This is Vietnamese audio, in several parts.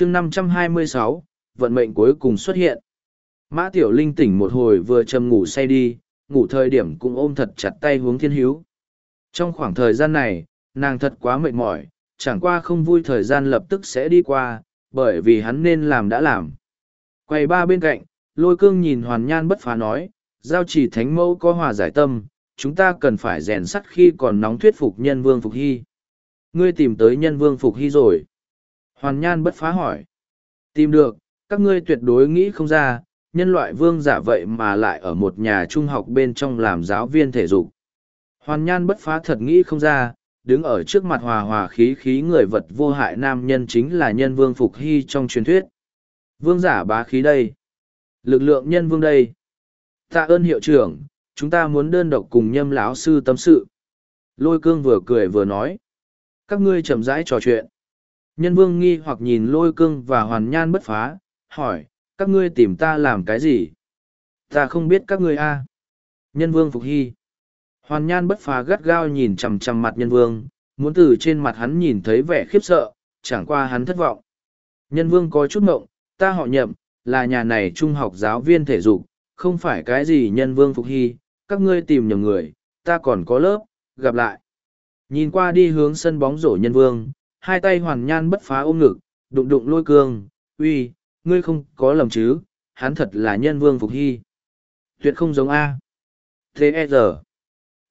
chương 526, vận mệnh cuối cùng xuất hiện. Mã Tiểu Linh tỉnh một hồi vừa chầm ngủ say đi, ngủ thời điểm cũng ôm thật chặt tay hướng thiên hiếu. Trong khoảng thời gian này, nàng thật quá mệt mỏi, chẳng qua không vui thời gian lập tức sẽ đi qua, bởi vì hắn nên làm đã làm. Quay ba bên cạnh, lôi cương nhìn hoàn nhan bất phá nói, giao chỉ thánh mẫu có hòa giải tâm, chúng ta cần phải rèn sắt khi còn nóng thuyết phục nhân vương phục hy. Ngươi tìm tới nhân vương phục hy rồi. Hoàn nhan bất phá hỏi. Tìm được, các ngươi tuyệt đối nghĩ không ra, nhân loại vương giả vậy mà lại ở một nhà trung học bên trong làm giáo viên thể dục. Hoàn nhan bất phá thật nghĩ không ra, đứng ở trước mặt hòa hòa khí khí người vật vô hại nam nhân chính là nhân vương Phục Hy trong truyền thuyết. Vương giả bá khí đây. Lực lượng nhân vương đây. Tạ ơn hiệu trưởng, chúng ta muốn đơn độc cùng nhâm lão sư tâm sự. Lôi cương vừa cười vừa nói. Các ngươi chậm rãi trò chuyện. Nhân vương nghi hoặc nhìn lôi cương và hoàn nhan bất phá, hỏi, các ngươi tìm ta làm cái gì? Ta không biết các ngươi a. Nhân vương Phục Hy. Hoàn nhan bất phá gắt gao nhìn chằm chằm mặt nhân vương, muốn từ trên mặt hắn nhìn thấy vẻ khiếp sợ, chẳng qua hắn thất vọng. Nhân vương có chút mộng, ta họ nhậm, là nhà này trung học giáo viên thể dục, không phải cái gì nhân vương Phục Hy, các ngươi tìm nhầm người, ta còn có lớp, gặp lại. Nhìn qua đi hướng sân bóng rổ nhân vương, hai tay hoàn nhan bất phá ôm ngực, đụng đụng lôi cương, uy, ngươi không có lầm chứ, hắn thật là nhân vương Phục Hy. Tuyệt không giống A. T.E.R.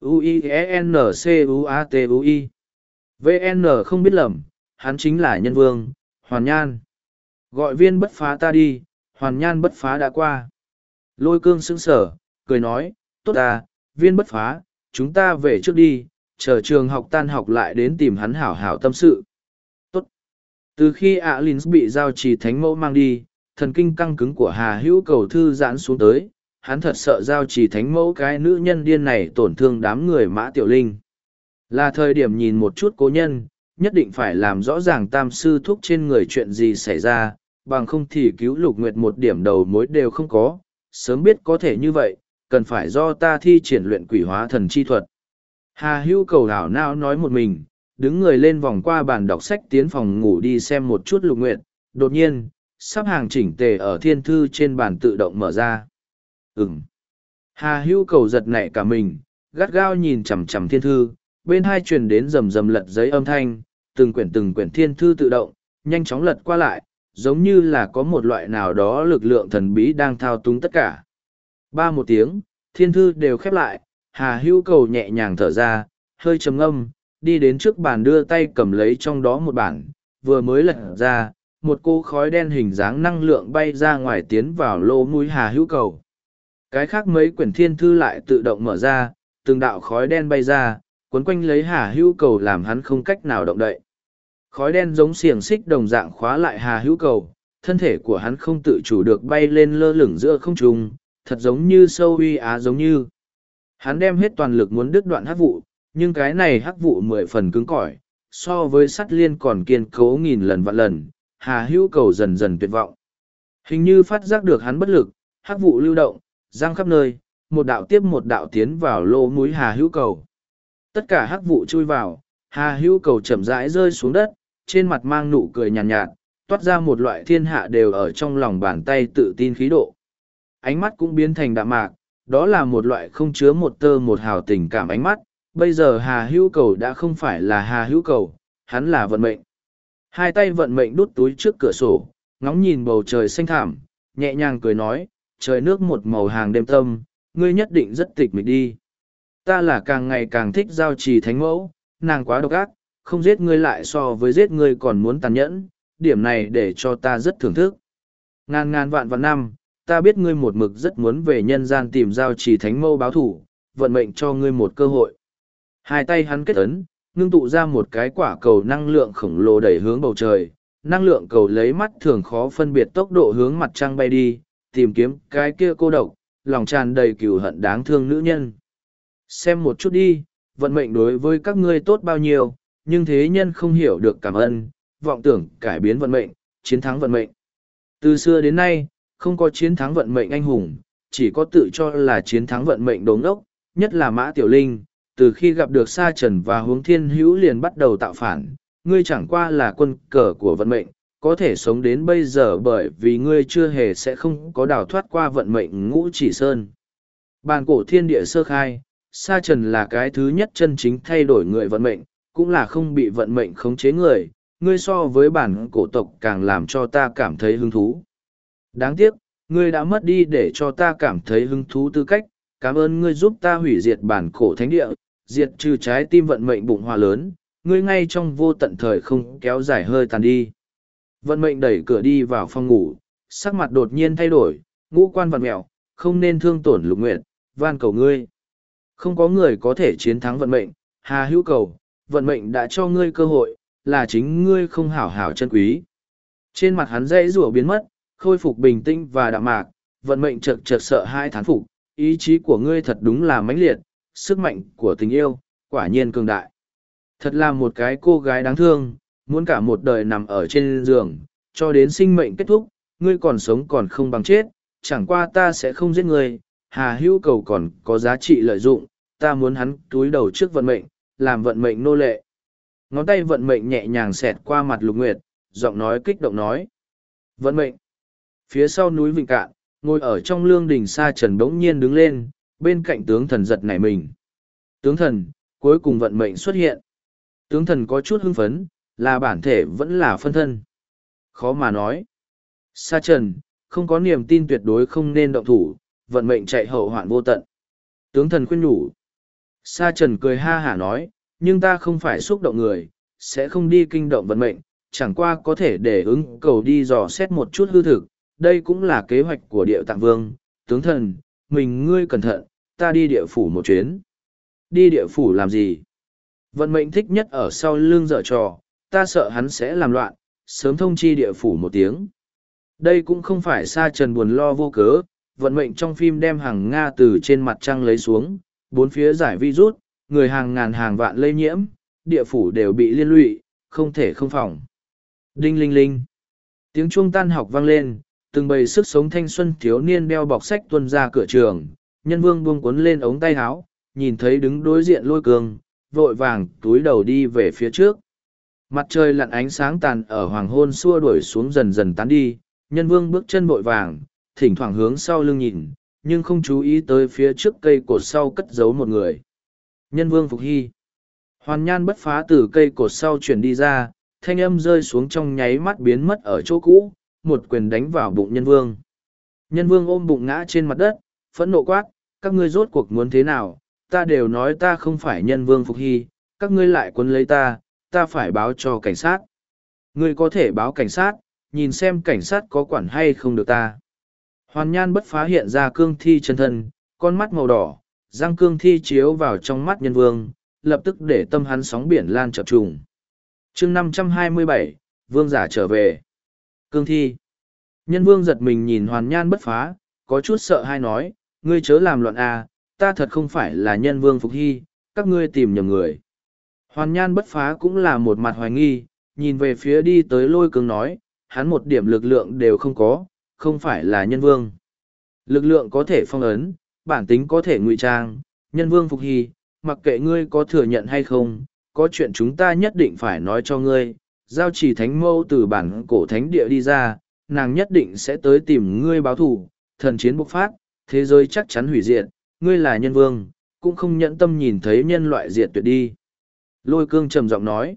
U-I-E-N-C-U-A-T-U-I. v n không biết lầm, hắn chính là nhân vương, hoàn nhan. Gọi viên bất phá ta đi, hoàn nhan bất phá đã qua. Lôi cương sững sở, cười nói, tốt ta, viên bất phá, chúng ta về trước đi, chờ trường học tan học lại đến tìm hắn hảo hảo tâm sự. Từ khi ạ Linh bị giao trì thánh mẫu mang đi, thần kinh căng cứng của Hà Hữu cầu thư giãn xuống tới, hắn thật sợ giao trì thánh mẫu cái nữ nhân điên này tổn thương đám người mã tiểu linh. Là thời điểm nhìn một chút cố nhân, nhất định phải làm rõ ràng tam sư thúc trên người chuyện gì xảy ra, bằng không thì cứu lục nguyệt một điểm đầu mối đều không có, sớm biết có thể như vậy, cần phải do ta thi triển luyện quỷ hóa thần chi thuật. Hà hưu cầu đảo nao nói một mình, đứng người lên vòng qua bàn đọc sách tiến phòng ngủ đi xem một chút lục nguyện đột nhiên, sắp hàng chỉnh tề ở thiên thư trên bàn tự động mở ra. Ừm. Hà hưu cầu giật nảy cả mình, gắt gao nhìn chằm chằm thiên thư, bên hai truyền đến rầm rầm lật giấy âm thanh, từng quyển từng quyển thiên thư tự động, nhanh chóng lật qua lại, giống như là có một loại nào đó lực lượng thần bí đang thao túng tất cả. Ba một tiếng, thiên thư đều khép lại, hà hưu cầu nhẹ nhàng thở ra, hơi trầm ngâm, đi đến trước bàn đưa tay cầm lấy trong đó một bản, vừa mới lật ra, một cô khói đen hình dáng năng lượng bay ra ngoài tiến vào lô mũi hà hữu cầu. Cái khác mấy quyển thiên thư lại tự động mở ra, từng đạo khói đen bay ra, cuốn quanh lấy hà hữu cầu làm hắn không cách nào động đậy. Khói đen giống xiềng xích đồng dạng khóa lại hà hữu cầu, thân thể của hắn không tự chủ được bay lên lơ lửng giữa không trung, thật giống như sâu uy á giống như. Hắn đem hết toàn lực muốn đứt đoạn hát vụ, nhưng cái này hắc vụ mười phần cứng cỏi, so với sắt liên còn kiên cố nghìn lần vạn lần, hà hữu cầu dần dần tuyệt vọng. Hình như phát giác được hắn bất lực, hắc vụ lưu động, giang khắp nơi, một đạo tiếp một đạo tiến vào lô mũi hà hữu cầu. Tất cả hắc vụ chui vào, hà hữu cầu chậm rãi rơi xuống đất, trên mặt mang nụ cười nhàn nhạt, nhạt, toát ra một loại thiên hạ đều ở trong lòng bàn tay tự tin khí độ. Ánh mắt cũng biến thành đạm mạc, đó là một loại không chứa một tơ một hào tình cảm ánh mắt. Bây giờ hà hữu cầu đã không phải là hà hữu cầu, hắn là vận mệnh. Hai tay vận mệnh đút túi trước cửa sổ, ngóng nhìn bầu trời xanh thảm, nhẹ nhàng cười nói, trời nước một màu hàng đêm tâm, ngươi nhất định rất tịch mịch đi. Ta là càng ngày càng thích giao trì thánh mẫu, nàng quá độc ác, không giết ngươi lại so với giết ngươi còn muốn tàn nhẫn, điểm này để cho ta rất thưởng thức. Ngàn ngàn vạn vạn năm, ta biết ngươi một mực rất muốn về nhân gian tìm giao trì thánh mẫu báo thủ, vận mệnh cho ngươi một cơ hội. Hai tay hắn kết ấn, ngưng tụ ra một cái quả cầu năng lượng khổng lồ đẩy hướng bầu trời, năng lượng cầu lấy mắt thường khó phân biệt tốc độ hướng mặt trăng bay đi, tìm kiếm cái kia cô độc, lòng tràn đầy cừu hận đáng thương nữ nhân. Xem một chút đi, vận mệnh đối với các ngươi tốt bao nhiêu, nhưng thế nhân không hiểu được cảm ơn, vọng tưởng cải biến vận mệnh, chiến thắng vận mệnh. Từ xưa đến nay, không có chiến thắng vận mệnh anh hùng, chỉ có tự cho là chiến thắng vận mệnh đống ốc, nhất là Mã Tiểu Linh, từ khi gặp được Sa Trần và Hướng Thiên Hữu liền bắt đầu tạo phản, ngươi chẳng qua là quân cờ của vận mệnh, có thể sống đến bây giờ bởi vì ngươi chưa hề sẽ không có đào thoát qua vận mệnh ngũ chỉ sơn. Bàn cổ thiên địa sơ khai, sa trần là cái thứ nhất chân chính thay đổi người vận mệnh, cũng là không bị vận mệnh khống chế người, ngươi so với bản cổ tộc càng làm cho ta cảm thấy hứng thú. Đáng tiếc, ngươi đã mất đi để cho ta cảm thấy hứng thú tư cách, cảm ơn ngươi giúp ta hủy diệt bản cổ thánh địa, diệt trừ trái tim vận mệnh bụng hòa lớn, ngươi ngay trong vô tận thời không kéo dài hơi tàn đi. Vận mệnh đẩy cửa đi vào phòng ngủ, sắc mặt đột nhiên thay đổi, ngũ quan vật mẹo, không nên thương tổn lục nguyện, van cầu ngươi. Không có người có thể chiến thắng vận mệnh, hà hữu cầu, vận mệnh đã cho ngươi cơ hội, là chính ngươi không hảo hảo chân quý. Trên mặt hắn dãy rủa biến mất, khôi phục bình tĩnh và đạm mạc, vận mệnh chợt chợt sợ hai thán phục, ý chí của ngươi thật đúng là mãnh liệt, sức mạnh của tình yêu, quả nhiên cường đại. Thật là một cái cô gái đáng thương, muốn cả một đời nằm ở trên giường, cho đến sinh mệnh kết thúc, ngươi còn sống còn không bằng chết, chẳng qua ta sẽ không giết ngươi, hà hữu cầu còn có giá trị lợi dụng, ta muốn hắn túi đầu trước vận mệnh, làm vận mệnh nô lệ. Ngón tay vận mệnh nhẹ nhàng xẹt qua mặt lục nguyệt, giọng nói kích động nói. Vận mệnh. Phía sau núi Vịnh Cạn, ngồi ở trong lương đình sa trần bỗng nhiên đứng lên, bên cạnh tướng thần giật nảy mình. Tướng thần, cuối cùng vận mệnh xuất hiện. Tướng thần có chút hưng phấn, là bản thể vẫn là phân thân. Khó mà nói. Sa trần, không có niềm tin tuyệt đối không nên động thủ, vận mệnh chạy hậu hoạn vô tận. Tướng thần khuyên nhủ. Sa trần cười ha hả nói, nhưng ta không phải xúc động người, sẽ không đi kinh động vận mệnh, chẳng qua có thể để ứng cầu đi dò xét một chút hư thực, đây cũng là kế hoạch của địa tạng vương, tướng thần, mình ngươi cẩn thận, ta đi địa phủ một chuyến. Đi địa phủ làm gì? Vận mệnh thích nhất ở sau lưng dở trò, ta sợ hắn sẽ làm loạn, sớm thông chi địa phủ một tiếng. Đây cũng không phải xa trần buồn lo vô cớ, vận mệnh trong phim đem hàng Nga từ trên mặt trăng lấy xuống, bốn phía giải virus, người hàng ngàn hàng vạn lây nhiễm, địa phủ đều bị liên lụy, không thể không phòng. Đinh linh linh. Tiếng chuông tan học vang lên, từng bầy sức sống thanh xuân thiếu niên đeo bọc sách tuân ra cửa trường, nhân vương buông cuốn lên ống tay áo, nhìn thấy đứng đối diện lôi cường, vội vàng túi đầu đi về phía trước. Mặt trời lặn ánh sáng tàn ở hoàng hôn xua đuổi xuống dần dần tán đi, nhân vương bước chân vội vàng, thỉnh thoảng hướng sau lưng nhìn, nhưng không chú ý tới phía trước cây cột sau cất giấu một người. Nhân vương Phục Hy. Hoàn nhan bất phá từ cây cột sau chuyển đi ra, thanh âm rơi xuống trong nháy mắt biến mất ở chỗ cũ, một quyền đánh vào bụng nhân vương. Nhân vương ôm bụng ngã trên mặt đất, phẫn nộ quát, các ngươi rốt cuộc muốn thế nào, ta đều nói ta không phải nhân vương Phục Hy, các ngươi lại quân lấy ta, ta phải báo cho cảnh sát. Ngươi có thể báo cảnh sát, nhìn xem cảnh sát có quản hay không được ta. Hoàn nhan bất phá hiện ra cương thi chân thân, con mắt màu đỏ, răng cương thi chiếu vào trong mắt nhân vương, lập tức để tâm hắn sóng biển lan chập trùng. chương năm trăm hai mươi bảy vương giả trở về. Cương thi. Nhân vương giật mình nhìn hoàn nhan bất phá, có chút sợ hay nói, ngươi chớ làm loạn à, ta thật không phải là nhân vương phục hy, các ngươi tìm nhầm người. Hoàn nhan bất phá cũng là một mặt hoài nghi, nhìn về phía đi tới lôi cương nói, hắn một điểm lực lượng đều không có, không phải là nhân vương. Lực lượng có thể phong ấn, bản tính có thể ngụy trang, nhân vương phục hy, mặc kệ ngươi có thừa nhận hay không, có chuyện chúng ta nhất định phải nói cho ngươi, giao chỉ thánh mâu từ bản cổ thánh địa đi ra, nàng nhất định sẽ tới tìm ngươi báo thù, thần chiến bộc phát, thế giới chắc chắn hủy diệt, ngươi là nhân vương, cũng không nhẫn tâm nhìn thấy nhân loại diệt tuyệt đi. Lôi cương trầm giọng nói,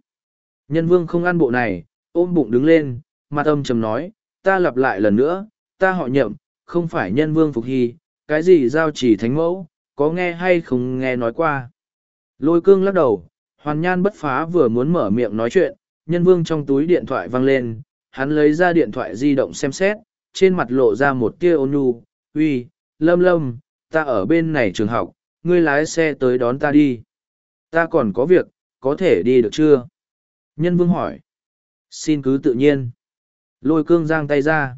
nhân vương không ăn bộ này, ôm bụng đứng lên, mặt âm trầm nói, ta lặp lại lần nữa, ta họ nhậm, không phải nhân vương phục hy, cái gì giao chỉ thánh mẫu, có nghe hay không nghe nói qua. Lôi cương lắc đầu, hoàn nhan bất phá vừa muốn mở miệng nói chuyện, nhân vương trong túi điện thoại vang lên, hắn lấy ra điện thoại di động xem xét, trên mặt lộ ra một tia ôn nhu, uy, lâm lâm, ta ở bên này trường học, ngươi lái xe tới đón ta đi. Ta còn có việc, có thể đi được chưa? Nhân vương hỏi. Xin cứ tự nhiên. Lôi cương giang tay ra.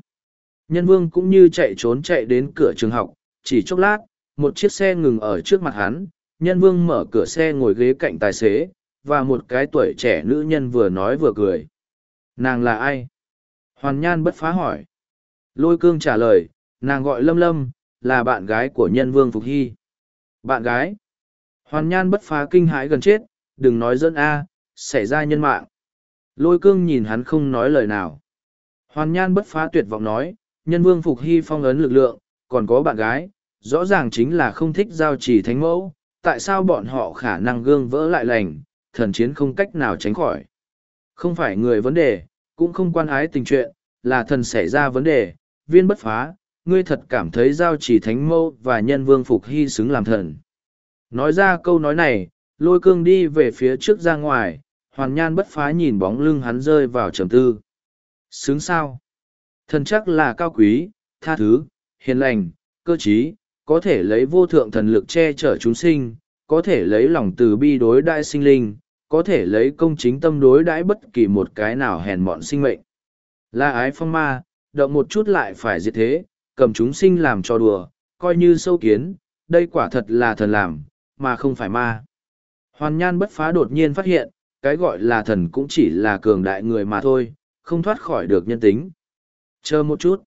Nhân vương cũng như chạy trốn chạy đến cửa trường học, chỉ chốc lát, một chiếc xe ngừng ở trước mặt hắn, nhân vương mở cửa xe ngồi ghế cạnh tài xế, và một cái tuổi trẻ nữ nhân vừa nói vừa cười. Nàng là ai? Hoàn nhan bất phá hỏi. Lôi cương trả lời, nàng gọi Lâm Lâm, là bạn gái của nhân vương Phục Hy. Bạn gái? Hoàn nhan bất phá kinh hãi gần chết, đừng nói dẫn A, xảy ra nhân mạng. Lôi cương nhìn hắn không nói lời nào. Hoàn nhan bất phá tuyệt vọng nói, nhân vương phục hy phong ấn lực lượng, còn có bạn gái, rõ ràng chính là không thích giao trì thánh mẫu, tại sao bọn họ khả năng gương vỡ lại lành, thần chiến không cách nào tránh khỏi. Không phải người vấn đề, cũng không quan ái tình chuyện, là thần xảy ra vấn đề, viên bất phá, ngươi thật cảm thấy giao chỉ thánh mâu và nhân vương phục hy xứng làm thần. Nói ra câu nói này, lôi cương đi về phía trước ra ngoài, hoàn nhan bất phá nhìn bóng lưng hắn rơi vào trầm tư. Xứng sao? Thần chắc là cao quý, tha thứ, hiền lành, cơ trí, có thể lấy vô thượng thần lực che chở chúng sinh, có thể lấy lòng từ bi đối đại sinh linh, có thể lấy công chính tâm đối đãi bất kỳ một cái nào hèn mọn sinh mệnh. Là ái phong ma, động một chút lại phải diệt thế, cầm chúng sinh làm cho đùa, coi như sâu kiến, đây quả thật là thần làm, mà không phải ma. Hoàn nhan bất phá đột nhiên phát hiện, cái gọi là thần cũng chỉ là cường đại người mà thôi, không thoát khỏi được nhân tính. Chờ một chút.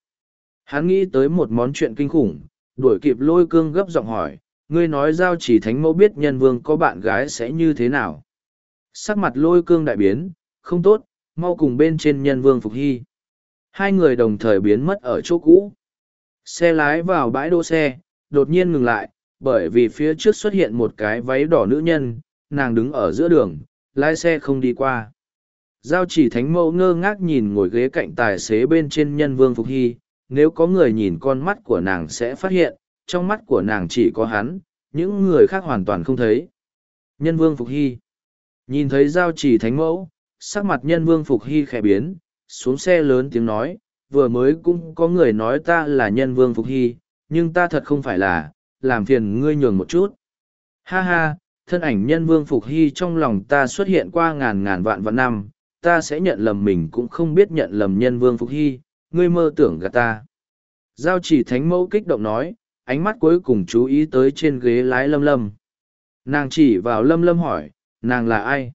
Hắn nghĩ tới một món chuyện kinh khủng, đuổi kịp lôi cương gấp giọng hỏi, ngươi nói giao chỉ thánh mẫu biết nhân vương có bạn gái sẽ như thế nào. Sắc mặt lôi cương đại biến, không tốt, mau cùng bên trên nhân vương phục hy. Hai người đồng thời biến mất ở chỗ cũ. Xe lái vào bãi đỗ xe, đột nhiên ngừng lại, bởi vì phía trước xuất hiện một cái váy đỏ nữ nhân, nàng đứng ở giữa đường, lái xe không đi qua. Giao chỉ thánh mẫu ngơ ngác nhìn ngồi ghế cạnh tài xế bên trên nhân vương Phục Hy, nếu có người nhìn con mắt của nàng sẽ phát hiện, trong mắt của nàng chỉ có hắn, những người khác hoàn toàn không thấy. Nhân vương Phục Hy Nhìn thấy giao chỉ thánh mẫu, sắc mặt nhân vương Phục Hy khẽ biến, xuống xe lớn tiếng nói, vừa mới cũng có người nói ta là nhân vương Phục Hy, nhưng ta thật không phải là, làm phiền ngươi nhường một chút. Ha ha, thân ảnh nhân vương Phục Hy trong lòng ta xuất hiện qua ngàn ngàn vạn vạn năm, ta sẽ nhận lầm mình cũng không biết nhận lầm nhân vương Phục Hy, ngươi mơ tưởng gạt ta. Giao chỉ thánh mẫu kích động nói, ánh mắt cuối cùng chú ý tới trên ghế lái lâm lâm. Nàng chỉ vào lâm lâm hỏi, nàng là ai?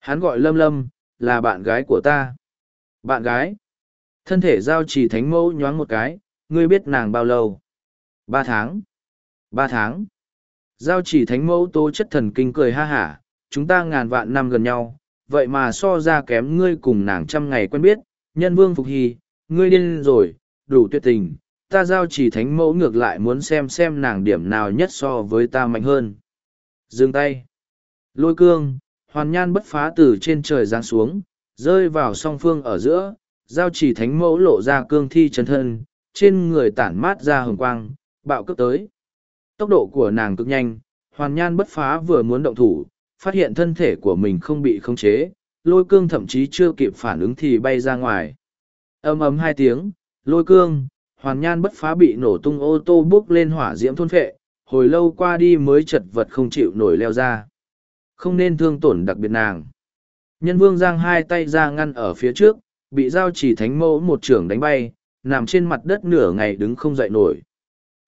Hắn gọi lâm lâm, là bạn gái của ta. Bạn gái? Thân thể giao chỉ thánh mẫu nhoáng một cái, ngươi biết nàng bao lâu? Ba tháng. Ba tháng. Giao chỉ thánh mẫu tố chất thần kinh cười ha hả, chúng ta ngàn vạn năm gần nhau, vậy mà so ra kém ngươi cùng nàng trăm ngày quen biết, nhân vương phục hy, ngươi điên rồi, đủ tuyệt tình, ta giao chỉ thánh mẫu ngược lại muốn xem xem nàng điểm nào nhất so với ta mạnh hơn. Dừng tay. Lôi cương, hoàn nhan bất phá từ trên trời giáng xuống, rơi vào song phương ở giữa, giao chỉ thánh mẫu lộ ra cương thi chân thân, trên người tản mát ra hồng quang, bạo cướp tới. Tốc độ của nàng cực nhanh, hoàn nhan bất phá vừa muốn động thủ, phát hiện thân thể của mình không bị khống chế, lôi cương thậm chí chưa kịp phản ứng thì bay ra ngoài. ầm ầm hai tiếng, lôi cương, hoàn nhan bất phá bị nổ tung ô tô bước lên hỏa diễm thôn phệ, hồi lâu qua đi mới chật vật không chịu nổi leo ra. Không nên thương tổn đặc biệt nàng. Nhân vương giang hai tay ra ngăn ở phía trước, bị giao chỉ thánh mẫu một trưởng đánh bay, nằm trên mặt đất nửa ngày đứng không dậy nổi.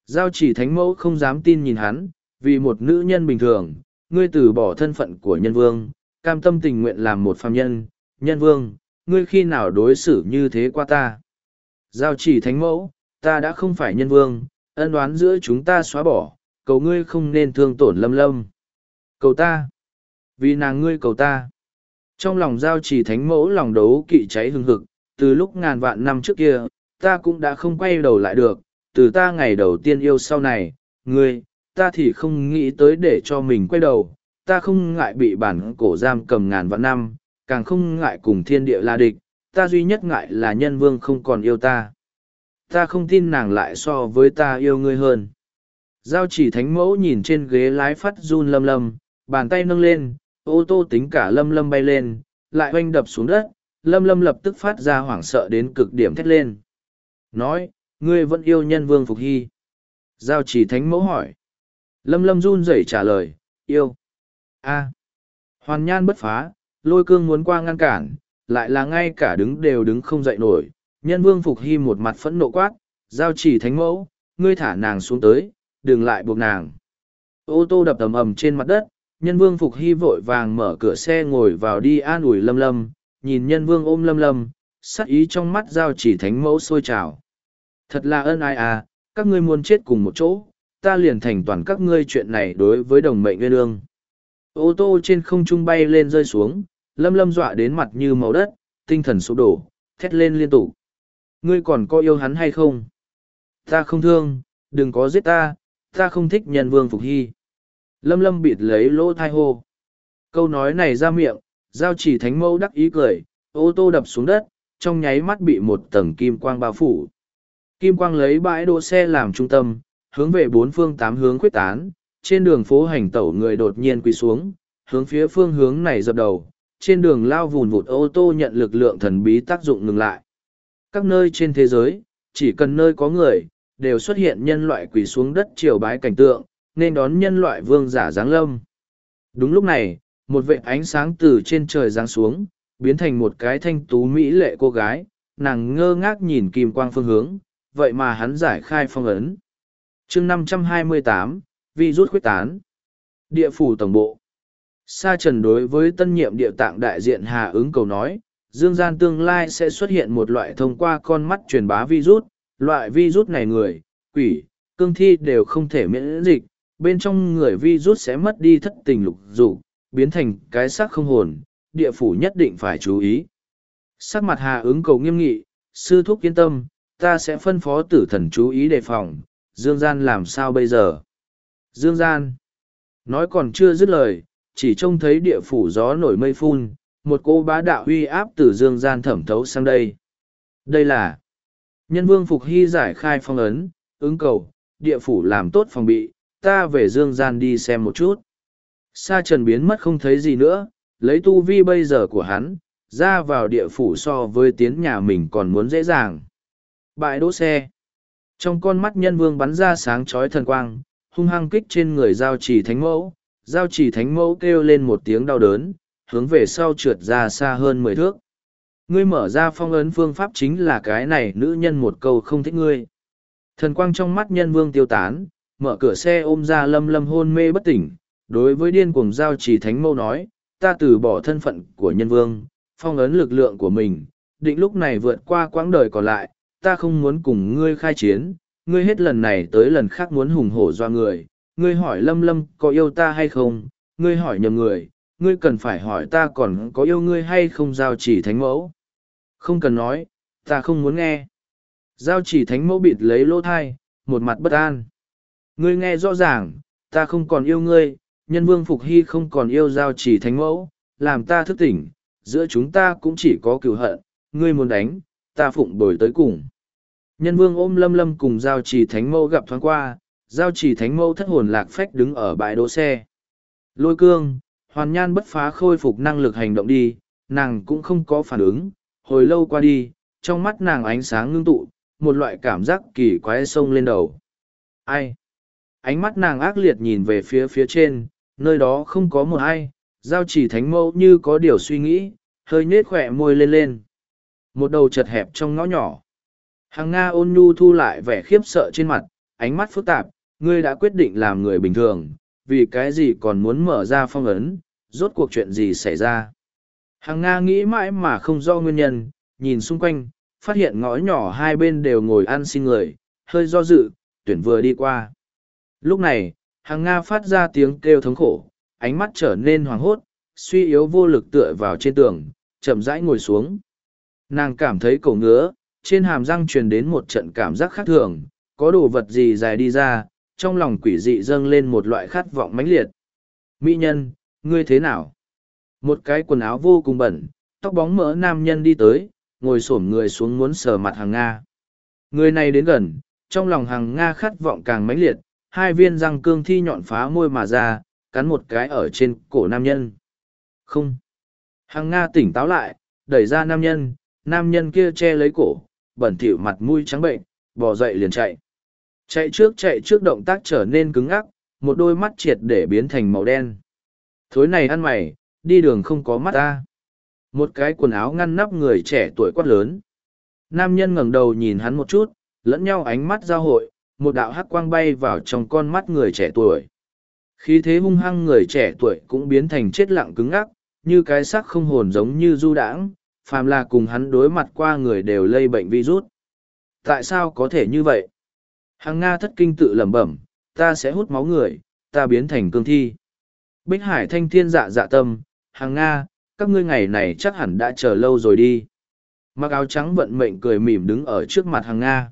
Giao chỉ thánh mẫu không dám tin nhìn hắn, vì một nữ nhân bình thường, ngươi từ bỏ thân phận của nhân vương, cam tâm tình nguyện làm một phàm nhân, nhân vương, ngươi khi nào đối xử như thế qua ta. Giao chỉ thánh mẫu, ta đã không phải nhân vương, ân đoán giữa chúng ta xóa bỏ, cầu ngươi không nên thương tổn lâm lâm. Cầu ta. Vì nàng ngươi cầu ta. Trong lòng giao chỉ thánh mẫu lòng đấu kỵ cháy hừng hực, từ lúc ngàn vạn năm trước kia, ta cũng đã không quay đầu lại được, từ ta ngày đầu tiên yêu sau này, ngươi, ta thì không nghĩ tới để cho mình quay đầu, ta không ngại bị bản cổ giam cầm ngàn vạn năm, càng không ngại cùng thiên địa la địch, ta duy nhất ngại là nhân vương không còn yêu ta. Ta không tin nàng lại so với ta yêu ngươi hơn. Giao chỉ thánh mẫu nhìn trên ghế lái phát run lâm lâm, bàn tay nâng lên, ô tô tính cả lâm lâm bay lên, lại oanh đập xuống đất, lâm lâm lập tức phát ra hoảng sợ đến cực điểm thét lên. Nói, ngươi vẫn yêu nhân vương Phục Hy. Giao chỉ thánh mẫu hỏi. Lâm lâm run rẩy trả lời, yêu. a Hoàn nhan bất phá, lôi cương muốn qua ngăn cản, lại là ngay cả đứng đều đứng không dậy nổi. Nhân vương Phục Hy một mặt phẫn nộ quát, giao chỉ thánh mẫu, ngươi thả nàng xuống tới, đừng lại buộc nàng. Ô tô đập tầm ầm trên mặt đất, nhân vương Phục Hy vội vàng mở cửa xe ngồi vào đi an ủi lâm lâm, nhìn nhân vương ôm lâm lâm, sắc ý trong mắt giao chỉ thánh mẫu sôi trào. Thật là ân ai à, các ngươi muốn chết cùng một chỗ, ta liền thành toàn các ngươi chuyện này đối với đồng mệnh nguyên ương. Ô tô trên không trung bay lên rơi xuống, lâm lâm dọa đến mặt như màu đất, tinh thần sụp đổ, thét lên liên tục. Ngươi còn có yêu hắn hay không? Ta không thương, đừng có giết ta, ta không thích nhân vương phục hy. Lâm lâm bịt lấy lỗ thai hô. Câu nói này ra miệng, giao chỉ thánh mẫu đắc ý cười, ô tô đập xuống đất, trong nháy mắt bị một tầng kim quang bao phủ. Kim quang lấy bãi đỗ xe làm trung tâm, hướng về bốn phương tám hướng quyết tán, trên đường phố hành tẩu người đột nhiên quỳ xuống, hướng phía phương hướng này dập đầu, trên đường lao vùn vụt ô tô nhận lực lượng thần bí tác dụng ngừng lại. Các nơi trên thế giới, chỉ cần nơi có người, đều xuất hiện nhân loại quỳ xuống đất triều bái cảnh tượng, nên đón nhân loại vương giả giáng lâm. Đúng lúc này, một vệ ánh sáng từ trên trời giáng xuống, biến thành một cái thanh tú mỹ lệ cô gái, nàng ngơ ngác nhìn kim quang phương hướng, vậy mà hắn giải khai phong ấn. chương 528, vi rút khuyết tán. Địa phủ tổng bộ. Sa trần đối với tân nhiệm địa tạng đại diện Hà ứng cầu nói, dương gian tương lai sẽ xuất hiện một loại thông qua con mắt truyền bá virus, loại virus này người, quỷ, cương thi đều không thể miễn dịch, bên trong người vi rút sẽ mất đi thất tình lục dục, biến thành cái xác không hồn, địa phủ nhất định phải chú ý. Sắc mặt Hà ứng cầu nghiêm nghị, sư thúc yên tâm, ta sẽ phân phó tử thần chú ý đề phòng, Dương Gian làm sao bây giờ? Dương Gian. Nói còn chưa dứt lời, chỉ trông thấy địa phủ gió nổi mây phun, một cô bá đạo uy áp từ Dương Gian thẩm thấu sang đây. Đây là nhân vương phục hy giải khai phong ấn, ứng cầu, địa phủ làm tốt phòng bị, ta về Dương Gian đi xem một chút. Sa trần biến mất không thấy gì nữa, lấy tu vi bây giờ của hắn, ra vào địa phủ so với tiến nhà mình còn muốn dễ dàng. Bãi đỗ xe. Trong con mắt nhân vương bắn ra sáng chói thần quang, hung hăng kích trên người giao trì thánh mẫu. Giao trì thánh mẫu kêu lên một tiếng đau đớn, hướng về sau trượt ra xa hơn mười thước. Ngươi mở ra phong ấn phương pháp chính là cái này nữ nhân một câu không thích ngươi. Thần quang trong mắt nhân vương tiêu tán, mở cửa xe ôm ra lâm lâm hôn mê bất tỉnh. Đối với điên cuồng giao trì thánh mẫu nói, ta từ bỏ thân phận của nhân vương, phong ấn lực lượng của mình, định lúc này vượt qua quãng đời còn lại, ta không muốn cùng ngươi khai chiến, ngươi hết lần này tới lần khác muốn hùng hổ doa người, ngươi hỏi lâm lâm có yêu ta hay không, ngươi hỏi nhầm người, ngươi cần phải hỏi ta còn có yêu ngươi hay không giao chỉ thánh mẫu. Không cần nói, ta không muốn nghe. Giao chỉ thánh mẫu bịt lấy lỗ thai, một mặt bất an. Ngươi nghe rõ ràng, ta không còn yêu ngươi, nhân vương Phục Hy không còn yêu giao chỉ thánh mẫu, làm ta thức tỉnh, giữa chúng ta cũng chỉ có cựu hận, ngươi muốn đánh, ta phụng bồi tới cùng. Nhân vương ôm lâm lâm cùng giao chỉ thánh mẫu gặp thoáng qua, giao chỉ thánh mẫu thất hồn lạc phách đứng ở bãi đỗ xe. Lôi cương, hoàn nhan bất phá khôi phục năng lực hành động đi, nàng cũng không có phản ứng, hồi lâu qua đi, trong mắt nàng ánh sáng ngưng tụ, một loại cảm giác kỳ quái sông lên đầu. Ai? Ánh mắt nàng ác liệt nhìn về phía phía trên, nơi đó không có một ai, giao chỉ thánh mẫu như có điều suy nghĩ, hơi nết khỏe môi lên lên. Một đầu chật hẹp trong ngõ nhỏ. Hàng Nga ôn nhu thu lại vẻ khiếp sợ trên mặt, ánh mắt phức tạp, ngươi đã quyết định làm người bình thường, vì cái gì còn muốn mở ra phong ấn, rốt cuộc chuyện gì xảy ra. Hàng Nga nghĩ mãi mà không do nguyên nhân, nhìn xung quanh, phát hiện ngõ nhỏ hai bên đều ngồi ăn xin người, hơi do dự, tuyển vừa đi qua. Lúc này, hàng Nga phát ra tiếng kêu thống khổ, ánh mắt trở nên hoàng hốt, suy yếu vô lực tựa vào trên tường, chậm rãi ngồi xuống. Nàng cảm thấy cổ ngứa, trên hàm răng truyền đến một trận cảm giác khác thường, có đồ vật gì dài đi ra, trong lòng quỷ dị dâng lên một loại khát vọng mãnh liệt. Mỹ nhân, ngươi thế nào? Một cái quần áo vô cùng bẩn, tóc bóng mỡ nam nhân đi tới, ngồi xổm người xuống muốn sờ mặt hàng Nga. Người này đến gần, trong lòng hàng Nga khát vọng càng mãnh liệt, hai viên răng cương thi nhọn phá môi mà ra, cắn một cái ở trên cổ nam nhân. Không. hằng Nga tỉnh táo lại, đẩy ra nam nhân, nam nhân kia che lấy cổ, bẩn thỉu mặt mũi trắng bệnh, bò dậy liền chạy. Chạy trước chạy trước động tác trở nên cứng ngắc, một đôi mắt triệt để biến thành màu đen. Thối này ăn mày, đi đường không có mắt ta. Một cái quần áo ngăn nắp người trẻ tuổi quát lớn. Nam nhân ngẩng đầu nhìn hắn một chút, lẫn nhau ánh mắt giao hội, một đạo hắc quang bay vào trong con mắt người trẻ tuổi. Khí thế hung hăng người trẻ tuổi cũng biến thành chết lặng cứng ngắc, như cái xác không hồn giống như du đãng, phàm là cùng hắn đối mặt qua người đều lây bệnh virus. Tại sao có thể như vậy? Hàng Nga thất kinh tự lẩm bẩm, ta sẽ hút máu người, ta biến thành cương thi. Bích Hải thanh thiên dạ dạ tâm, hàng Nga, các ngươi ngày này chắc hẳn đã chờ lâu rồi đi. mặc áo trắng vận mệnh cười mỉm đứng ở trước mặt hàng nga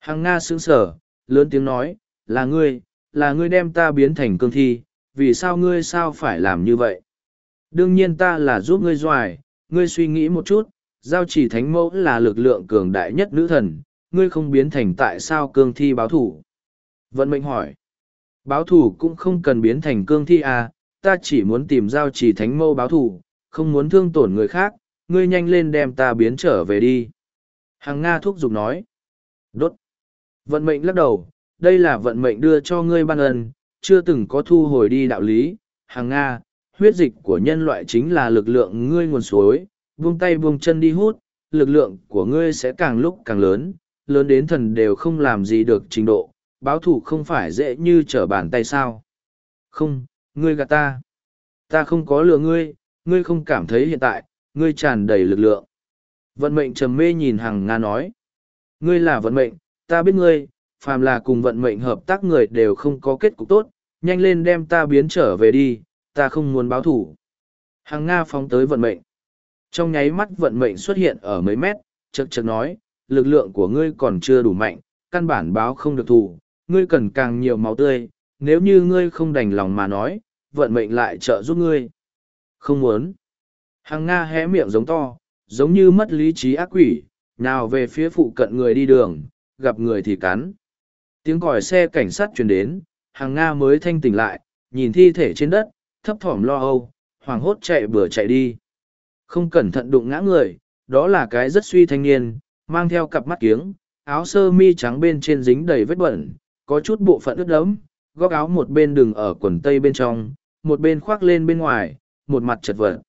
hàng nga sững sờ lớn tiếng nói, là ngươi là ngươi đem ta biến thành cương thi, vì sao ngươi sao phải làm như vậy? Đương nhiên ta là giúp ngươi doài, ngươi suy nghĩ một chút, giao chỉ thánh mẫu là lực lượng cường đại nhất nữ thần, ngươi không biến thành tại sao cương thi báo thủ? Vận mệnh hỏi. Báo thủ cũng không cần biến thành cương thi à ta chỉ muốn tìm giao chỉ thánh mẫu báo thủ, không muốn thương tổn người khác, ngươi nhanh lên đem ta biến trở về đi. Hằng nga thúc giục nói. Đốt vận mệnh lắc đầu, đây là vận mệnh đưa cho ngươi ban ân, chưa từng có thu hồi đi đạo lý Hằng nga, huyết dịch của nhân loại chính là lực lượng ngươi nguồn suối, buông tay buông chân đi hút, lực lượng của ngươi sẽ càng lúc càng lớn lớn đến thần đều không làm gì được trình độ, báo thủ không phải dễ như trở bàn tay sao. Không, ngươi gạt ta. Ta không có lừa ngươi ngươi không cảm thấy hiện tại, ngươi tràn đầy lực lượng. Vận mệnh trầm mê nhìn hằng nga nói. Ngươi là vận mệnh ta biết ngươi phàm là cùng vận mệnh hợp tác người đều không có kết cục tốt nhanh lên đem ta biến trở về đi ta không muốn báo thủ hằng nga phóng tới vận mệnh. Trong nháy mắt vận mệnh xuất hiện ở mấy mét chật chật nói lực lượng của ngươi còn chưa đủ mạnh căn bản báo không được thủ ngươi cần càng nhiều máu tươi nếu như ngươi không đành lòng mà nói vận mệnh lại trợ giúp ngươi. Không muốn. Hằng Nga hé miệng giống to, giống như mất lý trí ác quỷ, nào về phía phụ cận người đi đường, gặp người thì cắn. Tiếng còi xe cảnh sát truyền đến, hàng Nga mới thanh tỉnh lại, nhìn thi thể trên đất, thấp thỏm lo âu, hoảng hốt chạy bừa chạy đi. Không cẩn thận đụng ngã người, đó là cái rất suy thanh niên, mang theo cặp mắt kiếng, áo sơ mi trắng bên trên dính đầy vết bẩn, có chút bộ phận ướt đẫm, góc áo một bên đường ở quần tây bên trong, một bên khoác lên bên ngoài, một mặt chật vật.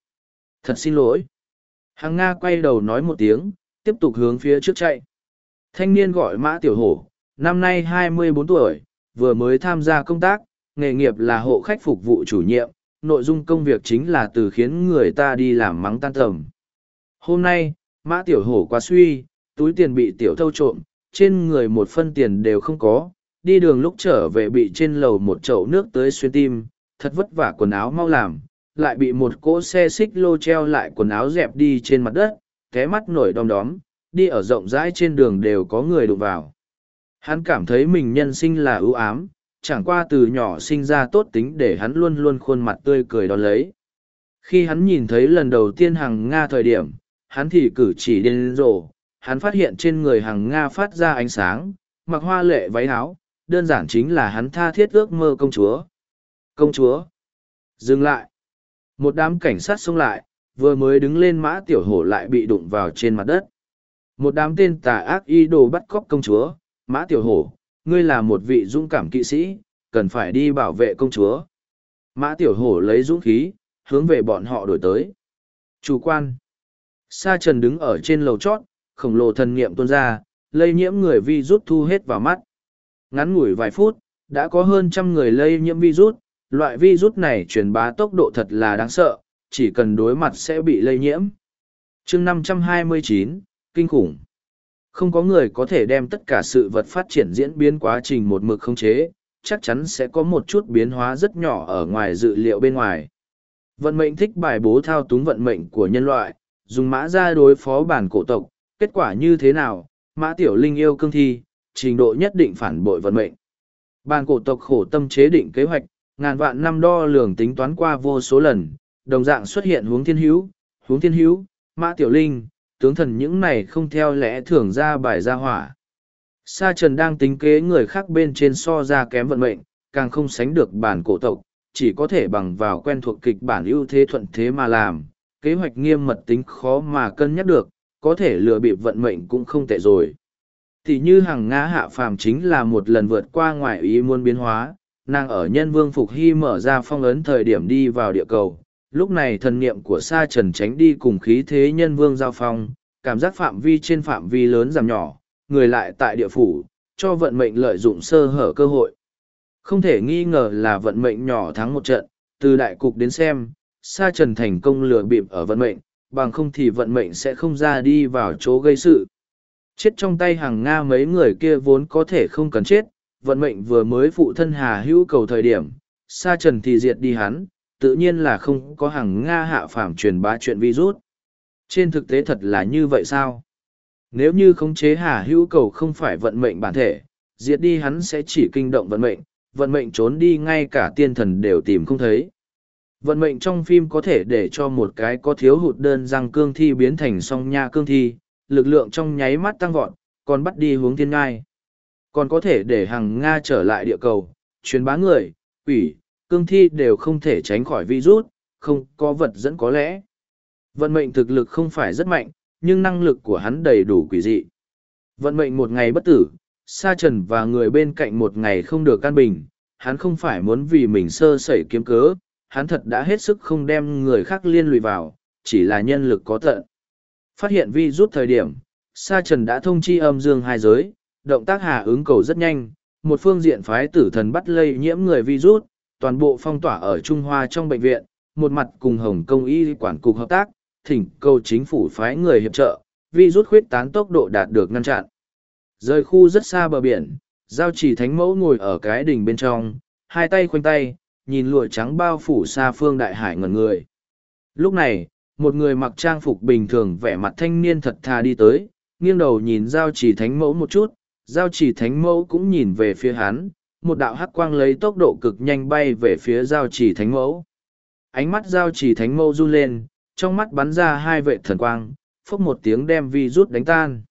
Thật xin lỗi. Hàng Nga quay đầu nói một tiếng, tiếp tục hướng phía trước chạy. Thanh niên gọi Mã Tiểu Hổ, năm nay hai mươi bốn tuổi, vừa mới tham gia công tác, nghề nghiệp là hộ khách phục vụ chủ nhiệm, nội dung công việc chính là từ khiến người ta đi làm mắng tan tầm. Hôm nay, Mã Tiểu Hổ quá suy, túi tiền bị Tiểu thâu trộm, trên người một phân tiền đều không có, đi đường lúc trở về bị trên lầu một chậu nước tới xuyên tim, thật vất vả quần áo mau làm, lại bị một cỗ xe xích lô treo lại quần áo dẹp đi trên mặt đất, té mắt nổi đom đóm, đi ở rộng rãi trên đường đều có người đụng vào. Hắn cảm thấy mình nhân sinh là ưu ám, chẳng qua từ nhỏ sinh ra tốt tính để hắn luôn luôn khuôn mặt tươi cười đón lấy. Khi hắn nhìn thấy lần đầu tiên hàng Nga thời điểm, hắn thì cử chỉ điên rồ, hắn phát hiện trên người hàng Nga phát ra ánh sáng, mặc hoa lệ váy áo, đơn giản chính là hắn tha thiết ước mơ công chúa. Công chúa! Dừng lại! Một đám cảnh sát xông lại, vừa mới đứng lên mã tiểu hổ lại bị đụng vào trên mặt đất. Một đám tên tà ác y đồ bắt cóc công chúa, mã tiểu hổ, ngươi là một vị dũng cảm kỵ sĩ, cần phải đi bảo vệ công chúa. Mã tiểu hổ lấy dũng khí, hướng về bọn họ đổi tới. Chủ quan. Sa trần đứng ở trên lầu chót, khổng lồ thần niệm tuôn ra, lây nhiễm người vi rút thu hết vào mắt. Ngắn ngủi vài phút, đã có hơn trăm người lây nhiễm virus, loại virus này truyền bá tốc độ thật là đáng sợ, chỉ cần đối mặt sẽ bị lây nhiễm. chương 529, Kinh khủng. Không có người có thể đem tất cả sự vật phát triển diễn biến quá trình một mực không chế, chắc chắn sẽ có một chút biến hóa rất nhỏ ở ngoài dự liệu bên ngoài. Vận mệnh thích bài bố thao túng vận mệnh của nhân loại, dùng mã ra đối phó bản cổ tộc, kết quả như thế nào, mã tiểu linh yêu cương thi, trình độ nhất định phản bội vận mệnh. Bản cổ tộc khổ tâm chế định kế hoạch, ngàn vạn năm đo lường tính toán qua vô số lần, đồng dạng xuất hiện hướng thiên hữu, hướng thiên hữu, mã tiểu linh, tướng thần những này không theo lẽ thường ra bài ra hỏa. Sa trần đang tính kế người khác bên trên so ra kém vận mệnh, càng không sánh được bản cổ tộc, chỉ có thể bằng vào quen thuộc kịch bản ưu thế thuận thế mà làm, kế hoạch nghiêm mật tính khó mà cân nhắc được, có thể lừa bịp vận mệnh cũng không tệ rồi. Thì như hàng ngã hạ phàm chính là một lần vượt qua ngoài ý muốn biến hóa, nàng ở nhân vương phục hy mở ra phong ấn thời điểm đi vào địa cầu lúc này thần niệm của sa trần tránh đi cùng khí thế nhân vương giao phong cảm giác phạm vi trên phạm vi lớn giảm nhỏ người lại tại địa phủ cho vận mệnh lợi dụng sơ hở cơ hội. Không thể nghi ngờ là vận mệnh nhỏ thắng một trận từ đại cục đến xem sa trần thành công lừa bịp ở vận mệnh bằng không thì vận mệnh sẽ không ra đi vào chỗ gây sự. Chết trong tay hàng nga mấy người kia vốn có thể không cần chết vận mệnh vừa mới phụ thân hà hữu cầu thời điểm, sa trần thì diệt đi hắn, tự nhiên là không có hàng Nga hạ phàm truyền bá chuyện virus. Trên thực tế thật là như vậy sao? Nếu như khống chế hà hữu cầu không phải vận mệnh bản thể, diệt đi hắn sẽ chỉ kinh động vận mệnh, vận mệnh trốn đi ngay cả tiên thần đều tìm không thấy. Vận mệnh trong phim có thể để cho một cái có thiếu hụt đơn răng cương thi biến thành song nha cương thi, lực lượng trong nháy mắt tăng vọt, còn bắt đi hướng thiên ngai. Còn có thể để hàng Nga trở lại địa cầu, truyền bá người, quỷ, cương thi đều không thể tránh khỏi virus, không có vật dẫn có lẽ. Vận mệnh thực lực không phải rất mạnh, nhưng năng lực của hắn đầy đủ quỷ dị. Vận mệnh một ngày bất tử, sa trần và người bên cạnh một ngày không được căn bình, hắn không phải muốn vì mình sơ sẩy kiếm cớ, hắn thật đã hết sức không đem người khác liên lụy vào, chỉ là nhân lực có tận. Phát hiện vi rút thời điểm, sa trần đã thông chi âm dương hai giới, động tác hà ứng cầu rất nhanh, một phương diện phái tử thần bắt lây nhiễm người virus, toàn bộ phong tỏa ở Trung Hoa trong bệnh viện, một mặt cùng Hồng Kông y quản cục hợp tác, thỉnh cầu chính phủ phái người hiệp trợ, virus khuyết tán tốc độ đạt được ngăn chặn. Rời khu rất xa bờ biển, giao chỉ thánh mẫu ngồi ở cái đỉnh bên trong, hai tay khoanh tay, nhìn lụa trắng bao phủ xa phương đại hải ngẩn người. Lúc này, một người mặc trang phục bình thường vẻ mặt thanh niên thật thà đi tới, nghiêng đầu nhìn giao chỉ thánh mẫu một chút, giao chỉ thánh mẫu cũng nhìn về phía hắn, một đạo hắc quang lấy tốc độ cực nhanh bay về phía giao chỉ thánh mẫu. Ánh mắt giao chỉ thánh mẫu run lên, trong mắt bắn ra hai vệ thần quang, phốc một tiếng đem vi rút đánh tan.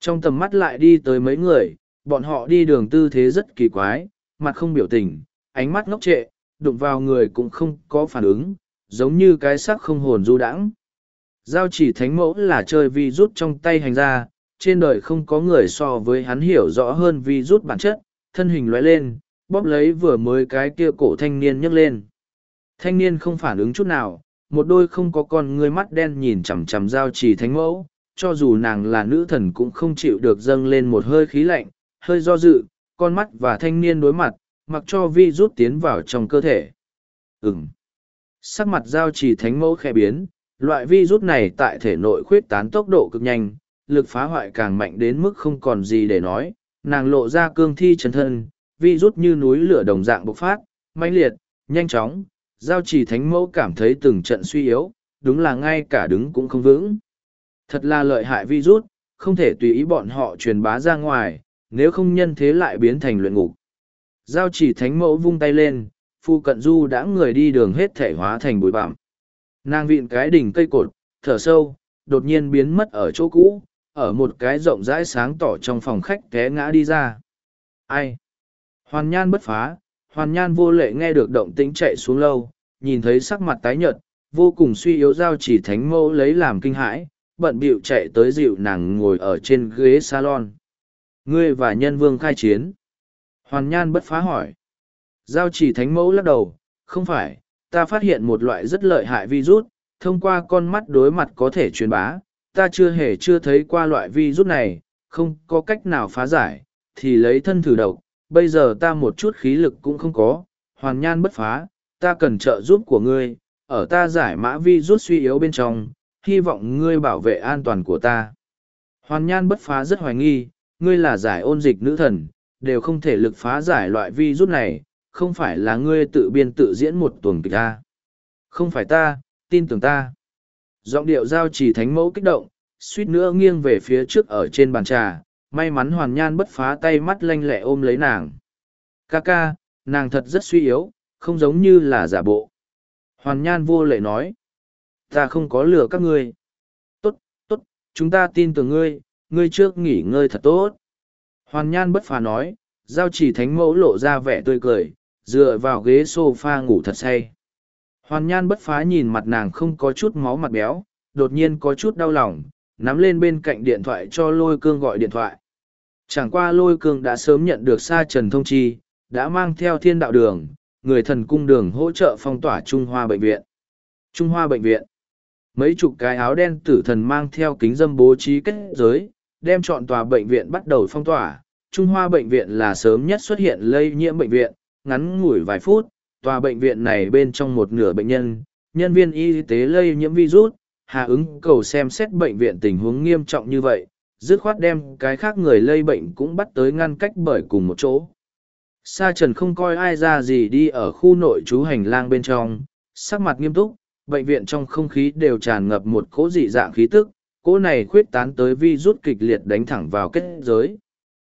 Trong tầm mắt lại đi tới mấy người, bọn họ đi đường tư thế rất kỳ quái, mặt không biểu tình, ánh mắt ngốc trệ, đụng vào người cũng không có phản ứng, giống như cái xác không hồn du đãng. Giao chỉ thánh mẫu là chơi vi rút trong tay hành ra, trên đời không có người so với hắn hiểu rõ hơn vi rút bản chất, thân hình lóe lên, bóp lấy vừa mới cái kia cổ thanh niên nhấc lên. Thanh niên không phản ứng chút nào, một đôi không có con ngươi mắt đen nhìn chằm chằm giao trì thánh mẫu, cho dù nàng là nữ thần cũng không chịu được dâng lên một hơi khí lạnh, hơi do dự, con mắt và thanh niên đối mặt, mặc cho vi rút tiến vào trong cơ thể. Ừm. Sắc mặt giao trì thánh mẫu khẽ biến, loại vi rút này tại thể nội khuyết tán tốc độ cực nhanh, lực phá hoại càng mạnh đến mức không còn gì để nói, nàng lộ ra cương thi chân thân, vi rút như núi lửa đồng dạng bộc phát, mãnh liệt, nhanh chóng, giao chỉ thánh mẫu cảm thấy từng trận suy yếu, đúng là ngay cả đứng cũng không vững. Thật là lợi hại Vi rút, không thể tùy ý bọn họ truyền bá ra ngoài, nếu không nhân thế lại biến thành luyện ngục. Giao chỉ thánh mẫu vung tay lên, phu cận du đã người đi đường hết thể hóa thành bụi bặm. Nàng vịn cái đỉnh cây cột, thở sâu, đột nhiên biến mất ở chỗ cũ, ở một cái rộng rãi sáng tỏ trong phòng khách té ngã đi ra. Ai? Hoàn nhan bất phá, hoàn nhan vô lệ nghe được động tĩnh chạy xuống lâu, nhìn thấy sắc mặt tái nhợt, vô cùng suy yếu giao chỉ thánh mẫu lấy làm kinh hãi, bận bịu chạy tới dịu nàng ngồi ở trên ghế salon. Ngươi và nhân vương khai chiến. Hoàn nhan bất phá hỏi. Giao chỉ thánh mẫu lắc đầu, không phải, ta phát hiện một loại rất lợi hại virus, thông qua con mắt đối mặt có thể truyền bá, ta chưa hề chưa thấy qua loại vi rút này, không có cách nào phá giải, thì lấy thân thử độc, bây giờ ta một chút khí lực cũng không có, hoàn nhan bất phá, ta cần trợ giúp của ngươi, ở ta giải mã vi rút suy yếu bên trong, hy vọng ngươi bảo vệ an toàn của ta. Hoàn nhan bất phá rất hoài nghi, ngươi là giải ôn dịch nữ thần, đều không thể lực phá giải loại vi rút này, không phải là ngươi tự biên tự diễn một tuần kịch ta. Không phải ta, tin tưởng ta. Giọng điệu giao chỉ thánh mẫu kích động, suýt nữa nghiêng về phía trước ở trên bàn trà, may mắn hoàn nhan bất phá tay mắt lanh lẹ ôm lấy nàng. Ca ca, nàng thật rất suy yếu, không giống như là giả bộ. Hoàn nhan vô lệ nói ta không có lừa các ngươi tốt tốt chúng ta tin tưởng ngươi ngươi trước nghỉ ngơi thật tốt hoàn nhan bất phá nói giao chỉ thánh mẫu lộ ra vẻ tươi cười dựa vào ghế s o f a ngủ thật say hoàn nhan bất phá nhìn mặt nàng không có chút máu mặt béo, đột nhiên có chút đau lòng, nắm lên bên cạnh điện thoại cho lôi cương gọi điện thoại. Chẳng qua lôi cương đã sớm nhận được sa trần thông chi, đã mang theo thiên đạo đường, người thần cung đường hỗ trợ phong tỏa trung hoa bệnh viện. Trung hoa bệnh viện. Mấy chục cái áo đen tử thần mang theo kính dâm bố trí kết giới, đem chọn tòa bệnh viện bắt đầu phong tỏa. Trung hoa bệnh viện là sớm nhất xuất hiện lây nhiễm bệnh viện, ngắn ngủi vài phút tòa bệnh viện này bên trong một nửa bệnh nhân nhân viên y tế lây nhiễm virus hà ứng cầu xem xét bệnh viện tình huống nghiêm trọng như vậy dứt khoát đem cái khác người lây bệnh cũng bắt tới ngăn cách bởi cùng một chỗ sa trần không coi ai ra gì đi ở khu nội trú hành lang bên trong sắc mặt nghiêm túc bệnh viện trong không khí đều tràn ngập một cỗ dị dạng khí tức, cỗ này khuyết tán tới vi rút kịch liệt đánh thẳng vào kết giới.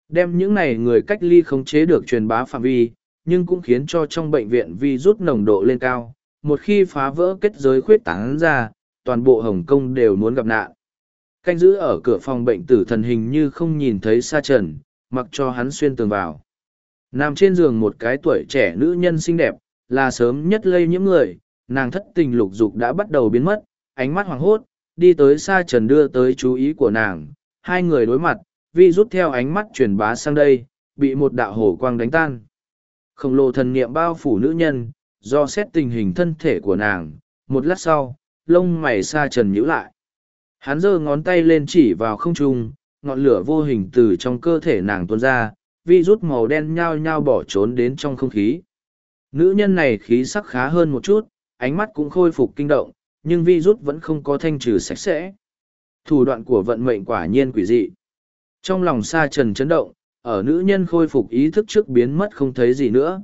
Đem những này người cách ly khống chế được truyền bá phạm vi, nhưng cũng khiến cho trong bệnh viện vi rút nồng độ lên cao. Một khi phá vỡ kết giới khuyết tán ra, toàn bộ Hồng Kông đều muốn gặp nạn. Canh giữ ở cửa phòng bệnh tử thần hình như không nhìn thấy Sa Trần, mặc cho hắn xuyên tường vào. Nằm trên giường một cái tuổi trẻ nữ nhân xinh đẹp, là sớm nhất lây nhiễm người, nàng thất tình lục dục đã bắt đầu biến mất, ánh mắt hoàng hốt, đi tới Sa Trần đưa tới chú ý của nàng, hai người đối mặt, vi rút theo ánh mắt truyền bá sang đây, bị một đạo hổ quang đánh tan. Khổng lồ thần niệm bao phủ nữ nhân, do xét tình hình thân thể của nàng, một lát sau, lông mày Sa Trần nhíu lại. Hắn giơ ngón tay lên chỉ vào không trung, ngọn lửa vô hình từ trong cơ thể nàng tuôn ra, vi rút màu đen nhao nhao bỏ trốn đến trong không khí. Nữ nhân này khí sắc khá hơn một chút, ánh mắt cũng khôi phục kinh động, nhưng vi rút vẫn không có thanh trừ sạch sẽ. Thủ đoạn của vận mệnh quả nhiên quỷ dị. Trong lòng Sa Trần chấn động, ở nữ nhân khôi phục ý thức trước biến mất không thấy gì nữa.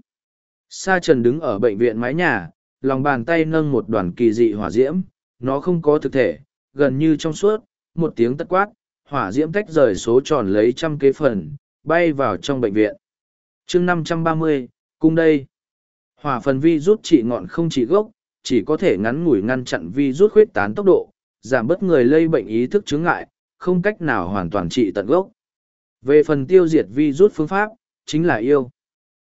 Sa Trần đứng ở bệnh viện mái nhà, lòng bàn tay nâng một đoàn kỳ dị hỏa diễm, nó không có thực thể, gần như trong suốt, một tiếng tất quát, hỏa diễm tách rời số tròn lấy trăm kế phần, bay vào trong bệnh viện. chương 530, cung đây. Hỏa phần vi rút trị ngọn không trị gốc, chỉ có thể ngắn ngủi ngăn chặn vi rút khuyết tán tốc độ, giảm bớt người lây bệnh ý thức chứng ngại, không cách nào hoàn toàn trị tận gốc. Về phần tiêu diệt vi rút phương pháp, chính là yêu.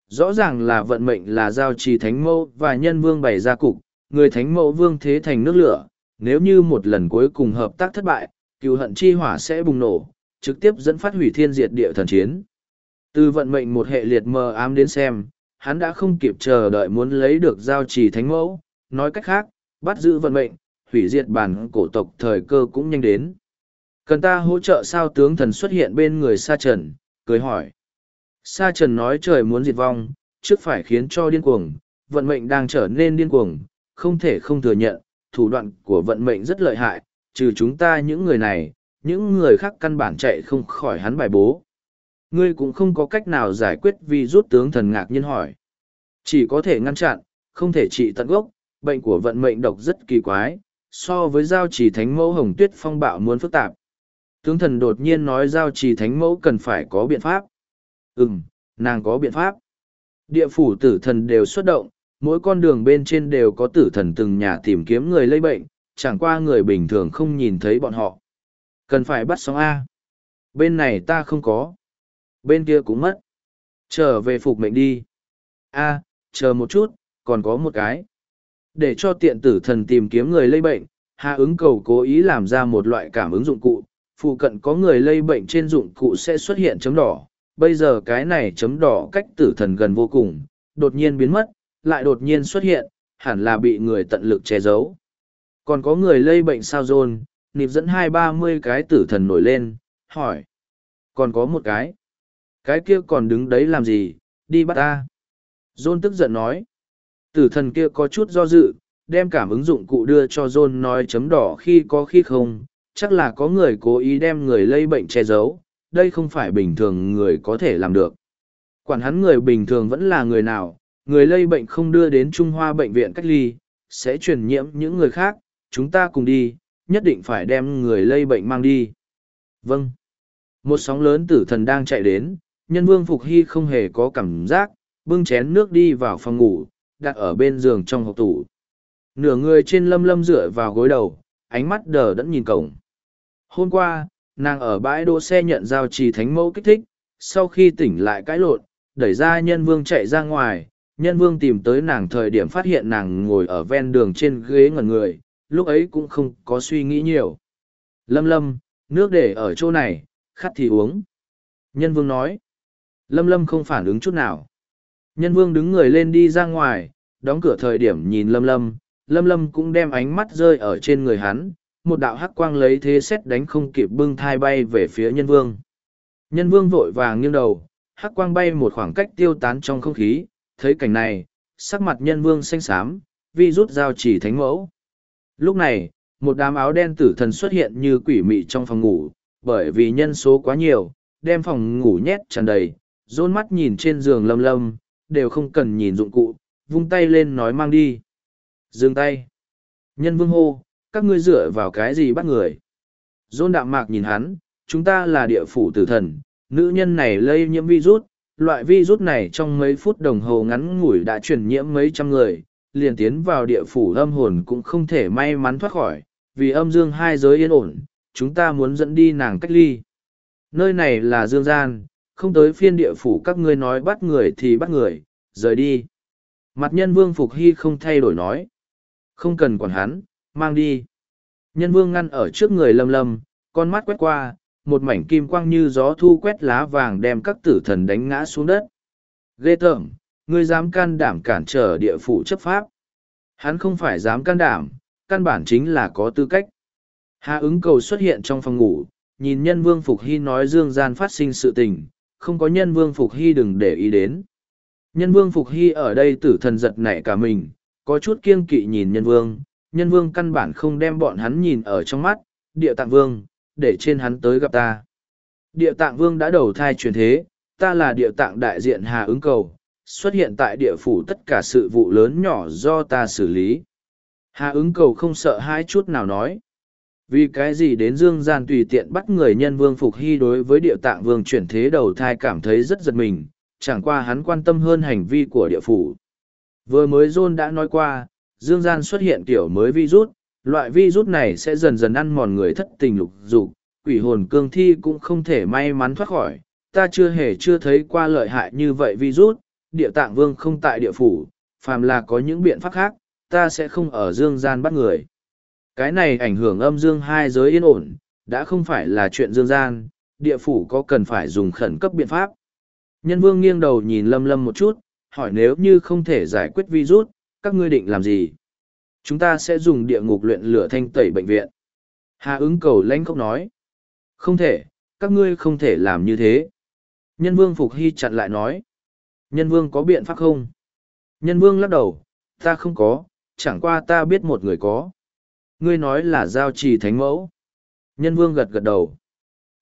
Rõ ràng là vận mệnh là giao trì thánh mẫu và nhân vương bày ra cục, người thánh mẫu vương thế thành nước lửa, nếu như một lần cuối cùng hợp tác thất bại, cựu hận chi hỏa sẽ bùng nổ, trực tiếp dẫn phát hủy thiên diệt địa thần chiến. Từ vận mệnh một hệ liệt mờ ám đến xem, hắn đã không kịp chờ đợi muốn lấy được giao trì thánh mẫu, nói cách khác, bắt giữ vận mệnh, hủy diệt bản cổ tộc thời cơ cũng nhanh đến. Cần ta hỗ trợ sao tướng thần xuất hiện bên người Sa Trần, cười hỏi. Sa Trần nói trời muốn diệt vong, trước phải khiến cho điên cuồng, vận mệnh đang trở nên điên cuồng, không thể không thừa nhận, thủ đoạn của vận mệnh rất lợi hại, trừ chúng ta những người này, những người khác căn bản chạy không khỏi hắn bài bố. Ngươi cũng không có cách nào giải quyết vì rút tướng thần ngạc nhiên hỏi. Chỉ có thể ngăn chặn, không thể trị tận gốc, bệnh của vận mệnh độc rất kỳ quái, so với giao chỉ thánh mẫu hồng tuyết phong bạo muốn phức tạp. Tướng thần đột nhiên nói giao trì thánh mẫu cần phải có biện pháp. Ừm, nàng có biện pháp. Địa phủ tử thần đều xuất động, mỗi con đường bên trên đều có tử thần từng nhà tìm kiếm người lây bệnh, chẳng qua người bình thường không nhìn thấy bọn họ. Cần phải bắt sóng A. Bên này ta không có. Bên kia cũng mất. Trở về phục mệnh đi. A, chờ một chút, còn có một cái. Để cho tiện tử thần tìm kiếm người lây bệnh, Hạ ứng cầu cố ý làm ra một loại cảm ứng dụng cụ, phụ cận có người lây bệnh trên dụng cụ sẽ xuất hiện chấm đỏ. Bây giờ cái này chấm đỏ cách tử thần gần vô cùng, đột nhiên biến mất, lại đột nhiên xuất hiện, hẳn là bị người tận lực che giấu. Còn có người lây bệnh sao rôn, nịp dẫn hai ba mươi cái tử thần nổi lên, hỏi. Còn có một cái. Cái kia còn đứng đấy làm gì, đi bắt ta. John tức giận nói. Tử thần kia có chút do dự, đem cảm ứng dụng cụ đưa cho John nói chấm đỏ khi có khi không, chắc là có người cố ý đem người lây bệnh che giấu, đây không phải bình thường người có thể làm được. Quản hắn người bình thường vẫn là người nào, người lây bệnh không đưa đến Trung Hoa bệnh viện cách ly, sẽ truyền nhiễm những người khác, chúng ta cùng đi, nhất định phải đem người lây bệnh mang đi. Vâng. Một sóng lớn tử thần đang chạy đến, nhân vương Phục Hy không hề có cảm giác, bưng chén nước đi vào phòng ngủ, đặt ở bên giường trong hộp tủ. Nửa người trên lâm lâm dựa vào gối đầu, ánh mắt đờ đẫn nhìn cổng. Hôm qua, nàng ở bãi đỗ xe nhận giao trì thánh mẫu kích thích, sau khi tỉnh lại cãi lộn, đẩy ra nhân vương chạy ra ngoài, nhân vương tìm tới nàng thời điểm phát hiện nàng ngồi ở ven đường trên ghế ngẩn người, lúc ấy cũng không có suy nghĩ nhiều. Lâm lâm, nước để ở chỗ này, khát thì uống. Nhân vương nói. Lâm lâm không phản ứng chút nào. Nhân vương đứng người lên đi ra ngoài, đóng cửa thời điểm nhìn lâm lâm, lâm lâm cũng đem ánh mắt rơi ở trên người hắn, một đạo hắc quang lấy thế xét đánh không kịp bưng thai bay về phía nhân vương. Nhân vương vội vàng nghiêng đầu, hắc quang bay một khoảng cách tiêu tán trong không khí, thấy cảnh này, sắc mặt nhân vương xanh xám, vi rút dao chỉ thánh mẫu. Lúc này, một đám áo đen tử thần xuất hiện như quỷ mị trong phòng ngủ, bởi vì nhân số quá nhiều, đem phòng ngủ nhét tràn đầy, rôn mắt nhìn trên giường lâm lâm, đều không cần nhìn dụng cụ, vung tay lên nói mang đi. Dừng tay. Nhân vương hô, các ngươi dựa vào cái gì bắt người? Dôn đạm mạc nhìn hắn, chúng ta là địa phủ tử thần, nữ nhân này lây nhiễm virus, loại virus này trong mấy phút đồng hồ ngắn ngủi đã truyền nhiễm mấy trăm người, liền tiến vào địa phủ âm hồn cũng không thể may mắn thoát khỏi, vì âm dương hai giới yên ổn, chúng ta muốn dẫn đi nàng cách ly. Nơi này là dương gian, không tới phiên địa phủ các ngươi nói bắt người thì bắt người, rời đi. Mặt nhân vương Phục Hy không thay đổi nói. Không cần quản hắn, mang đi. Nhân vương ngăn ở trước người lâm lâm, con mắt quét qua, một mảnh kim quang như gió thu quét lá vàng đem các tử thần đánh ngã xuống đất. Ghê tởm, ngươi dám can đảm cản trở địa phủ chấp pháp. Hắn không phải dám can đảm, căn bản chính là có tư cách. hạ ứng cầu xuất hiện trong phòng ngủ, nhìn nhân vương Phục Hy nói dương gian phát sinh sự tình, không có nhân vương Phục Hy đừng để ý đến. Nhân vương Phục Hy ở đây tử thần giật nảy cả mình, có chút kiêng kỵ nhìn nhân vương, nhân vương căn bản không đem bọn hắn nhìn ở trong mắt, địa tạng vương, để trên hắn tới gặp ta. Địa tạng vương đã đầu thai truyền thế, ta là địa tạng đại diện Hà ứng cầu, xuất hiện tại địa phủ tất cả sự vụ lớn nhỏ do ta xử lý. Hà ứng cầu không sợ hai chút nào nói. Vì cái gì đến dương gian tùy tiện bắt người nhân vương Phục Hy đối với địa tạng vương chuyển thế đầu thai cảm thấy rất giật mình, chẳng qua hắn quan tâm hơn hành vi của địa phủ. Vừa mới John đã nói qua, dương gian xuất hiện kiểu mới virus, loại virus này sẽ dần dần ăn mòn người thất tình lục dục, quỷ hồn cương thi cũng không thể may mắn thoát khỏi. Ta chưa hề chưa thấy qua lợi hại như vậy virus, địa tạng vương không tại địa phủ, phàm là có những biện pháp khác, ta sẽ không ở dương gian bắt người. Cái này ảnh hưởng âm dương hai giới yên ổn, đã không phải là chuyện dương gian, địa phủ có cần phải dùng khẩn cấp biện pháp. Nhân vương nghiêng đầu nhìn lâm lâm một chút, hỏi nếu như không thể giải quyết virus, các ngươi định làm gì? Chúng ta sẽ dùng địa ngục luyện lửa thanh tẩy bệnh viện. Hà ứng cầu lãnh khóc nói. Không thể, các ngươi không thể làm như thế. Nhân vương Phục Hy chặn lại nói. Nhân vương có biện pháp không? Nhân vương lắc đầu, ta không có, chẳng qua ta biết một người có. Ngươi nói là giao trì thánh mẫu. Nhân vương gật gật đầu.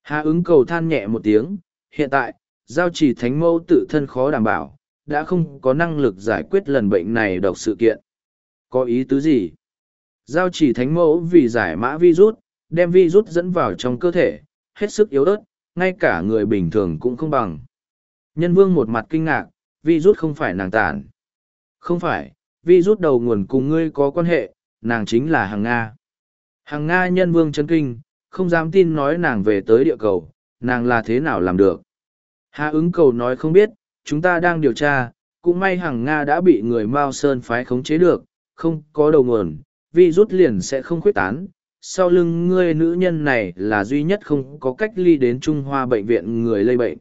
Hà ứng cầu than nhẹ một tiếng, hiện tại, giao trì thánh mẫu tự thân khó đảm bảo, đã không có năng lực giải quyết lần bệnh này độc sự kiện. Có ý tứ gì? Giao chỉ thánh mẫu vì giải mã virus, đem virus dẫn vào trong cơ thể, hết sức yếu ớt, ngay cả người bình thường cũng không bằng. Nhân vương một mặt kinh ngạc, virus không phải nàng tản. Không phải, virus đầu nguồn cùng ngươi có quan hệ, nàng chính là hàng Nga. Hàng Nga nhân vương chân kinh, không dám tin nói nàng về tới địa cầu, nàng là thế nào làm được. Hạ ứng cầu nói không biết, chúng ta đang điều tra, cũng may hàng Nga đã bị người Mao Sơn phái khống chế được, không có đầu nguồn, vi rút liền sẽ không khuyết tán. Sau lưng ngươi nữ nhân này là duy nhất không có cách ly đến Trung Hoa bệnh viện người lây bệnh.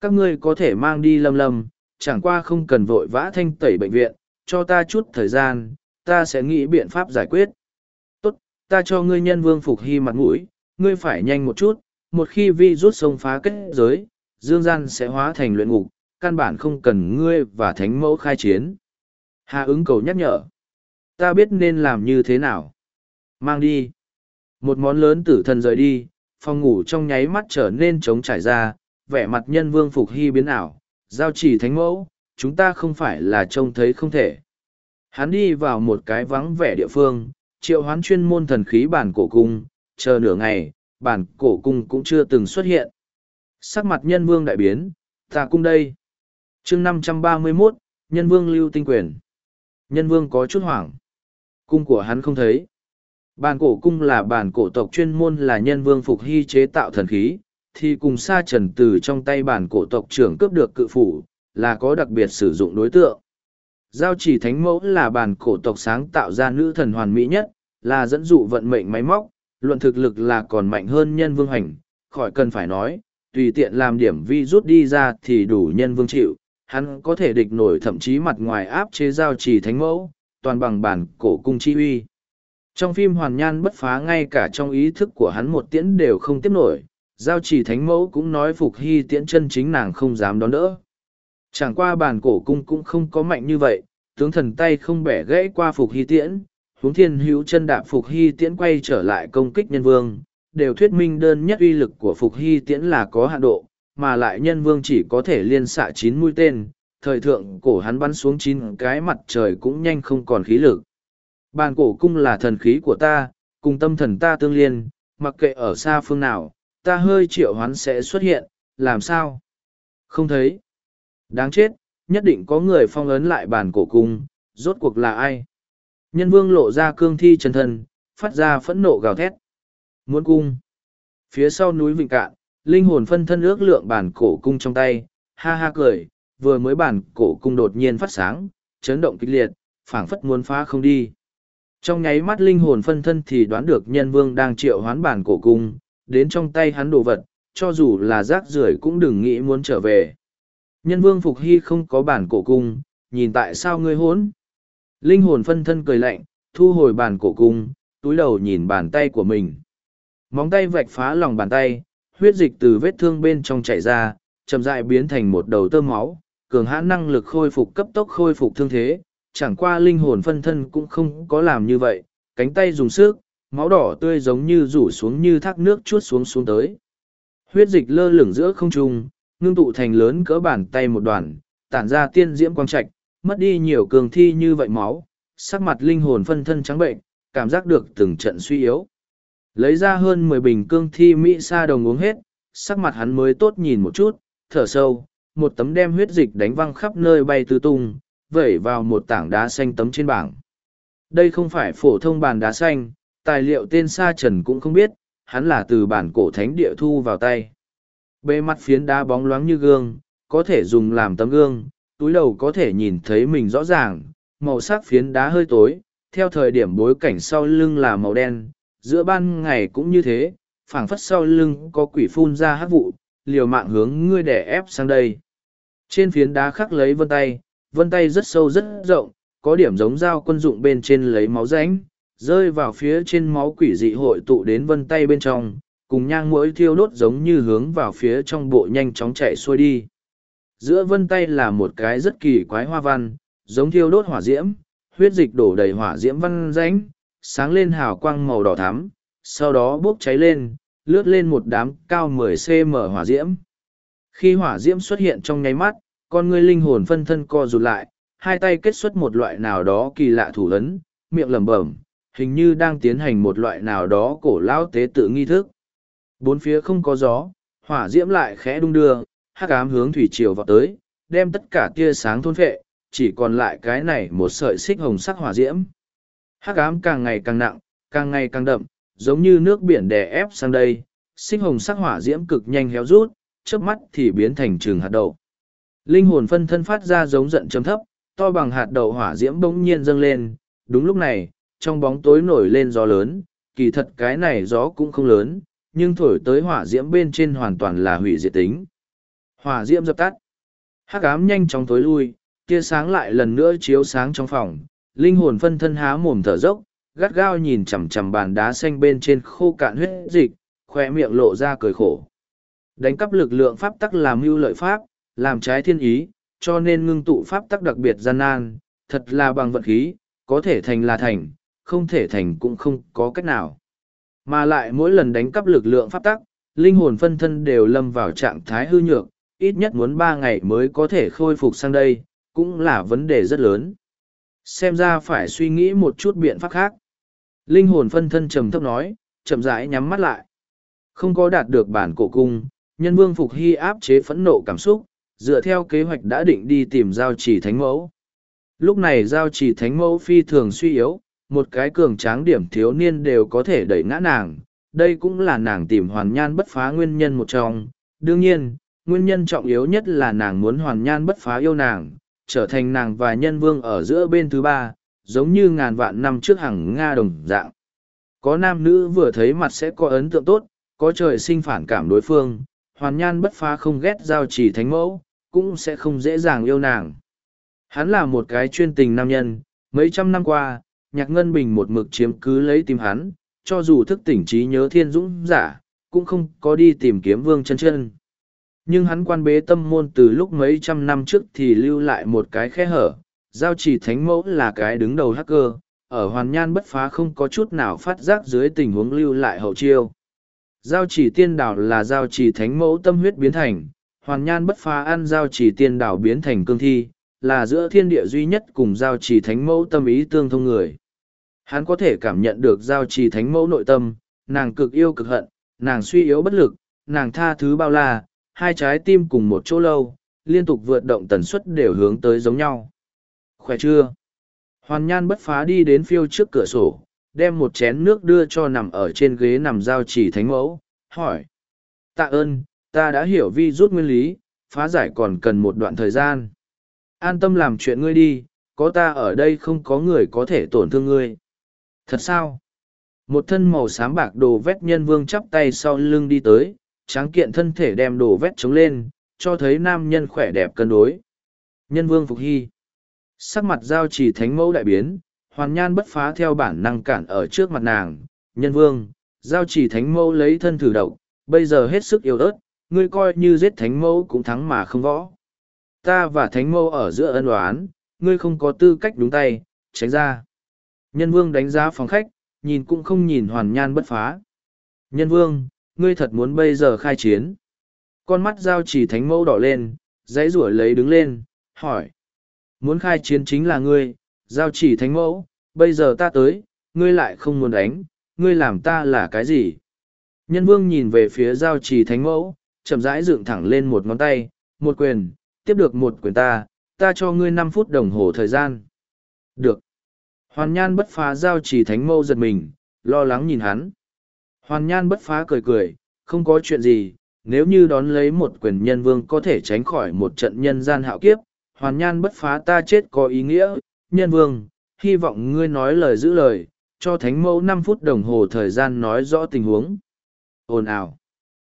Các ngươi có thể mang đi lâm lâm, chẳng qua không cần vội vã thanh tẩy bệnh viện, cho ta chút thời gian, ta sẽ nghĩ biện pháp giải quyết. Tốt, ta cho ngươi nhân vương phục hy mặt mũi, ngươi phải nhanh một chút, một khi vi rút sông phá kết giới, dương gian sẽ hóa thành luyện ngục, căn bản không cần ngươi và thánh mẫu khai chiến. Hà ứng cầu nhắc nhở ta biết nên làm như thế nào. Mang đi. Một món lớn tử thần rời đi, phòng ngủ trong nháy mắt trở nên trống trải ra, vẻ mặt nhân vương phục hy biến ảo, giao chỉ thánh mẫu, chúng ta không phải là trông thấy không thể. Hắn đi vào một cái vắng vẻ địa phương, triệu hoán chuyên môn thần khí bản cổ cung, chờ nửa ngày, bản cổ cung cũng chưa từng xuất hiện. Sắc mặt nhân vương đại biến, ta cung đây chương năm trăm ba mươi 531, nhân vương lưu tinh quyền. Nhân vương có chút hoảng. Cung của hắn không thấy. Bàn cổ cung là bản cổ tộc chuyên môn là nhân vương phục hy chế tạo thần khí, thì cùng sa trần từ trong tay bản cổ tộc trưởng cướp được cự phủ, là có đặc biệt sử dụng đối tượng. Giao chỉ thánh mẫu là bản cổ tộc sáng tạo ra nữ thần hoàn mỹ nhất, là dẫn dụ vận mệnh máy móc, luận thực lực là còn mạnh hơn nhân vương hành, khỏi cần phải nói, tùy tiện làm điểm vi rút đi ra thì đủ nhân vương chịu, hắn có thể địch nổi thậm chí mặt ngoài áp chế giao chỉ thánh mẫu, toàn bằng bản cổ cung chi uy. Trong phim hoàn nhan bất phá ngay cả trong ý thức của hắn một tiễn đều không tiếp nổi, giao chỉ thánh mẫu cũng nói phục hy tiễn chân chính nàng không dám đón đỡ. Chẳng qua bản cổ cung cũng không có mạnh như vậy, tướng thần tay không bẻ gãy qua phục hy tiễn, huống thiên hữu chân đạp phục hy tiễn quay trở lại công kích nhân vương, đều thuyết minh đơn nhất uy lực của phục hy tiễn là có hạn độ, mà lại nhân vương chỉ có thể liên xạ chín mũi tên, thời thượng cổ hắn bắn xuống chín cái mặt trời cũng nhanh không còn khí lực. Bàn cổ cung là thần khí của ta, cùng tâm thần ta tương liên, mặc kệ ở xa phương nào, ta hơi triệu hoán sẽ xuất hiện, làm sao? Không thấy. Đáng chết, nhất định có người phong ấn lại bàn cổ cung, rốt cuộc là ai? Nhân vương lộ ra cương thi chân thân, phát ra phẫn nộ gào thét. Muốn cung. Phía sau núi Vịnh Cạn, linh hồn phân thân ước lượng bản cổ cung trong tay, ha ha cười, vừa mới bản cổ cung đột nhiên phát sáng, chấn động kịch liệt, phảng phất muốn phá không đi. Trong nháy mắt linh hồn phân thân thì đoán được nhân vương đang triệu hoán bản cổ cung, đến trong tay hắn đồ vật, cho dù là rác rưởi cũng đừng nghĩ muốn trở về. Nhân vương Phục Hy không có bản cổ cung, nhìn tại sao ngươi hốn. Linh hồn phân thân cười lạnh, thu hồi bản cổ cung, túi đầu nhìn bàn tay của mình. Móng tay vạch phá lòng bàn tay, huyết dịch từ vết thương bên trong chảy ra, chậm rãi biến thành một đầu tơ máu, cường hãn năng lực khôi phục cấp tốc khôi phục thương thế, chẳng qua linh hồn phân thân cũng không có làm như vậy, cánh tay dùng sức, máu đỏ tươi giống như rủ xuống như thác nước chuốt xuống xuống tới. Huyết dịch lơ lửng giữa không trung, ngưng tụ thành lớn cỡ bàn tay một đoàn, tản ra tiên diễm quang trạch, mất đi nhiều cường thi như vậy máu, sắc mặt linh hồn phân thân trắng bệnh, cảm giác được từng trận suy yếu. Lấy ra hơn mười bình cương thi Mỹ sa đồng uống hết, sắc mặt hắn mới tốt nhìn một chút, thở sâu, một tấm đem huyết dịch đánh văng khắp nơi bay tứ tung, vẩy vào một tảng đá xanh tấm trên bảng. Đây không phải phổ thông bàn đá xanh, tài liệu tên sa trần cũng không biết, hắn là từ bản cổ thánh địa thu vào tay. Bề mặt phiến đá bóng loáng như gương, có thể dùng làm tấm gương, túi đầu có thể nhìn thấy mình rõ ràng, màu sắc phiến đá hơi tối, theo thời điểm bối cảnh sau lưng là màu đen, giữa ban ngày cũng như thế, phảng phất sau lưng có quỷ phun ra hát vụ, liều mạng hướng ngươi đè ép sang đây. Trên phiến đá khắc lấy vân tay, vân tay rất sâu rất rộng, có điểm giống dao quân dụng bên trên lấy máu ránh, rơi vào phía trên máu quỷ dị hội tụ đến vân tay bên trong, cùng nhang mũi thiêu đốt giống như hướng vào phía trong bộ nhanh chóng chạy xuôi đi. Giữa vân tay là một cái rất kỳ quái hoa văn, giống thiêu đốt hỏa diễm, huyết dịch đổ đầy hỏa diễm văn ránh, sáng lên hào quang màu đỏ thắm, sau đó bốc cháy lên, lướt lên một đám cao 10cm hỏa diễm. Khi hỏa diễm xuất hiện trong nháy mắt, con ngươi linh hồn phân thân co rụt lại, hai tay kết xuất một loại nào đó kỳ lạ thủ ấn, miệng lẩm bẩm, hình như đang tiến hành một loại nào đó cổ lão tế tự nghi thức. Bốn phía không có gió, hỏa diễm lại khẽ đung đưa, hắc ám hướng thủy triều vào tới, đem tất cả tia sáng thôn phệ, chỉ còn lại cái này một sợi xích hồng sắc hỏa diễm. Hắc ám càng ngày càng nặng, càng ngày càng đậm, giống như nước biển đè ép sang đây, xích hồng sắc hỏa diễm cực nhanh héo rút, chớp mắt thì biến thành trường hạt đậu. Linh hồn phân thân phát ra giống giận chấm thấp, to bằng hạt đậu hỏa diễm bỗng nhiên dâng lên, đúng lúc này, trong bóng tối nổi lên gió lớn, kỳ thật cái này gió cũng không lớn, nhưng thổi tới hỏa diễm bên trên hoàn toàn là hủy diệt tính. Hỏa diễm dập tắt. Hắc ám nhanh chóng tối lui, tia sáng lại lần nữa chiếu sáng trong phòng, linh hồn phân thân há mồm thở dốc, gắt gao nhìn chằm chằm bàn đá xanh bên trên khô cạn huyết dịch, khoe miệng lộ ra cười khổ. Đánh cắp lực lượng pháp tắc làm mưu lợi pháp, làm trái thiên ý, cho nên ngưng tụ pháp tắc đặc biệt gian nan, thật là bằng vận khí, có thể thành là thành, không thể thành cũng không có cách nào. Mà lại mỗi lần đánh cắp lực lượng pháp tắc, linh hồn phân thân đều lâm vào trạng thái hư nhược, ít nhất muốn ba ngày mới có thể khôi phục sang đây, cũng là vấn đề rất lớn. Xem ra phải suy nghĩ một chút biện pháp khác. Linh hồn phân thân trầm thấp nói, chậm rãi nhắm mắt lại. Không có đạt được bản cổ cung, nhân vương Phục Hy áp chế phẫn nộ cảm xúc, dựa theo kế hoạch đã định đi tìm giao chỉ thánh mẫu. Lúc này giao chỉ thánh mẫu phi thường suy yếu, một cái cường tráng điểm thiếu niên đều có thể đẩy ngã nàng, đây cũng là nàng tìm hoàn nhan bất phá nguyên nhân một trong. Đương nhiên, nguyên nhân trọng yếu nhất là nàng muốn hoàn nhan bất phá yêu nàng, trở thành nàng và nhân vương ở giữa bên thứ ba, giống như ngàn vạn năm trước hàng Nga đồng dạng. Có nam nữ vừa thấy mặt sẽ có ấn tượng tốt, có trời sinh phản cảm đối phương, hoàn nhan bất phá không ghét giao chỉ thánh mẫu, cũng sẽ không dễ dàng yêu nàng. Hắn là một cái chuyên tình nam nhân, mấy trăm năm qua, nhạc ngân bình một mực chiếm cứ lấy tìm hắn, cho dù thức tỉnh trí nhớ thiên dũng giả, cũng không có đi tìm kiếm vương chân chân. Nhưng hắn quan bế tâm môn từ lúc mấy trăm năm trước thì lưu lại một cái khe hở, giao chỉ thánh mẫu là cái đứng đầu hacker, ở hoàn nhan bất phá không có chút nào phát giác dưới tình huống lưu lại hậu chiêu. Giao chỉ tiên đảo là giao chỉ thánh mẫu tâm huyết biến thành, hoàn nhan bất phá ăn giao chỉ tiên đảo biến thành cương thi, là giữa thiên địa duy nhất cùng giao chỉ thánh mẫu tâm ý tương thông người. Hắn có thể cảm nhận được giao trì thánh mẫu nội tâm, nàng cực yêu cực hận, nàng suy yếu bất lực, nàng tha thứ bao la, hai trái tim cùng một chỗ lâu, liên tục vượt động tần suất đều hướng tới giống nhau. Khỏe chưa? Hoàn nhan bất phá đi đến phiêu trước cửa sổ, đem một chén nước đưa cho nằm ở trên ghế nằm giao chỉ thánh mẫu, hỏi. Tạ ơn, ta đã hiểu vi rút nguyên lý, phá giải còn cần một đoạn thời gian. An tâm làm chuyện ngươi đi, có ta ở đây không có người có thể tổn thương ngươi. Thật sao? Một thân màu xám bạc đồ vét nhân vương chắp tay sau lưng đi tới, tráng kiện thân thể đem đồ vét chống lên, cho thấy nam nhân khỏe đẹp cân đối. Nhân vương phục hy. Sắc mặt giao chỉ thánh mẫu đại biến, hoàn nhan bất phá theo bản năng cản ở trước mặt nàng. Nhân vương, giao chỉ thánh mẫu lấy thân thử độc, bây giờ hết sức yếu ớt, ngươi coi như giết thánh mẫu cũng thắng mà không võ. Ta và thánh mẫu ở giữa ân oán, ngươi không có tư cách đúng tay, tránh ra. Nhân vương đánh giá phòng khách, nhìn cũng không nhìn hoàn nhan bất phá. Nhân vương, ngươi thật muốn bây giờ khai chiến. Con mắt giao chỉ thánh mẫu đỏ lên, dãy rủa lấy đứng lên, hỏi. Muốn khai chiến chính là ngươi, giao chỉ thánh mẫu, bây giờ ta tới, ngươi lại không muốn đánh, ngươi làm ta là cái gì? Nhân vương nhìn về phía giao chỉ thánh mẫu, chậm rãi dựng thẳng lên một ngón tay, một quyền, tiếp được một quyền ta, ta cho ngươi năm phút đồng hồ thời gian. Được. Hoàn nhan bất phá giao chỉ thánh mẫu giật mình, lo lắng nhìn hắn. Hoàn nhan bất phá cười cười, không có chuyện gì, nếu như đón lấy một quyền nhân vương có thể tránh khỏi một trận nhân gian hạo kiếp, hoàn nhan bất phá ta chết có ý nghĩa, nhân vương, hy vọng ngươi nói lời giữ lời, cho thánh mẫu năm phút đồng hồ thời gian nói rõ tình huống. Ồn ào.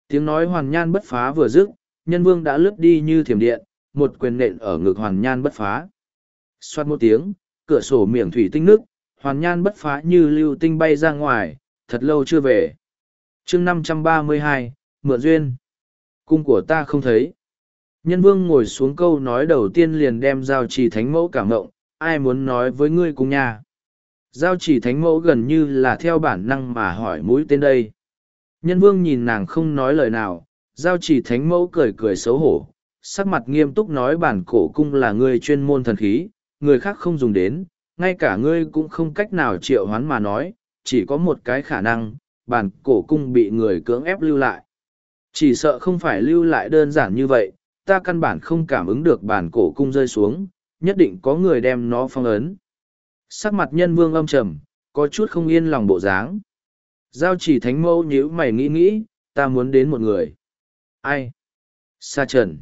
Tiếng nói hoàn nhan bất phá vừa dứt, nhân vương đã lướt đi như thiểm điện, một quyền nện ở ngực hoàn nhan bất phá. Xoát một tiếng, cửa sổ miệng thủy tinh nước, hoàn nhan bất phá như lưu tinh bay ra ngoài, thật lâu chưa về chương năm trăm ba mươi hai Mượn Duyên. Cung của ta không thấy. Nhân vương ngồi xuống câu nói đầu tiên liền đem giao trì thánh mẫu cảm động, ai muốn nói với ngươi cùng nhà. Giao chỉ thánh mẫu gần như là theo bản năng mà hỏi mũi tên đây. Nhân vương nhìn nàng không nói lời nào, giao chỉ thánh mẫu cười cười xấu hổ, sắc mặt nghiêm túc nói bản cổ cung là ngươi chuyên môn thần khí, người khác không dùng đến, ngay cả ngươi cũng không cách nào triệu hoán mà nói, chỉ có một cái khả năng, bản cổ cung bị người cưỡng ép lưu lại. Chỉ sợ không phải lưu lại đơn giản như vậy, ta căn bản không cảm ứng được bản cổ cung rơi xuống, nhất định có người đem nó phong ấn. Sắc mặt nhân vương âm trầm, có chút không yên lòng bộ dáng. Giao chỉ thánh mâu nhíu mày nghĩ nghĩ, ta muốn đến một người. Ai? Sa trần.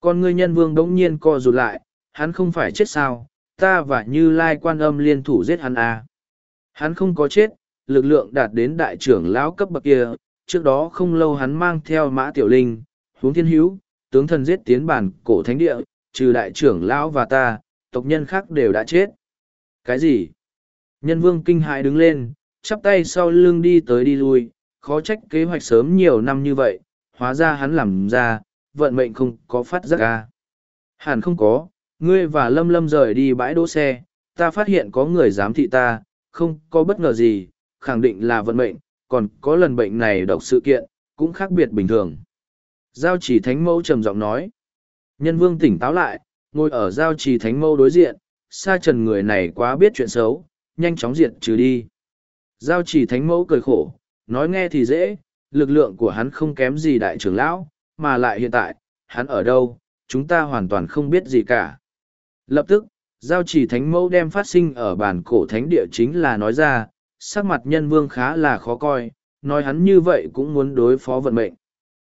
Con ngươi nhân vương đống nhiên co rụt lại, hắn không phải chết sao, ta và như lai quan âm liên thủ giết hắn à. Hắn không có chết, lực lượng đạt đến đại trưởng lão cấp bậc kia, trước đó không lâu hắn mang theo mã tiểu linh, huống thiên hữu, tướng thần giết tiến bản cổ thánh địa, trừ đại trưởng lão và ta, tộc nhân khác đều đã chết. Cái gì? Nhân vương kinh hại đứng lên, chắp tay sau lưng đi tới đi lui, khó trách kế hoạch sớm nhiều năm như vậy, hóa ra hắn làm ra, vận mệnh không có phát giác ra. Hẳn không có, ngươi và Lâm Lâm rời đi bãi đỗ xe, ta phát hiện có người giám thị ta, không có bất ngờ gì, khẳng định là vận mệnh, còn có lần bệnh này độc sự kiện, cũng khác biệt bình thường. Giao chỉ thánh mẫu trầm giọng nói. Nhân vương tỉnh táo lại, ngồi ở giao trì thánh mâu đối diện, sa trần người này quá biết chuyện xấu, nhanh chóng diệt trừ đi. Giao trì thánh mẫu cười khổ, nói nghe thì dễ, lực lượng của hắn không kém gì đại trưởng lão, mà lại hiện tại, hắn ở đâu, chúng ta hoàn toàn không biết gì cả. Lập tức, giao trì thánh mẫu đem phát sinh ở bản cổ thánh địa chính là nói ra, sắc mặt nhân vương khá là khó coi, nói hắn như vậy cũng muốn đối phó vận mệnh.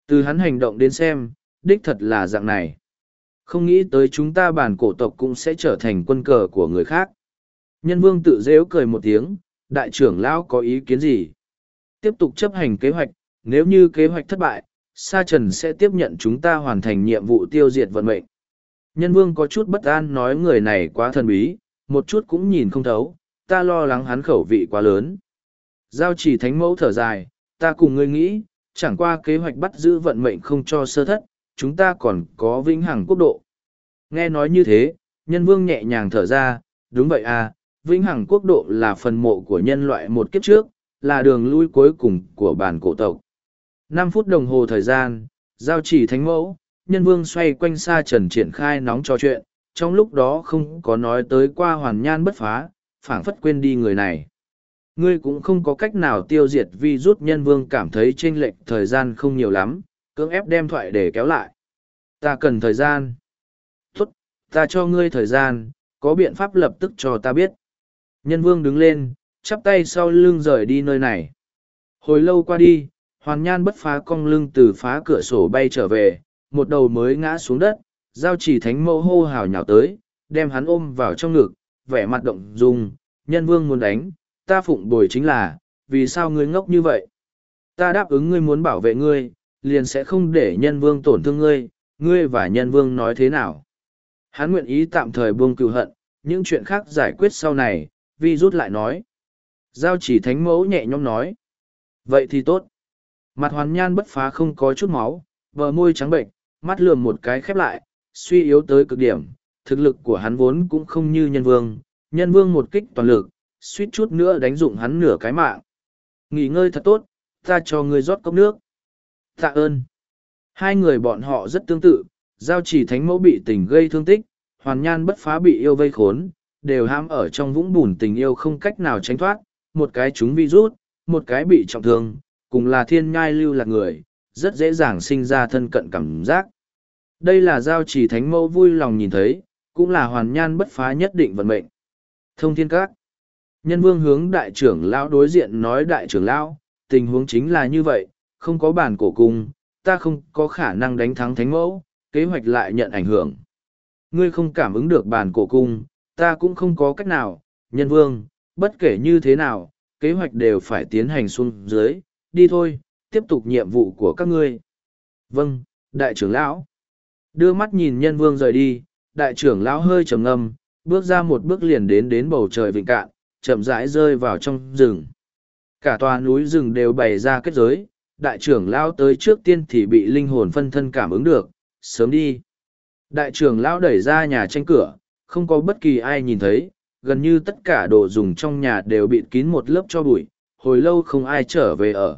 Từ hắn hành động đến xem, đích thật là dạng này. Không nghĩ tới chúng ta bản cổ tộc cũng sẽ trở thành quân cờ của người khác. Nhân vương tự dễu cười một tiếng, đại trưởng lão có ý kiến gì? Tiếp tục chấp hành kế hoạch, nếu như kế hoạch thất bại, Sa Trần sẽ tiếp nhận chúng ta hoàn thành nhiệm vụ tiêu diệt vận mệnh. Nhân vương có chút bất an nói người này quá thần bí, một chút cũng nhìn không thấu, ta lo lắng hắn khẩu vị quá lớn. Giao chỉ thánh mẫu thở dài, ta cùng ngươi nghĩ, chẳng qua kế hoạch bắt giữ vận mệnh không cho sơ thất, chúng ta còn có vĩnh hằng quốc độ. Nghe nói như thế, nhân vương nhẹ nhàng thở ra, đúng vậy à, vĩnh hằng quốc độ là phần mộ của nhân loại một kiếp trước, là đường lui cuối cùng của bản cổ tộc. Năm phút đồng hồ thời gian, giao chỉ thánh mẫu, nhân vương xoay quanh xa trần triển khai nóng trò chuyện, trong lúc đó không có nói tới qua hoàn nhan bất phá, phảng phất quên đi người này. Ngươi cũng không có cách nào tiêu diệt vi rút nhân vương cảm thấy chênh lệch thời gian không nhiều lắm, cưỡng ép đem thoại để kéo lại. Ta cần thời gian. Tốt, ta cho ngươi thời gian, có biện pháp lập tức cho ta biết. Nhân vương đứng lên, chắp tay sau lưng rời đi nơi này. Hồi lâu qua đi, hoàn nhan bất phá cong lưng từ phá cửa sổ bay trở về, một đầu mới ngã xuống đất, giao chỉ thánh mẫu hô hào nhào tới, đem hắn ôm vào trong ngực, vẻ mặt động dung, nhân vương muốn đánh, ta phụng bồi chính là, vì sao ngươi ngốc như vậy? Ta đáp ứng ngươi muốn bảo vệ ngươi, liền sẽ không để nhân vương tổn thương ngươi, ngươi và nhân vương nói thế nào? Hắn nguyện ý tạm thời buông cựu hận, những chuyện khác giải quyết sau này, vi rút lại nói. Giao chỉ thánh mẫu nhẹ nhõm nói. Vậy thì tốt. Mặt hoàn nhan bất phá không có chút máu, vờ môi trắng bệnh, mắt lườm một cái khép lại, suy yếu tới cực điểm. Thực lực của hắn vốn cũng không như nhân vương, nhân vương một kích toàn lực, suýt chút nữa đánh dụng hắn nửa cái mạng. Nghỉ ngơi thật tốt, ta cho ngươi rót cốc nước. Tạ ơn. Hai người bọn họ rất tương tự, giao chỉ thánh mẫu bị tình gây thương tích, hoàn nhan bất phá bị yêu vây khốn, đều ham ở trong vũng bùn tình yêu không cách nào tránh thoát, một cái chúng virus, một cái bị trọng thương, cùng là thiên nhai lưu là người, rất dễ dàng sinh ra thân cận cảm giác. Đây là giao chỉ thánh mẫu vui lòng nhìn thấy, cũng là hoàn nhan bất phá nhất định vận mệnh. Thông thiên các. Nhân vương hướng đại trưởng lão đối diện nói đại trưởng lão, tình huống chính là như vậy, không có bản cổ cung, ta không có khả năng đánh thắng thánh mẫu, kế hoạch lại nhận ảnh hưởng. Ngươi không cảm ứng được bản cổ cung, ta cũng không có cách nào, nhân vương, bất kể như thế nào, kế hoạch đều phải tiến hành xuống dưới, đi thôi, tiếp tục nhiệm vụ của các ngươi. Vâng, đại trưởng lão. Đưa mắt nhìn nhân vương rời đi, đại trưởng lão hơi trầm ngâm, bước ra một bước liền đến đến bầu trời vịnh cạn, chậm rãi rơi vào trong rừng. Cả tòa núi rừng đều bày ra kết giới, đại trưởng lão tới trước tiên thì bị linh hồn phân thân cảm ứng được, sớm đi. Đại trưởng lão đẩy ra nhà tranh cửa, không có bất kỳ ai nhìn thấy, gần như tất cả đồ dùng trong nhà đều bịt kín một lớp cho bụi, hồi lâu không ai trở về ở.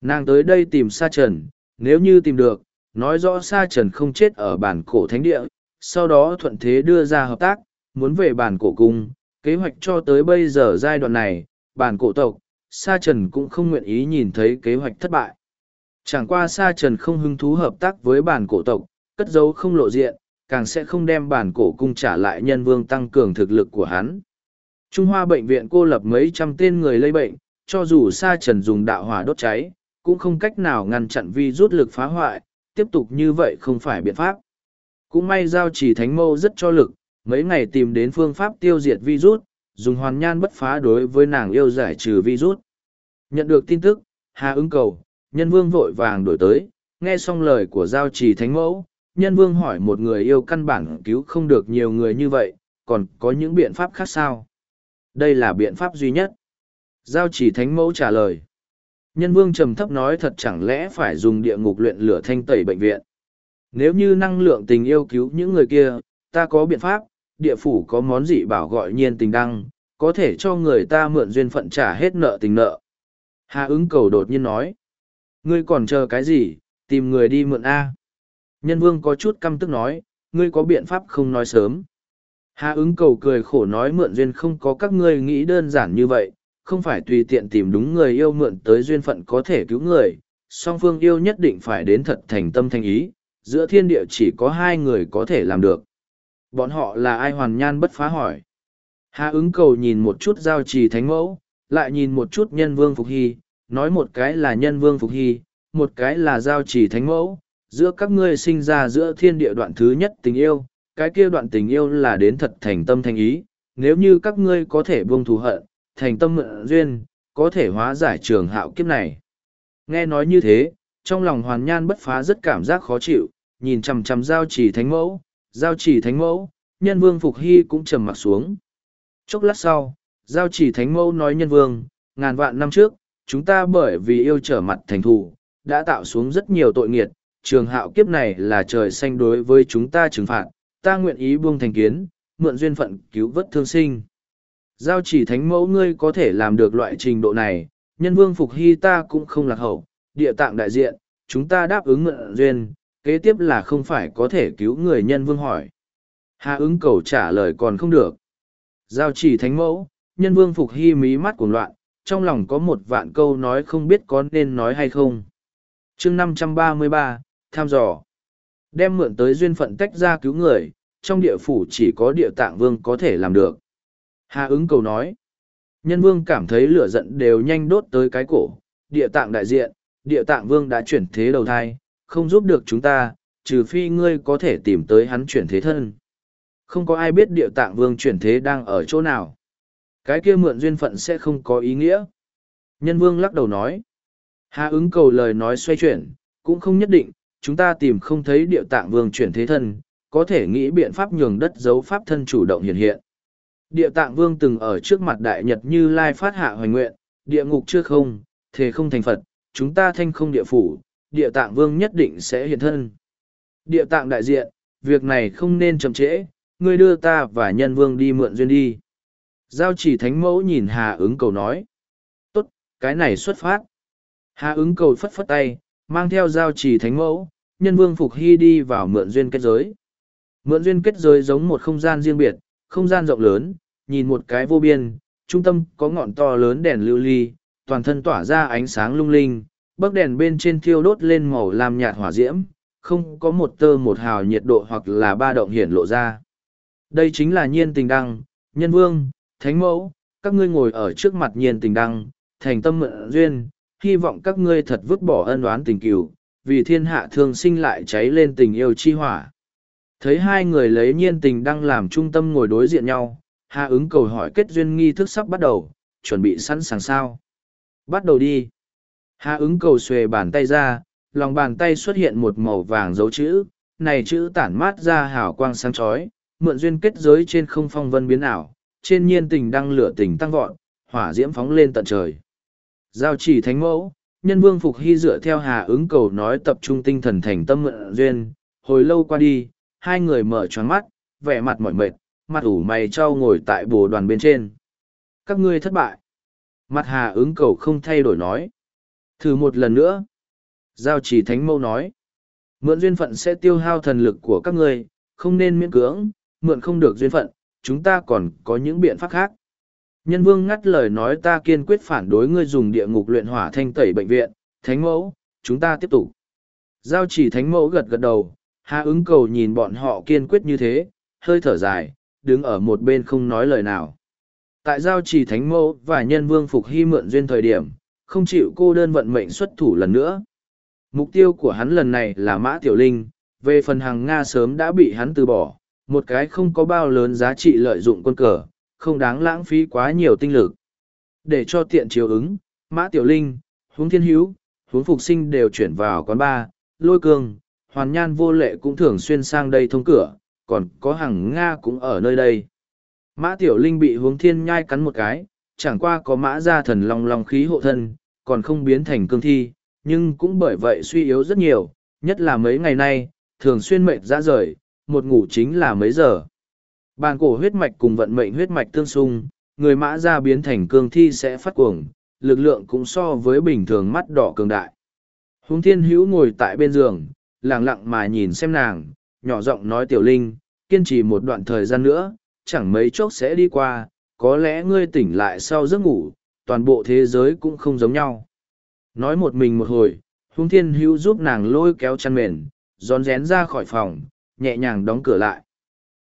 Nàng tới đây tìm Sa Trần, nếu như tìm được, nói rõ Sa Trần không chết ở bản cổ thánh địa, sau đó thuận thế đưa ra hợp tác, muốn về bản cổ cung, kế hoạch cho tới bây giờ giai đoạn này, bản cổ tộc, Sa Trần cũng không nguyện ý nhìn thấy kế hoạch thất bại. Chẳng qua Sa Trần không hứng thú hợp tác với bản cổ tộc, cất giấu không lộ diện, càng sẽ không đem bản cổ cung trả lại nhân vương tăng cường thực lực của hắn. Trung Hoa bệnh viện cô lập mấy trăm tên người lây bệnh, cho dù Sa Trần dùng đạo hỏa đốt cháy, cũng không cách nào ngăn chặn vi rút lực phá hoại, tiếp tục như vậy không phải biện pháp. Cũng may giao chỉ thánh mâu rất cho lực, mấy ngày tìm đến phương pháp tiêu diệt virus, dùng hoàn nhan bất phá đối với nàng yêu giải trừ virus. Nhận được tin tức, Hà ứng cầu, nhân vương vội vàng đổi tới, nghe xong lời của giao trì thánh mẫu, nhân vương hỏi một người yêu căn bản cứu không được nhiều người như vậy, còn có những biện pháp khác sao? Đây là biện pháp duy nhất. Giao chỉ thánh mẫu trả lời. Nhân vương trầm thấp nói thật chẳng lẽ phải dùng địa ngục luyện lửa thanh tẩy bệnh viện. Nếu như năng lượng tình yêu cứu những người kia, ta có biện pháp, địa phủ có món gì bảo gọi nhiên tình đăng, có thể cho người ta mượn duyên phận trả hết nợ tình nợ. Hà ứng cầu đột nhiên nói. Ngươi còn chờ cái gì, tìm người đi mượn A. Nhân vương có chút căm tức nói, ngươi có biện pháp không nói sớm. Hà ứng cầu cười khổ nói mượn duyên không có các ngươi nghĩ đơn giản như vậy, không phải tùy tiện tìm đúng người yêu mượn tới duyên phận có thể cứu người, song phương yêu nhất định phải đến thật thành tâm thành ý, giữa thiên địa chỉ có hai người có thể làm được. Bọn họ là ai hoàn nhan bất phá hỏi. Hà ứng cầu nhìn một chút giao trì thánh mẫu, lại nhìn một chút nhân vương Phục Hy, nói một cái là nhân vương Phục Hy, một cái là giao trì thánh mẫu, giữa các ngươi sinh ra giữa thiên địa đoạn thứ nhất tình yêu, cái kia đoạn tình yêu là đến thật thành tâm thành ý, nếu như các ngươi có thể buông thù hận, thành tâm mượn duyên, có thể hóa giải trường hạo kiếp này. Nghe nói như thế, trong lòng hoàn nhan bất phá rất cảm giác khó chịu, nhìn chằm chằm giao chỉ thánh mẫu, giao chỉ thánh mẫu, nhân vương Phục Hy cũng trầm mặt xuống. Chốc lát sau, giao chỉ thánh mẫu nói nhân vương, ngàn vạn năm trước, chúng ta bởi vì yêu trở mặt thành thù, đã tạo xuống rất nhiều tội nghiệt, trường hạo kiếp này là trời xanh đối với chúng ta trừng phạt, ta nguyện ý buông thành kiến, mượn duyên phận cứu vớt thương sinh. Giao chỉ thánh mẫu ngươi có thể làm được loại trình độ này, nhân vương phục hy ta cũng không lạc hậu, địa tạng đại diện, chúng ta đáp ứng mượn duyên, kế tiếp là không phải có thể cứu người nhân vương hỏi. Hà ứng cầu trả lời còn không được. Giao chỉ thánh mẫu, nhân vương phục hy mí mắt cuồng loạn, trong lòng có một vạn câu nói không biết có nên nói hay không. chương năm trăm ba mươi ba tham dò. Đem mượn tới duyên phận tách ra cứu người, trong địa phủ chỉ có địa tạng vương có thể làm được. Hà ứng cầu nói. Nhân vương cảm thấy lửa giận đều nhanh đốt tới cái cổ. Địa tạng đại diện, địa tạng vương đã chuyển thế đầu thai, không giúp được chúng ta, trừ phi ngươi có thể tìm tới hắn chuyển thế thân. Không có ai biết địa tạng vương chuyển thế đang ở chỗ nào. Cái kia mượn duyên phận sẽ không có ý nghĩa. Nhân vương lắc đầu nói. Hà ứng cầu lời nói xoay chuyển, cũng không nhất định, chúng ta tìm không thấy địa tạng vương chuyển thế thân, có thể nghĩ biện pháp nhường đất giấu pháp thân chủ động hiện hiện. Địa tạng vương từng ở trước mặt đại nhật như lai phát hạ hoành nguyện, địa ngục chưa không, thế không thành Phật, chúng ta thanh không địa phủ, địa tạng vương nhất định sẽ hiện thân. Địa tạng đại diện, việc này không nên chậm trễ, ngươi đưa ta và nhân vương đi mượn duyên đi. Giao chỉ thánh mẫu nhìn Hà ứng cầu nói. Tốt, cái này xuất phát. Hà ứng cầu phất phất tay, mang theo giao chỉ thánh mẫu, nhân vương phục hy đi vào mượn duyên kết giới. Mượn duyên kết giới giống một không gian riêng biệt, không gian rộng lớn, nhìn một cái vô biên, trung tâm có ngọn to lớn đèn lưu ly, toàn thân tỏa ra ánh sáng lung linh, bấc đèn bên trên thiêu đốt lên màu lam nhạt hỏa diễm, không có một tơ một hào nhiệt độ hoặc là ba động hiển lộ ra. Đây chính là nhiên tình đăng, nhân vương, thánh mẫu, các ngươi ngồi ở trước mặt nhiên tình đăng, thành tâm mượn duyên, hy vọng các ngươi thật vứt bỏ ân oán tình cừu, vì thiên hạ thương sinh lại cháy lên tình yêu chi hỏa. Thấy hai người lấy nhiên tình đăng làm trung tâm ngồi đối diện nhau, Hạ ứng cầu hỏi kết duyên nghi thức sắp bắt đầu, chuẩn bị sẵn sàng sao. Bắt đầu đi. Hà ứng cầu xuề bàn tay ra, lòng bàn tay xuất hiện một màu vàng dấu chữ, này chữ tản mát ra hào quang sáng chói, mượn duyên kết giới trên không phong vân biến ảo, trên nhiên tình đăng lửa tình tăng vọt, hỏa diễm phóng lên tận trời. Giao chỉ thánh mẫu, nhân vương phục hy dựa theo hà ứng cầu nói tập trung tinh thần thành tâm mượn duyên, hồi lâu qua đi, hai người mở choáng mắt, vẻ mặt mỏi mệt, mặt ủ mày trao ngồi tại bồ đoàn bên trên. Các ngươi thất bại. Mặt hà ứng cầu không thay đổi nói. Thử một lần nữa. Giao chỉ thánh mâu nói. Mượn duyên phận sẽ tiêu hao thần lực của các ngươi, không nên miễn cưỡng, mượn không được duyên phận, chúng ta còn có những biện pháp khác. Nhân vương ngắt lời nói ta kiên quyết phản đối ngươi dùng địa ngục luyện hỏa thanh tẩy bệnh viện, thánh mẫu, chúng ta tiếp tục. Giao chỉ thánh mẫu gật gật đầu, hạ ứng cầu nhìn bọn họ kiên quyết như thế, hơi thở dài, đứng ở một bên không nói lời nào. Tại giao chỉ thánh mẫu và nhân vương phục hy mượn duyên thời điểm, không chịu cô đơn vận mệnh xuất thủ lần nữa. Mục tiêu của hắn lần này là Mã Tiểu Linh, về phần hàng Nga sớm đã bị hắn từ bỏ, một cái không có bao lớn giá trị lợi dụng quân cờ, không đáng lãng phí quá nhiều tinh lực. Để cho tiện chiều ứng, Mã Tiểu Linh, Huống Thiên Hữu, Huống Phục Sinh đều chuyển vào quán bar, lôi cương, hoàn nhan vô lệ cũng thường xuyên sang đây thông cửa, còn có hàng Nga cũng ở nơi đây. Mã Tiểu Linh bị Huống Thiên nhai cắn một cái, chẳng qua có mã gia thần long long khí hộ thân, còn không biến thành cương thi, nhưng cũng bởi vậy suy yếu rất nhiều, nhất là mấy ngày nay, thường xuyên mệt ra rời, một ngủ chính là mấy giờ. Bàn cổ huyết mạch cùng vận mệnh huyết mạch tương xung, người mã gia biến thành cương thi sẽ phát cuồng, lực lượng cũng so với bình thường mắt đỏ cường đại. Hùng thiên hữu ngồi tại bên giường, lặng lặng mà nhìn xem nàng, nhỏ giọng nói tiểu linh, kiên trì một đoạn thời gian nữa, chẳng mấy chốc sẽ đi qua, có lẽ ngươi tỉnh lại sau giấc ngủ, toàn bộ thế giới cũng không giống nhau. Nói một mình một hồi, Hùng Thiên Hữu giúp nàng lôi kéo chăn mền, rón rén ra khỏi phòng, nhẹ nhàng đóng cửa lại.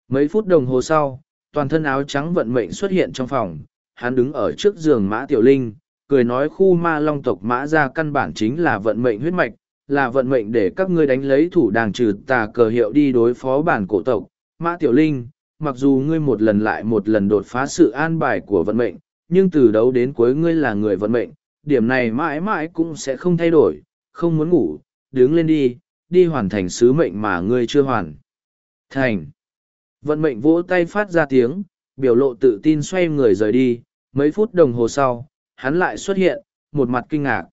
Mấy phút đồng hồ sau, toàn thân áo trắng vận mệnh xuất hiện trong phòng, hắn đứng ở trước giường Mã Tiểu Linh, cười nói khu ma long tộc Mã ra căn bản chính là vận mệnh huyết mạch, là vận mệnh để các ngươi đánh lấy thủ đàng trừ tà cờ hiệu đi đối phó bản cổ tộc. Mã Tiểu Linh, mặc dù ngươi một lần lại một lần đột phá sự an bài của vận mệnh, nhưng từ đấu đến cuối ngươi là người vận mệnh, điểm này mãi mãi cũng sẽ không thay đổi, không muốn ngủ, đứng lên đi, đi hoàn thành sứ mệnh mà ngươi chưa hoàn. Thành. Vận mệnh vỗ tay phát ra tiếng, biểu lộ tự tin xoay người rời đi, mấy phút đồng hồ sau, hắn lại xuất hiện, một mặt kinh ngạc.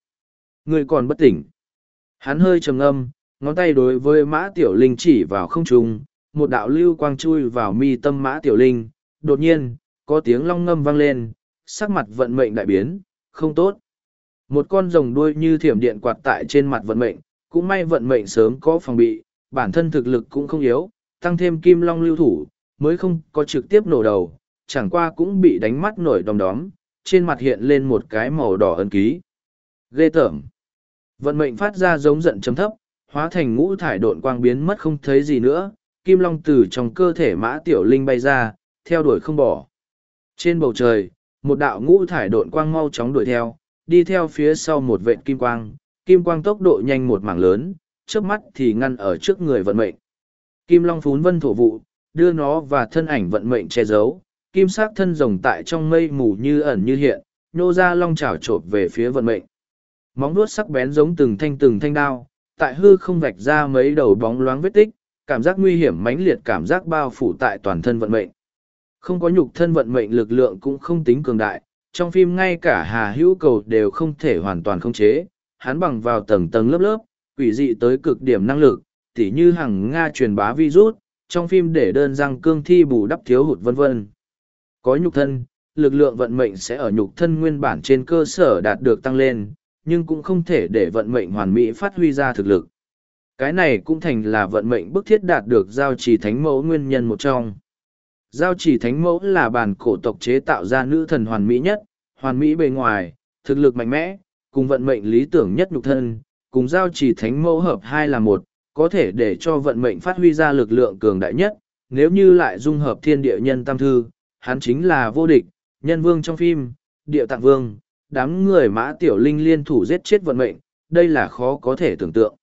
Ngươi còn bất tỉnh. Hắn hơi trầm ngâm, ngón tay đối với mã tiểu linh chỉ vào không trung, một đạo lưu quang chui vào mi tâm mã tiểu linh, đột nhiên, có tiếng long ngâm vang lên, sắc mặt vận mệnh đại biến, không tốt. Một con rồng đuôi như thiểm điện quạt tại trên mặt vận mệnh, cũng may vận mệnh sớm có phòng bị, bản thân thực lực cũng không yếu, tăng thêm kim long lưu thủ, mới không có trực tiếp nổ đầu, chẳng qua cũng bị đánh mắt nổi đom đóm, trên mặt hiện lên một cái màu đỏ ân ký. Ghê tởm. Vận mệnh phát ra giống giận chấm thấp, hóa thành ngũ thải độn quang biến mất không thấy gì nữa, kim long từ trong cơ thể mã tiểu linh bay ra, theo đuổi không bỏ. Trên bầu trời, một đạo ngũ thải độn quang mau chóng đuổi theo, đi theo phía sau một vện kim quang, kim quang tốc độ nhanh một mảng lớn, trước mắt thì ngăn ở trước người vận mệnh. Kim long phún vân thổ vụ, đưa nó và thân ảnh vận mệnh che giấu, kim sắc thân rồng tại trong mây mù như ẩn như hiện, nô ra long trào trộp về phía vận mệnh. Móng vuốt sắc bén giống từng thanh từng thanh đao, tại hư không vạch ra mấy đầu bóng loáng vết tích, cảm giác nguy hiểm mãnh liệt cảm giác bao phủ tại toàn thân vận mệnh. Không có nhục thân vận mệnh lực lượng cũng không tính cường đại, trong phim ngay cả hà hữu cầu đều không thể hoàn toàn khống chế, hắn bằng vào tầng tầng lớp lớp, quỷ dị tới cực điểm năng lực, tỉ như hàng Nga truyền bá virus, trong phim để đơn răng cương thi bù đắp thiếu hụt vân vân. Có nhục thân, lực lượng vận mệnh sẽ ở nhục thân nguyên bản trên cơ sở đạt được tăng lên, nhưng cũng không thể để vận mệnh hoàn mỹ phát huy ra thực lực. Cái này cũng thành là vận mệnh bức thiết đạt được giao trì thánh mẫu nguyên nhân một trong. Giao trì thánh mẫu là bản cổ tộc chế tạo ra nữ thần hoàn mỹ nhất, hoàn mỹ bề ngoài, thực lực mạnh mẽ, cùng vận mệnh lý tưởng nhất nhục thân, cùng giao trì thánh mẫu hợp hai là một, có thể để cho vận mệnh phát huy ra lực lượng cường đại nhất, nếu như lại dung hợp thiên địa nhân tam thư, hắn chính là vô địch, nhân vương trong phim, địa tạng vương, đám người mã tiểu linh liên thủ giết chết vận mệnh, đây là khó có thể tưởng tượng.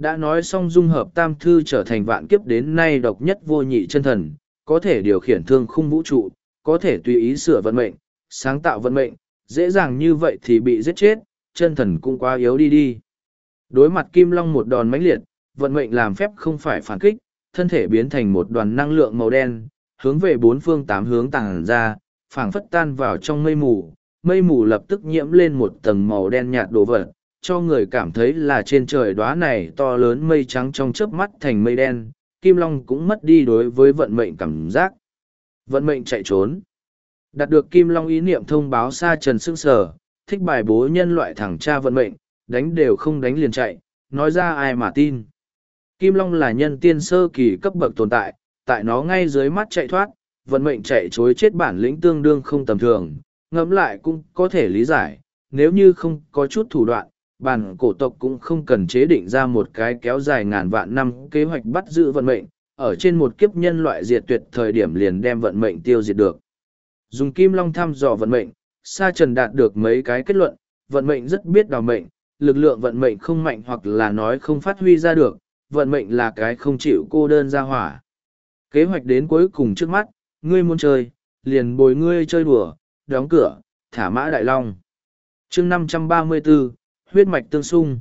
Đã nói xong dung hợp tam thư trở thành vạn kiếp đến nay độc nhất vô nhị chân thần, có thể điều khiển thương khung vũ trụ, có thể tùy ý sửa vận mệnh, sáng tạo vận mệnh, dễ dàng như vậy thì bị giết chết, chân thần cũng quá yếu đi đi. Đối mặt Kim Long một đòn mãnh liệt, vận mệnh làm phép không phải phản kích, thân thể biến thành một đoàn năng lượng màu đen, hướng về bốn phương tám hướng tàng ra, phảng phất tan vào trong mây mù, mây mù lập tức nhiễm lên một tầng màu đen nhạt đồ vật, cho người cảm thấy là trên trời đóa này to lớn mây trắng trong chớp mắt thành mây đen, Kim Long cũng mất đi đối với vận mệnh cảm giác. Vận mệnh chạy trốn. Đạt được Kim Long ý niệm thông báo xa trần sương sở, thích bài bố nhân loại thẳng tra vận mệnh, đánh đều không đánh liền chạy, nói ra ai mà tin. Kim Long là nhân tiên sơ kỳ cấp bậc tồn tại, tại nó ngay dưới mắt chạy thoát, vận mệnh chạy chối chết bản lĩnh tương đương không tầm thường, ngẫm lại cũng có thể lý giải, nếu như không có chút thủ đoạn, bản cổ tộc cũng không cần chế định ra một cái kéo dài ngàn vạn năm kế hoạch bắt giữ vận mệnh, ở trên một kiếp nhân loại diệt tuyệt thời điểm liền đem vận mệnh tiêu diệt được. Dùng kim long thăm dò vận mệnh, Sa Trần đạt được mấy cái kết luận, vận mệnh rất biết đào mệnh, lực lượng vận mệnh không mạnh hoặc là nói không phát huy ra được, vận mệnh là cái không chịu cô đơn ra hỏa. Kế hoạch đến cuối cùng trước mắt, ngươi muốn chơi, liền bồi ngươi chơi đùa, đóng cửa, thả mã đại long. chương 534, huyết mạch tương xung.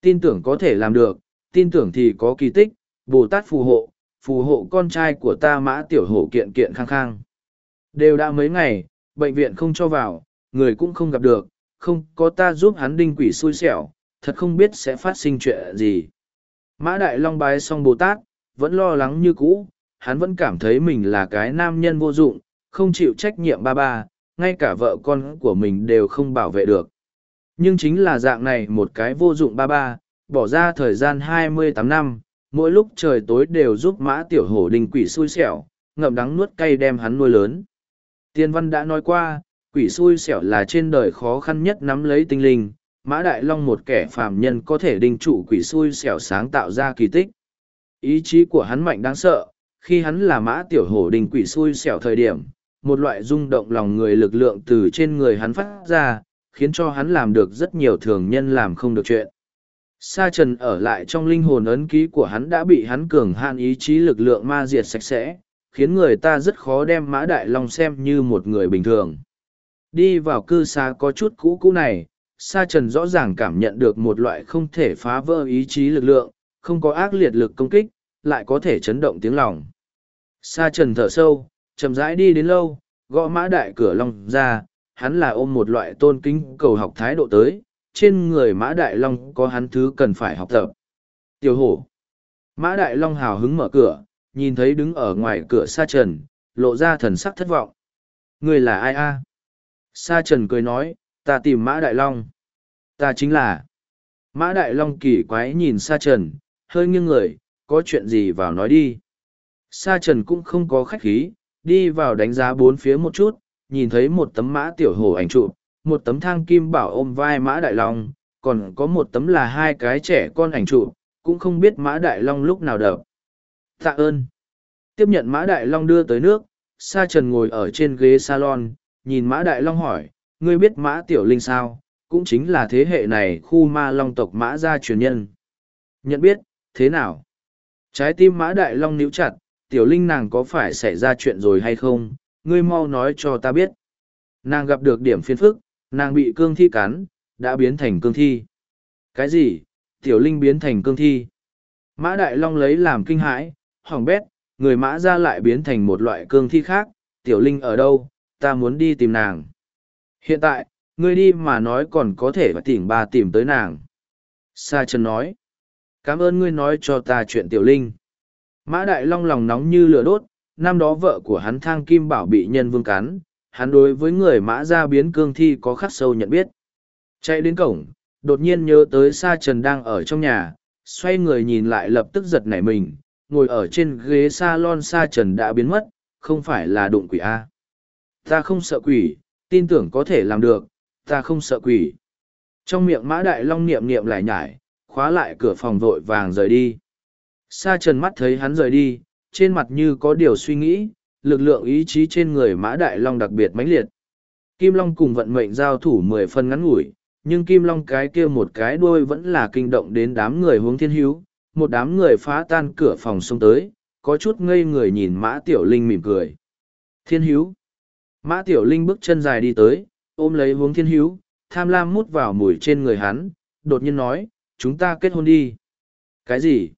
Tin tưởng có thể làm được, tin tưởng thì có kỳ tích, Bồ Tát phù hộ, phù hộ con trai của ta mã tiểu hổ kiện kiện khang khang. Đều đã mấy ngày, bệnh viện không cho vào, người cũng không gặp được, không có ta giúp hắn đinh quỷ xui xẻo, thật không biết sẽ phát sinh chuyện gì. Mã Đại Long bái xong Bồ Tát, vẫn lo lắng như cũ, hắn vẫn cảm thấy mình là cái nam nhân vô dụng, không chịu trách nhiệm ba ba, ngay cả vợ con của mình đều không bảo vệ được. Nhưng chính là dạng này một cái vô dụng ba ba, bỏ ra thời gian hai mươi tám năm, mỗi lúc trời tối đều giúp mã tiểu hổ đình quỷ xui xẻo, ngậm đắng nuốt cay đem hắn nuôi lớn. Tiên văn đã nói qua, quỷ xui xẻo là trên đời khó khăn nhất nắm lấy tinh linh, mã đại long một kẻ phàm nhân có thể đình trụ quỷ xui xẻo sáng tạo ra kỳ tích. Ý chí của hắn mạnh đáng sợ, khi hắn là mã tiểu hổ đình quỷ xui xẻo thời điểm, một loại rung động lòng người lực lượng từ trên người hắn phát ra, khiến cho hắn làm được rất nhiều thường nhân làm không được chuyện. Sa trần ở lại trong linh hồn ấn ký của hắn đã bị hắn cường hạn ý chí lực lượng ma diệt sạch sẽ, khiến người ta rất khó đem mã đại long xem như một người bình thường. Đi vào cư xá có chút cũ cũ này, Sa trần rõ ràng cảm nhận được một loại không thể phá vỡ ý chí lực lượng, không có ác liệt lực công kích, lại có thể chấn động tiếng lòng. Sa trần thở sâu, chậm rãi đi đến lâu, gõ mã đại cửa long ra, hắn là ôm một loại tôn kính cầu học thái độ tới, trên người mã đại long có hắn thứ cần phải học tập. Tiểu hổ. Mã đại long hào hứng mở cửa, nhìn thấy đứng ở ngoài cửa sa trần, lộ ra thần sắc thất vọng. Người là ai a? Sa trần cười nói, ta tìm mã đại long. Ta chính là. Mã đại long kỳ quái nhìn sa trần, hơi nghiêng người, có chuyện gì vào nói đi. Sa trần cũng không có khách khí, đi vào đánh giá bốn phía một chút, nhìn thấy một tấm mã tiểu hổ ảnh trụ, một tấm thang kim bảo ôm vai mã đại long, còn có một tấm là hai cái trẻ con ảnh trụ, cũng không biết mã đại long lúc nào đập. Tạ ơn. Tiếp nhận mã đại long đưa tới nước, Sa Trần ngồi ở trên ghế salon, nhìn mã đại long hỏi, ngươi biết mã tiểu linh sao, cũng chính là thế hệ này khu ma long tộc mã gia truyền nhân. Nhận biết, thế nào? Trái tim mã đại long níu chặt, tiểu linh nàng có phải xảy ra chuyện rồi hay không, ngươi mau nói cho ta biết. Nàng gặp được điểm phiền phức, nàng bị cương thi cắn, đã biến thành cương thi. Cái gì? Tiểu linh biến thành cương thi. Mã đại long lấy làm kinh hãi, hỏng bét, người mã ra lại biến thành một loại cương thi khác, tiểu linh ở đâu, ta muốn đi tìm nàng. Hiện tại, ngươi đi mà nói còn có thể và tỉnh bà tìm tới nàng. Sa Trần nói, cảm ơn ngươi nói cho ta chuyện tiểu linh. Mã Đại Long lòng nóng như lửa đốt, năm đó vợ của hắn thang kim bảo bị nhân vương cắn, hắn đối với người mã gia biến cương thi có khắc sâu nhận biết. Chạy đến cổng, đột nhiên nhớ tới Sa Trần đang ở trong nhà, xoay người nhìn lại lập tức giật nảy mình, ngồi ở trên ghế salon Sa Trần đã biến mất, không phải là đụng quỷ A. Ta không sợ quỷ, tin tưởng có thể làm được, ta không sợ quỷ. Trong miệng mã đại long niệm niệm lại nhải, khóa lại cửa phòng vội vàng rời đi. Sa trần mắt thấy hắn rời đi, trên mặt như có điều suy nghĩ, lực lượng ý chí trên người mã đại long đặc biệt mãnh liệt. Kim Long cùng vận mệnh giao thủ mười phân ngắn ngủi, nhưng Kim Long cái kia một cái đuôi vẫn là kinh động đến đám người hướng thiên hữu, một đám người phá tan cửa phòng xông tới, có chút ngây người nhìn Mã Tiểu Linh mỉm cười. Thiên hữu. Mã Tiểu Linh bước chân dài đi tới, ôm lấy hướng thiên hữu, tham lam mút vào mùi trên người hắn, đột nhiên nói, chúng ta kết hôn đi. Cái gì?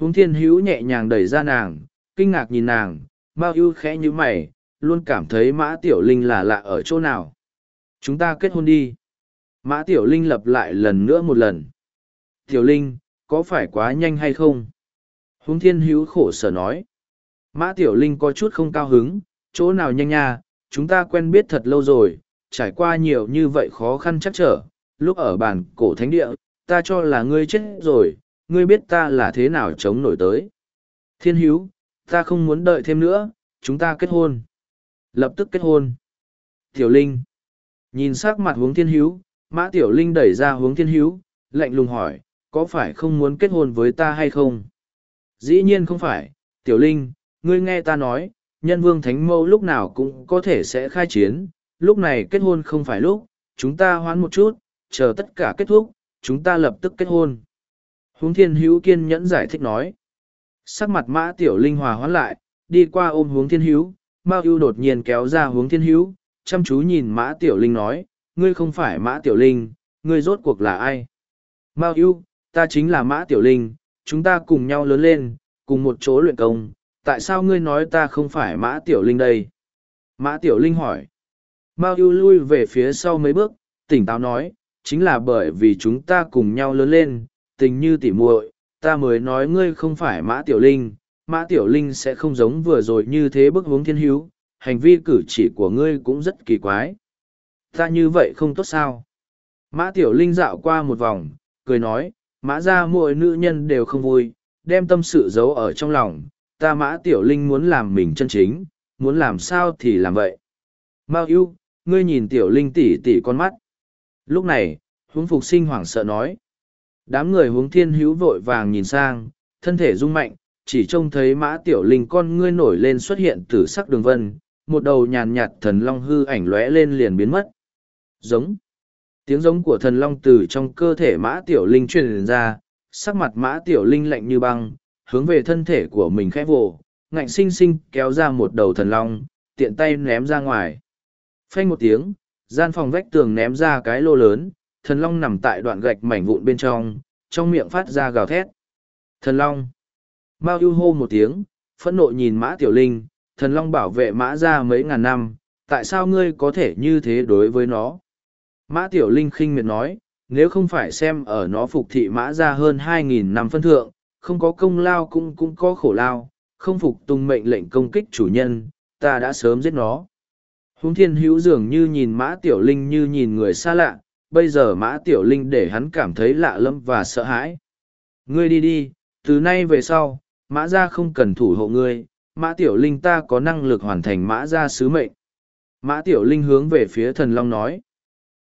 Húng thiên hữu nhẹ nhàng đẩy ra nàng, kinh ngạc nhìn nàng, Mao ưu khẽ như mày, luôn cảm thấy Mã Tiểu Linh là lạ ở chỗ nào. Chúng ta kết hôn đi. Mã Tiểu Linh lặp lại lần nữa một lần. Tiểu Linh, có phải quá nhanh hay không? Húng thiên hữu khổ sở nói. Mã Tiểu Linh có chút không cao hứng, chỗ nào nhanh nha, chúng ta quen biết thật lâu rồi, trải qua nhiều như vậy khó khăn chắc trở, lúc ở bàn cổ thánh địa, ta cho là ngươi chết rồi, ngươi biết ta là thế nào chống nổi tới. Thiên hữu, ta không muốn đợi thêm nữa, chúng ta kết hôn. Lập tức kết hôn. Tiểu Linh. Nhìn sắc mặt hướng thiên hữu, Mã Tiểu Linh đẩy ra hướng thiên hữu, lạnh lùng hỏi, có phải không muốn kết hôn với ta hay không? Dĩ nhiên không phải, Tiểu Linh, ngươi nghe ta nói, nhân vương thánh mâu lúc nào cũng có thể sẽ khai chiến, lúc này kết hôn không phải lúc, chúng ta hoãn một chút, chờ tất cả kết thúc, chúng ta lập tức kết hôn. Hướng thiên hữu kiên nhẫn giải thích nói. Sắc mặt mã tiểu linh hòa hoãn lại, đi qua ôm hướng thiên hữu, Mao ưu đột nhiên kéo ra hướng thiên hữu, chăm chú nhìn mã tiểu linh nói, ngươi không phải mã tiểu linh, ngươi rốt cuộc là ai? Mao ưu, ta chính là mã tiểu linh, chúng ta cùng nhau lớn lên, cùng một chỗ luyện công, tại sao ngươi nói ta không phải mã tiểu linh đây? Mã tiểu linh hỏi. Mao ưu lui về phía sau mấy bước, tỉnh táo nói, chính là bởi vì chúng ta cùng nhau lớn lên, tình như tỉ muội, ta mới nói ngươi không phải mã tiểu linh, mã tiểu linh sẽ không giống vừa rồi như thế bức hướng thiên hữu, hành vi cử chỉ của ngươi cũng rất kỳ quái. Ta như vậy không tốt sao? Mã tiểu linh dạo qua một vòng, cười nói, mã ra mỗi nữ nhân đều không vui, đem tâm sự giấu ở trong lòng, ta mã tiểu linh muốn làm mình chân chính, muốn làm sao thì làm vậy. Mao yêu, ngươi nhìn tiểu linh tỉ tỉ con mắt. Lúc này, huống phục sinh hoảng sợ nói. Đám người huống thiên hữu vội vàng nhìn sang, thân thể rung mạnh, chỉ trông thấy mã tiểu linh con ngươi nổi lên xuất hiện từ sắc đường vân, một đầu nhàn nhạt thần long hư ảnh lóe lên liền biến mất. Giống. Tiếng giống của thần long từ trong cơ thể mã tiểu linh truyền ra, sắc mặt mã tiểu linh lạnh như băng, hướng về thân thể của mình khẽ vồ, ngạnh sinh sinh kéo ra một đầu thần long, tiện tay ném ra ngoài. Phanh một tiếng, gian phòng vách tường ném ra cái lô lớn, thần long nằm tại đoạn gạch mảnh vụn bên trong, trong miệng phát ra gào thét. Thần long. Mao ưu hô một tiếng, phẫn nộ nhìn mã tiểu linh, thần long bảo vệ mã ra mấy ngàn năm, tại sao ngươi có thể như thế đối với nó? Mã tiểu linh khinh miệt nói, nếu không phải xem ở nó phục thị mã ra hơn hai nghìn năm phân thượng, không có công lao cũng cũng có khổ lao, không phục tung mệnh lệnh công kích chủ nhân, ta đã sớm giết nó. Húng thiên hữu dường như nhìn mã tiểu linh như nhìn người xa lạ, bây giờ mã tiểu linh để hắn cảm thấy lạ lẫm và sợ hãi. Ngươi đi đi, từ nay về sau, mã gia không cần thủ hộ ngươi, mã tiểu linh ta có năng lực hoàn thành mã gia sứ mệnh. Mã Tiểu Linh hướng về phía thần Long nói.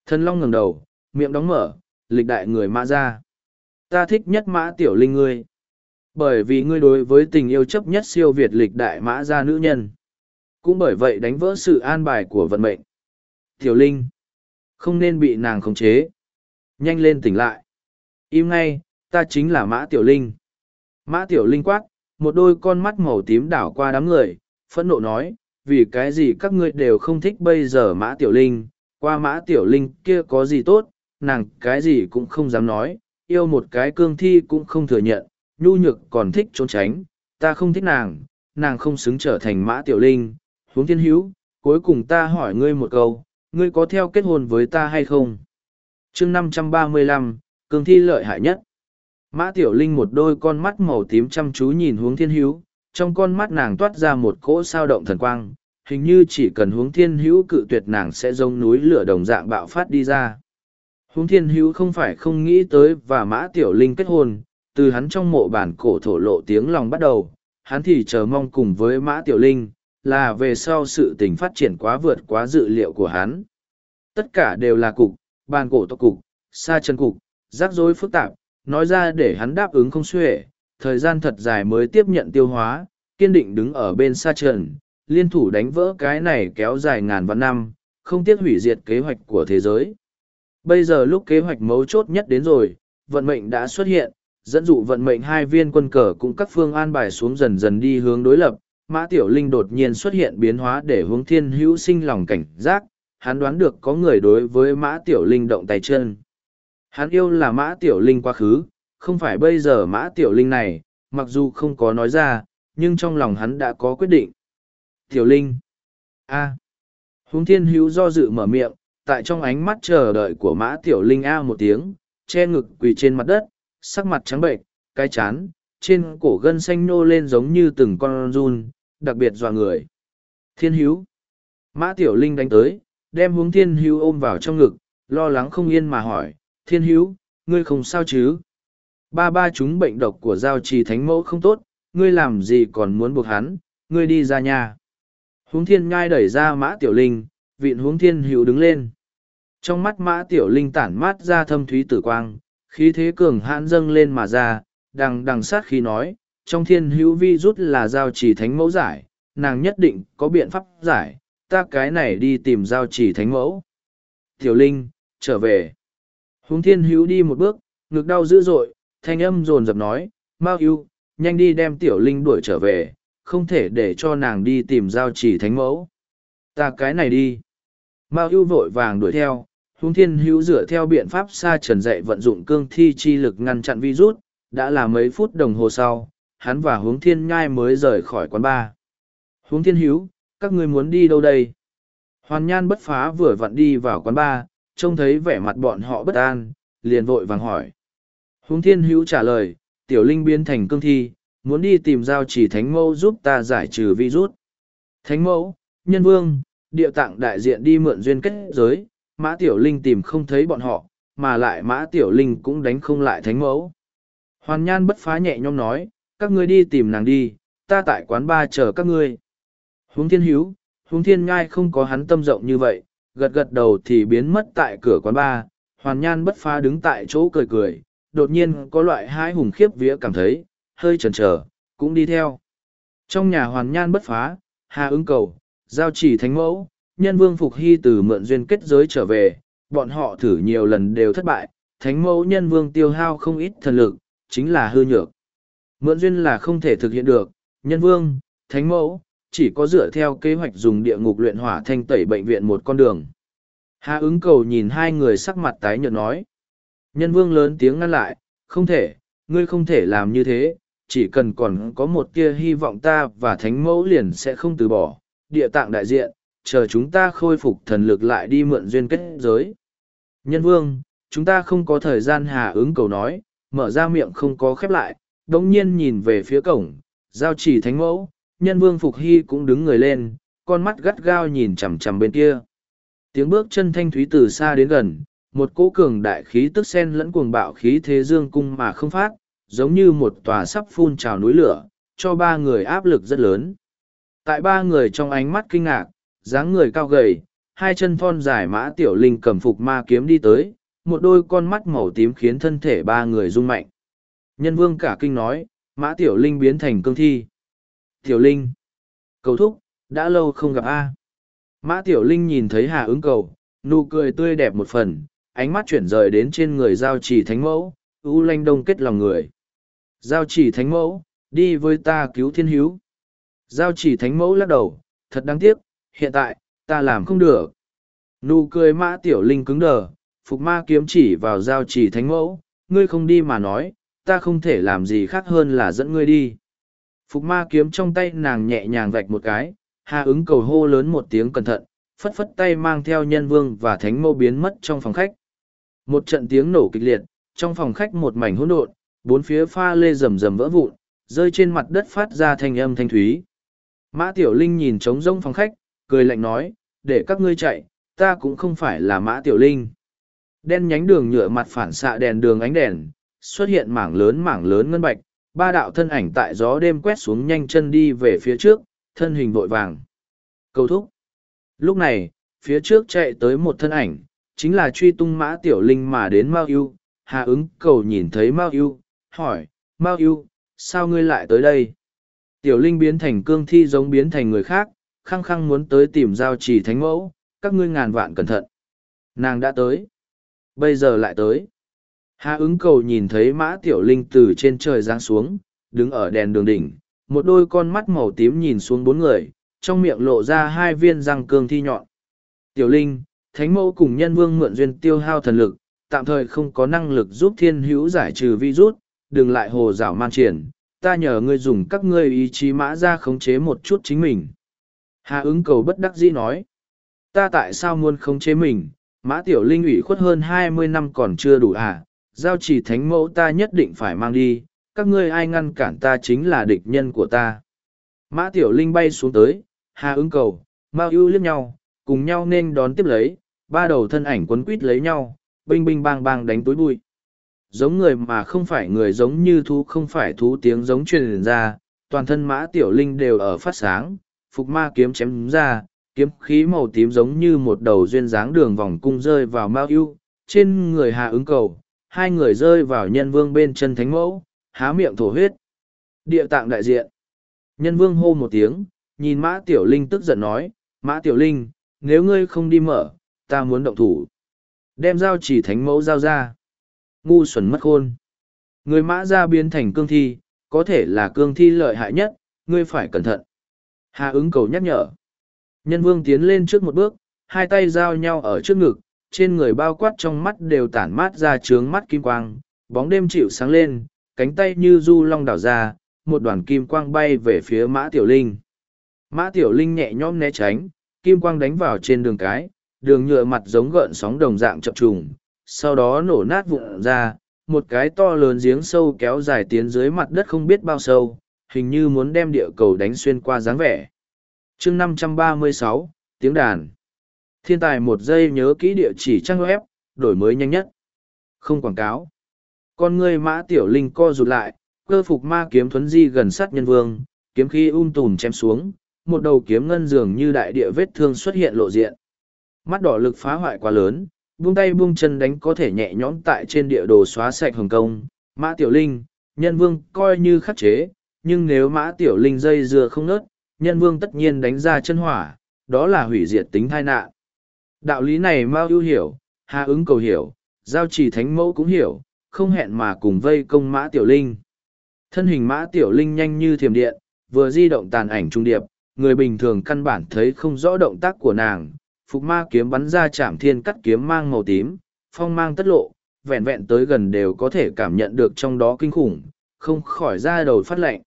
Thần Long ngẩng đầu, miệng đóng mở, lịch đại người mã ra. Ta thích nhất Mã Tiểu Linh ngươi. Bởi vì ngươi đối với tình yêu chấp nhất siêu việt lịch đại mã gia nữ nhân. Cũng bởi vậy đánh vỡ sự an bài của vận mệnh. Tiểu Linh. Không nên bị nàng khống chế. Nhanh lên tỉnh lại. Im ngay, ta chính là Mã Tiểu Linh. Mã Tiểu Linh quát, một đôi con mắt màu tím đảo qua đám người, phẫn nộ nói, vì cái gì các ngươi đều không thích bây giờ Mã Tiểu Linh, qua Mã Tiểu Linh kia có gì tốt, nàng cái gì cũng không dám nói, yêu một cái cương thi cũng không thừa nhận, nhu nhược còn thích trốn tránh, ta không thích nàng, nàng không xứng trở thành Mã Tiểu Linh, huống thiên hữu, cuối cùng ta hỏi ngươi một câu, ngươi có theo kết hôn với ta hay không? chương năm trăm ba mươi lăm thi lợi hại nhất. Mã Tiểu Linh một đôi con mắt màu tím chăm chú nhìn hướng thiên hữu, trong con mắt nàng toát ra một cỗ sao động thần quang, hình như chỉ cần hướng thiên hữu cự tuyệt nàng sẽ giống núi lửa đồng dạng bạo phát đi ra. Hướng thiên hữu không phải không nghĩ tới và Mã Tiểu Linh kết hôn, từ hắn trong mộ bản cổ thổ lộ tiếng lòng bắt đầu, hắn thì chờ mong cùng với Mã Tiểu Linh, là về sau sự tình phát triển quá vượt quá dự liệu của hắn. Tất cả đều là cục, bàn cổ tộc cục, sa chân cục, rắc rối phức tạp, nói ra để hắn đáp ứng không xuể, thời gian thật dài mới tiếp nhận tiêu hóa, kiên định đứng ở bên sa trần, liên thủ đánh vỡ cái này kéo dài ngàn vạn năm, không tiếc hủy diệt kế hoạch của thế giới. Bây giờ lúc kế hoạch mấu chốt nhất đến rồi, vận mệnh đã xuất hiện, dẫn dụ vận mệnh hai viên quân cờ cùng các phương an bài xuống dần dần đi hướng đối lập. Mã Tiểu Linh đột nhiên xuất hiện biến hóa để hướng thiên hữu sinh lòng cảnh giác, hắn đoán được có người đối với Mã Tiểu Linh động tay chân. Hắn yêu là Mã Tiểu Linh quá khứ, không phải bây giờ Mã Tiểu Linh này, mặc dù không có nói ra, nhưng trong lòng hắn đã có quyết định. Tiểu Linh. A. À. Thiên hữu do dự mở miệng, tại trong ánh mắt chờ đợi của Mã Tiểu Linh A một tiếng, che ngực quỳ trên mặt đất, sắc mặt trắng bệnh, cái chán, trên cổ gân xanh nô lên giống như từng con run, đặc biệt dọa người. Thiên hữu. Mã Tiểu Linh đánh tới, đem hướng thiên hữu ôm vào trong ngực, lo lắng không yên mà hỏi, thiên hữu, ngươi không sao chứ? Ba ba chúng bệnh độc của giao trì thánh mẫu không tốt, ngươi làm gì còn muốn buộc hắn, ngươi đi ra nhà. Hướng thiên ngai đẩy ra mã tiểu linh, vịn Hướng thiên hữu đứng lên. Trong mắt mã tiểu linh tản mát ra thâm thúy tử quang, khí thế cường hãn dâng lên mà ra, đằng đằng sát khi nói, trong thiên hữu vi rút là giao trì thánh mẫu giải, nàng nhất định có biện pháp giải, ta cái này đi tìm giao trì thánh mẫu. Tiểu linh, trở về. hướng thiên hữu đi một bước, ngực đau dữ dội, thanh âm rồn rập nói, Mao yêu, nhanh đi đem tiểu linh đuổi trở về, không thể để cho nàng đi tìm giao chỉ thánh mẫu. Ta cái này đi. Mao yêu vội vàng đuổi theo, hướng thiên hữu dựa theo biện pháp xa trần dạy vận dụng cương thi chi lực ngăn chặn virus, đã là mấy phút đồng hồ sau, hắn và Hướng thiên nhai mới rời khỏi quán bar. Hướng thiên hữu, các ngươi muốn đi đâu đây? Hoàn nhan bất phá vừa vặn đi vào quán bar, trông thấy vẻ mặt bọn họ bất an, liền vội vàng hỏi. Hướng thiên hữu trả lời, tiểu linh biến thành cương thi, muốn đi tìm giao chỉ thánh mẫu giúp ta giải trừ virus. Thánh mẫu, nhân vương, địa tạng đại diện đi mượn duyên kết giới, mã tiểu linh tìm không thấy bọn họ, mà lại mã tiểu linh cũng đánh không lại thánh mẫu. Hoàn nhan bất phá nhẹ nhõm nói, các ngươi đi tìm nàng đi, ta tại quán ba chờ các ngươi. Huống thiên hữu, huống thiên ngai không có hắn tâm rộng như vậy, gật gật đầu thì biến mất tại cửa quán ba, hoàn nhan bất phá đứng tại chỗ cười cười, đột nhiên có loại hai hùng khiếp vía cảm thấy, hơi chần chờ cũng đi theo. Trong nhà hoàn nhan bất phá, hà ứng cầu, giao chỉ thánh mẫu, nhân vương phục hy từ mượn duyên kết giới trở về, bọn họ thử nhiều lần đều thất bại, thánh mẫu nhân vương tiêu hao không ít thần lực, chính là hư nhược. Mượn duyên là không thể thực hiện được, nhân vương, thánh mẫu, chỉ có dựa theo kế hoạch dùng địa ngục luyện hỏa thanh tẩy bệnh viện một con đường. Hà ứng cầu nhìn hai người sắc mặt tái nhợt nói. Nhân vương lớn tiếng ngăn lại, không thể, ngươi không thể làm như thế, chỉ cần còn có một tia hy vọng ta và thánh mẫu liền sẽ không từ bỏ, địa tạng đại diện, chờ chúng ta khôi phục thần lực lại đi mượn duyên kết giới. Nhân vương, chúng ta không có thời gian hà ứng cầu nói, mở ra miệng không có khép lại, đống nhiên nhìn về phía cổng, giao chỉ thánh mẫu, nhân vương Phục Hy cũng đứng người lên, con mắt gắt gao nhìn chằm chằm bên kia. Tiếng bước chân thanh thúy từ xa đến gần, một cỗ cường đại khí tức sen lẫn cuồng bạo khí thế dương cung mà không phát, giống như một tòa sắp phun trào núi lửa, cho ba người áp lực rất lớn. Tại ba người trong ánh mắt kinh ngạc, dáng người cao gầy, hai chân thon dài mã tiểu linh cầm phục ma kiếm đi tới, một đôi con mắt màu tím khiến thân thể ba người rung mạnh. Nhân vương cả kinh nói, mã tiểu linh biến thành cương thi. Tiểu linh, cầu thúc, đã lâu không gặp A. Mã tiểu linh nhìn thấy hà ứng cầu, nụ cười tươi đẹp một phần, ánh mắt chuyển rời đến trên người giao trì thánh mẫu, u lanh đông kết lòng người. Giao trì thánh mẫu, đi với ta cứu thiên hiếu. Giao trì thánh mẫu lắc đầu, thật đáng tiếc, hiện tại, ta làm không được. Nụ cười mã tiểu linh cứng đờ, phục ma kiếm chỉ vào giao trì thánh mẫu, ngươi không đi mà nói, ta không thể làm gì khác hơn là dẫn ngươi đi. Phục ma kiếm trong tay nàng nhẹ nhàng vạch một cái, hà ứng cầu hô lớn một tiếng cẩn thận, phất phất tay mang theo nhân vương và thánh mẫu biến mất trong phòng khách. Một trận tiếng nổ kịch liệt, trong phòng khách một mảnh hỗn độn, bốn phía pha lê rầm rầm vỡ vụn, rơi trên mặt đất phát ra thanh âm thanh thúy. Mã Tiểu Linh nhìn trống rông phòng khách, cười lạnh nói, để các ngươi chạy, ta cũng không phải là Mã Tiểu Linh. Đen nhánh đường nhựa mặt phản xạ đèn đường ánh đèn, xuất hiện mảng lớn mảng lớn ngân bạch, ba đạo thân ảnh tại gió đêm quét xuống nhanh chân đi về phía trước, thân hình vội vàng. Cầu thúc. Lúc này, phía trước chạy tới một thân ảnh, chính là truy tung mã tiểu linh mà đến Mao Yêu. Hà ứng cầu nhìn thấy Mao Yêu, hỏi, Mao Yêu, sao ngươi lại tới đây? Tiểu linh biến thành cương thi giống biến thành người khác, khăng khăng muốn tới tìm giao trì thánh mẫu, các ngươi ngàn vạn cẩn thận. Nàng đã tới. Bây giờ lại tới. Hà ứng cầu nhìn thấy mã tiểu linh từ trên trời giáng xuống, đứng ở đèn đường đỉnh, một đôi con mắt màu tím nhìn xuống bốn người, trong miệng lộ ra hai viên răng cương thi nhọn. Tiểu linh, thánh mẫu cùng nhân vương mượn duyên tiêu hao thần lực, tạm thời không có năng lực giúp thiên hữu giải trừ virus, đừng lại hồ dảo man triển, ta nhờ ngươi dùng các ngươi ý chí mã ra khống chế một chút chính mình. Hà ứng cầu bất đắc dĩ nói, ta tại sao muốn khống chế mình, mã tiểu linh ủy khuất hơn hai mươi năm còn chưa đủ à, giao chỉ thánh mẫu ta nhất định phải mang đi, các ngươi ai ngăn cản ta chính là địch nhân của ta. Mã tiểu linh bay xuống tới, hà ứng cầu, mao ưu liếc nhau, cùng nhau nên đón tiếp lấy, ba đầu thân ảnh quấn quít lấy nhau, binh binh bang bang đánh túi bụi. Giống người mà không phải người giống như thú không phải thú tiếng giống truyền ra, toàn thân mã tiểu linh đều ở phát sáng, phục ma kiếm chém ra, kiếm khí màu tím giống như một đầu duyên dáng đường vòng cung rơi vào mao ưu, trên người hạ ứng cầu, hai người rơi vào nhân vương bên chân thánh mẫu, há miệng thổ huyết. Địa tạng đại diện. Nhân vương hô một tiếng, nhìn mã tiểu linh tức giận nói, mã tiểu linh, nếu ngươi không đi mở, ta muốn động thủ. Đem dao chỉ thánh mẫu dao ra. Ngu xuẩn mất khôn. Người mã ra biến thành cương thi, có thể là cương thi lợi hại nhất, ngươi phải cẩn thận. Hà ứng cầu nhắc nhở. Nhân vương tiến lên trước một bước, hai tay giao nhau ở trước ngực, trên người bao quát trong mắt đều tản mát ra trướng mắt kim quang, bóng đêm chịu sáng lên, cánh tay như du long đảo ra, một đoàn kim quang bay về phía mã tiểu linh. Mã tiểu linh nhẹ nhõm né tránh, kim quang đánh vào trên đường cái, đường nhựa mặt giống gợn sóng đồng dạng chập trùng, sau đó nổ nát vụn ra, một cái to lớn giếng sâu kéo dài tiến dưới mặt đất không biết bao sâu, hình như muốn đem địa cầu đánh xuyên qua dáng vẻ chương 536, tiếng đàn. Thiên tài một giây nhớ kỹ địa chỉ trang web, đổi mới nhanh nhất. Không quảng cáo. Con người mã tiểu linh co rụt lại, cơ phục ma kiếm thuấn di gần sát nhân vương, kiếm khí um tùm chém xuống, một đầu kiếm ngân dường như đại địa vết thương xuất hiện lộ diện. Mắt đỏ lực phá hoại quá lớn, buông tay buông chân đánh có thể nhẹ nhõm tại trên địa đồ xóa sạch hồng công. Mã Tiểu Linh, nhân vương coi như khắc chế, nhưng nếu Mã Tiểu Linh dây dưa không nớt, nhân vương tất nhiên đánh ra chân hỏa, đó là hủy diệt tính thai nạn. Đạo lý này Mao ưu hiểu, Hà ứng cầu hiểu, giao trì thánh mẫu cũng hiểu, không hẹn mà cùng vây công Mã Tiểu Linh. Thân hình Mã Tiểu Linh nhanh như thiềm điện, vừa di động tàn ảnh trung điệp, người bình thường căn bản thấy không rõ động tác của nàng. Phục ma kiếm bắn ra chạm thiên cắt kiếm mang màu tím, phong mang tất lộ, vẹn vẹn tới gần đều có thể cảm nhận được trong đó kinh khủng, không khỏi ra đầu phát lệnh.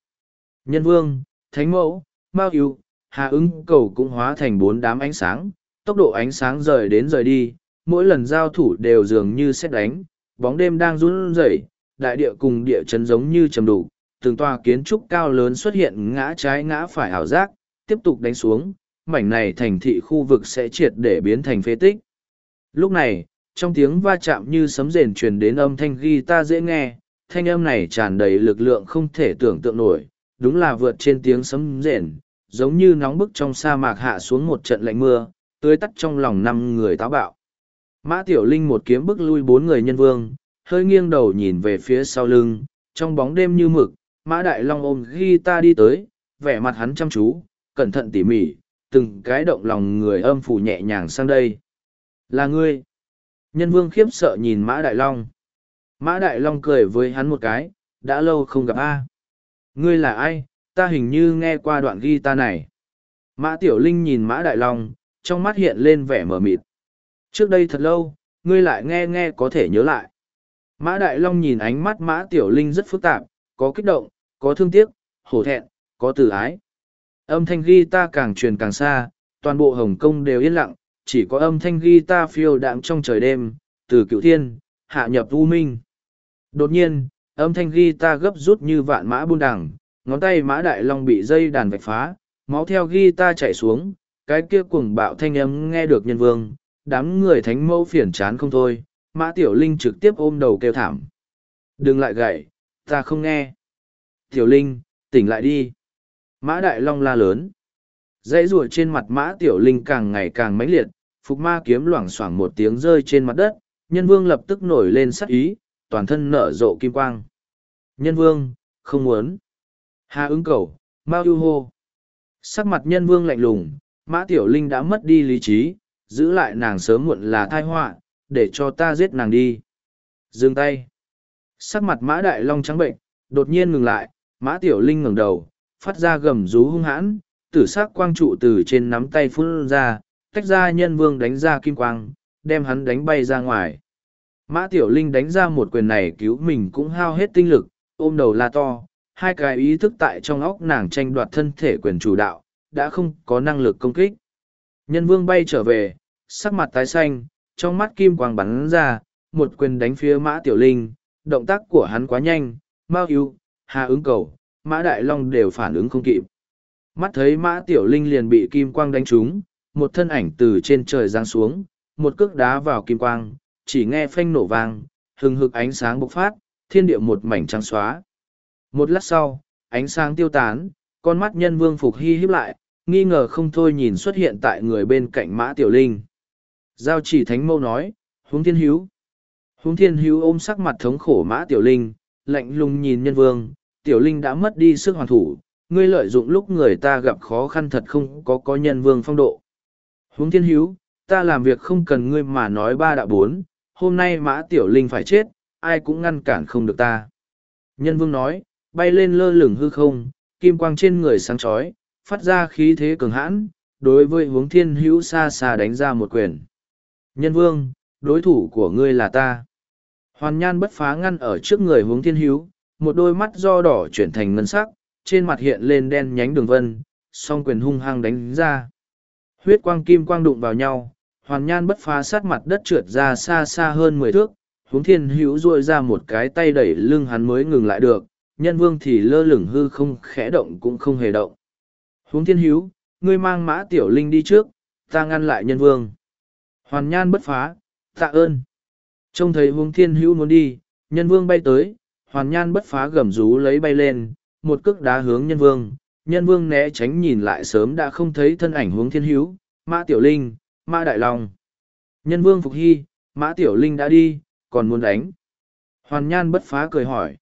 Nhân vương, thánh mẫu, mao yêu, hà ứng cầu cũng hóa thành bốn đám ánh sáng, tốc độ ánh sáng rời đến rời đi, mỗi lần giao thủ đều dường như xét đánh, bóng đêm đang run rẩy, đại địa cùng địa chấn giống như trầm đủ, từng tòa kiến trúc cao lớn xuất hiện ngã trái ngã phải ảo giác, tiếp tục đánh xuống, mảnh này thành thị khu vực sẽ triệt để biến thành phế tích. Lúc này, trong tiếng va chạm như sấm rền truyền đến âm thanh guitar dễ nghe, thanh âm này tràn đầy lực lượng không thể tưởng tượng nổi, đúng là vượt trên tiếng sấm rền, giống như nóng bức trong sa mạc hạ xuống một trận lạnh mưa, tưới tắt trong lòng năm người táo bạo. Mã Tiểu Linh một kiếm bức lui bốn người nhân vương, hơi nghiêng đầu nhìn về phía sau lưng, trong bóng đêm như mực, Mã Đại Long ôm ghi ta đi tới, vẻ mặt hắn chăm chú, cẩn thận tỉ mỉ, từng cái động lòng người âm phủ nhẹ nhàng sang đây. Là ngươi. Nhân vương khiếp sợ nhìn Mã Đại Long. Mã Đại Long cười với hắn một cái, đã lâu không gặp A. Ngươi là ai, ta hình như nghe qua đoạn ghi ta này. Mã Tiểu Linh nhìn Mã Đại Long, trong mắt hiện lên vẻ mờ mịt. Trước đây thật lâu, ngươi lại nghe nghe có thể nhớ lại. Mã Đại Long nhìn ánh mắt Mã Tiểu Linh rất phức tạp, có kích động, có thương tiếc, hổ thẹn, có từ ái. Âm thanh ghi ta càng truyền càng xa, toàn bộ Hồng Kông đều yên lặng, chỉ có âm thanh ghi ta phiêu đạm trong trời đêm, từ cựu thiên, hạ nhập u minh. Đột nhiên, âm thanh guitar gấp rút như vạn mã buôn đằng, ngón tay mã đại long bị dây đàn vạch phá, máu theo guitar chảy chạy xuống, cái kia cuồng bạo thanh âm nghe được nhân vương, đám người thánh mẫu phiền chán không thôi, mã tiểu linh trực tiếp ôm đầu kêu thảm. Đừng lại gậy, ta không nghe. Tiểu linh, tỉnh lại đi. Mã đại long la lớn. Dãy ruột trên mặt mã tiểu linh càng ngày càng mãnh liệt, phục ma kiếm loảng xoảng một tiếng rơi trên mặt đất, nhân vương lập tức nổi lên sắc ý, toàn thân nở rộ kim quang. Nhân vương, không muốn. Hà ứng cầu, Mao ưu hô. Sắc mặt nhân vương lạnh lùng, mã tiểu linh đã mất đi lý trí, giữ lại nàng sớm muộn là thai họa để cho ta giết nàng đi. Dừng tay. Sắc mặt mã đại long trắng bệnh, đột nhiên ngừng lại, mã tiểu linh ngẩng đầu, phát ra gầm rú hung hãn, tử sắc quang trụ từ trên nắm tay phun ra, tách ra nhân vương đánh ra kim quang, đem hắn đánh bay ra ngoài. Mã Tiểu Linh đánh ra một quyền này cứu mình cũng hao hết tinh lực, ôm đầu la to, hai cái ý thức tại trong óc nàng tranh đoạt thân thể quyền chủ đạo, đã không có năng lực công kích. Nhân vương bay trở về, sắc mặt tái xanh, trong mắt kim quang bắn ra, một quyền đánh phía Mã Tiểu Linh, động tác của hắn quá nhanh, Mao Yêu, Hà ứng cầu, Mã Đại Long đều phản ứng không kịp. Mắt thấy Mã Tiểu Linh liền bị kim quang đánh trúng, một thân ảnh từ trên trời giáng xuống, một cước đá vào kim quang, chỉ nghe phanh nổ vang, hừng hực ánh sáng bộc phát, thiên địa một mảnh trắng xóa. Một lát sau, ánh sáng tiêu tán, con mắt nhân vương phục hy híp lại, nghi ngờ không thôi nhìn xuất hiện tại người bên cạnh mã tiểu linh. Giao chỉ thánh mâu nói, huống thiên hữu. Huống thiên hữu ôm sắc mặt thống khổ mã tiểu linh, lạnh lùng nhìn nhân vương, tiểu linh đã mất đi sức hoàn thủ, ngươi lợi dụng lúc người ta gặp khó khăn thật không có có nhân vương phong độ. Huống thiên hữu, ta làm việc không cần ngươi mà nói ba đạo bốn, hôm nay mã tiểu linh phải chết, ai cũng ngăn cản không được ta. Nhân vương nói, bay lên lơ lửng hư không, kim quang trên người sáng chói, phát ra khí thế cường hãn, đối với hướng thiên hữu xa xa đánh ra một quyền. Nhân vương, đối thủ của ngươi là ta. Hoàn nhan bất phá ngăn ở trước người hướng thiên hữu, một đôi mắt do đỏ chuyển thành ngân sắc, trên mặt hiện lên đen nhánh đường vân, song quyền hung hăng đánh ra. Huyết quang kim quang đụng vào nhau, hoàn nhan bất phá sát mặt đất trượt ra xa xa hơn mười thước, huống thiên hữu dôi ra một cái tay đẩy lưng hắn mới ngừng lại được, nhân vương thì lơ lửng hư không khẽ động cũng không hề động. Huống thiên hữu, ngươi mang mã tiểu linh đi trước, ta ngăn lại nhân vương. Hoàn nhan bất phá, tạ ơn. Trông thấy huống thiên hữu muốn đi, nhân vương bay tới, hoàn nhan bất phá gầm rú lấy bay lên, một cước đá hướng nhân vương. Nhân vương né tránh nhìn lại sớm đã không thấy thân ảnh huống thiên hữu, mã tiểu linh, mã đại long. Nhân vương phục hy, mã tiểu linh đã đi, còn muốn đánh. Hoàn nhan bất phá cười hỏi.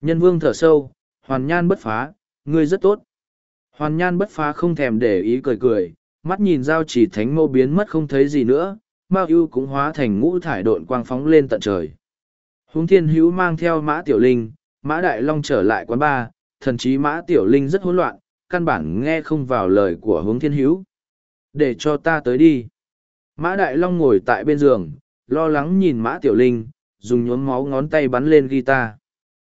Nhân vương thở sâu, hoàn nhan bất phá, ngươi rất tốt. Hoàn nhan bất phá không thèm để ý cười cười, mắt nhìn giao chỉ thánh mâu biến mất không thấy gì nữa, Mao ưu cũng hóa thành ngũ thải độn quang phóng lên tận trời. Húng thiên hữu mang theo mã tiểu linh, mã đại long trở lại quán ba, thần chí mã tiểu linh rất hỗn loạn, căn bản nghe không vào lời của hướng thiên hữu. Để cho ta tới đi. Mã đại long ngồi tại bên giường, lo lắng nhìn mã tiểu linh, dùng nhuốm máu ngón tay bắn lên guitar.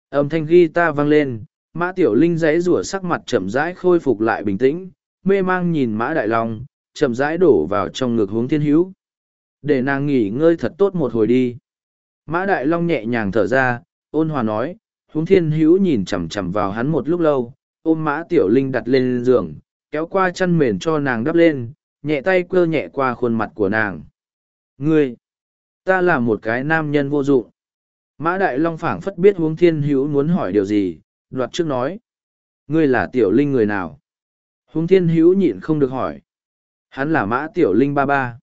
Âm thanh guitar vang lên, mã tiểu linh dãy rủa sắc mặt chậm rãi khôi phục lại bình tĩnh, mê mang nhìn mã đại long, chậm rãi đổ vào trong ngực hướng thiên hữu. Để nàng nghỉ ngơi thật tốt một hồi đi. Mã đại long nhẹ nhàng thở ra, ôn hòa nói, hướng thiên hữu nhìn chằm chằm vào hắn một lúc lâu, ôm mã tiểu linh đặt lên giường, kéo qua chăn mền cho nàng đắp lên, nhẹ tay quơ nhẹ qua khuôn mặt của nàng. Ngươi! Ta là một cái nam nhân vô dụng mã đại long phảng phất biết huống thiên hữu muốn hỏi điều gì đoạt trước nói ngươi là tiểu linh người nào Huống thiên hữu nhịn không được hỏi. Hắn là mã tiểu linh ba ba.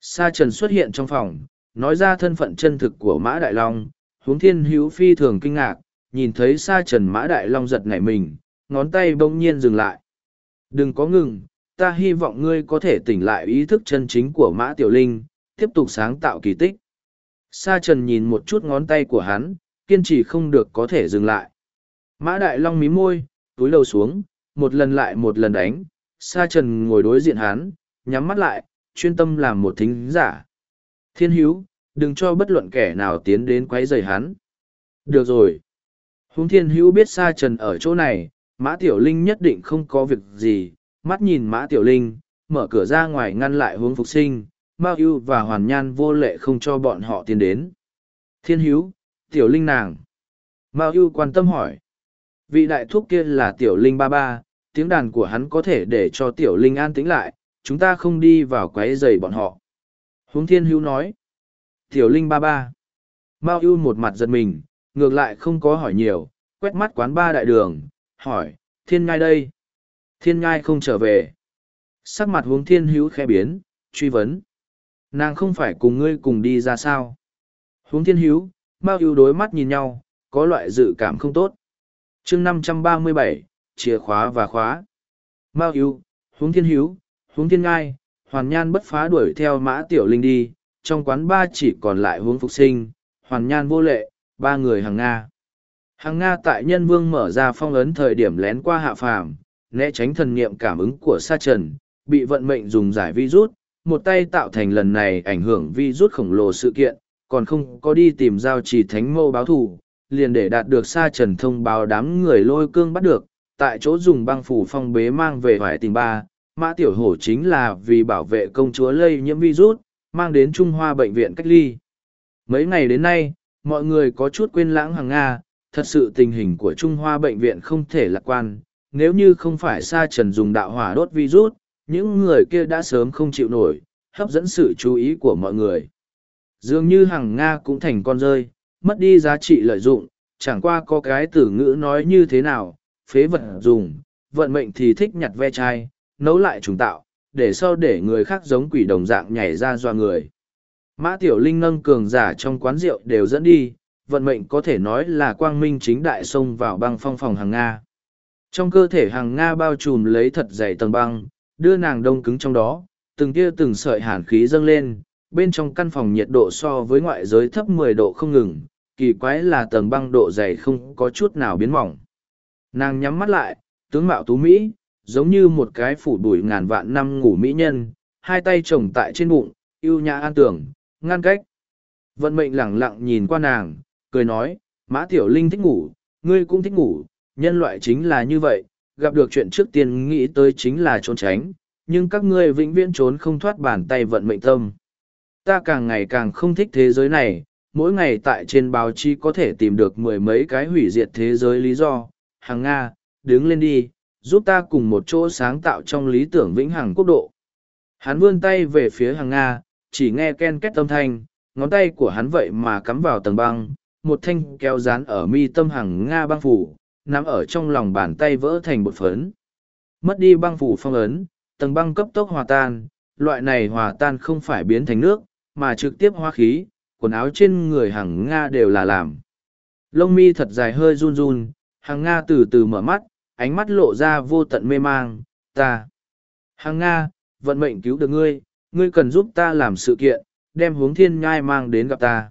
Sa trần xuất hiện trong phòng, nói ra thân phận chân thực của mã đại long. Huống thiên hữu phi thường kinh ngạc, nhìn thấy sa trần mã đại long giật nảy mình, ngón tay bỗng nhiên dừng lại. Đừng có ngừng, ta hy vọng ngươi có thể tỉnh lại ý thức chân chính của mã tiểu linh, tiếp tục sáng tạo kỳ tích. Sa trần nhìn một chút ngón tay của hắn, kiên trì không được có thể dừng lại. Mã đại long mí môi, túi đầu xuống, một lần lại một lần đánh, sa trần ngồi đối diện hắn, nhắm mắt lại, chuyên tâm làm một thính giả. Thiên hữu, đừng cho bất luận kẻ nào tiến đến quấy rầy hắn. Được rồi. Hùng thiên hữu biết sa trần ở chỗ này, mã tiểu linh nhất định không có việc gì, mắt nhìn mã tiểu linh, mở cửa ra ngoài ngăn lại hướng phục sinh, Mao Yêu và hoàn nhan vô lệ không cho bọn họ tiến đến. Thiên Hiếu, tiểu linh nàng. Mao Yêu quan tâm hỏi. Vị đại thúc kia là tiểu linh ba ba, tiếng đàn của hắn có thể để cho tiểu linh an tĩnh lại, chúng ta không đi vào quấy rầy bọn họ. Hướng thiên Hiếu nói. Tiểu linh ba ba. Mao Yêu một mặt giật mình, ngược lại không có hỏi nhiều, quét mắt quán ba đại đường, hỏi, thiên ngai đây. Thiên ngai không trở về. Sắc mặt Hướng thiên Hiếu khẽ biến, truy vấn. Nàng không phải cùng ngươi cùng đi ra sao. Huống thiên hữu, Mao ưu đối mắt nhìn nhau, có loại dự cảm không tốt. chương năm trăm ba mươi bảy chìa khóa và khóa. Mao ưu, huống thiên hữu, huống thiên ngai, hoàn nhan bất phá đuổi theo mã tiểu linh đi, trong quán ba chỉ còn lại huống phục sinh, hoàn nhan vô lệ, ba người hàng Nga. Hàng Nga tại nhân vương mở ra phong ấn thời điểm lén qua hạ phàm, né tránh thần nghiệm cảm ứng của sa trần, bị vận mệnh dùng giải virus, một tay tạo thành lần này ảnh hưởng virus khổng lồ sự kiện, còn không có đi tìm giao trì thánh mâu báo thù, liền để đạt được sa trần thông báo đám người lôi cương bắt được, tại chỗ dùng băng phủ phong bế mang về hoài tình ba. Mã Tiểu Hổ chính là vì bảo vệ công chúa lây nhiễm virus, mang đến Trung Hoa bệnh viện cách ly. Mấy ngày đến nay, mọi người có chút quên lãng hàng Nga, thật sự tình hình của Trung Hoa bệnh viện không thể lạc quan, nếu như không phải Sa Trần dùng đạo hỏa đốt virus, những người kia đã sớm không chịu nổi, hấp dẫn sự chú ý của mọi người. Dường như hàng Nga cũng thành con rơi, mất đi giá trị lợi dụng, chẳng qua có cái tử ngữ nói như thế nào, phế vật dùng, vận mệnh thì thích nhặt ve chai, nấu lại trùng tạo, để sau để người khác giống quỷ đồng dạng nhảy ra doa người. Mã Tiểu Linh nâng cường giả trong quán rượu đều dẫn đi, vận mệnh có thể nói là quang minh chính đại xông vào băng phong phòng hàng Nga. Trong cơ thể hàng Nga bao trùm lấy thật dày tầng băng, đưa nàng đông cứng trong đó, từng tia từng sợi hàn khí dâng lên, bên trong căn phòng nhiệt độ so với ngoại giới thấp 10 độ không ngừng, kỳ quái là tầng băng độ dày không có chút nào biến mỏng. Nàng nhắm mắt lại, tướng mạo tú Mỹ, giống như một cái phủ bụi ngàn vạn năm ngủ mỹ nhân, hai tay chồng tại trên bụng, yêu nhã an tưởng, ngăn cách. Vận mệnh lẳng lặng nhìn qua nàng, cười nói, Mã Tiểu Linh thích ngủ, ngươi cũng thích ngủ, nhân loại chính là như vậy, gặp được chuyện trước tiên nghĩ tới chính là trốn tránh, nhưng các ngươi vĩnh viễn trốn không thoát bàn tay vận mệnh tâm. Ta càng ngày càng không thích thế giới này, mỗi ngày tại trên báo chí có thể tìm được mười mấy cái hủy diệt thế giới lý do. Hàng Nga, đứng lên đi, giúp ta cùng một chỗ sáng tạo trong lý tưởng vĩnh hằng quốc độ. Hắn vươn tay về phía hàng Nga, chỉ nghe ken két âm thanh, ngón tay của hắn vậy mà cắm vào tầng băng, một thanh kéo dán ở mi tâm hàng Nga băng phủ, nắm ở trong lòng bàn tay vỡ thành bột phấn. Mất đi băng phủ phong ấn, tầng băng cấp tốc hòa tan, loại này hòa tan không phải biến thành nước, mà trực tiếp hóa khí, quần áo trên người hàng Nga đều là làm. Lông mi thật dài hơi run run, hàng Nga từ từ mở mắt, ánh mắt lộ ra vô tận mê mang, ta. Hàng Nga, vận mệnh cứu được ngươi, ngươi cần giúp ta làm sự kiện, đem hướng thiên nhai mang đến gặp ta.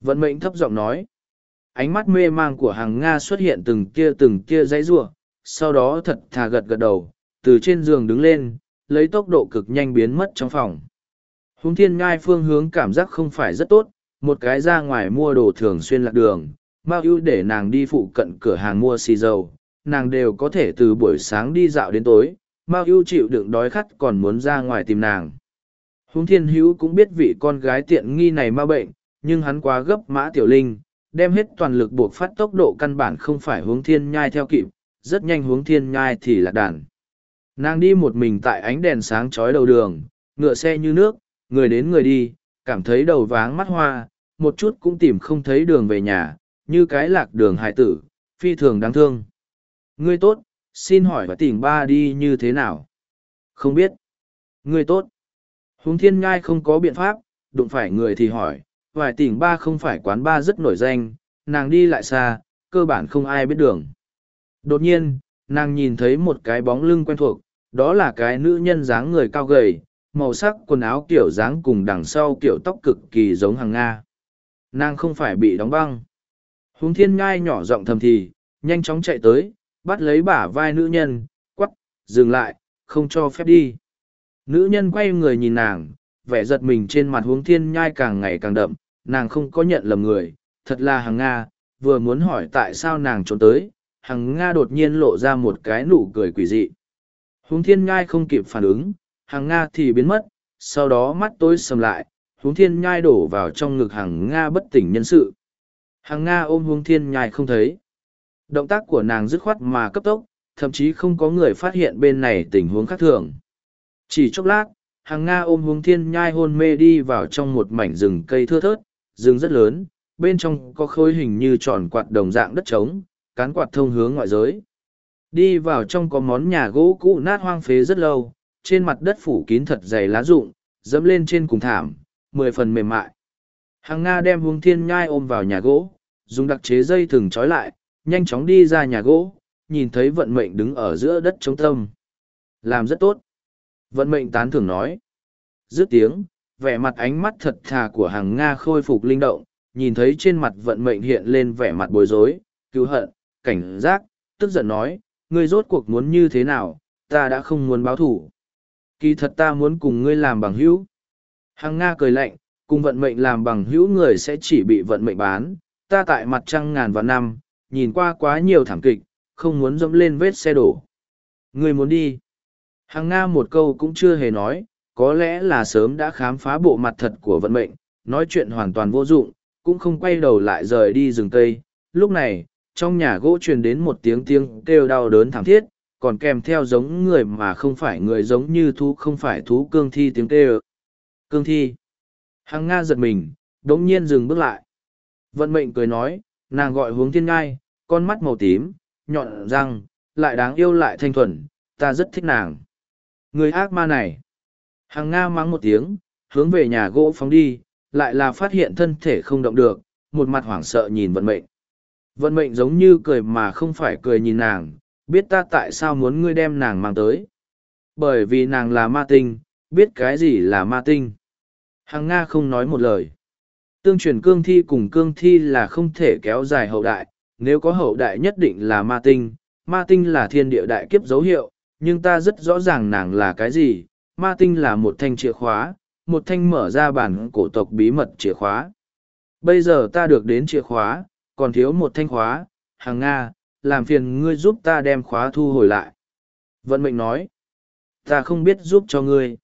Vận mệnh thấp giọng nói. Ánh mắt mê mang của hàng Nga xuất hiện từng kia từng kia dãy rủa sau đó thật thà gật gật đầu, từ trên giường đứng lên, lấy tốc độ cực nhanh biến mất trong phòng. Hùng thiên ngai phương hướng cảm giác không phải rất tốt, một cái ra ngoài mua đồ thường xuyên lạc đường, Mao ưu để nàng đi phụ cận cửa hàng mua xì dầu, nàng đều có thể từ buổi sáng đi dạo đến tối, Mao ưu chịu đựng đói khát còn muốn ra ngoài tìm nàng. Hùng thiên hữu cũng biết vị con gái tiện nghi này ma bệnh, nhưng hắn quá gấp mã tiểu linh, đem hết toàn lực buộc phát tốc độ căn bản không phải hướng thiên nhai theo kịp, rất nhanh hướng thiên nhai thì lạc đàn. Nàng đi một mình tại ánh đèn sáng chói đầu đường, ngựa xe như nước, người đến người đi, cảm thấy đầu váng mắt hoa, một chút cũng tìm không thấy đường về nhà, như cái lạc đường hại tử, phi thường đáng thương. Ngươi tốt, xin hỏi và tỉnh ba đi như thế nào không biết ngươi tốt hướng thiên ngai không có biện pháp đụng phải người thì hỏi vài tỉnh ba không phải quán ba rất nổi danh nàng đi lại xa cơ bản không ai biết đường. Đột nhiên nàng nhìn thấy một cái bóng lưng quen thuộc đó là cái nữ nhân dáng người cao gầy màu sắc quần áo kiểu dáng cùng đằng sau kiểu tóc cực kỳ giống hàng nga. Nàng không phải bị đóng băng. Húng thiên ngai nhỏ giọng thầm thì nhanh chóng chạy tới bắt lấy bả vai nữ nhân quắc, dừng lại không cho phép đi. Nữ nhân quay người nhìn nàng vẻ giật mình trên mặt huống thiên nhai càng ngày càng đậm, nàng không có nhận lầm người, thật là hàng nga, vừa muốn hỏi tại sao nàng trốn tới hàng nga đột nhiên lộ ra một cái nụ cười quỷ dị. Huống thiên nhai không kịp phản ứng hàng nga thì biến mất, sau đó mắt tôi sầm lại, huống thiên nhai đổ vào trong ngực hàng nga bất tỉnh nhân sự. Hàng nga ôm huống thiên nhai không thấy. Động tác của nàng dứt khoát mà cấp tốc, thậm chí không có người phát hiện bên này tình huống khác thường. Chỉ chốc lát hàng nga ôm hướng thiên nhai hôn mê đi vào trong một mảnh rừng cây thưa thớt, rừng rất lớn, bên trong có khối hình như tròn quạt đồng dạng đất trống, cán quạt thông hướng ngoại giới. Đi vào trong có món nhà gỗ cũ nát hoang phế rất lâu, trên mặt đất phủ kín thật dày lá rụng, dẫm lên trên cùng thảm, mười phần mềm mại. Hàng nga đem hướng thiên nhai ôm vào nhà gỗ, dùng đặc chế dây thừng trói lại, nhanh chóng đi ra nhà gỗ, nhìn thấy vận mệnh đứng ở giữa đất trống tâm. Làm rất tốt vận mệnh tán thưởng nói. Dứt tiếng, vẻ mặt ánh mắt thật thà của hàng nga khôi phục linh động, nhìn thấy trên mặt vận mệnh hiện lên vẻ mặt bối rối, cứu hận, cảnh giác, tức giận nói, ngươi rốt cuộc muốn như thế nào? Ta đã không muốn báo thủ kỳ thật ta muốn cùng ngươi làm bằng hữu. Hàng nga cười lạnh, cùng vận mệnh làm bằng hữu người sẽ chỉ bị vận mệnh bán. Ta tại mặt trăng ngàn vạn năm, nhìn qua quá nhiều thảm kịch, không muốn dẫm lên vết xe đổ. Ngươi muốn đi hàng nga một câu cũng chưa hề nói, có lẽ là sớm đã khám phá bộ mặt thật của vận mệnh, nói chuyện hoàn toàn vô dụng, cũng không quay đầu lại rời đi rừng tây lúc này, trong nhà gỗ truyền đến một tiếng tiếng kêu đau đớn thảm thiết, còn kèm theo giống người mà không phải người giống như thú không phải thú cương thi tiếng kêu. Cương thi. Hàng nga giật mình, đống nhiên dừng bước lại. Vận mệnh cười nói, nàng gọi hướng thiên ngai, con mắt màu tím, nhọn răng, lại đáng yêu lại thanh thuần, ta rất thích nàng người ác ma này hằng nga mắng một tiếng hướng về nhà gỗ phóng đi lại là phát hiện thân thể không động được một mặt hoảng sợ nhìn vận mệnh vận mệnh giống như cười mà không phải cười nhìn nàng biết ta tại sao muốn ngươi đem nàng mang tới. Bởi vì nàng là ma tinh, biết cái gì là ma tinh. Hằng Nga không nói một lời. Tương truyền cương thi cùng cương thi là không thể kéo dài hậu đại, nếu có hậu đại nhất định là ma tinh. Ma tinh là thiên địa đại kiếp dấu hiệu, nhưng ta rất rõ ràng nàng là cái gì. Ma tinh là một thanh chìa khóa, một thanh mở ra bản cổ tộc bí mật chìa khóa. Bây giờ ta được đến chìa khóa, còn thiếu một thanh khóa, hàng Nga, làm phiền ngươi giúp ta đem khóa thu hồi lại. Vận mệnh nói, ta không biết giúp cho ngươi.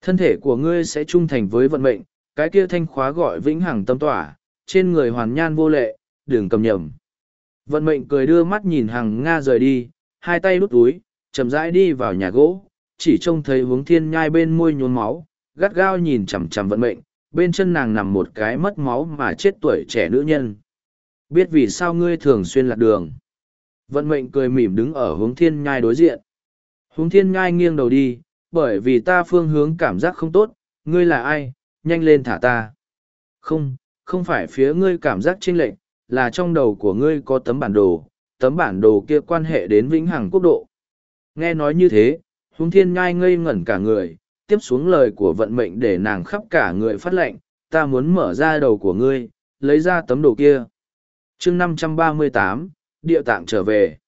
Thân thể của ngươi sẽ trung thành với vận mệnh, cái kia thanh khóa gọi vĩnh hằng tâm tỏa, trên người hoàn nhan vô lệ, đừng cầm nhầm. Vận mệnh cười đưa mắt nhìn hàng Nga rời đi, hai tay đút túi, chậm rãi đi vào nhà gỗ, chỉ trông thấy hướng thiên nhai bên môi nhốn máu, gắt gao nhìn chằm chằm vận mệnh, bên chân nàng nằm một cái mất máu mà chết tuổi trẻ nữ nhân. Biết vì sao ngươi thường xuyên lạc đường. Vận mệnh cười mỉm đứng ở hướng thiên nhai đối diện. Hướng thiên nhai nghiêng đầu đi, bởi vì ta phương hướng cảm giác không tốt, ngươi là ai, nhanh lên thả ta. Không, không phải phía ngươi cảm giác chênh lệch, là trong đầu của ngươi có tấm bản đồ, tấm bản đồ kia quan hệ đến vĩnh hằng quốc độ. Nghe nói như thế, Húng thiên nhai ngây ngẩn cả người, tiếp xuống lời của vận mệnh để nàng khắp cả người phát lệnh, ta muốn mở ra đầu của ngươi, lấy ra tấm đồ kia. chương năm trăm ba mươi tám địa tạng trở về.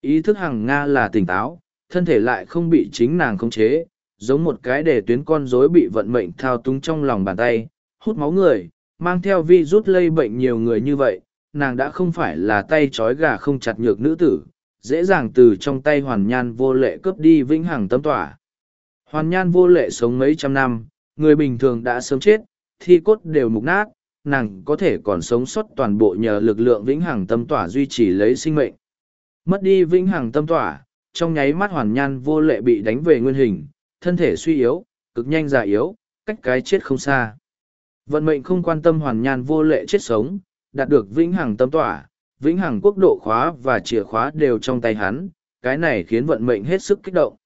Ý thức hằng Nga là tỉnh táo, thân thể lại không bị chính nàng khống chế, giống một cái để tuyến con rối bị vận mệnh thao túng trong lòng bàn tay, hút máu người, mang theo vi rút lây bệnh nhiều người như vậy, nàng đã không phải là tay trói gà không chặt nhược nữ tử, dễ dàng từ trong tay hoàn nhan vô lệ cướp đi vĩnh hằng tâm tỏa. Hoàn nhan vô lệ sống mấy trăm năm, người bình thường đã sớm chết, thi cốt đều mục nát, nàng có thể còn sống sót toàn bộ nhờ lực lượng vĩnh hằng tâm tỏa duy trì lấy sinh mệnh. Mất đi vĩnh hằng tâm tỏa, trong nháy mắt hoàn nhan vô lệ bị đánh về nguyên hình, thân thể suy yếu, cực nhanh già yếu, cách cái chết không xa. Vận mệnh không quan tâm hoàn nhan vô lệ chết sống, đạt được vĩnh hằng tâm tỏa, vĩnh hằng quốc độ khóa và chìa khóa đều trong tay hắn, cái này khiến vận mệnh hết sức kích động.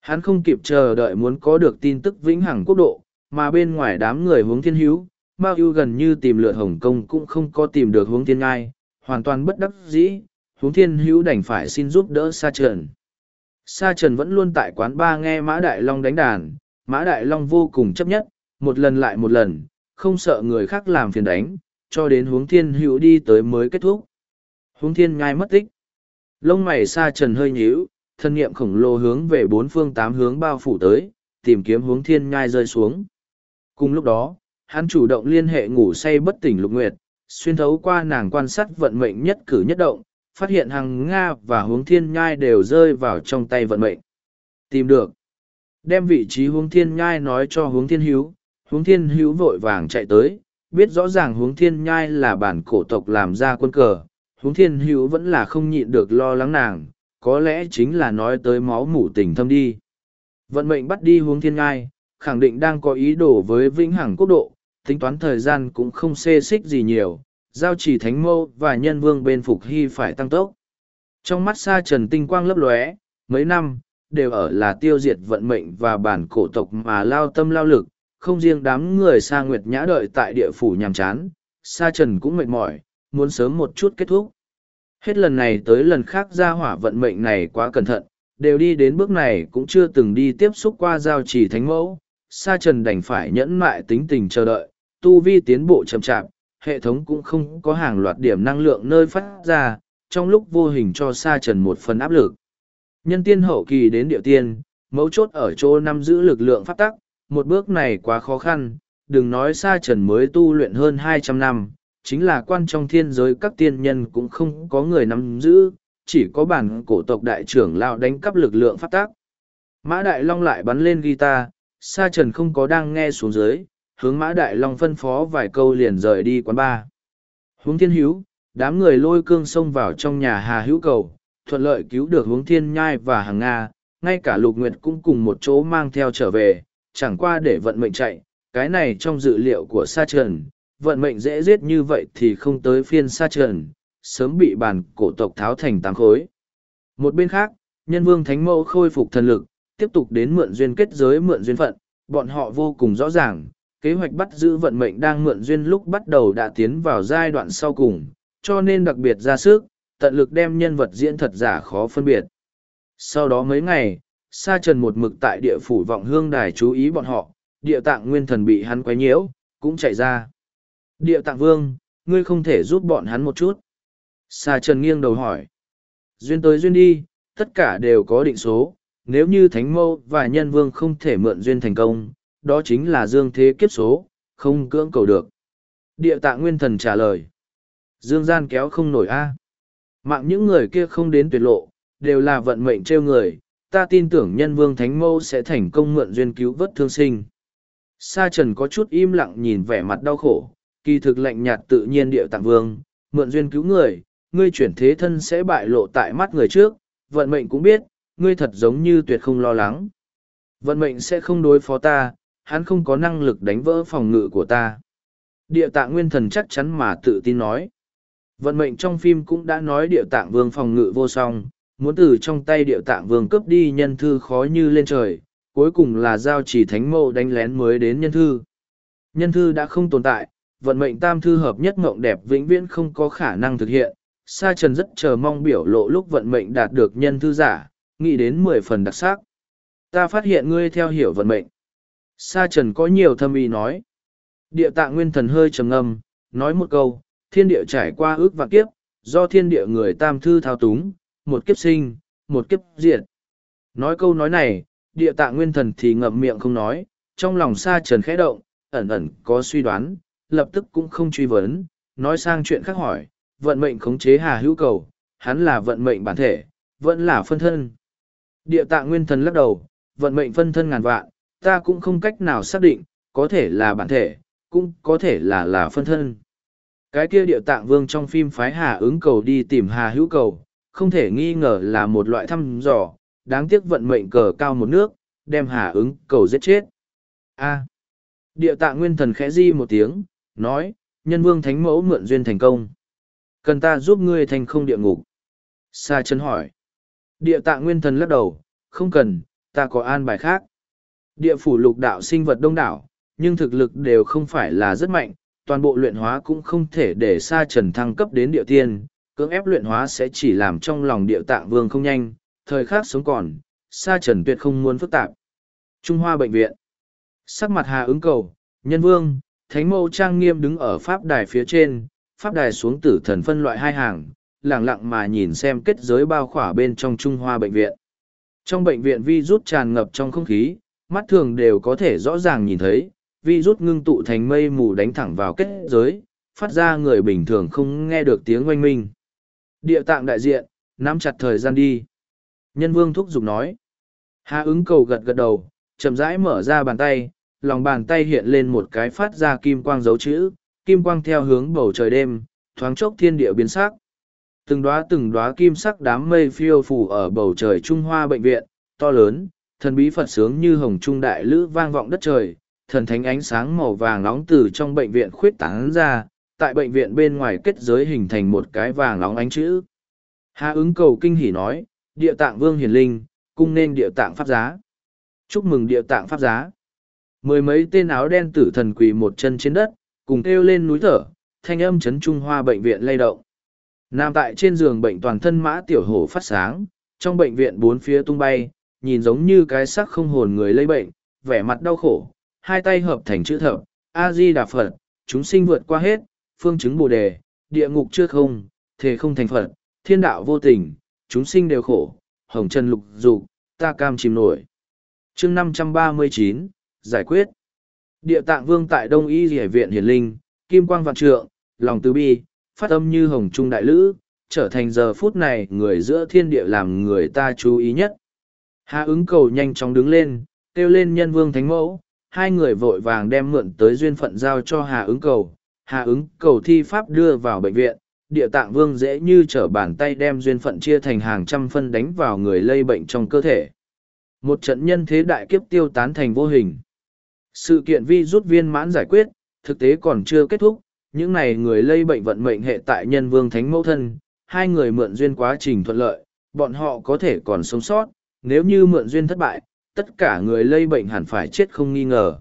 Hắn không kịp chờ đợi muốn có được tin tức vĩnh hằng quốc độ, mà bên ngoài đám người hướng thiên hữu, Mao ưu gần như tìm lượt Hồng Kông cũng không có tìm được hướng thiên ngai, hoàn toàn bất đắc dĩ, hướng thiên hữu đành phải xin giúp đỡ Sa Trần. Sa Trần vẫn luôn tại quán ba nghe Mã Đại Long đánh đàn, Mã Đại Long vô cùng chấp nhất, một lần lại một lần, không sợ người khác làm phiền đánh, cho đến hướng thiên hữu đi tới mới kết thúc. Hướng thiên ngai mất tích. Lông mày Sa Trần hơi nhíu, thân niệm khổng lồ hướng về bốn phương tám hướng bao phủ tới, tìm kiếm hướng thiên ngai rơi xuống. Cùng lúc đó, hắn chủ động liên hệ ngủ say bất tỉnh lục nguyệt, xuyên thấu qua nàng quan sát vận mệnh nhất cử nhất động, phát hiện hàng Nga và hướng thiên nhai đều rơi vào trong tay vận mệnh. Tìm được. Đem vị trí hướng thiên nhai nói cho hướng thiên hữu, hướng thiên hữu vội vàng chạy tới, biết rõ ràng hướng thiên nhai là bản cổ tộc làm ra quân cờ, huống thiên hữu vẫn là không nhịn được lo lắng nàng, có lẽ chính là nói tới máu mủ tình thâm đi. Vận mệnh bắt đi hướng thiên Ngai khẳng định đang có ý đồ với vĩnh hằng quốc độ, tính toán thời gian cũng không xê xích gì nhiều, giao chỉ thánh mâu và nhân vương bên phục hy phải tăng tốc. Trong mắt xa trần tinh quang lấp lóe, mấy năm, đều ở là tiêu diệt vận mệnh và bản cổ tộc mà lao tâm lao lực, không riêng đám người xa nguyệt nhã đợi tại địa phủ nhàm chán, sa trần cũng mệt mỏi, muốn sớm một chút kết thúc. Hết lần này tới lần khác ra hỏa vận mệnh này quá cẩn thận, đều đi đến bước này cũng chưa từng đi tiếp xúc qua giao chỉ thánh mẫu, sa trần đành phải nhẫn mại tính tình chờ đợi, tu vi tiến bộ chậm chạp, hệ thống cũng không có hàng loạt điểm năng lượng nơi phát ra, trong lúc vô hình cho sa trần một phần áp lực. Nhân tiên hậu kỳ đến địa tiên, mấu chốt ở chỗ nắm giữ lực lượng pháp tắc, một bước này quá khó khăn, đừng nói sa trần mới tu luyện hơn hai trăm năm, chính là quan trong thiên giới các tiên nhân cũng không có người nắm giữ, chỉ có bản cổ tộc đại trưởng lao đánh cắp lực lượng phát tác. Mã Đại Long lại bắn lên guitar, sa trần không có đang nghe xuống dưới, hướng Mã Đại Long phân phó vài câu liền rời đi quán bar. Hướng thiên hữu, đám người lôi cương xông vào trong nhà Hà Hữu Cầu, thuận lợi cứu được hướng thiên nhai và hàng Nga, ngay cả lục nguyệt cũng cùng một chỗ mang theo trở về, chẳng qua để vận mệnh chạy, cái này trong dự liệu của Sa Trần, vận mệnh dễ giết như vậy thì không tới phiên Sa Trần, sớm bị bàn cổ tộc tháo thành tám khối. Một bên khác, nhân vương thánh mẫu khôi phục thần lực, tiếp tục đến mượn duyên kết giới mượn duyên phận, bọn họ vô cùng rõ ràng, kế hoạch bắt giữ vận mệnh đang mượn duyên lúc bắt đầu đã tiến vào giai đoạn sau cùng, cho nên đặc biệt ra sức, tận lực đem nhân vật diễn thật giả khó phân biệt. Sau đó mấy ngày, Sa Trần một mực tại địa phủ vọng hương đài chú ý bọn họ, địa tạng nguyên thần bị hắn quấy nhiễu, cũng chạy ra. Địa tạng vương, ngươi không thể giúp bọn hắn một chút. Sa Trần nghiêng đầu hỏi. Duyên tới duyên đi, tất cả đều có định số, nếu như Thánh Mâu và Nhân Vương không thể mượn duyên thành công, đó chính là dương thế kiếp số, không cưỡng cầu được. Địa tạng nguyên thần trả lời. Dương gian kéo không nổi a. Mạng những người kia không đến tuyệt lộ, đều là vận mệnh trêu người, ta tin tưởng nhân vương thánh mâu sẽ thành công mượn duyên cứu vớt thương sinh. Sa trần có chút im lặng nhìn vẻ mặt đau khổ, kỳ thực lạnh nhạt tự nhiên địa tạng vương, mượn duyên cứu người, ngươi chuyển thế thân sẽ bại lộ tại mắt người trước, vận mệnh cũng biết, ngươi thật giống như tuyệt không lo lắng. Vận mệnh sẽ không đối phó ta, hắn không có năng lực đánh vỡ phòng ngự của ta. Địa tạng nguyên thần chắc chắn mà tự tin nói. Vận mệnh trong phim cũng đã nói địa tạng vương phòng ngự vô song, muốn từ trong tay địa tạng vương cướp đi nhân thư khó như lên trời, cuối cùng là giao chỉ thánh mộ đánh lén mới đến nhân thư. Nhân thư đã không tồn tại, vận mệnh tam thư hợp nhất mộng đẹp vĩnh viễn không có khả năng thực hiện. Sa Trần rất chờ mong biểu lộ lúc vận mệnh đạt được nhân thư giả, nghĩ đến mười phần đặc sắc. Ta phát hiện ngươi theo hiểu vận mệnh. Sa Trần có nhiều thâm ý nói. Địa tạng nguyên thần hơi trầm ngâm, nói một câu, thiên địa trải qua ước và kiếp, do thiên địa người tam thư thao túng, một kiếp sinh, một kiếp diệt. Nói câu nói này, địa tạng nguyên thần thì ngậm miệng không nói, trong lòng Sa Trần khẽ động, ẩn ẩn có suy đoán, lập tức cũng không truy vấn, nói sang chuyện khác hỏi, vận mệnh khống chế hà hữu cầu, hắn là vận mệnh bản thể, vẫn là phân thân. Địa tạng nguyên thần lắc đầu, vận mệnh phân thân ngàn vạn, ta cũng không cách nào xác định, có thể là bản thể, cũng có thể là là phân thân. Cái kia địa tạng vương trong phim phái Hà ứng cầu đi tìm Hà hữu cầu, không thể nghi ngờ là một loại thăm dò, đáng tiếc vận mệnh cờ cao một nước, đem Hà ứng cầu giết chết. A. địa tạng nguyên thần khẽ di một tiếng, nói, nhân vương thánh mẫu mượn duyên thành công. Cần ta giúp ngươi thành không địa ngục? Sa chân hỏi. Địa tạng nguyên thần lắc đầu, không cần, ta có an bài khác. Địa phủ lục đạo sinh vật đông đảo, nhưng thực lực đều không phải là rất mạnh, toàn bộ luyện hóa cũng không thể để sa trần thăng cấp đến địa tiên, cưỡng ép luyện hóa sẽ chỉ làm trong lòng địa tạng vương không nhanh, thời khắc sống còn, sa trần tuyệt không muốn phức tạp. Trung Hoa Bệnh viện Sắc mặt Hà ứng cầu, nhân vương, thánh mẫu trang nghiêm đứng ở pháp đài phía trên, pháp đài xuống tử thần phân loại hai hàng, lặng lặng mà nhìn xem kết giới bao khỏa bên trong Trung Hoa Bệnh viện. Trong bệnh viện vi rút tràn ngập trong không khí, mắt thường đều có thể rõ ràng nhìn thấy, vi rút ngưng tụ thành mây mù đánh thẳng vào kết giới, phát ra người bình thường không nghe được tiếng oanh minh. Địa tạng đại diện, nắm chặt thời gian đi. Nhân vương thúc giục nói. Hà ứng cầu gật gật đầu, chậm rãi mở ra bàn tay, lòng bàn tay hiện lên một cái phát ra kim quang dấu chữ, kim quang theo hướng bầu trời đêm, thoáng chốc thiên địa biến sắc. Từng đóa từng đóa kim sắc đám mây phiêu phủ ở bầu trời Trung Hoa bệnh viện, to lớn, thần bí Phật sướng như hồng trung đại lữ vang vọng đất trời, thần thánh ánh sáng màu vàng nóng từ trong bệnh viện khuyết tán ra, tại bệnh viện bên ngoài kết giới hình thành một cái vàng nóng ánh chữ. hạ ứng cầu kinh hỉ nói, địa tạng vương hiền linh, cung nên địa tạng pháp giá. Chúc mừng địa tạng pháp giá. Mười mấy tên áo đen tử thần quỳ một chân trên đất, cùng kêu lên núi thở, thanh âm chấn Trung Hoa bệnh viện lay động. Nằm tại trên giường bệnh toàn thân mã tiểu hổ phát sáng, trong bệnh viện bốn phía tung bay, nhìn giống như cái xác không hồn người lây bệnh, vẻ mặt đau khổ, hai tay hợp thành chữ thập, A-di Đà Phật, chúng sinh vượt qua hết, phương chứng bồ đề, địa ngục chưa không, thế không thành Phật, thiên đạo vô tình, chúng sinh đều khổ, hồng trần lục dục, ta cam chìm nổi. chương năm trăm ba mươi chín giải quyết. Địa tạng vương tại Đông Y Dĩ viện hiển linh, kim quang vạn trượng, lòng từ bi, phát âm như hồng trung đại lữ, trở thành giờ phút này người giữa thiên địa làm người ta chú ý nhất. Hà ứng cầu nhanh chóng đứng lên, kêu lên nhân vương thánh mẫu, hai người vội vàng đem mượn tới duyên phận giao cho Hà ứng cầu. Hà ứng cầu thi pháp đưa vào bệnh viện, địa tạng vương dễ như trở bàn tay đem duyên phận chia thành hàng trăm phân đánh vào người lây bệnh trong cơ thể. Một trận nhân thế đại kiếp tiêu tán thành vô hình. Sự kiện vi rút viên mãn giải quyết, thực tế còn chưa kết thúc, những này người lây bệnh vận mệnh hệ tại nhân vương thánh mẫu thân, hai người mượn duyên quá trình thuận lợi, bọn họ có thể còn sống sót, nếu như mượn duyên thất bại, tất cả người lây bệnh hẳn phải chết không nghi ngờ.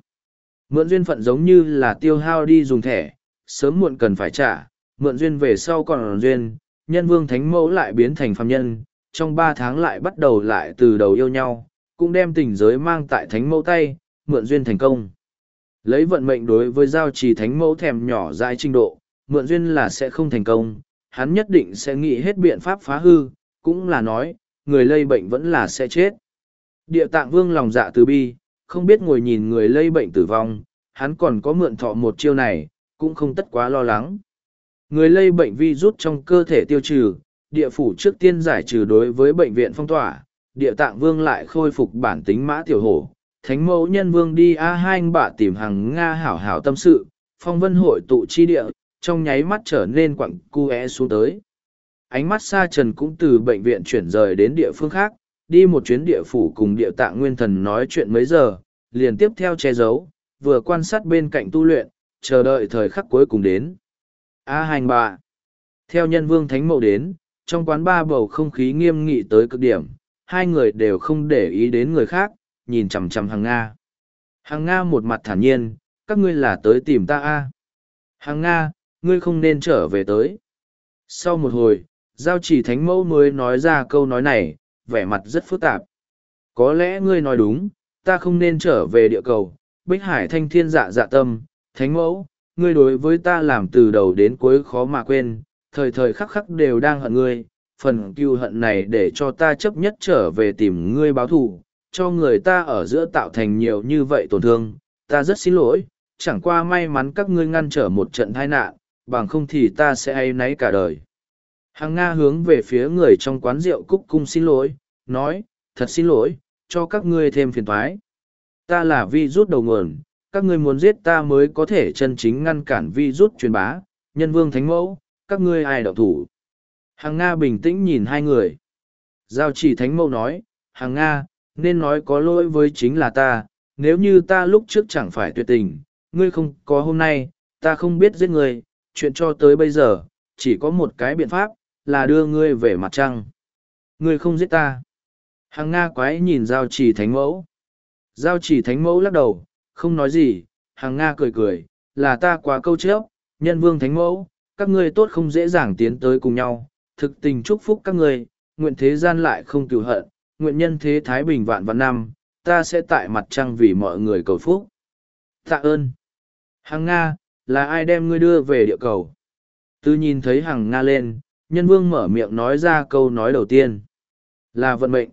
Mượn duyên phận giống như là tiêu hao đi dùng thẻ, sớm muộn cần phải trả, mượn duyên về sau còn duyên, nhân vương thánh mẫu lại biến thành phàm nhân, trong ba tháng lại bắt đầu lại từ đầu yêu nhau, cũng đem tình giới mang tại thánh mẫu tay, mượn duyên thành công. Lấy vận mệnh đối với giao trì thánh mẫu thèm nhỏ dại trình độ, mượn duyên là sẽ không thành công, hắn nhất định sẽ nghĩ hết biện pháp phá hư, cũng là nói, người lây bệnh vẫn là sẽ chết. Địa tạng vương lòng dạ từ bi, không biết ngồi nhìn người lây bệnh tử vong, hắn còn có mượn thọ một chiêu này, cũng không tất quá lo lắng. Người lây bệnh vi rút trong cơ thể tiêu trừ, địa phủ trước tiên giải trừ đối với bệnh viện phong tỏa, địa tạng vương lại khôi phục bản tính mã tiểu hổ. Thánh mẫu nhân vương đi A hai anh bạ tìm hàng Nga hảo hảo tâm sự, phong vân hội tụ chi địa, trong nháy mắt trở nên quặng cu é xuống tới. Ánh mắt xa trần cũng từ bệnh viện chuyển rời đến địa phương khác, đi một chuyến địa phủ cùng địa tạng nguyên thần nói chuyện mấy giờ, liền tiếp theo che giấu, vừa quan sát bên cạnh tu luyện, chờ đợi thời khắc cuối cùng đến. A hành bạ. Theo nhân vương thánh mẫu đến, trong quán ba bầu không khí nghiêm nghị tới cực điểm, hai người đều không để ý đến người khác, nhìn chằm chằm hàng Nga. Hàng Nga một mặt thản nhiên, các ngươi là tới tìm ta a Hàng Nga, ngươi không nên trở về tới. Sau một hồi, giao chỉ thánh mẫu mới nói ra câu nói này, vẻ mặt rất phức tạp. Có lẽ ngươi nói đúng, ta không nên trở về địa cầu, Bích Hải thanh thiên dạ dạ tâm, thánh mẫu, ngươi đối với ta làm từ đầu đến cuối khó mà quên, thời thời khắc khắc đều đang hận ngươi, phần cưu hận này để cho ta chấp nhất trở về tìm ngươi báo thù, cho người ta ở giữa tạo thành nhiều như vậy tổn thương, ta rất xin lỗi, chẳng qua may mắn các ngươi ngăn trở một trận tai nạn, bằng không thì ta sẽ ai nấy cả đời. Hàng Nga hướng về phía người trong quán rượu cúc cung xin lỗi, nói, thật xin lỗi, cho các ngươi thêm phiền thoái. Ta là vi rút đầu nguồn, các ngươi muốn giết ta mới có thể chân chính ngăn cản vi rút truyền bá, nhân vương thánh mẫu, các ngươi ai đạo thủ. Hàng Nga bình tĩnh nhìn hai người. Giao chỉ thánh mẫu nói, hàng Nga, nên nói có lỗi với chính là ta, nếu như ta lúc trước chẳng phải tuyệt tình, ngươi không có hôm nay, ta không biết giết ngươi, chuyện cho tới bây giờ, chỉ có một cái biện pháp, là đưa ngươi về mặt trăng. Ngươi không giết ta. Hàng Nga quái nhìn giao chỉ thánh mẫu. Giao chỉ thánh mẫu lắc đầu, không nói gì, hàng Nga cười cười, là ta quá câu trước, nhân vương thánh mẫu, các ngươi tốt không dễ dàng tiến tới cùng nhau, thực tình chúc phúc các ngươi, nguyện thế gian lại không cửu hận, nguyện nhân thế thái bình vạn vạn năm, ta sẽ tại mặt trăng vì mọi người cầu phúc. Tạ ơn. Hằng Nga, là ai đem ngươi đưa về địa cầu? Tư nhìn thấy Hằng Nga lên, nhân vương mở miệng nói ra câu nói đầu tiên. Là vận mệnh.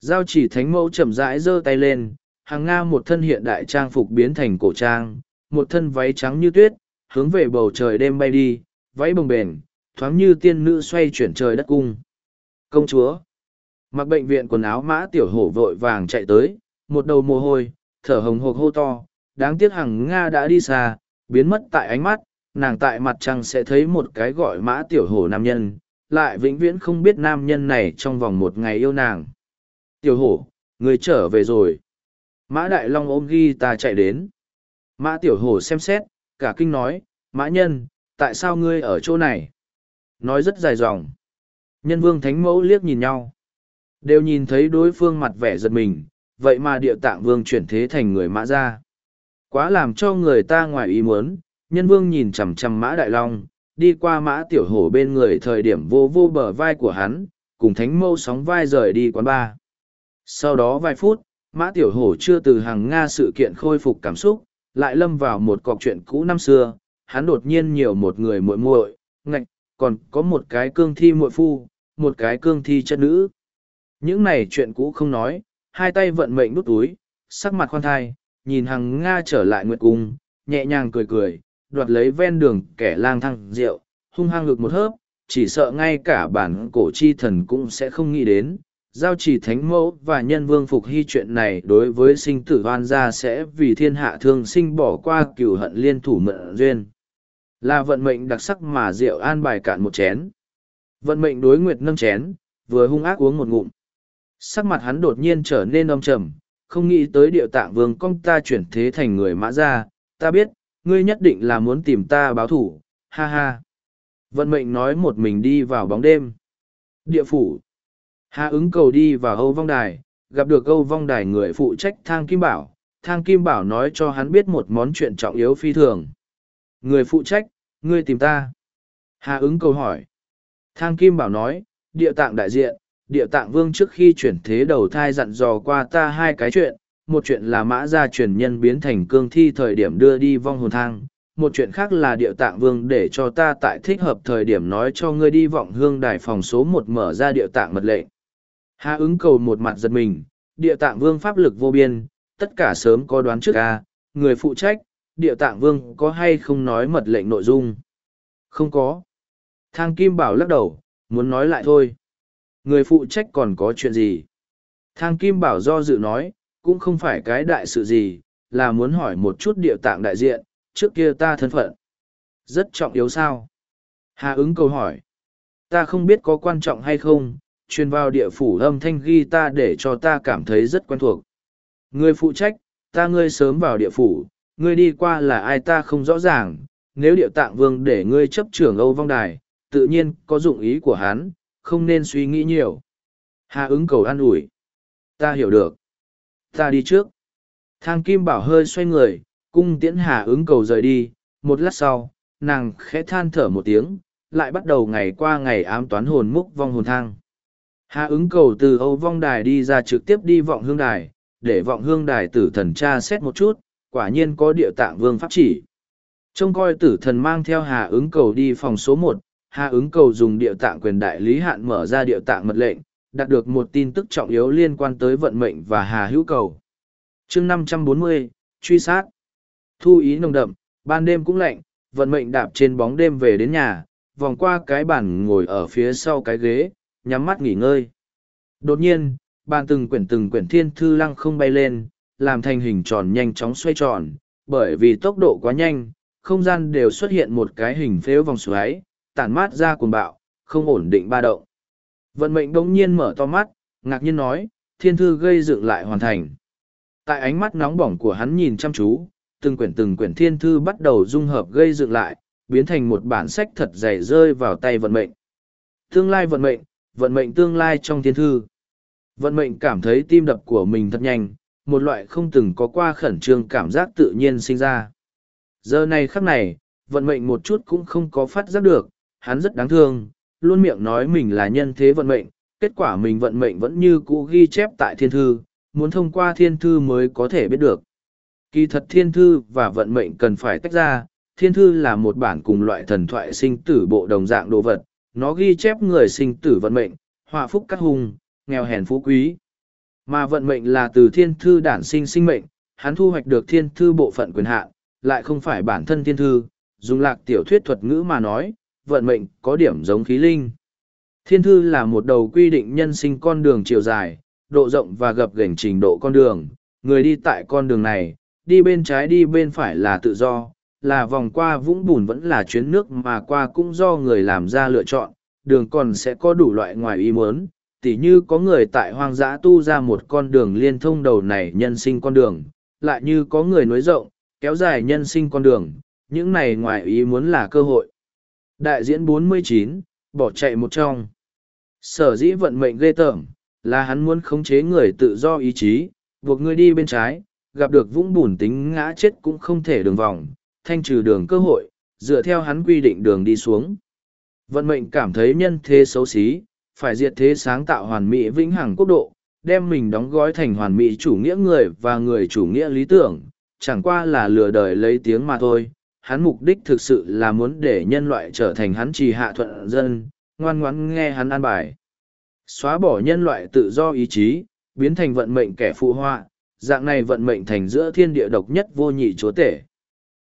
Giao chỉ thánh mẫu chậm rãi giơ tay lên, Hằng Nga một thân hiện đại trang phục biến thành cổ trang, một thân váy trắng như tuyết, hướng về bầu trời đêm bay đi, váy bồng bềnh, thoáng như tiên nữ xoay chuyển trời đất cung. Công chúa. Mặc bệnh viện quần áo mã tiểu hổ vội vàng chạy tới, một đầu mồ hôi, thở hồng hộc hô to, đáng tiếc hằng Nga đã đi xa, biến mất tại ánh mắt, nàng tại mặt trăng sẽ thấy một cái gọi mã tiểu hổ nam nhân, lại vĩnh viễn không biết nam nhân này trong vòng một ngày yêu nàng. Tiểu hổ, người trở về rồi. Mã Đại Long ôm ghi ta chạy đến. Mã Tiểu Hổ xem xét, cả kinh nói, Mã Nhân, tại sao ngươi ở chỗ này? Nói rất dài dòng. Nhân vương thánh mẫu liếc nhìn nhau. Đều nhìn thấy đối phương mặt vẻ giật mình, vậy mà địa tạng vương chuyển thế thành người mã ra. Quá làm cho người ta ngoài ý muốn, nhân vương nhìn chằm chằm mã đại long, đi qua mã tiểu hổ bên người thời điểm vô vô bờ vai của hắn, cùng thánh mâu sóng vai rời đi quán ba. Sau đó vài phút, mã tiểu hổ chưa từ hàng Nga sự kiện khôi phục cảm xúc, lại lâm vào một cọc chuyện cũ năm xưa, hắn đột nhiên nhiều một người muội muội, ngạch, còn có một cái cương thi muội phu, một cái cương thi chất nữ. Những này chuyện cũ không nói, hai tay vận mệnh đút túi, sắc mặt khoan thai, nhìn hằng Nga trở lại nguyệt cung, nhẹ nhàng cười cười, đoạt lấy ven đường kẻ lang thang rượu, hung hăng ngực một hớp, chỉ sợ ngay cả bản cổ chi thần cũng sẽ không nghĩ đến. Giao chỉ thánh mẫu và nhân vương phục hy chuyện này đối với sinh tử hoan gia sẽ vì thiên hạ thương sinh bỏ qua cửu hận liên thủ mượn duyên. Là vận mệnh đặc sắc mà rượu an bài cạn một chén. Vận mệnh đối nguyệt nâng chén, vừa hung ác uống một ngụm. Sắc mặt hắn đột nhiên trở nên âm trầm, không nghĩ tới địa tạng vương công ta chuyển thế thành người mã ra, ta biết, ngươi nhất định là muốn tìm ta báo thủ, ha ha. Vận mệnh nói một mình đi vào bóng đêm. Địa phủ. hà ứng cầu đi vào Âu Vong Đài, gặp được Âu Vong Đài người phụ trách Thang Kim Bảo. Thang Kim Bảo nói cho hắn biết một món chuyện trọng yếu phi thường. Người phụ trách, ngươi tìm ta. hà ứng cầu hỏi. Thang Kim Bảo nói, địa tạng đại diện, địa tạng vương trước khi chuyển thế đầu thai dặn dò qua ta hai cái chuyện, một chuyện là mã gia truyền nhân biến thành cương thi thời điểm đưa đi vong hồn thang, một chuyện khác là địa tạng vương để cho ta tại thích hợp thời điểm nói cho ngươi đi vọng hương đài phòng số một mở ra địa tạng mật lệnh. Hạ ứng cầu một mặt giật mình, địa tạng vương pháp lực vô biên, tất cả sớm có đoán trước ca, người phụ trách, địa tạng vương có hay không nói mật lệnh nội dung? Không có. Thang Kim Bảo lắc đầu, muốn nói lại thôi. Người phụ trách còn có chuyện gì? Thang Kim Bảo do dự nói, cũng không phải cái đại sự gì, là muốn hỏi một chút địa tạng đại diện, trước kia ta thân phận. Rất trọng yếu sao? Hà ứng câu hỏi. Ta không biết có quan trọng hay không, truyền vào địa phủ âm thanh ghi ta để cho ta cảm thấy rất quen thuộc. Người phụ trách, ta ngươi sớm vào địa phủ, ngươi đi qua là ai ta không rõ ràng, nếu địa tạng vương để ngươi chấp trưởng Âu Vong Đài, tự nhiên có dụng ý của hắn, không nên suy nghĩ nhiều. Hà ứng cầu an ủi. Ta hiểu được. Ta đi trước. Thang Kim Bảo hơi xoay người, cung tiễn Hà ứng cầu rời đi. Một lát sau, nàng khẽ than thở một tiếng, lại bắt đầu ngày qua ngày ám toán hồn múc vong hồn thang. Hà ứng cầu từ Âu Vong Đài đi ra trực tiếp đi vọng hương đài, để vọng hương đài tử thần tra xét một chút, quả nhiên có địa tạng vương pháp chỉ. Trông coi tử thần mang theo Hà ứng cầu đi phòng số một, Hà ứng cầu dùng địa tạng quyền đại lý hạn mở ra địa tạng mật lệnh, đạt được một tin tức trọng yếu liên quan tới vận mệnh và Hà hữu cầu. chương 540, truy sát. Thu ý nồng đậm, ban đêm cũng lạnh, vận mệnh đạp trên bóng đêm về đến nhà, vòng qua cái bàn ngồi ở phía sau cái ghế, nhắm mắt nghỉ ngơi. Đột nhiên, bàn từng quyển từng quyển thiên thư lăng không bay lên, làm thành hình tròn nhanh chóng xoay tròn, bởi vì tốc độ quá nhanh, không gian đều xuất hiện một cái hình phếu vòng xoáy, tản mát ra cuồng bạo, không ổn định ba động. Vận mệnh đống nhiên mở to mắt, ngạc nhiên nói, thiên thư gây dựng lại hoàn thành. Tại ánh mắt nóng bỏng của hắn nhìn chăm chú, từng quyển từng quyển thiên thư bắt đầu dung hợp gây dựng lại, biến thành một bản sách thật dày rơi vào tay vận mệnh. Tương lai vận mệnh, vận mệnh tương lai trong thiên thư. Vận mệnh cảm thấy tim đập của mình thật nhanh, một loại không từng có qua khẩn trương cảm giác tự nhiên sinh ra. Giờ này khắc này, vận mệnh một chút cũng không có phát giác được, hắn rất đáng thương, luôn miệng nói mình là nhân thế vận mệnh, kết quả mình vận mệnh vẫn như cũ ghi chép tại thiên thư, muốn thông qua thiên thư mới có thể biết được. Kỳ thật thiên thư và vận mệnh cần phải tách ra, thiên thư là một bản cùng loại thần thoại sinh tử bộ đồng dạng đồ vật, nó ghi chép người sinh tử vận mệnh, họa phúc cắt hùng, nghèo hèn phú quý. Mà vận mệnh là từ thiên thư đản sinh sinh mệnh, hắn thu hoạch được thiên thư bộ phận quyền hạn, lại không phải bản thân thiên thư, dùng lạc tiểu thuyết thuật ngữ mà nói, vận mệnh có điểm giống khí linh. Thiên thư là một đầu quy định nhân sinh con đường chiều dài, độ rộng và gập ghềnh trình độ con đường, người đi tại con đường này, đi bên trái đi bên phải là tự do, là vòng qua vũng bùn vẫn là chuyến nước mà qua cũng do người làm ra lựa chọn, đường còn sẽ có đủ loại ngoài ý muốn, tỉ như có người tại hoang dã tu ra một con đường liên thông đầu này nhân sinh con đường, lại như có người nối rộng, kéo dài nhân sinh con đường, những này ngoài ý muốn là cơ hội. Đại diễn 49, bỏ chạy một trong. Sở dĩ vận mệnh ghê tởm, là hắn muốn khống chế người tự do ý chí, buộc người đi bên trái, gặp được vũng bùn tính ngã chết cũng không thể đường vòng, thanh trừ đường cơ hội, dựa theo hắn quy định đường đi xuống. Vận mệnh cảm thấy nhân thế xấu xí, phải diệt thế sáng tạo hoàn mỹ vĩnh hằng quốc độ, đem mình đóng gói thành hoàn mỹ chủ nghĩa người và người chủ nghĩa lý tưởng, chẳng qua là lừa đời lấy tiếng mà thôi. Hắn mục đích thực sự là muốn để nhân loại trở thành hắn trì hạ thuận dân, ngoan ngoãn nghe hắn an bài. Xóa bỏ nhân loại tự do ý chí, biến thành vận mệnh kẻ phụ họa, dạng này vận mệnh thành giữa thiên địa độc nhất vô nhị chúa tể.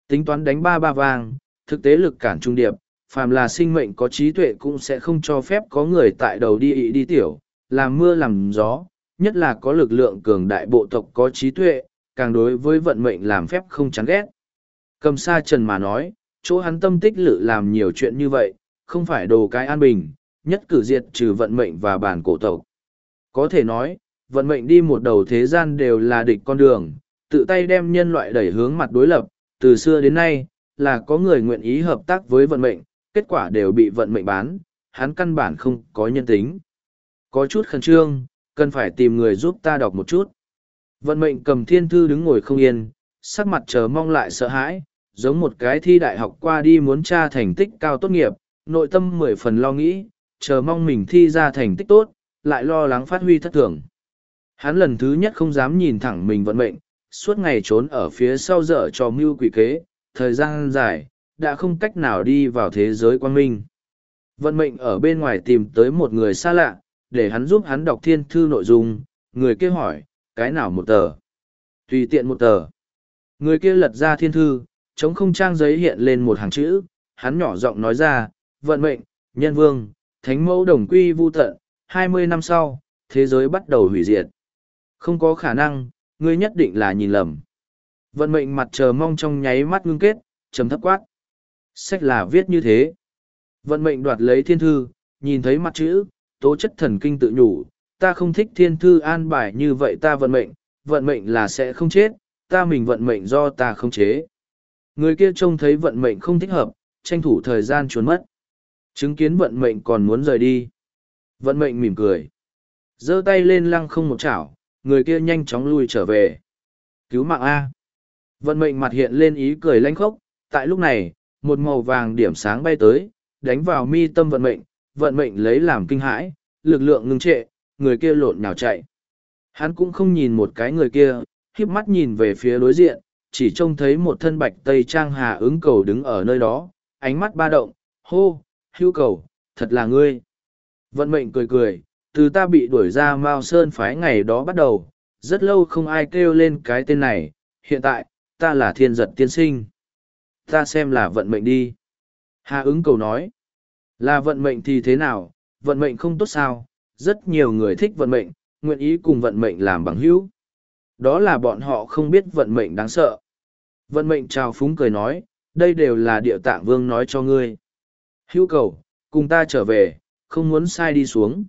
Tính toán đánh ba ba vang, thực tế lực cản trung điệp, phàm là sinh mệnh có trí tuệ cũng sẽ không cho phép có người tại đầu đi ị đi tiểu, làm mưa làm gió, nhất là có lực lượng cường đại bộ tộc có trí tuệ, càng đối với vận mệnh làm phép không chán ghét. Cầm sa trần mà nói, chỗ hắn tâm tích lự làm nhiều chuyện như vậy, không phải đồ cái an bình, nhất cử diệt trừ vận mệnh và bản cổ tộc. Có thể nói, vận mệnh đi một đầu thế gian đều là địch con đường, tự tay đem nhân loại đẩy hướng mặt đối lập, từ xưa đến nay, là có người nguyện ý hợp tác với vận mệnh, kết quả đều bị vận mệnh bán, hắn căn bản không có nhân tính. Có chút khẩn trương, cần phải tìm người giúp ta đọc một chút. Vận mệnh cầm thiên thư đứng ngồi không yên, sắc mặt chờ mong lại sợ hãi, giống một cái thi đại học qua đi muốn tra thành tích cao tốt nghiệp, nội tâm mười phần lo nghĩ, chờ mong mình thi ra thành tích tốt, lại lo lắng phát huy thất thường. Hắn lần thứ nhất không dám nhìn thẳng mình vận mệnh, suốt ngày trốn ở phía sau dở cho mưu quỷ kế, thời gian dài, đã không cách nào đi vào thế giới quan minh. Vận mệnh ở bên ngoài tìm tới một người xa lạ, để hắn giúp hắn đọc thiên thư nội dung, người kia hỏi, cái nào một tờ? Tùy tiện một tờ. Người kia lật ra thiên thư, chống không trang giấy hiện lên một hàng chữ, hắn nhỏ giọng nói ra, vận mệnh, nhân vương, thánh mẫu đồng quy vu tận, hai mươi năm sau, thế giới bắt đầu hủy diệt. Không có khả năng, ngươi nhất định là nhìn lầm. Vận mệnh mặt chờ mong trong nháy mắt ngưng kết, chấm thấp quát. Sách là viết như thế. Vận mệnh đoạt lấy thiên thư, nhìn thấy mặt chữ, tố chất thần kinh tự nhủ, ta không thích thiên thư an bài như vậy ta vận mệnh, vận mệnh là sẽ không chết, ta mình vận mệnh do ta không chế. Người kia trông thấy vận mệnh không thích hợp, tranh thủ thời gian trốn mất. Chứng kiến vận mệnh còn muốn rời đi. Vận mệnh mỉm cười. giơ tay lên lăng không một chảo, người kia nhanh chóng lui trở về. Cứu mạng A. Vận mệnh mặt hiện lên ý cười lanh khốc, tại lúc này, một màu vàng điểm sáng bay tới, đánh vào mi tâm vận mệnh, vận mệnh lấy làm kinh hãi, lực lượng ngưng trệ, người kia lộn nhào chạy. Hắn cũng không nhìn một cái người kia, khiếp mắt nhìn về phía đối diện, chỉ trông thấy một thân bạch tây trang hà ứng cầu đứng ở nơi đó, ánh mắt ba động, hô, hưu cầu, thật là ngươi. Vận mệnh cười cười, từ ta bị đuổi ra Mao Sơn phái ngày đó bắt đầu, rất lâu không ai kêu lên cái tên này, hiện tại, ta là thiên giật tiên sinh. Ta xem là vận mệnh đi. Hà ứng cầu nói, là vận mệnh thì thế nào, vận mệnh không tốt sao, rất nhiều người thích vận mệnh, nguyện ý cùng vận mệnh làm bằng hữu. Đó là bọn họ không biết vận mệnh đáng sợ. Vận mệnh trào phúng cười nói, đây đều là địa tạng vương nói cho ngươi. Hữu cầu, cùng ta trở về, không muốn sai đi xuống.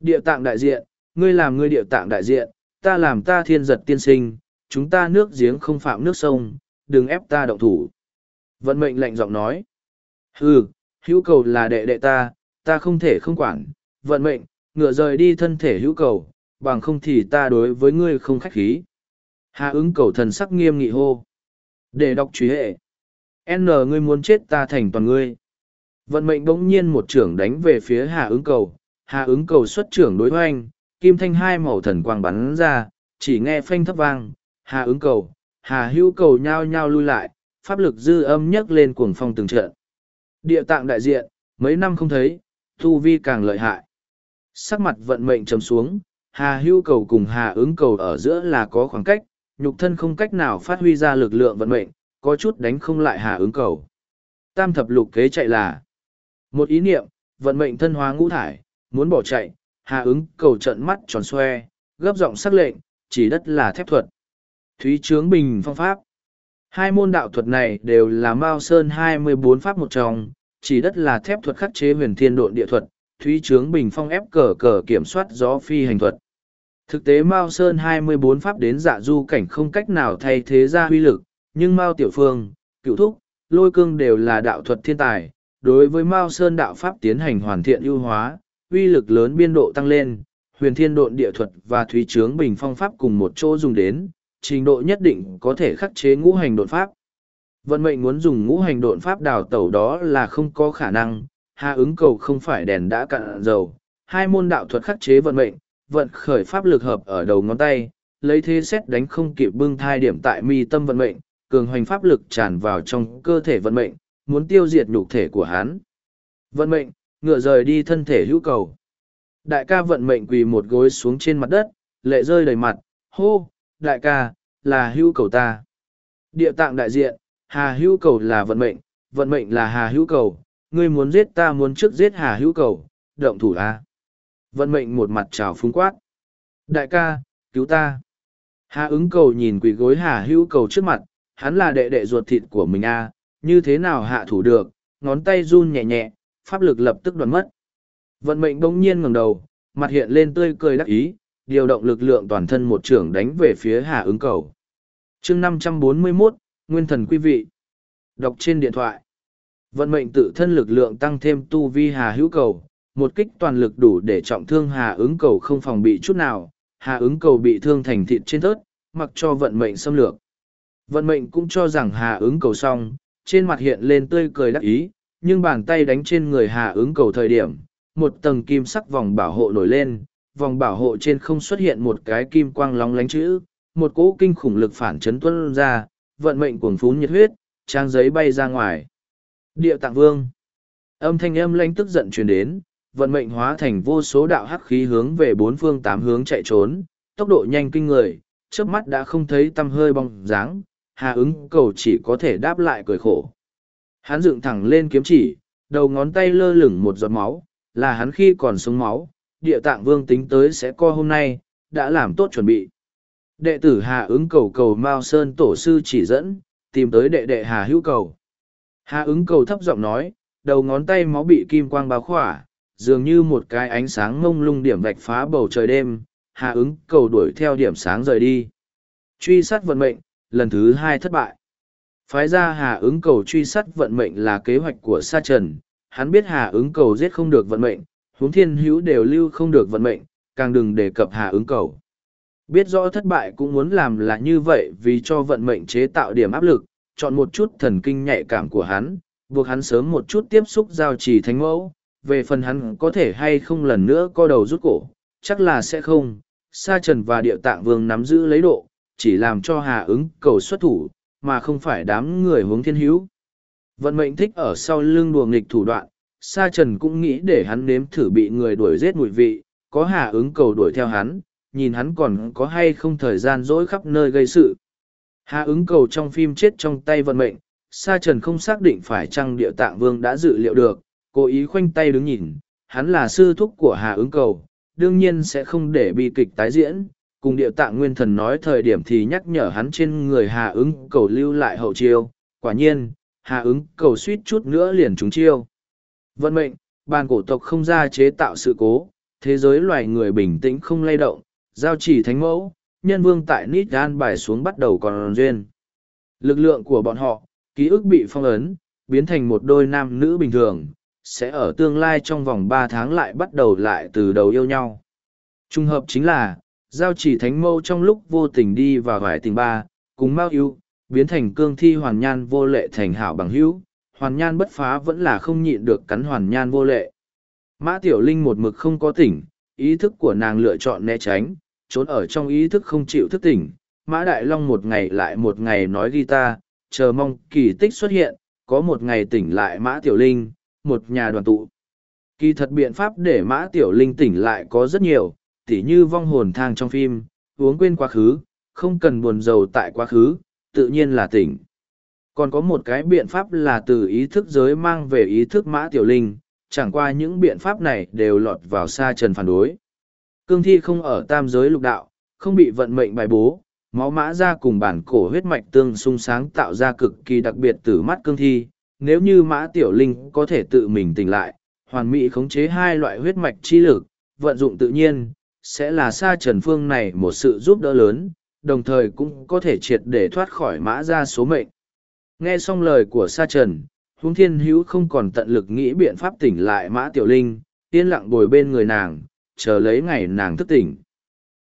Địa tạng đại diện, ngươi làm ngươi địa tạng đại diện, ta làm ta thiên giật tiên sinh, chúng ta nước giếng không phạm nước sông, đừng ép ta động thủ. Vận mệnh lạnh giọng nói. Hừ, hữu cầu là đệ đệ ta, ta không thể không quản. Vận mệnh, ngựa rời đi thân thể hữu cầu, bằng không thì ta đối với ngươi không khách khí. Hà ứng cầu thần sắc nghiêm nghị hô. Để đọc truy hệ. N ngươi muốn chết ta thành toàn ngươi. Vận mệnh bỗng nhiên một trưởng đánh về phía Hà ứng cầu. Hà ứng cầu xuất trưởng đối hoanh, kim thanh hai màu thần quang bắn ra, chỉ nghe phanh thấp vang. Hà ứng cầu, Hà hữu cầu nhao nhao lui lại, pháp lực dư âm nhấc lên cuồng phong từng trận. Địa tạng đại diện, mấy năm không thấy, thu vi càng lợi hại. Sắc mặt vận mệnh trầm xuống, Hà hưu cầu cùng Hà ứng cầu ở giữa là có khoảng cách, nhục thân không cách nào phát huy ra lực lượng vận mệnh, có chút đánh không lại Hà ứng cầu. Tam thập lục kế chạy là một ý niệm, vận mệnh thân hóa ngũ thải, muốn bỏ chạy, Hà ứng cầu trận mắt tròn xoe, gấp giọng sắc lệnh, chỉ đất là thép thuật. Thúy Trướng Bình Phong Pháp Hai môn đạo thuật này đều là Mao Sơn hai mươi bốn pháp một trong, chỉ đất là thép thuật khắc chế huyền thiên độn địa thuật, Thúy Trướng Bình Phong ép cờ cờ kiểm soát gió phi hành thuật. Thực tế Mao Sơn hai mươi bốn pháp đến dạ du cảnh không cách nào thay thế ra huy lực, nhưng Mao Tiểu Phương, Cựu Thúc, Lôi Cương đều là đạo thuật thiên tài. Đối với Mao Sơn đạo pháp tiến hành hoàn thiện ưu hóa, uy lực lớn biên độ tăng lên, huyền thiên độn địa thuật và thúy trướng bình phong pháp cùng một chỗ dùng đến, trình độ nhất định có thể khắc chế ngũ hành độn pháp. Vận mệnh muốn dùng ngũ hành độn pháp đào tẩu đó là không có khả năng, Hà ứng cầu không phải đèn đã cạn dầu. Hai môn đạo thuật khắc chế vận mệnh, vận khởi pháp lực hợp ở đầu ngón tay, lấy thế xét đánh không kịp bưng thai điểm tại mi tâm vận mệnh, cường hoành pháp lực tràn vào trong cơ thể vận mệnh, muốn tiêu diệt nhục thể của hắn. Vận mệnh, ngựa rời đi thân thể hữu cầu. Đại ca vận mệnh quỳ một gối xuống trên mặt đất, lệ rơi đầy mặt, hô, đại ca, là hữu cầu ta. Địa tạng đại diện, hà hữu cầu là vận mệnh, vận mệnh là hà hữu cầu, ngươi muốn giết ta muốn trước giết hà hữu cầu, động thủ a. Vận mệnh một mặt trào phúng quát. Đại ca, cứu ta. Hà ứng cầu nhìn quỳ gối hà hữu cầu trước mặt, hắn là đệ đệ ruột thịt của mình a, như thế nào hạ thủ được, ngón tay run nhẹ nhẹ, pháp lực lập tức đoạn mất. Vận mệnh bỗng nhiên ngẩng đầu, mặt hiện lên tươi cười đắc ý, điều động lực lượng toàn thân một trưởng đánh về phía Hà ứng cầu. chương 541, Nguyên thần quý vị. Đọc trên điện thoại. Vận mệnh tự thân lực lượng tăng thêm tu vi Hà hữu cầu, một kích toàn lực đủ để trọng thương Hà ứng cầu không phòng bị chút nào, Hà ứng cầu bị thương thành thịt trên thớt, mặc cho vận mệnh xâm lược. Vận mệnh cũng cho rằng Hà ứng cầu xong, trên mặt hiện lên tươi cười đắc ý, nhưng bàn tay đánh trên người Hà ứng cầu thời điểm, một tầng kim sắc vòng bảo hộ nổi lên, vòng bảo hộ trên không xuất hiện một cái kim quang lóng lánh chữ, một cỗ kinh khủng lực phản chấn tuân ra, vận mệnh cuồng phún nhiệt huyết, trang giấy bay ra ngoài. Địa tạng vương. Âm thanh âm lãnh tức giận truyền đến, vận mệnh hóa thành vô số đạo hắc khí hướng về bốn phương tám hướng chạy trốn, tốc độ nhanh kinh người, trước mắt đã không thấy tăm hơi bóng dáng, hà ứng cầu chỉ có thể đáp lại cười khổ. Hắn dựng thẳng lên kiếm chỉ, đầu ngón tay lơ lửng một giọt máu, là hắn khi còn sống máu, địa tạng vương tính tới sẽ co hôm nay, đã làm tốt chuẩn bị. Đệ tử Hà ứng cầu cầu Mao Sơn tổ sư chỉ dẫn, tìm tới đệ đệ Hà hữu cầu. Hà ứng cầu thấp giọng nói, đầu ngón tay máu bị kim quang bao khỏa, dường như một cái ánh sáng ngông lung điểm vạch phá bầu trời đêm, Hà ứng cầu đuổi theo điểm sáng rời đi. Truy sát vận mệnh, lần thứ hai thất bại. Phái ra Hà ứng cầu truy sát vận mệnh là kế hoạch của Sa Trần, hắn biết Hà ứng cầu giết không được vận mệnh, huống thiên hữu đều lưu không được vận mệnh, càng đừng đề cập Hà ứng cầu. Biết rõ thất bại cũng muốn làm là như vậy vì cho vận mệnh chế tạo điểm áp lực, chọn một chút thần kinh nhạy cảm của hắn, buộc hắn sớm một chút tiếp xúc giao trì thánh mẫu, về phần hắn có thể hay không lần nữa co đầu rút cổ, chắc là sẽ không. Sa Trần và Địa Tạng Vương nắm giữ lấy độ, chỉ làm cho Hà ứng cầu xuất thủ, mà không phải đám người hướng thiên hữu. Vận mệnh thích ở sau lưng đùa nghịch thủ đoạn, Sa Trần cũng nghĩ để hắn nếm thử bị người đuổi giết mùi vị, có Hà ứng cầu đuổi theo hắn, nhìn hắn còn có hay không thời gian dỗi khắp nơi gây sự. Hà ứng cầu trong phim chết trong tay vận mệnh, Sa Trần không xác định phải chăng địa tạng vương đã dự liệu được, cố ý khoanh tay đứng nhìn, hắn là sư thúc của Hà ứng cầu, đương nhiên sẽ không để bi kịch tái diễn, cùng địa tạng nguyên thần nói thời điểm thì nhắc nhở hắn trên người Hà ứng cầu lưu lại hậu chiêu, quả nhiên, Hà ứng cầu suýt chút nữa liền trúng chiêu. Vận mệnh, bàn cổ tộc không ra chế tạo sự cố, thế giới loài người bình tĩnh không lay động, giao chỉ thánh mẫu, nhân vương tại Nít Gan bài xuống bắt đầu còn duyên. Lực lượng của bọn họ, ký ức bị phong ấn, biến thành một đôi nam nữ bình thường, sẽ ở tương lai trong vòng ba tháng lại bắt đầu lại từ đầu yêu nhau. Trung hợp chính là, Giao chỉ thánh mâu trong lúc vô tình đi vào vải tình ba, cùng Mao yêu biến thành cương thi hoàn nhan vô lệ thành hảo bằng hữu, hoàn nhan bất phá vẫn là không nhịn được cắn hoàn nhan vô lệ. Mã Tiểu Linh một mực không có tỉnh, ý thức của nàng lựa chọn né tránh, trốn ở trong ý thức không chịu thức tỉnh. Mã Đại Long một ngày lại một ngày nói guitar, chờ mong kỳ tích xuất hiện, có một ngày tỉnh lại Mã Tiểu Linh, một nhà đoàn tụ. Kỳ thật biện pháp để Mã Tiểu Linh tỉnh lại có rất nhiều, tỉ như vong hồn thang trong phim, uống quên quá khứ, không cần buồn rầu tại quá khứ, tự nhiên là tỉnh. Còn có một cái biện pháp là từ ý thức giới mang về ý thức Mã Tiểu Linh, chẳng qua những biện pháp này đều lọt vào xa trần phản đối. Cương thi không ở tam giới lục đạo, không bị vận mệnh bài bố, máu mã ra cùng bản cổ huyết mạch tương sung sáng tạo ra cực kỳ đặc biệt từ mắt cương thi. Nếu như mã tiểu linh có thể tự mình tỉnh lại, hoàn mỹ khống chế hai loại huyết mạch chi lực, vận dụng tự nhiên, sẽ là sa trần phương này một sự giúp đỡ lớn, đồng thời cũng có thể triệt để thoát khỏi mã ra số mệnh. Nghe xong lời của sa trần, Húng thiên hữu không còn tận lực nghĩ biện pháp tỉnh lại mã tiểu linh, yên lặng bồi bên người nàng, chờ lấy ngày nàng thức tỉnh.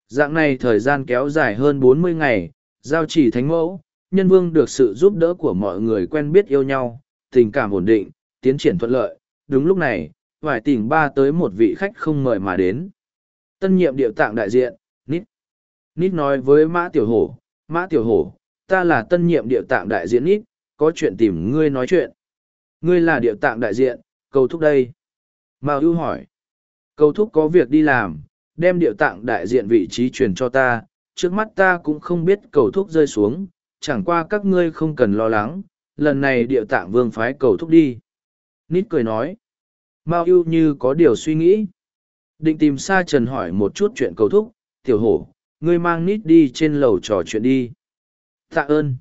Dạng này thời gian kéo dài hơn bốn mươi ngày, giao chỉ thánh mẫu, nhân vương được sự giúp đỡ của mọi người quen biết yêu nhau, tình cảm ổn định, tiến triển thuận lợi. Đúng lúc này, vài tỉnh ba tới một vị khách không mời mà đến. Tân nhiệm điệu tạng đại diện, Nít. Nít nói với Mã Tiểu Hổ, Mã Tiểu Hổ, ta là tân nhiệm điệu tạng đại diện Nít, có chuyện tìm ngươi nói chuyện. Ngươi là điệu tạng đại diện, cầu thúc đây. Mao ưu hỏi. Cầu thúc có việc đi làm, đem điệu tạng đại diện vị trí truyền cho ta, trước mắt ta cũng không biết cầu thúc rơi xuống, chẳng qua các ngươi không cần lo lắng, lần này điệu tạng vương phái cầu thúc đi. Nít cười nói. Mao ưu như có điều suy nghĩ. Định tìm Sa Trần hỏi một chút chuyện cầu thúc, tiểu hổ, ngươi mang Nít đi trên lầu trò chuyện đi. Tạ ơn.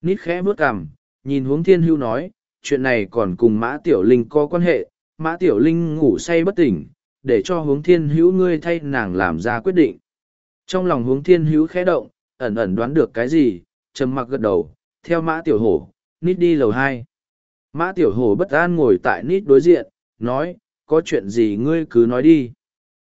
Nít khẽ bước cằm, nhìn hướng thiên hưu nói, chuyện này còn cùng Mã Tiểu Linh có quan hệ, Mã Tiểu Linh ngủ say bất tỉnh, để cho hướng thiên hữu ngươi thay nàng làm ra quyết định. Trong lòng hướng thiên hữu khẽ động, ẩn ẩn đoán được cái gì, trầm mặc gật đầu, theo Mã Tiểu Hổ, nít đi lầu hai. Mã Tiểu Hổ bất an ngồi tại nít đối diện, nói, có chuyện gì ngươi cứ nói đi.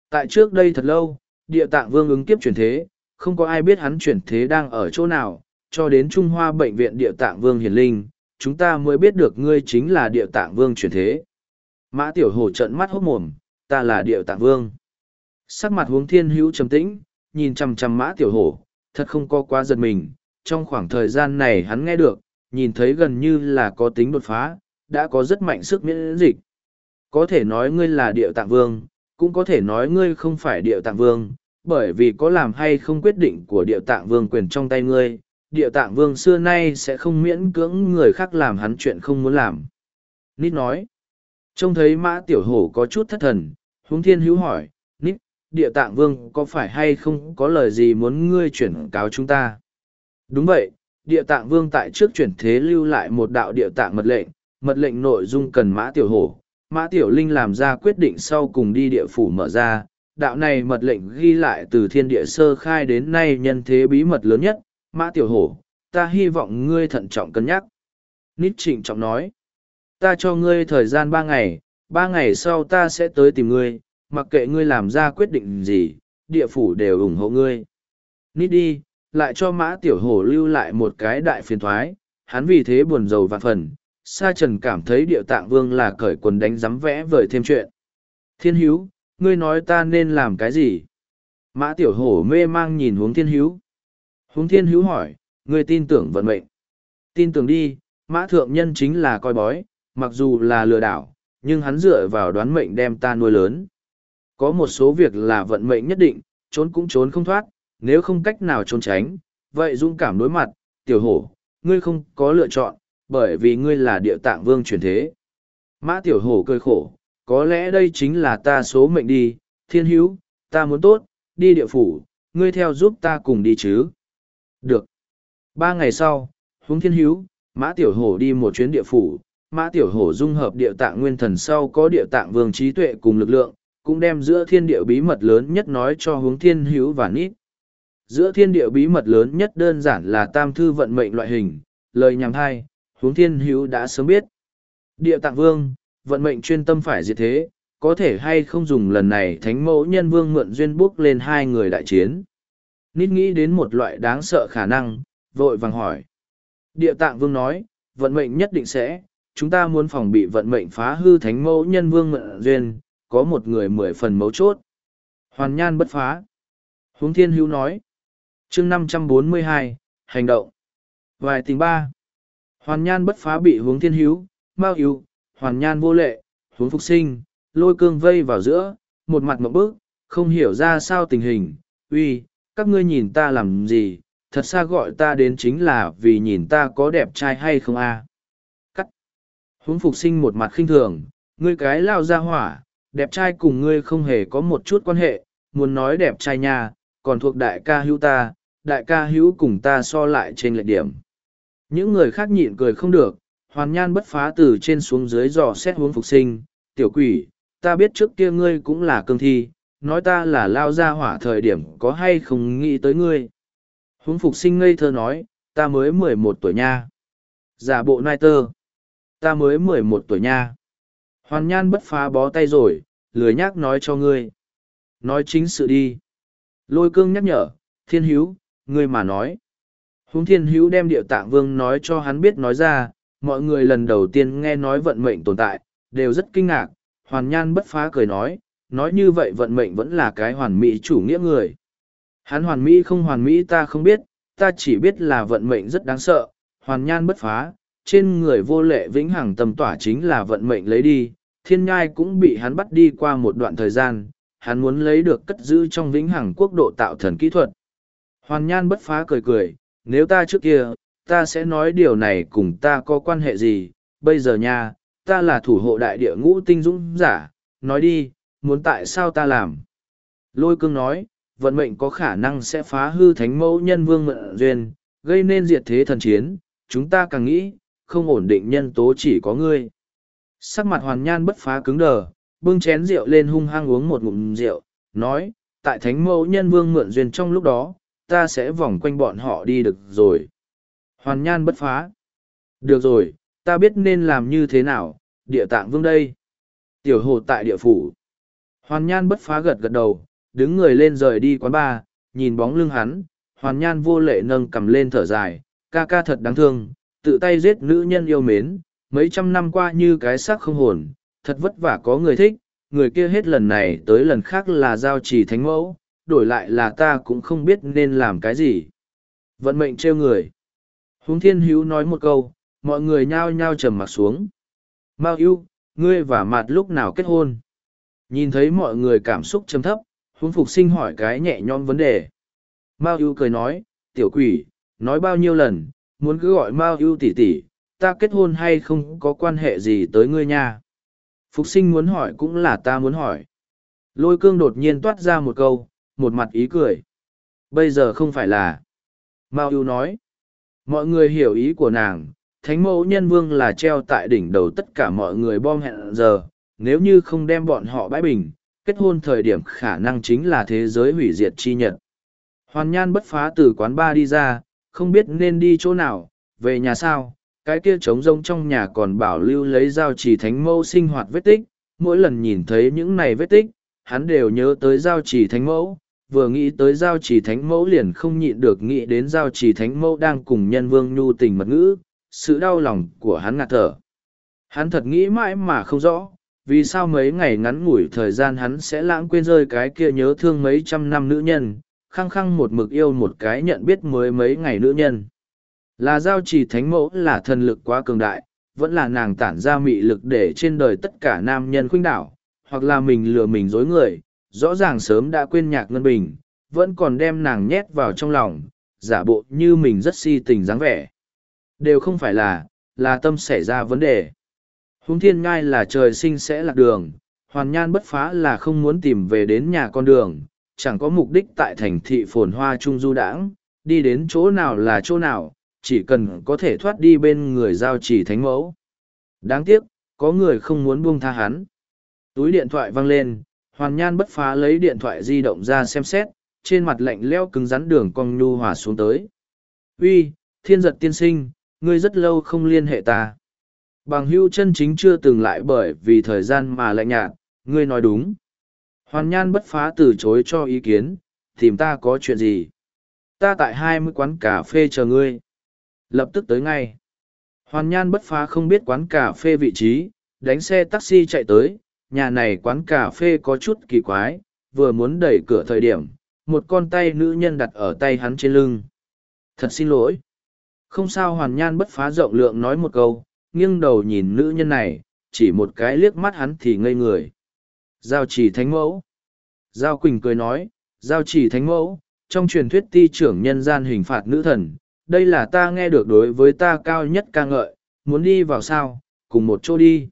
Tại trước đây thật lâu, địa tạng vương ứng kiếp chuyển thế, không có ai biết hắn chuyển thế đang ở chỗ nào, cho đến Trung Hoa Bệnh viện địa tạng vương hiền linh, chúng ta mới biết được ngươi chính là địa tạng vương chuyển thế. Mã tiểu hổ trận mắt hốc mồm, ta là điệu tạng vương. Sắc mặt huống thiên hữu trầm tĩnh, nhìn chằm chằm mã tiểu hổ, thật không có quá giật mình. Trong khoảng thời gian này hắn nghe được, nhìn thấy gần như là có tính đột phá, đã có rất mạnh sức miễn dịch. Có thể nói ngươi là điệu tạng vương, cũng có thể nói ngươi không phải điệu tạng vương, bởi vì có làm hay không quyết định của điệu tạng vương quyền trong tay ngươi, Điệu tạng vương xưa nay sẽ không miễn cưỡng người khác làm hắn chuyện không muốn làm. Nít nói, trông thấy mã tiểu hổ có chút thất thần, huống thiên hữu hỏi, Nít, địa tạng vương có phải hay không có lời gì muốn ngươi chuyển cáo chúng ta? Đúng vậy, địa tạng vương tại trước chuyển thế lưu lại một đạo địa tạng mật lệnh, mật lệnh nội dung cần mã tiểu hổ. Mã Tiểu Linh làm ra quyết định sau cùng đi địa phủ mở ra, đạo này mật lệnh ghi lại từ thiên địa sơ khai đến nay nhân thế bí mật lớn nhất, Mã Tiểu Hổ, ta hy vọng ngươi thận trọng cân nhắc. Nít trịnh trọng nói, ta cho ngươi thời gian ba ngày, ba ngày sau ta sẽ tới tìm ngươi, mặc kệ ngươi làm ra quyết định gì, địa phủ đều ủng hộ ngươi. Nít đi, lại cho Mã Tiểu Hổ lưu lại một cái đại phiền thoái, hắn vì thế buồn rầu vạn phần. Sa Trần cảm thấy địa tạng vương là cởi quần đánh giám vẽ vời thêm chuyện. Thiên Hiếu, ngươi nói ta nên làm cái gì? Mã Tiểu Hổ mê mang nhìn hướng Thiên Hiếu. Hướng thiên hữu hỏi, ngươi tin tưởng vận mệnh. Tin tưởng đi, mã thượng nhân chính là coi bói, mặc dù là lừa đảo, nhưng hắn dựa vào đoán mệnh đem ta nuôi lớn. Có một số việc là vận mệnh nhất định, trốn cũng trốn không thoát, nếu không cách nào trốn tránh, vậy dũng cảm đối mặt, tiểu hổ, ngươi không có lựa chọn, bởi vì ngươi là địa tạng vương truyền thế. Mã tiểu hổ cười khổ, có lẽ đây chính là ta số mệnh đi, thiên hữu, ta muốn tốt, đi địa phủ, ngươi theo giúp ta cùng đi chứ. Được. Ba ngày sau, huống thiên hữu, Mã Tiểu Hổ đi một chuyến địa phủ, Mã Tiểu Hổ dung hợp địa tạng nguyên thần sau có địa tạng vương trí tuệ cùng lực lượng, cũng đem giữa thiên địa bí mật lớn nhất nói cho hướng thiên hữu và nít. Giữa thiên địa bí mật lớn nhất đơn giản là tam thư vận mệnh loại hình, lời nhằm hai, hướng thiên hữu đã sớm biết. Địa tạng vương, vận mệnh chuyên tâm phải diệt thế, có thể hay không dùng lần này thánh mẫu nhân vương mượn duyên bước lên hai người đại chiến. Nít nghĩ đến một loại đáng sợ khả năng, vội vàng hỏi. Địa tạng vương nói, vận mệnh nhất định sẽ, chúng ta muốn phòng bị vận mệnh phá hư thánh mẫu nhân vương mượn duyên, có một người mười phần mấu chốt. Hoàn nhan bất phá. Huống thiên hữu nói. chương năm trăm bốn mươi hai hành động. Vài tình ba. Hoàn nhan bất phá bị huống thiên hữu, mao hữu, hoàn nhan vô lệ, huống phục sinh, lôi cương vây vào giữa, một mặt một bước, không hiểu ra sao tình hình. uy các ngươi nhìn ta làm gì, thật xa gọi ta đến chính là vì nhìn ta có đẹp trai hay không a Huống phục sinh một mặt khinh thường, ngươi cái lao ra hỏa, đẹp trai cùng ngươi không hề có một chút quan hệ, muốn nói đẹp trai nha, còn thuộc đại ca hữu ta, đại ca hữu cùng ta so lại trên lệ điểm. Những người khác nhịn cười không được, hoàn nhan bất phá từ trên xuống dưới dò xét huống phục sinh, tiểu quỷ, ta biết trước kia ngươi cũng là cương thi, nói ta là lao ra hỏa thời điểm có hay không nghĩ tới ngươi. Huống phục sinh ngây thơ nói, ta mới mười một tuổi nha. Giả bộ nai tơ. Ta mới mười một tuổi nha. Hoàn nhan bất phá bó tay rồi, lười nhác nói cho ngươi. Nói chính sự đi. Lôi cương nhắc nhở, thiên hữu, ngươi mà nói. Húng thiên hữu đem địa tạng vương nói cho hắn biết nói ra, mọi người lần đầu tiên nghe nói vận mệnh tồn tại, đều rất kinh ngạc, hoàn nhan bất phá cười nói, nói như vậy vận mệnh vẫn là cái hoàn mỹ chủ nghĩa người. Hắn hoàn mỹ không hoàn mỹ ta không biết, ta chỉ biết là vận mệnh rất đáng sợ, hoàn nhan bất phá, trên người vô lệ vĩnh hằng tầm tỏa chính là vận mệnh lấy đi, thiên nhai cũng bị hắn bắt đi qua một đoạn thời gian, hắn muốn lấy được cất giữ trong vĩnh hằng quốc độ tạo thần kỹ thuật. Hoàn nhan bất phá cười cười, nếu ta trước kia, ta sẽ nói điều này cùng ta có quan hệ gì, bây giờ nha, ta là thủ hộ đại địa ngũ tinh dũng giả, nói đi, muốn tại sao ta làm. Lôi cương nói, vận mệnh có khả năng sẽ phá hư thánh mẫu nhân vương mượn duyên, gây nên diệt thế thần chiến, chúng ta càng nghĩ, không ổn định nhân tố chỉ có ngươi. Sắc mặt hoàn nhan bất phá cứng đờ, bưng chén rượu lên hung hăng uống một ngụm rượu, nói, tại thánh mẫu nhân vương mượn duyên trong lúc đó, ta sẽ vòng quanh bọn họ đi được rồi. Hoàn nhan bất phá. Được rồi, ta biết nên làm như thế nào, địa tạng vương đây. Tiểu hồ tại địa phủ. Hoàn nhan bất phá gật gật đầu, đứng người lên rời đi quán bar, nhìn bóng lưng hắn, hoàn nhan vô lệ nâng cầm lên thở dài, ca ca thật đáng thương, tự tay giết nữ nhân yêu mến, mấy trăm năm qua như cái xác không hồn, thật vất vả có người thích, người kia hết lần này tới lần khác là giao trì thánh mẫu, đổi lại là ta cũng không biết nên làm cái gì. Vận mệnh trêu người. Húng thiên hữu nói một câu, mọi người nhao nhao trầm mặt xuống. Mao yêu, ngươi và mặt lúc nào kết hôn? Nhìn thấy mọi người cảm xúc trầm thấp, huống phục sinh hỏi cái nhẹ nhõm vấn đề. Mao yêu cười nói, tiểu quỷ, nói bao nhiêu lần, muốn cứ gọi Mao ưu tỷ tỷ, ta kết hôn hay không có quan hệ gì tới ngươi nha. Phục sinh muốn hỏi cũng là ta muốn hỏi. Lôi cương đột nhiên toát ra một câu, một mặt ý cười. Bây giờ không phải là. Mao ưu nói. Mọi người hiểu ý của nàng, thánh mẫu nhân vương là treo tại đỉnh đầu tất cả mọi người bom hẹn giờ, nếu như không đem bọn họ bãi bình, kết hôn thời điểm khả năng chính là thế giới hủy diệt chi nhật. Hoàn nhan bất phá từ quán ba đi ra, không biết nên đi chỗ nào, về nhà sao, cái kia trống rông trong nhà còn bảo lưu lấy giao trì thánh mẫu sinh hoạt vết tích, mỗi lần nhìn thấy những này vết tích, hắn đều nhớ tới giao trì thánh mẫu, vừa nghĩ tới giao trì thánh mẫu liền không nhịn được nghĩ đến giao trì thánh mẫu đang cùng nhân vương nhu tình mật ngữ, sự đau lòng của hắn ngạt thở. Hắn thật nghĩ mãi mà không rõ, vì sao mấy ngày ngắn ngủi thời gian hắn sẽ lãng quên rơi cái kia nhớ thương mấy trăm năm nữ nhân, khăng khăng một mực yêu một cái nhận biết mới mấy ngày nữ nhân. Là giao trì thánh mẫu là thần lực quá cường đại, vẫn là nàng tản ra mị lực để trên đời tất cả nam nhân khuynh đảo, hoặc là mình lừa mình dối người, rõ ràng sớm đã quên nhạc ngân bình, vẫn còn đem nàng nhét vào trong lòng, giả bộ như mình rất si tình dáng vẻ. Đều không phải là, là tâm xảy ra vấn đề. Húng thiên ngai là trời sinh sẽ lạc đường, hoàn nhan bất phá là không muốn tìm về đến nhà con đường, chẳng có mục đích tại thành thị phồn hoa trung du đãng, đi đến chỗ nào là chỗ nào, chỉ cần có thể thoát đi bên người giao chỉ thánh mẫu. Đáng tiếc, có người không muốn buông tha hắn. Túi điện thoại văng lên, hoàn nhan bất phá lấy điện thoại di động ra xem xét, trên mặt lạnh leo cứng rắn đường cong nhu hòa xuống tới. Uy, thiên giật tiên sinh, ngươi rất lâu không liên hệ ta. Bằng hưu chân chính chưa từng lại bởi vì thời gian mà lạnh nhạt, ngươi nói đúng. Hoàn nhan bất phá từ chối cho ý kiến, tìm ta có chuyện gì. Ta tại hai mươi quán cà phê chờ ngươi. Lập tức tới ngay. Hoàn nhan bất phá không biết quán cà phê vị trí, đánh xe taxi chạy tới, nhà này quán cà phê có chút kỳ quái, vừa muốn đẩy cửa thời điểm, một con tay nữ nhân đặt ở tay hắn trên lưng. Thật xin lỗi. Không sao hoàn nhan bất phá rộng lượng nói một câu, nghiêng đầu nhìn nữ nhân này, chỉ một cái liếc mắt hắn thì ngây người. Giao chỉ thánh mẫu. Giao Quỳnh cười nói, Giao chỉ thánh mẫu, trong truyền thuyết ti trưởng nhân gian hình phạt nữ thần, đây là ta nghe được đối với ta cao nhất ca ngợi, muốn đi vào sao, cùng một chỗ đi.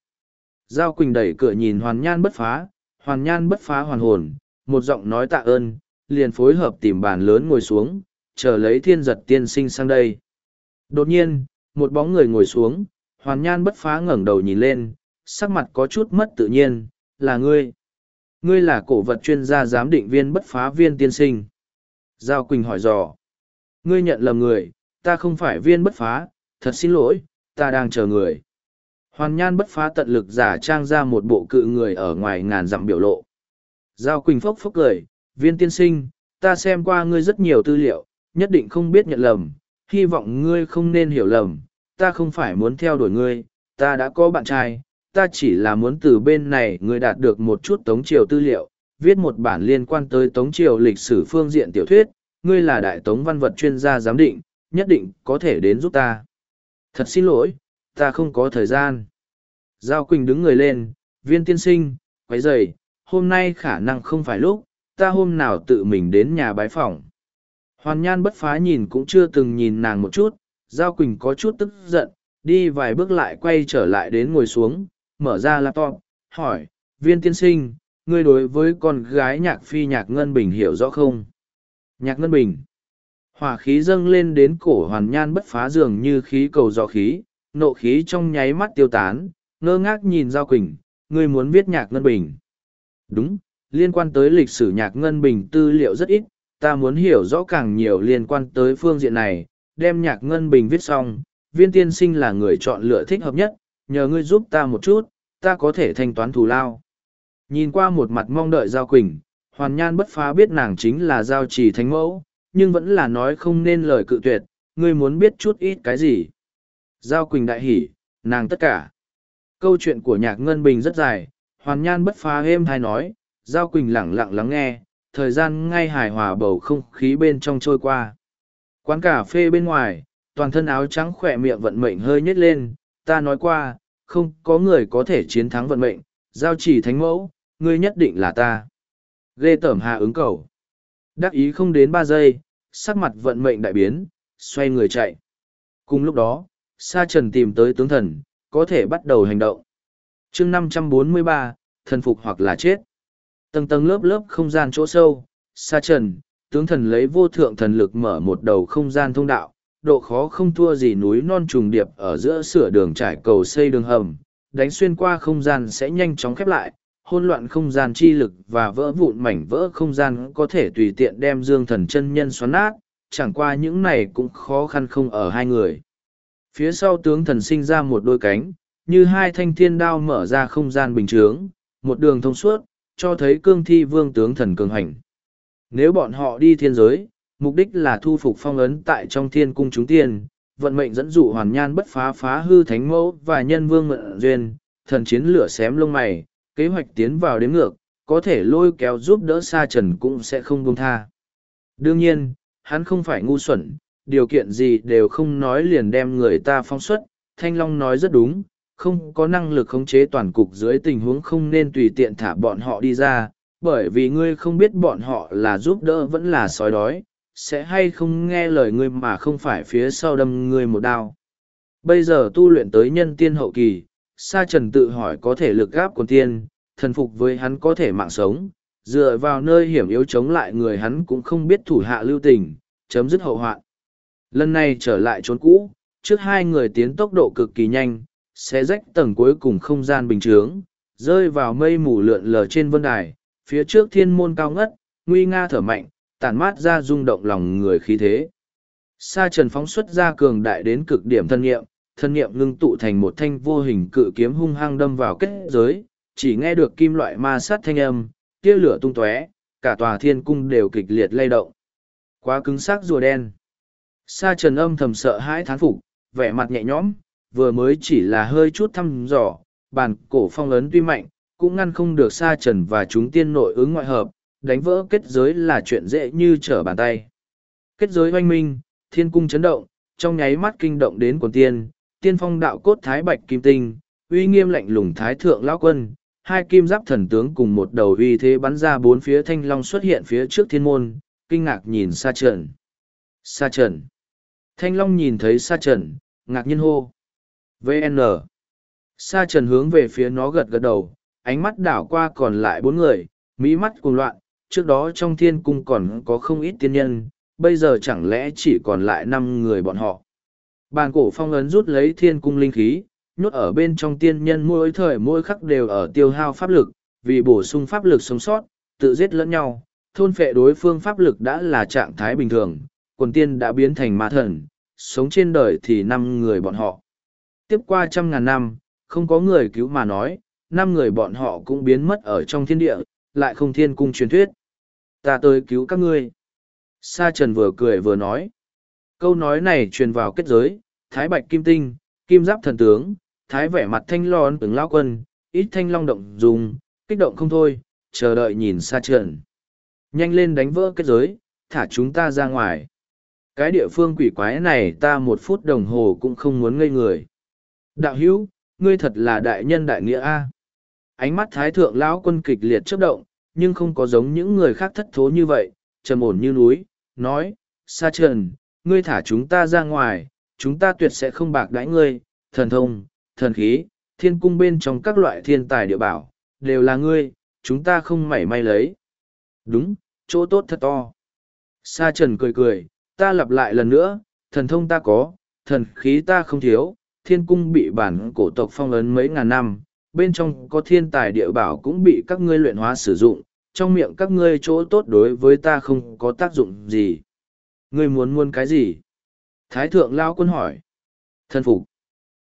Giao Quỳnh đẩy cửa nhìn hoàn nhan bất phá, hoàn nhan bất phá hoàn hồn, một giọng nói tạ ơn, liền phối hợp tìm bàn lớn ngồi xuống, chờ lấy thiên giật tiên sinh sang đây. Đột nhiên, một bóng người ngồi xuống, hoàn nhan bất phá ngẩng đầu nhìn lên, sắc mặt có chút mất tự nhiên, là ngươi. Ngươi là cổ vật chuyên gia giám định viên bất phá viên tiên sinh. Giao Quỳnh hỏi dò. Ngươi nhận lầm người, ta không phải viên bất phá, thật xin lỗi, ta đang chờ người. Hoàn nhan bất phá tận lực giả trang ra một bộ cự người ở ngoài ngàn dặm biểu lộ. Giao Quỳnh phốc phốc cười, viên tiên sinh, ta xem qua ngươi rất nhiều tư liệu, nhất định không biết nhận lầm, hy vọng ngươi không nên hiểu lầm, ta không phải muốn theo đuổi ngươi, ta đã có bạn trai, ta chỉ là muốn từ bên này ngươi đạt được một chút tống triều tư liệu, viết một bản liên quan tới tống triều lịch sử phương diện tiểu thuyết, ngươi là đại tống văn vật chuyên gia giám định, nhất định có thể đến giúp ta. Thật xin lỗi, ta không có thời gian. Giao Quỳnh đứng người lên, viên tiên sinh, quấy rầy, hôm nay khả năng không phải lúc, ta hôm nào tự mình đến nhà bái phỏng. Hoàn nhan bất phá nhìn cũng chưa từng nhìn nàng một chút, Giao Quỳnh có chút tức giận, đi vài bước lại quay trở lại đến ngồi xuống, mở ra laptop, hỏi, viên tiên sinh, ngươi đối với con gái nhạc phi nhạc Ngân Bình hiểu rõ không? Nhạc Ngân Bình. Hỏa khí dâng lên đến cổ hoàn nhan bất phá dường như khí cầu dò khí, nộ khí trong nháy mắt tiêu tán, ngơ ngác nhìn Giao Quỳnh, ngươi muốn viết nhạc Ngân Bình. Đúng, liên quan tới lịch sử nhạc Ngân Bình tư liệu rất ít, ta muốn hiểu rõ càng nhiều liên quan tới phương diện này, đem nhạc Ngân Bình viết xong, viên tiên sinh là người chọn lựa thích hợp nhất, nhờ ngươi giúp ta một chút, ta có thể thanh toán thù lao. Nhìn qua một mặt mong đợi Giao Quỳnh, Hoàn Nhan bất phá biết nàng chính là Giao Trì Thánh Mẫu, nhưng vẫn là nói không nên lời cự tuyệt, ngươi muốn biết chút ít cái gì. Giao Quỳnh đại hỉ, nàng tất cả. Câu chuyện của Nhạc Ngân Bình rất dài, Hoàn Nhan bất phá êm hay nói, Giao Quỳnh lặng lặng lắng nghe, thời gian ngay hài hòa bầu không khí bên trong trôi qua. Quán cà phê bên ngoài, toàn thân áo trắng khỏe miệng vận mệnh hơi nhếch lên, ta nói qua, không có người có thể chiến thắng vận mệnh, giao chỉ thánh mẫu, ngươi nhất định là ta. Ghê tởm hà ứng cầu. Đắc ý không đến ba giây, sắc mặt vận mệnh đại biến, xoay người chạy. Cùng lúc đó, Sa Trần tìm tới tướng thần, có thể bắt đầu hành động. chương năm trăm bốn mươi ba, thần phục hoặc là chết. Tầng tầng lớp lớp không gian chỗ sâu, Sa Trần, tướng thần lấy vô thượng thần lực mở một đầu không gian thông đạo, độ khó không thua gì núi non trùng điệp ở giữa sửa đường trải cầu xây đường hầm, đánh xuyên qua không gian sẽ nhanh chóng khép lại, hôn loạn không gian chi lực và vỡ vụn mảnh vỡ không gian có thể tùy tiện đem dương thần chân nhân xoắn nát, chẳng qua những này cũng khó khăn không ở hai người. Phía sau tướng thần sinh ra một đôi cánh, như hai thanh thiên đao mở ra không gian bình chướng, một đường thông suốt, cho thấy cương thi vương tướng thần cường hành. Nếu bọn họ đi thiên giới, mục đích là thu phục phong ấn tại trong thiên cung chúng tiên, vận mệnh dẫn dụ hoàn nhan bất phá phá hư thánh mẫu và nhân vương mượn duyên, thần chiến lửa xém lông mày, kế hoạch tiến vào đến ngược, có thể lôi kéo giúp đỡ sa trần cũng sẽ không buông tha. Đương nhiên, hắn không phải ngu xuẩn, điều kiện gì đều không nói liền đem người ta phong xuất, Thanh Long nói rất đúng, không có năng lực khống chế toàn cục dưới tình huống không nên tùy tiện thả bọn họ đi ra, bởi vì ngươi không biết bọn họ là giúp đỡ vẫn là sói đói, sẽ hay không nghe lời ngươi mà không phải phía sau đâm ngươi một đao. Bây giờ tu luyện tới nhân tiên hậu kỳ, Sa Trần tự hỏi có thể lực gáp con tiên, thần phục với hắn có thể mạng sống, dựa vào nơi hiểm yếu chống lại người hắn cũng không biết thủ hạ lưu tình, chấm dứt hậu hoạn. Lần này trở lại trốn cũ, trước hai người tiến tốc độ cực kỳ nhanh, sẽ rách tầng cuối cùng không gian bình trướng, rơi vào mây mù lượn lờ trên vân đài, phía trước thiên môn cao ngất, nguy nga thở mạnh, tản mát ra rung động lòng người khí thế. Sa trần phóng xuất ra cường đại đến cực điểm thân nghiệm, thân nghiệm ngưng tụ thành một thanh vô hình cự kiếm hung hăng đâm vào kết giới, chỉ nghe được kim loại ma sát thanh âm, tia lửa tung tóe, cả tòa thiên cung đều kịch liệt lay động. Quá cứng xác rùa đen. Sa trần âm thầm sợ hãi thán phục, vẻ mặt nhẹ nhõm, vừa mới chỉ là hơi chút thăm dò, bàn cổ phong ấn tuy mạnh, cũng ngăn không được sa trần và chúng tiên nội ứng ngoại hợp, đánh vỡ kết giới là chuyện dễ như trở bàn tay. Kết giới hoanh minh, thiên cung chấn động, trong nháy mắt kinh động đến quần tiên, tiên phong đạo cốt thái bạch kim tinh, uy nghiêm lạnh lùng thái thượng lão quân, hai kim giáp thần tướng cùng một đầu uy thế bắn ra bốn phía thanh long xuất hiện phía trước thiên môn, kinh ngạc nhìn xa trần. Sa trần. Thanh long nhìn thấy sa trần, ngạc nhiên hô. VN. Sa trần hướng về phía nó gật gật đầu, ánh mắt đảo qua còn lại bốn người, mỹ mắt cuồng loạn, trước đó trong thiên cung còn có không ít tiên nhân, bây giờ chẳng lẽ chỉ còn lại năm người bọn họ. Bàn cổ phong ấn rút lấy thiên cung linh khí, nhốt ở bên trong tiên nhân mỗi thời mỗi khắc đều ở tiêu hao pháp lực, vì bổ sung pháp lực sống sót, tự giết lẫn nhau, thôn phệ đối phương pháp lực đã là trạng thái bình thường, quần tiên đã biến thành ma thần, sống trên đời thì năm người bọn họ. Tiếp qua trăm ngàn năm, không có người cứu mà nói, năm người bọn họ cũng biến mất ở trong thiên địa, lại không thiên cung truyền thuyết. Ta tới cứu các ngươi. Sa Trần vừa cười vừa nói. Câu nói này truyền vào kết giới, Thái Bạch Kim Tinh, Kim Giáp Thần Tướng, Thái vẻ mặt thanh lon ứng lao quân, ít thanh long động dùng, kích động không thôi, chờ đợi nhìn Sa Trần. Nhanh lên đánh vỡ kết giới, thả chúng ta ra ngoài. Cái địa phương quỷ quái này ta một phút đồng hồ cũng không muốn ngây người. Đạo hữu, ngươi thật là đại nhân đại nghĩa A. Ánh mắt thái thượng lão quân kịch liệt chớp động, nhưng không có giống những người khác thất thố như vậy, trầm ổn như núi, nói, Sa Trần, ngươi thả chúng ta ra ngoài, chúng ta tuyệt sẽ không bạc đãi ngươi, thần thông, thần khí, thiên cung bên trong các loại thiên tài địa bảo, đều là ngươi, chúng ta không mảy may lấy. Đúng, chỗ tốt thật to. Sa Trần cười cười, ta lặp lại lần nữa, thần thông ta có, thần khí ta không thiếu, thiên cung bị bản cổ tộc phong ấn mấy ngàn năm, bên trong có thiên tài địa bảo cũng bị các ngươi luyện hóa sử dụng, trong miệng các ngươi chỗ tốt đối với ta không có tác dụng gì. Ngươi muốn muốn cái gì? Thái thượng lao quân hỏi. Thần phục.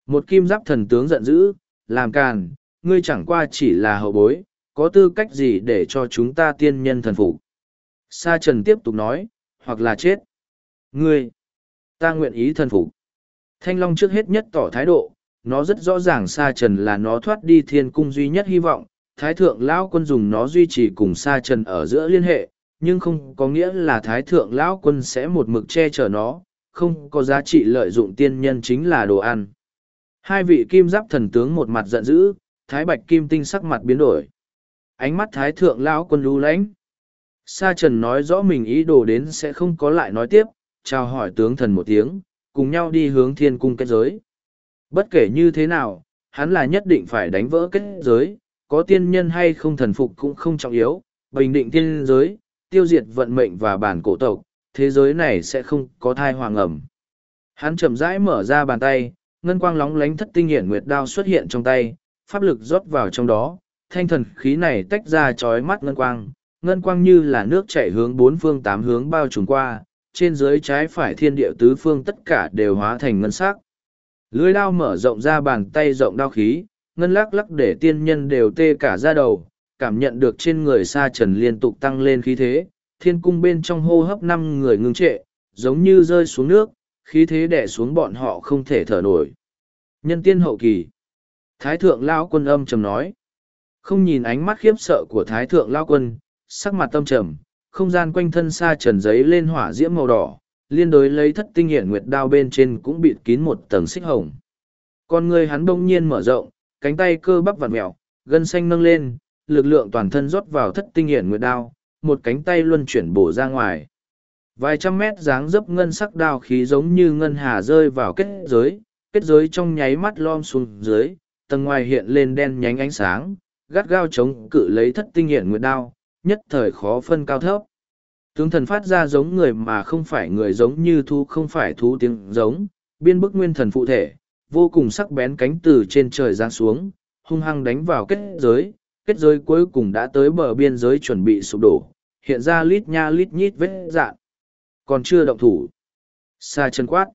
Một kim giáp thần tướng giận dữ, làm càn, ngươi chẳng qua chỉ là hậu bối, có tư cách gì để cho chúng ta tiên nhân thần phục. Sa trần tiếp tục nói, hoặc là chết. Ngươi, ta nguyện ý thần phục. Thanh Long trước hết nhất tỏ thái độ, nó rất rõ ràng Sa Trần là nó thoát đi thiên cung duy nhất hy vọng, Thái Thượng Lão Quân dùng nó duy trì cùng Sa Trần ở giữa liên hệ, nhưng không có nghĩa là Thái Thượng Lão Quân sẽ một mực che chở nó, không có giá trị lợi dụng tiên nhân chính là đồ ăn. Hai vị kim giáp thần tướng một mặt giận dữ, Thái Bạch Kim Tinh sắc mặt biến đổi. Ánh mắt Thái Thượng Lão Quân lưu lãnh. Sa Trần nói rõ mình ý đồ đến sẽ không có lại nói tiếp, chào hỏi tướng thần một tiếng, cùng nhau đi hướng thiên cung kết giới. Bất kể như thế nào, hắn là nhất định phải đánh vỡ kết giới, có tiên nhân hay không thần phục cũng không trọng yếu, bình định tiên giới, tiêu diệt vận mệnh và bản cổ tộc, thế giới này sẽ không có thai hoàng ẩm. Hắn chậm rãi mở ra bàn tay, ngân quang lóng lánh thất tinh hiển nguyệt đao xuất hiện trong tay, pháp lực rót vào trong đó, thanh thần khí này tách ra chói mắt ngân quang, ngân quang như là nước chảy hướng bốn phương tám hướng bao trùm qua, trên dưới trái phải thiên địa tứ phương tất cả đều hóa thành ngân sắc. Lưới đao mở rộng ra bàn tay rộng đao khí, ngân lắc lắc để tiên nhân đều tê cả ra đầu, cảm nhận được trên người sa trần liên tục tăng lên khí thế, thiên cung bên trong hô hấp năm người ngưng trệ, giống như rơi xuống nước, khí thế đè xuống bọn họ không thể thở nổi. Nhân tiên hậu kỳ. Thái thượng Lão quân âm trầm nói. Không nhìn ánh mắt khiếp sợ của thái thượng Lão quân, sắc mặt tâm trầm, không gian quanh thân sa trần giấy lên hỏa diễm màu đỏ, liên đối lấy thất tinh hiển nguyệt đao bên trên cũng bịt kín một tầng xích hồng. Con người hắn đông nhiên mở rộng, cánh tay cơ bắp vặn mèo, gân xanh nâng lên, lực lượng toàn thân rót vào thất tinh hiển nguyệt đao, một cánh tay luân chuyển bổ ra ngoài. Vài trăm mét dáng dấp ngân sắc đao khí giống như ngân hà rơi vào kết giới, kết giới trong nháy mắt lom xuống dưới, tầng ngoài hiện lên đen nhánh ánh sáng, gắt gao chống cự lấy thất tinh hiển nguyệt đao, nhất thời khó phân cao thấp. Tướng thần phát ra giống người mà không phải người giống như thú không phải thú tiếng giống, biên bức nguyên thần phụ thể, vô cùng sắc bén cánh từ trên trời giáng xuống, hung hăng đánh vào kết giới, kết giới cuối cùng đã tới bờ biên giới chuẩn bị sụp đổ, hiện ra lít nha lít nhít vết dạn. Còn chưa động thủ. Xa chân quát.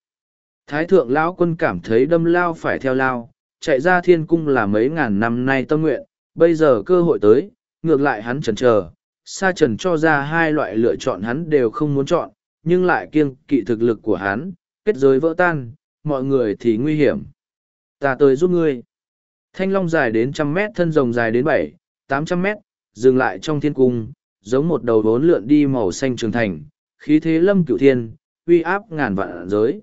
Thái thượng lão quân cảm thấy đâm lao phải theo lao, chạy ra thiên cung là mấy ngàn năm nay tâm nguyện, bây giờ cơ hội tới, ngược lại hắn chần chờ, sa trần cho ra hai loại lựa chọn hắn đều không muốn chọn, nhưng lại kiêng kỵ thực lực của hắn, kết giới vỡ tan, mọi người thì nguy hiểm. Ta tới giúp ngươi. Thanh long dài đến trăm mét thân rồng dài đến bảy, tám trăm mét, dừng lại trong thiên cung, giống một đầu vốn lượn đi màu xanh trường thành, khí thế lâm cửu thiên, uy áp ngàn vạn giới.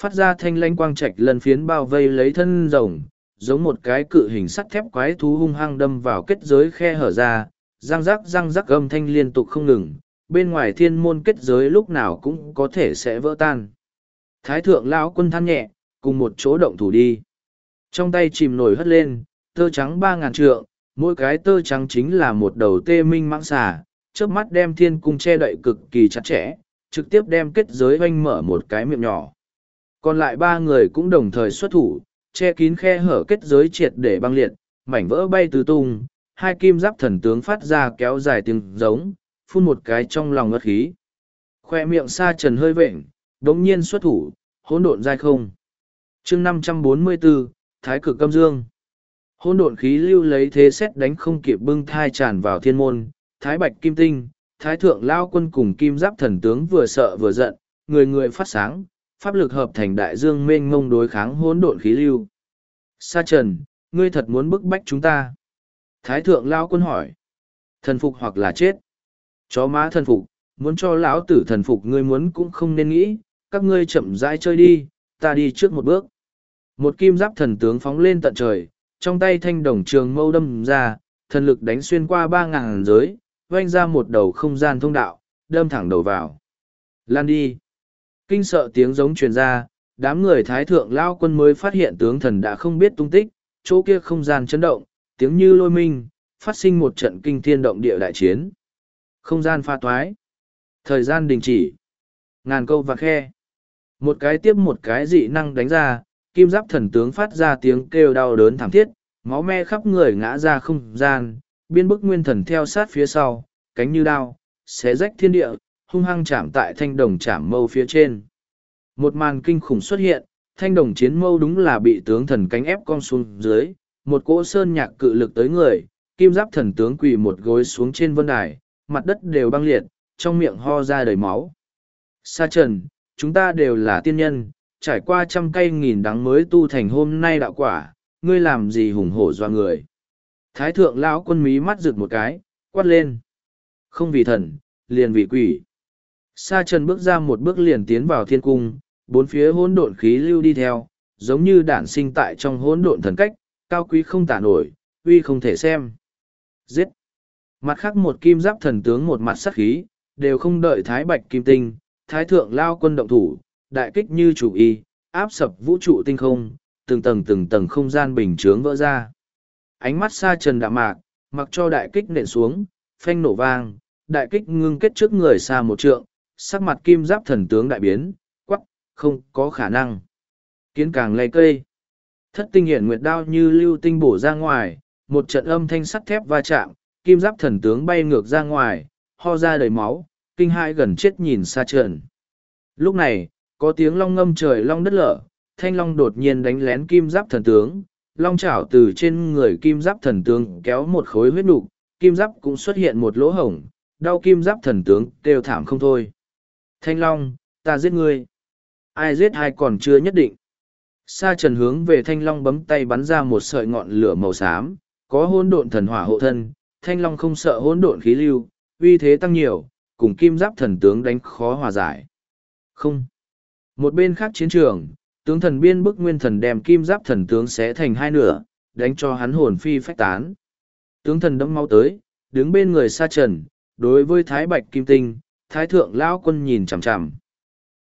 Phát ra thanh lanh quang trạch lần phiến bao vây lấy thân rồng, giống một cái cự hình sắt thép quái thú hung hăng đâm vào kết giới khe hở ra, răng rắc răng rắc âm thanh liên tục không ngừng, bên ngoài thiên môn kết giới lúc nào cũng có thể sẽ vỡ tan. Thái thượng lão quân than nhẹ, cùng một chỗ động thủ đi. Trong tay chìm nổi hất lên, tơ trắng ba ngàn trượng, mỗi cái tơ trắng chính là một đầu tê minh mãng xà, trước mắt đem thiên cung che đậy cực kỳ chặt chẽ, trực tiếp đem kết giới oanh mở một cái miệng nhỏ. Còn lại ba người cũng đồng thời xuất thủ, che kín khe hở kết giới triệt để băng liệt, mảnh vỡ bay tứ tung, hai kim giáp thần tướng phát ra kéo dài tiếng giống, phun một cái trong lòng ngất khí. Khoe miệng sa trần hơi vệnh, đống nhiên xuất thủ, hỗn độn dai không. chương năm trăm bốn mươi 544, Thái cực âm dương. Hỗn độn khí lưu lấy thế xét đánh không kịp bưng thai tràn vào thiên môn, Thái bạch kim tinh, Thái thượng lao quân cùng kim giáp thần tướng vừa sợ vừa giận, người người phát sáng, pháp lực hợp thành đại dương mênh ngông đối kháng hỗn độn khí lưu. Sa trần, ngươi thật muốn bức bách chúng ta. Thái thượng lao quân hỏi. Thần phục hoặc là chết. Chó má thần phục, muốn cho lão tử thần phục ngươi muốn cũng không nên nghĩ, các ngươi chậm rãi chơi đi, ta đi trước một bước. Một kim giáp thần tướng phóng lên tận trời, trong tay thanh đồng trường mâu đâm ra, thần lực đánh xuyên qua ba ngàn giới, vanh ra một đầu không gian thông đạo, đâm thẳng đầu vào. Lan đi. Kinh sợ tiếng giống truyền ra, đám người thái thượng lao quân mới phát hiện tướng thần đã không biết tung tích, chỗ kia không gian chấn động, tiếng như lôi minh, phát sinh một trận kinh thiên động địa đại chiến. Không gian pha toái. Thời gian đình chỉ. Ngàn câu và khe. Một cái tiếp một cái dị năng đánh ra, kim giáp thần tướng phát ra tiếng kêu đau đớn thảm thiết, máu me khắp người ngã ra không gian, biên bức nguyên thần theo sát phía sau, cánh như đao, xé rách thiên địa, hung hăng chạm tại thanh đồng chạm mâu phía trên. Một màn kinh khủng xuất hiện, thanh đồng chiến mâu đúng là bị tướng thần cánh ép con xuống dưới, một cỗ sơn nhạc cự lực tới người, kim giáp thần tướng quỳ một gối xuống trên vân đài, mặt đất đều băng liệt, trong miệng ho ra đầy máu. Sa trần, chúng ta đều là tiên nhân, trải qua trăm cây nghìn đắng mới tu thành hôm nay đạo quả, ngươi làm gì hùng hổ doa người. Thái thượng lão quân mí mắt rực một cái, quát lên. Không vì thần, liền vì quỷ. Sa trần bước ra một bước liền tiến vào thiên cung, bốn phía hỗn độn khí lưu đi theo, giống như đản sinh tại trong hỗn độn thần cách, cao quý không tả nổi, uy không thể xem. Giết! Mặt khác một kim giáp thần tướng một mặt sắc khí, đều không đợi thái bạch kim tinh, thái thượng lao quân động thủ, đại kích như chủ y, áp sập vũ trụ tinh không, từng tầng từng tầng không gian bình chướng vỡ ra. Ánh mắt xa trần đạm mạc, mặc cho đại kích nện xuống, phanh nổ vang, đại kích ngưng kết trước người xa một trượng, sắc mặt kim giáp thần tướng đại biến, quắc, không có khả năng. Kiến càng lay cây. Thất tinh hiển nguyệt đao như lưu tinh bổ ra ngoài, một trận âm thanh sắt thép va chạm, kim giáp thần tướng bay ngược ra ngoài, ho ra đầy máu, kinh hai gần chết nhìn xa trần. Lúc này, có tiếng long ngâm trời long đất lở, thanh long đột nhiên đánh lén kim giáp thần tướng, long chảo từ trên người kim giáp thần tướng kéo một khối huyết nục, kim giáp cũng xuất hiện một lỗ hổng, đau kim giáp thần tướng kêu thảm không thôi. Thanh long, ta giết ngươi. Ai giết ai còn chưa nhất định. Sa trần hướng về thanh long bấm tay bắn ra một sợi ngọn lửa màu xám, có hỗn độn thần hỏa hộ thân, thanh long không sợ hỗn độn khí lưu, uy thế tăng nhiều, cùng kim giáp thần tướng đánh khó hòa giải. Không. Một bên khác chiến trường, tướng thần biên bức nguyên thần đem kim giáp thần tướng xé thành hai nửa, đánh cho hắn hồn phi phách tán. Tướng thần đâm mau tới, đứng bên người sa trần, đối với thái bạch kim tinh, thái thượng lão quân nhìn chằm chằm.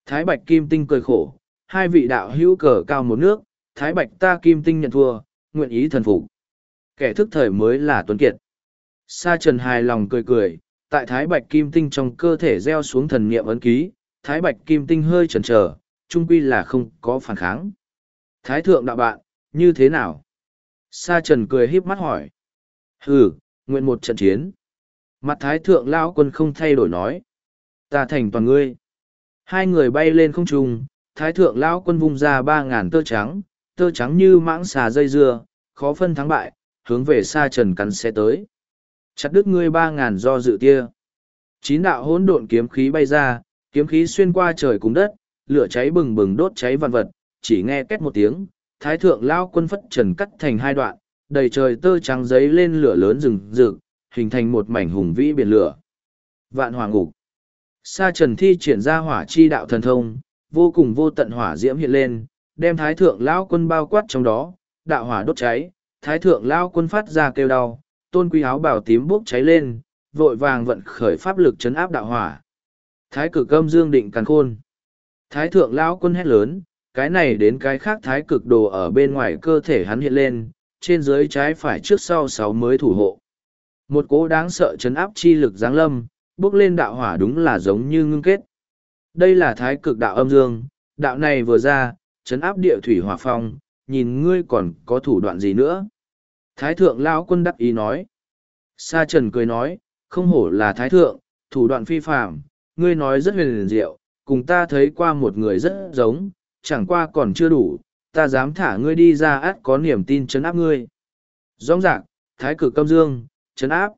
Thái bạch kim tinh cười khổ, hai vị đạo hữu cờ cao một nước, thái bạch ta kim tinh nhận thua, nguyện ý thần phục. Kẻ thức thời mới là tuấn kiệt. Sa trần hài lòng cười cười, tại thái bạch kim tinh trong cơ thể gieo xuống thần niệm ấn ký, thái bạch kim tinh hơi chần chờ, trung quy là không có phản kháng. Thái thượng đạo bạn, như thế nào? Sa trần cười híp mắt hỏi. Hừ, nguyện một trận chiến. Mặt thái thượng lao quân không thay đổi nói. Ta thành toàn ngươi. Hai người bay lên không trung, thái thượng lao quân vung ra ba ngàn tơ trắng, tơ trắng như mãng xà dây dưa, khó phân thắng bại, hướng về xa trần cắn xe tới. Chặt đứt ngươi ba ngàn do dự tia. Chín đạo hỗn độn kiếm khí bay ra, Kiếm khí xuyên qua trời cùng đất, lửa cháy bừng bừng đốt cháy vạn vật, chỉ nghe két một tiếng, thái thượng lao quân phất trần cắt thành hai đoạn, đầy trời tơ trắng giấy lên lửa lớn rừng rực, hình thành một mảnh hùng vĩ biển lửa. Vạn Hoàng ngục. Sa trần thi triển ra hỏa chi đạo thần thông, vô cùng vô tận hỏa diễm hiện lên, đem thái thượng lão quân bao quát trong đó, đạo hỏa đốt cháy, thái thượng lão quân phát ra kêu đau, tôn quý áo bảo tím bốc cháy lên, vội vàng vận khởi pháp lực chấn áp đạo hỏa. Thái cực âm dương định càn khôn. Thái thượng lão quân hét lớn, cái này đến cái khác thái cực đồ ở bên ngoài cơ thể hắn hiện lên, trên dưới trái phải trước sau sáu mới thủ hộ. Một cố đáng sợ chấn áp chi lực giáng lâm, bước lên đạo hỏa đúng là giống như ngưng kết. Đây là thái cực đạo âm dương, đạo này vừa ra, chấn áp địa thủy hỏa phong, nhìn ngươi còn có thủ đoạn gì nữa. Thái thượng lão quân đắc ý nói. Sa trần cười nói, không hổ là thái thượng, thủ đoạn phi phạm, ngươi nói rất huyền diệu, cùng ta thấy qua một người rất giống, chẳng qua còn chưa đủ, ta dám thả ngươi đi ra át có niềm tin chấn áp ngươi. Rõng rạc, thái cực câm dương, chấn áp.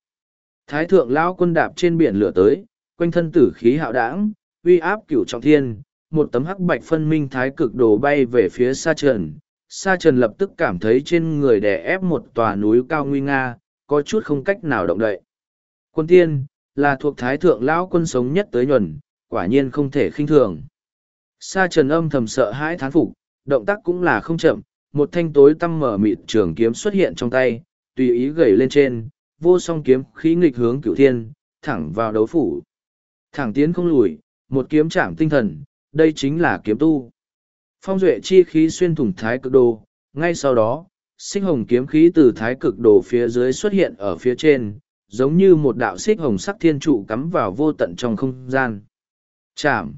Thái thượng lão quân đạp trên biển lửa tới, quanh thân tử khí hạo đảng, uy áp cửu trọng thiên, một tấm hắc bạch phân minh thái cực đồ bay về phía sa trần. Sa trần lập tức cảm thấy trên người đè ép một tòa núi cao nguy nga, có chút không cách nào động đậy. Quân tiên, là thuộc thái thượng lão quân sống nhất tới nhuần, quả nhiên không thể khinh thường. Sa trần âm thầm sợ hãi thán phục, động tác cũng là không chậm, một thanh tối tăm mở mịt trường kiếm xuất hiện trong tay, tùy ý gầy lên trên, vô song kiếm khí nghịch hướng cửu thiên, thẳng vào đấu phủ. Thẳng tiến không lùi, một kiếm chạm tinh thần, đây chính là kiếm tu. Phong duệ chi khí xuyên thủng thái cực đồ, ngay sau đó, xích hồng kiếm khí từ thái cực đồ phía dưới xuất hiện ở phía trên, giống như một đạo xích hồng sắc thiên trụ cắm vào vô tận trong không gian. Chạm.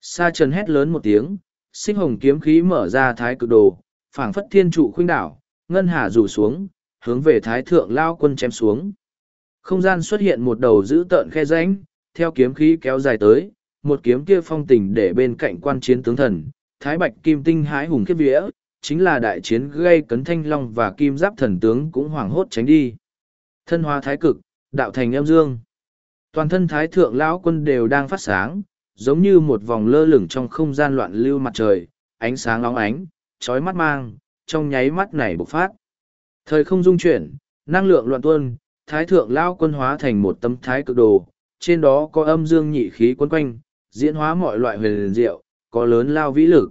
Sa trần hét lớn một tiếng, xích hồng kiếm khí mở ra thái cực đồ, phảng phất thiên trụ khuynh đảo, ngân hà rủ xuống, hướng về thái thượng lao quân chém xuống. Không gian xuất hiện một đầu dữ tợn khe rãnh, theo kiếm khí kéo dài tới, một kiếm kia phong tình để bên cạnh quan chiến tướng thần, thái bạch kim tinh hái hùng khiếp vía, chính là đại chiến gây cấn thanh long và kim giáp thần tướng cũng hoảng hốt tránh đi. Thân hoa thái cực, đạo thành âm dương. Toàn thân thái thượng lão quân đều đang phát sáng, giống như một vòng lơ lửng trong không gian loạn lưu mặt trời, ánh sáng óng ánh, chói mắt mang, trong nháy mắt này bộc phát. Thời không dung chuyển, năng lượng loạn tuôn, thái thượng lão quân hóa thành một tấm thái cực đồ, trên đó có âm dương nhị khí quấn quanh, diễn hóa mọi loại huyền diệu, có lớn lao vĩ lực.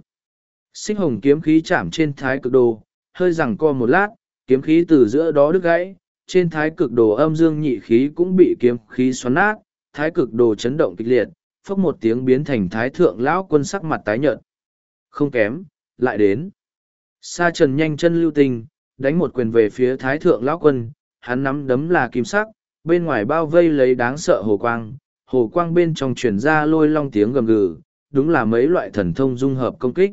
Xích hồng kiếm khí chạm trên thái cực đồ, hơi rằng co một lát, kiếm khí từ giữa đó đứt gãy, trên thái cực đồ âm dương nhị khí cũng bị kiếm khí xoắn nát, thái cực đồ chấn động kịch liệt, phốc một tiếng biến thành thái thượng lão quân sắc mặt tái nhợt. Không kém, lại đến. Sa trần nhanh chân lưu tình, đánh một quyền về phía thái thượng lão quân, hắn nắm đấm là kim sắc, bên ngoài bao vây lấy đáng sợ hồ quang, hồ quang bên trong truyền ra lôi long tiếng gầm gừ, đúng là mấy loại thần thông dung hợp công kích.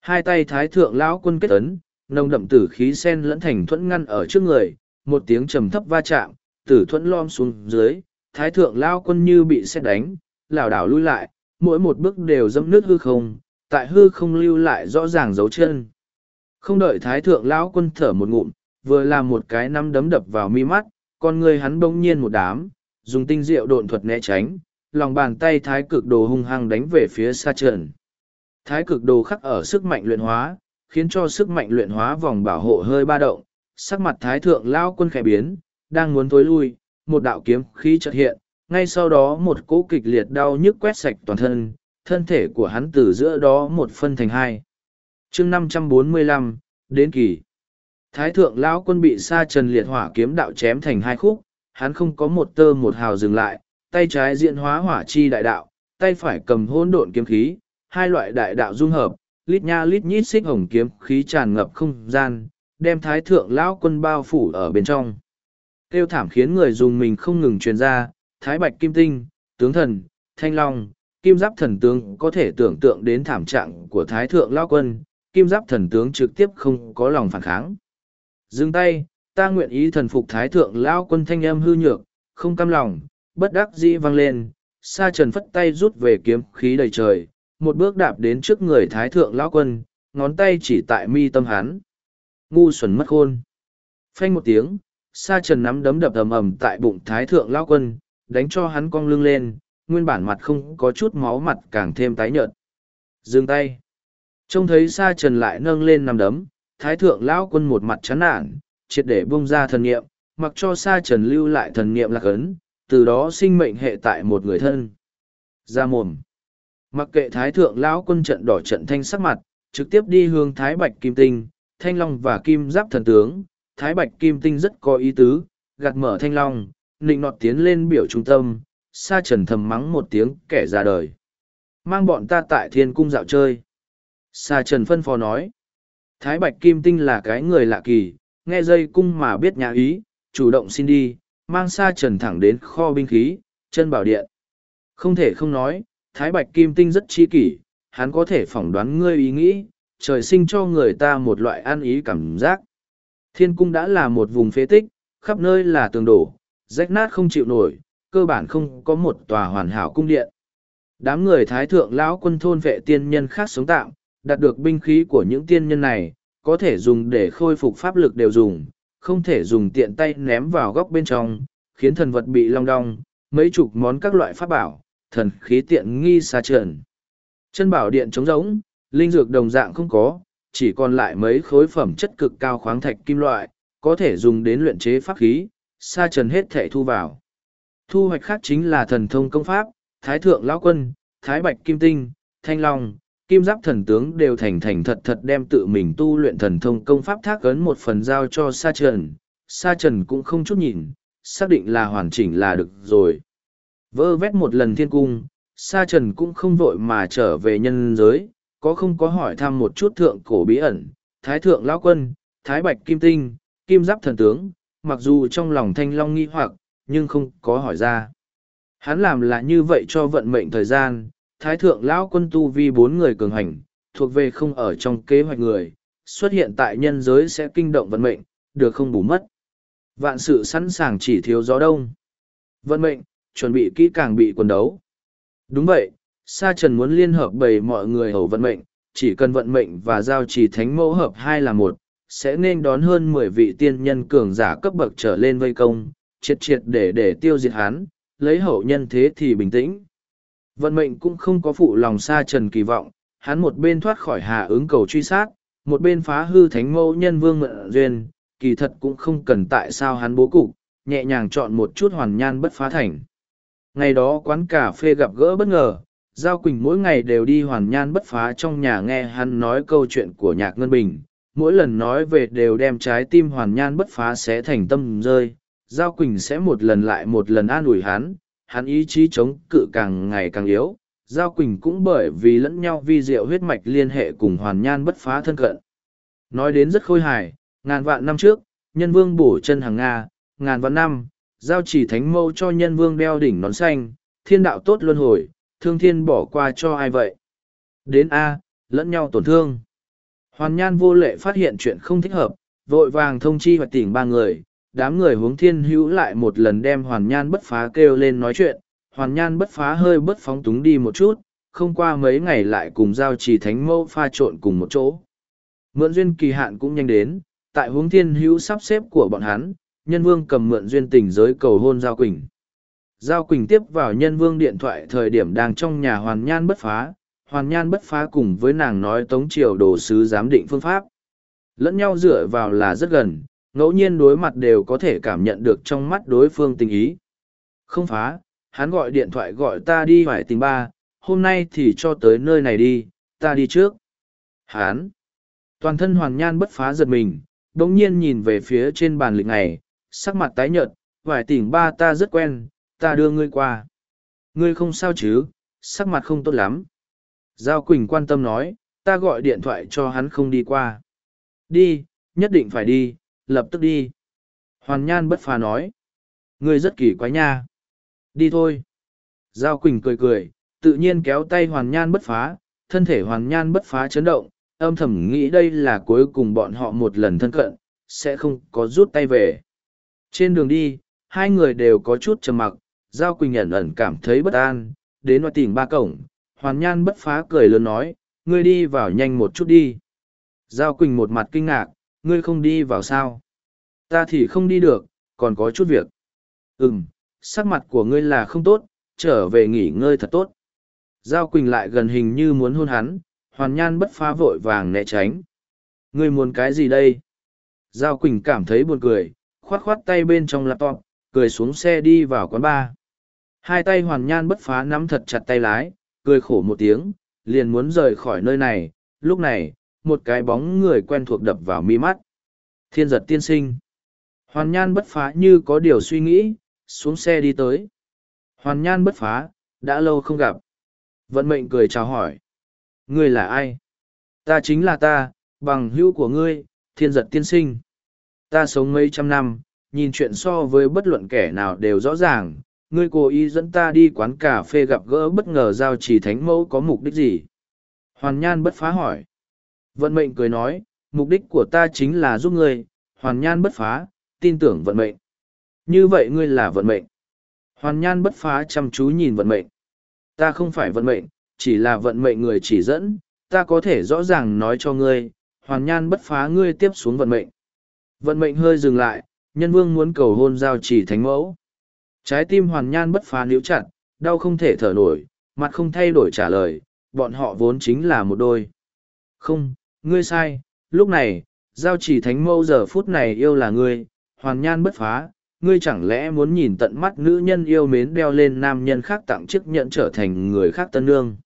Hai tay thái thượng lão quân kết ấn, nồng đậm tử khí sen lẫn thành thuẫn ngăn ở trước người, một tiếng trầm thấp va chạm, tử thuẫn lom xuống dưới, thái thượng lão quân như bị xét đánh, lảo đảo lui lại, mỗi một bước đều dẫm nước hư không, tại hư không lưu lại rõ ràng dấu chân. Không đợi thái thượng lão quân thở một ngụm, vừa làm một cái nắm đấm đập vào mi mắt, con người hắn bỗng nhiên một đám, dùng tinh diệu độn thuật né tránh, lòng bàn tay thái cực đồ hung hăng đánh về phía xa trần. Thái cực đồ khắc ở sức mạnh luyện hóa, khiến cho sức mạnh luyện hóa vòng bảo hộ hơi ba động, sắc mặt thái thượng lão quân khẽ biến, đang muốn tối lui, một đạo kiếm khí chợt hiện, ngay sau đó một cỗ kịch liệt đau nhức quét sạch toàn thân, thân thể của hắn từ giữa đó một phân thành hai. chương năm trăm bốn mươi lăm đến kỳ. Thái thượng lão quân bị sa trần liệt hỏa kiếm đạo chém thành hai khúc, hắn không có một tơ một hào dừng lại, tay trái diện hóa hỏa chi đại đạo, tay phải cầm hôn độn kiếm khí, hai loại đại đạo dung hợp, lít nha lít nhít xích hồng kiếm khí tràn ngập không gian, đem thái thượng lão quân bao phủ ở bên trong. Tiêu thảm khiến người dùng mình không ngừng truyền ra, thái bạch kim tinh, tướng thần, thanh long, kim giáp thần tướng có thể tưởng tượng đến thảm trạng của thái thượng lão quân, kim giáp thần tướng trực tiếp không có lòng phản kháng. Dừng tay, ta nguyện ý thần phục thái thượng lao quân thanh âm hư nhược, không cam lòng, bất đắc dĩ vang lên, sa trần phất tay rút về kiếm khí đầy trời, một bước đạp đến trước người thái thượng lao quân, ngón tay chỉ tại mi tâm hắn. Ngu xuẩn mất khôn. Phanh một tiếng, sa trần nắm đấm đập ầm ầm tại bụng thái thượng lao quân, đánh cho hắn cong lưng lên, nguyên bản mặt không có chút máu mặt càng thêm tái nhợt. Dừng tay. Trông thấy sa trần lại nâng lên nằm đấm, thái thượng lão quân một mặt chán nản, triệt để bung ra thần niệm, mặc cho sa trần lưu lại thần niệm lạc ấn, từ đó sinh mệnh hệ tại một người thân. Ra mồm. Mặc kệ thái thượng lão quân trận đỏ trận thanh sắc mặt, trực tiếp đi hướng thái bạch kim tinh, thanh long và kim giáp thần tướng. Thái bạch kim tinh rất có ý tứ, gạt mở thanh long, nịnh nọt tiến lên biểu trung tâm, sa trần thầm mắng một tiếng kẻ ra đời. Mang bọn ta tại thiên cung dạo chơi. Sa trần phân phó nói. Thái bạch kim tinh là cái người lạ kỳ, nghe dây cung mà biết nhà ý, chủ động xin đi, mang sa trần thẳng đến kho binh khí, chân bảo điện. Không thể không nói, Thái Bạch Kim Tinh rất chi kỷ, hắn có thể phỏng đoán ngươi ý nghĩ, trời sinh cho người ta một loại an ý cảm giác. Thiên cung đã là một vùng phế tích, khắp nơi là tường đổ, rách nát không chịu nổi, cơ bản không có một tòa hoàn hảo cung điện. Đám người thái thượng lão quân thôn vệ tiên nhân khác sống tạm, đạt được binh khí của những tiên nhân này, có thể dùng để khôi phục pháp lực đều dùng, không thể dùng tiện tay ném vào góc bên trong, khiến thần vật bị long đong, mấy chục món các loại pháp bảo, thần khí tiện nghi xa trần. Chân bảo điện trống rỗng, linh dược đồng dạng không có, chỉ còn lại mấy khối phẩm chất cực cao khoáng thạch kim loại, có thể dùng đến luyện chế pháp khí, sa trần hết thể thu vào. Thu hoạch khác chính là thần thông công pháp, thái thượng lão quân, thái bạch kim tinh, thanh long, kim giáp thần tướng đều thành thành thật thật đem tự mình tu luyện thần thông công pháp thác ấn một phần giao cho sa trần. Sa trần cũng không chút nhìn, xác định là hoàn chỉnh là được rồi. Vơ vét một lần thiên cung, sa trần cũng không vội mà trở về nhân giới, có không có hỏi thăm một chút thượng cổ bí ẩn, thái thượng lão quân, thái bạch kim tinh, kim giáp thần tướng, mặc dù trong lòng thanh long nghi hoặc, nhưng không có hỏi ra. Hắn làm là như vậy cho vận mệnh thời gian, thái thượng lão quân tu vi bốn người cường hành, thuộc về không ở trong kế hoạch người, xuất hiện tại nhân giới sẽ kinh động vận mệnh, được không bù mất. Vạn sự sẵn sàng chỉ thiếu gió đông. Vận mệnh, chuẩn bị kỹ càng bị quần đấu. Đúng vậy, Sa Trần muốn liên hợp bầy mọi người hầu vận mệnh, chỉ cần vận mệnh và giao trì thánh mẫu hợp hai là một, sẽ nên đón hơn mười vị tiên nhân cường giả cấp bậc trở lên vây công, triệt triệt để để tiêu diệt hắn, lấy hậu nhân thế thì bình tĩnh. Vận mệnh cũng không có phụ lòng xa Trần kỳ vọng, hắn một bên thoát khỏi hà ứng cầu truy sát, một bên phá hư thánh mẫu nhân vương mượn duyên, kỳ thật cũng không cần tại sao hắn bố cục, nhẹ nhàng chọn một chút hoàn nhan bất phá thành. Ngày đó quán cà phê gặp gỡ bất ngờ, Giao Quỳnh mỗi ngày đều đi hoàn nhan bất phá trong nhà nghe hắn nói câu chuyện của nhạc Ngân Bình. Mỗi lần nói về đều đem trái tim hoàn nhan bất phá sẽ thành tâm rơi. Giao Quỳnh sẽ một lần lại một lần an ủi hắn, hắn ý chí chống cự càng ngày càng yếu. Giao Quỳnh cũng bởi vì lẫn nhau vi diệu huyết mạch liên hệ cùng hoàn nhan bất phá thân cận. Nói đến rất khôi hài, ngàn vạn năm trước, nhân vương bổ chân hàng Nga, ngàn vạn năm, giao chỉ thánh mâu cho nhân vương đeo đỉnh nón xanh, thiên đạo tốt luân hồi, thương thiên bỏ qua cho ai vậy? Đến A, lẫn nhau tổn thương. Hoàn nhan vô lệ phát hiện chuyện không thích hợp, vội vàng thông chi hoạch tỉnh ba người, đám người hướng thiên hữu lại một lần đem hoàn nhan bất phá kêu lên nói chuyện, hoàn nhan bất phá hơi bất phóng túng đi một chút, không qua mấy ngày lại cùng giao trì thánh mâu pha trộn cùng một chỗ. Mượn duyên kỳ hạn cũng nhanh đến, tại hướng thiên hữu sắp xếp của bọn hắn, nhân vương cầm mượn duyên tình giới cầu hôn Giao Quỳnh. Giao Quỳnh tiếp vào nhân vương điện thoại thời điểm đang trong nhà hoàn nhan bất phá, hoàn nhan bất phá cùng với nàng nói tống triều đồ sứ giám định phương pháp. Lẫn nhau dựa vào là rất gần, ngẫu nhiên đối mặt đều có thể cảm nhận được trong mắt đối phương tình ý. Không phá, hắn gọi điện thoại gọi ta đi hoài tình ba, hôm nay thì cho tới nơi này đi, ta đi trước. Hắn, toàn thân hoàn nhan bất phá giật mình, đồng nhiên nhìn về phía trên bàn lịch này, sắc mặt tái nhợt, vải tỉnh ba ta rất quen, ta đưa ngươi qua. Ngươi không sao chứ, sắc mặt không tốt lắm. Giao Quỳnh quan tâm nói, ta gọi điện thoại cho hắn không đi qua. Đi, nhất định phải đi, lập tức đi. Hoàn Nhan bất phà nói. Ngươi rất kỳ quái nha. Đi thôi. Giao Quỳnh cười cười, tự nhiên kéo tay Hoàn Nhan bất phá, thân thể Hoàn Nhan bất phá chấn động, âm thầm nghĩ đây là cuối cùng bọn họ một lần thân cận, sẽ không có rút tay về. Trên đường đi, hai người đều có chút trầm mặc, Giao Quỳnh ẩn ẩn cảm thấy bất an, đến ngoài tỉnh ba cổng, Hoàn Nhan bất phá cười lớn nói, ngươi đi vào nhanh một chút đi. Giao Quỳnh một mặt kinh ngạc, ngươi không đi vào sao? Ta thì không đi được, còn có chút việc. Ừm, sắc mặt của ngươi là không tốt, trở về nghỉ ngơi thật tốt. Giao Quỳnh lại gần hình như muốn hôn hắn, hoàn nhan bất phá vội vàng né tránh. Ngươi muốn cái gì đây? Giao Quỳnh cảm thấy buồn cười, khoát khoát tay bên trong laptop, cười xuống xe đi vào quán bar. Hai tay hoàn nhan bất phá nắm thật chặt tay lái, cười khổ một tiếng, liền muốn rời khỏi nơi này. Lúc này, một cái bóng người quen thuộc đập vào mi mắt. Thiên giật tiên sinh. Hoàn nhan bất phá như có điều suy nghĩ, xuống xe đi tới. Hoàn nhan bất phá, đã lâu không gặp. Vận mệnh cười chào hỏi. Ngươi là ai? Ta chính là ta, bằng hữu của ngươi, thiên giật tiên sinh. Ta sống mấy trăm năm, nhìn chuyện so với bất luận kẻ nào đều rõ ràng. Ngươi cố ý dẫn ta đi quán cà phê gặp gỡ bất ngờ giao chỉ thánh mẫu có mục đích gì? Hoàn nhan bất phá hỏi. Vận mệnh cười nói, mục đích của ta chính là giúp ngươi, hoàn nhan bất phá, tin tưởng vận mệnh. Như vậy ngươi là vận mệnh. Hoàn nhan bất phá chăm chú nhìn vận mệnh. Ta không phải vận mệnh, chỉ là vận mệnh người chỉ dẫn, ta có thể rõ ràng nói cho ngươi, hoàn nhan bất phá ngươi tiếp xuống vận mệnh. Vận mệnh hơi dừng lại, nhân vương muốn cầu hôn giao chỉ thánh mẫu. Trái tim hoàn nhan bất phá níu chặt, đau không thể thở nổi, mặt không thay đổi trả lời, bọn họ vốn chính là một đôi. Không, ngươi sai, lúc này, giao chỉ thánh mâu giờ phút này yêu là ngươi, hoàn nhan bất phá, ngươi chẳng lẽ muốn nhìn tận mắt nữ nhân yêu mến đeo lên nam nhân khác tặng chiếc nhẫn trở thành người khác tân nương.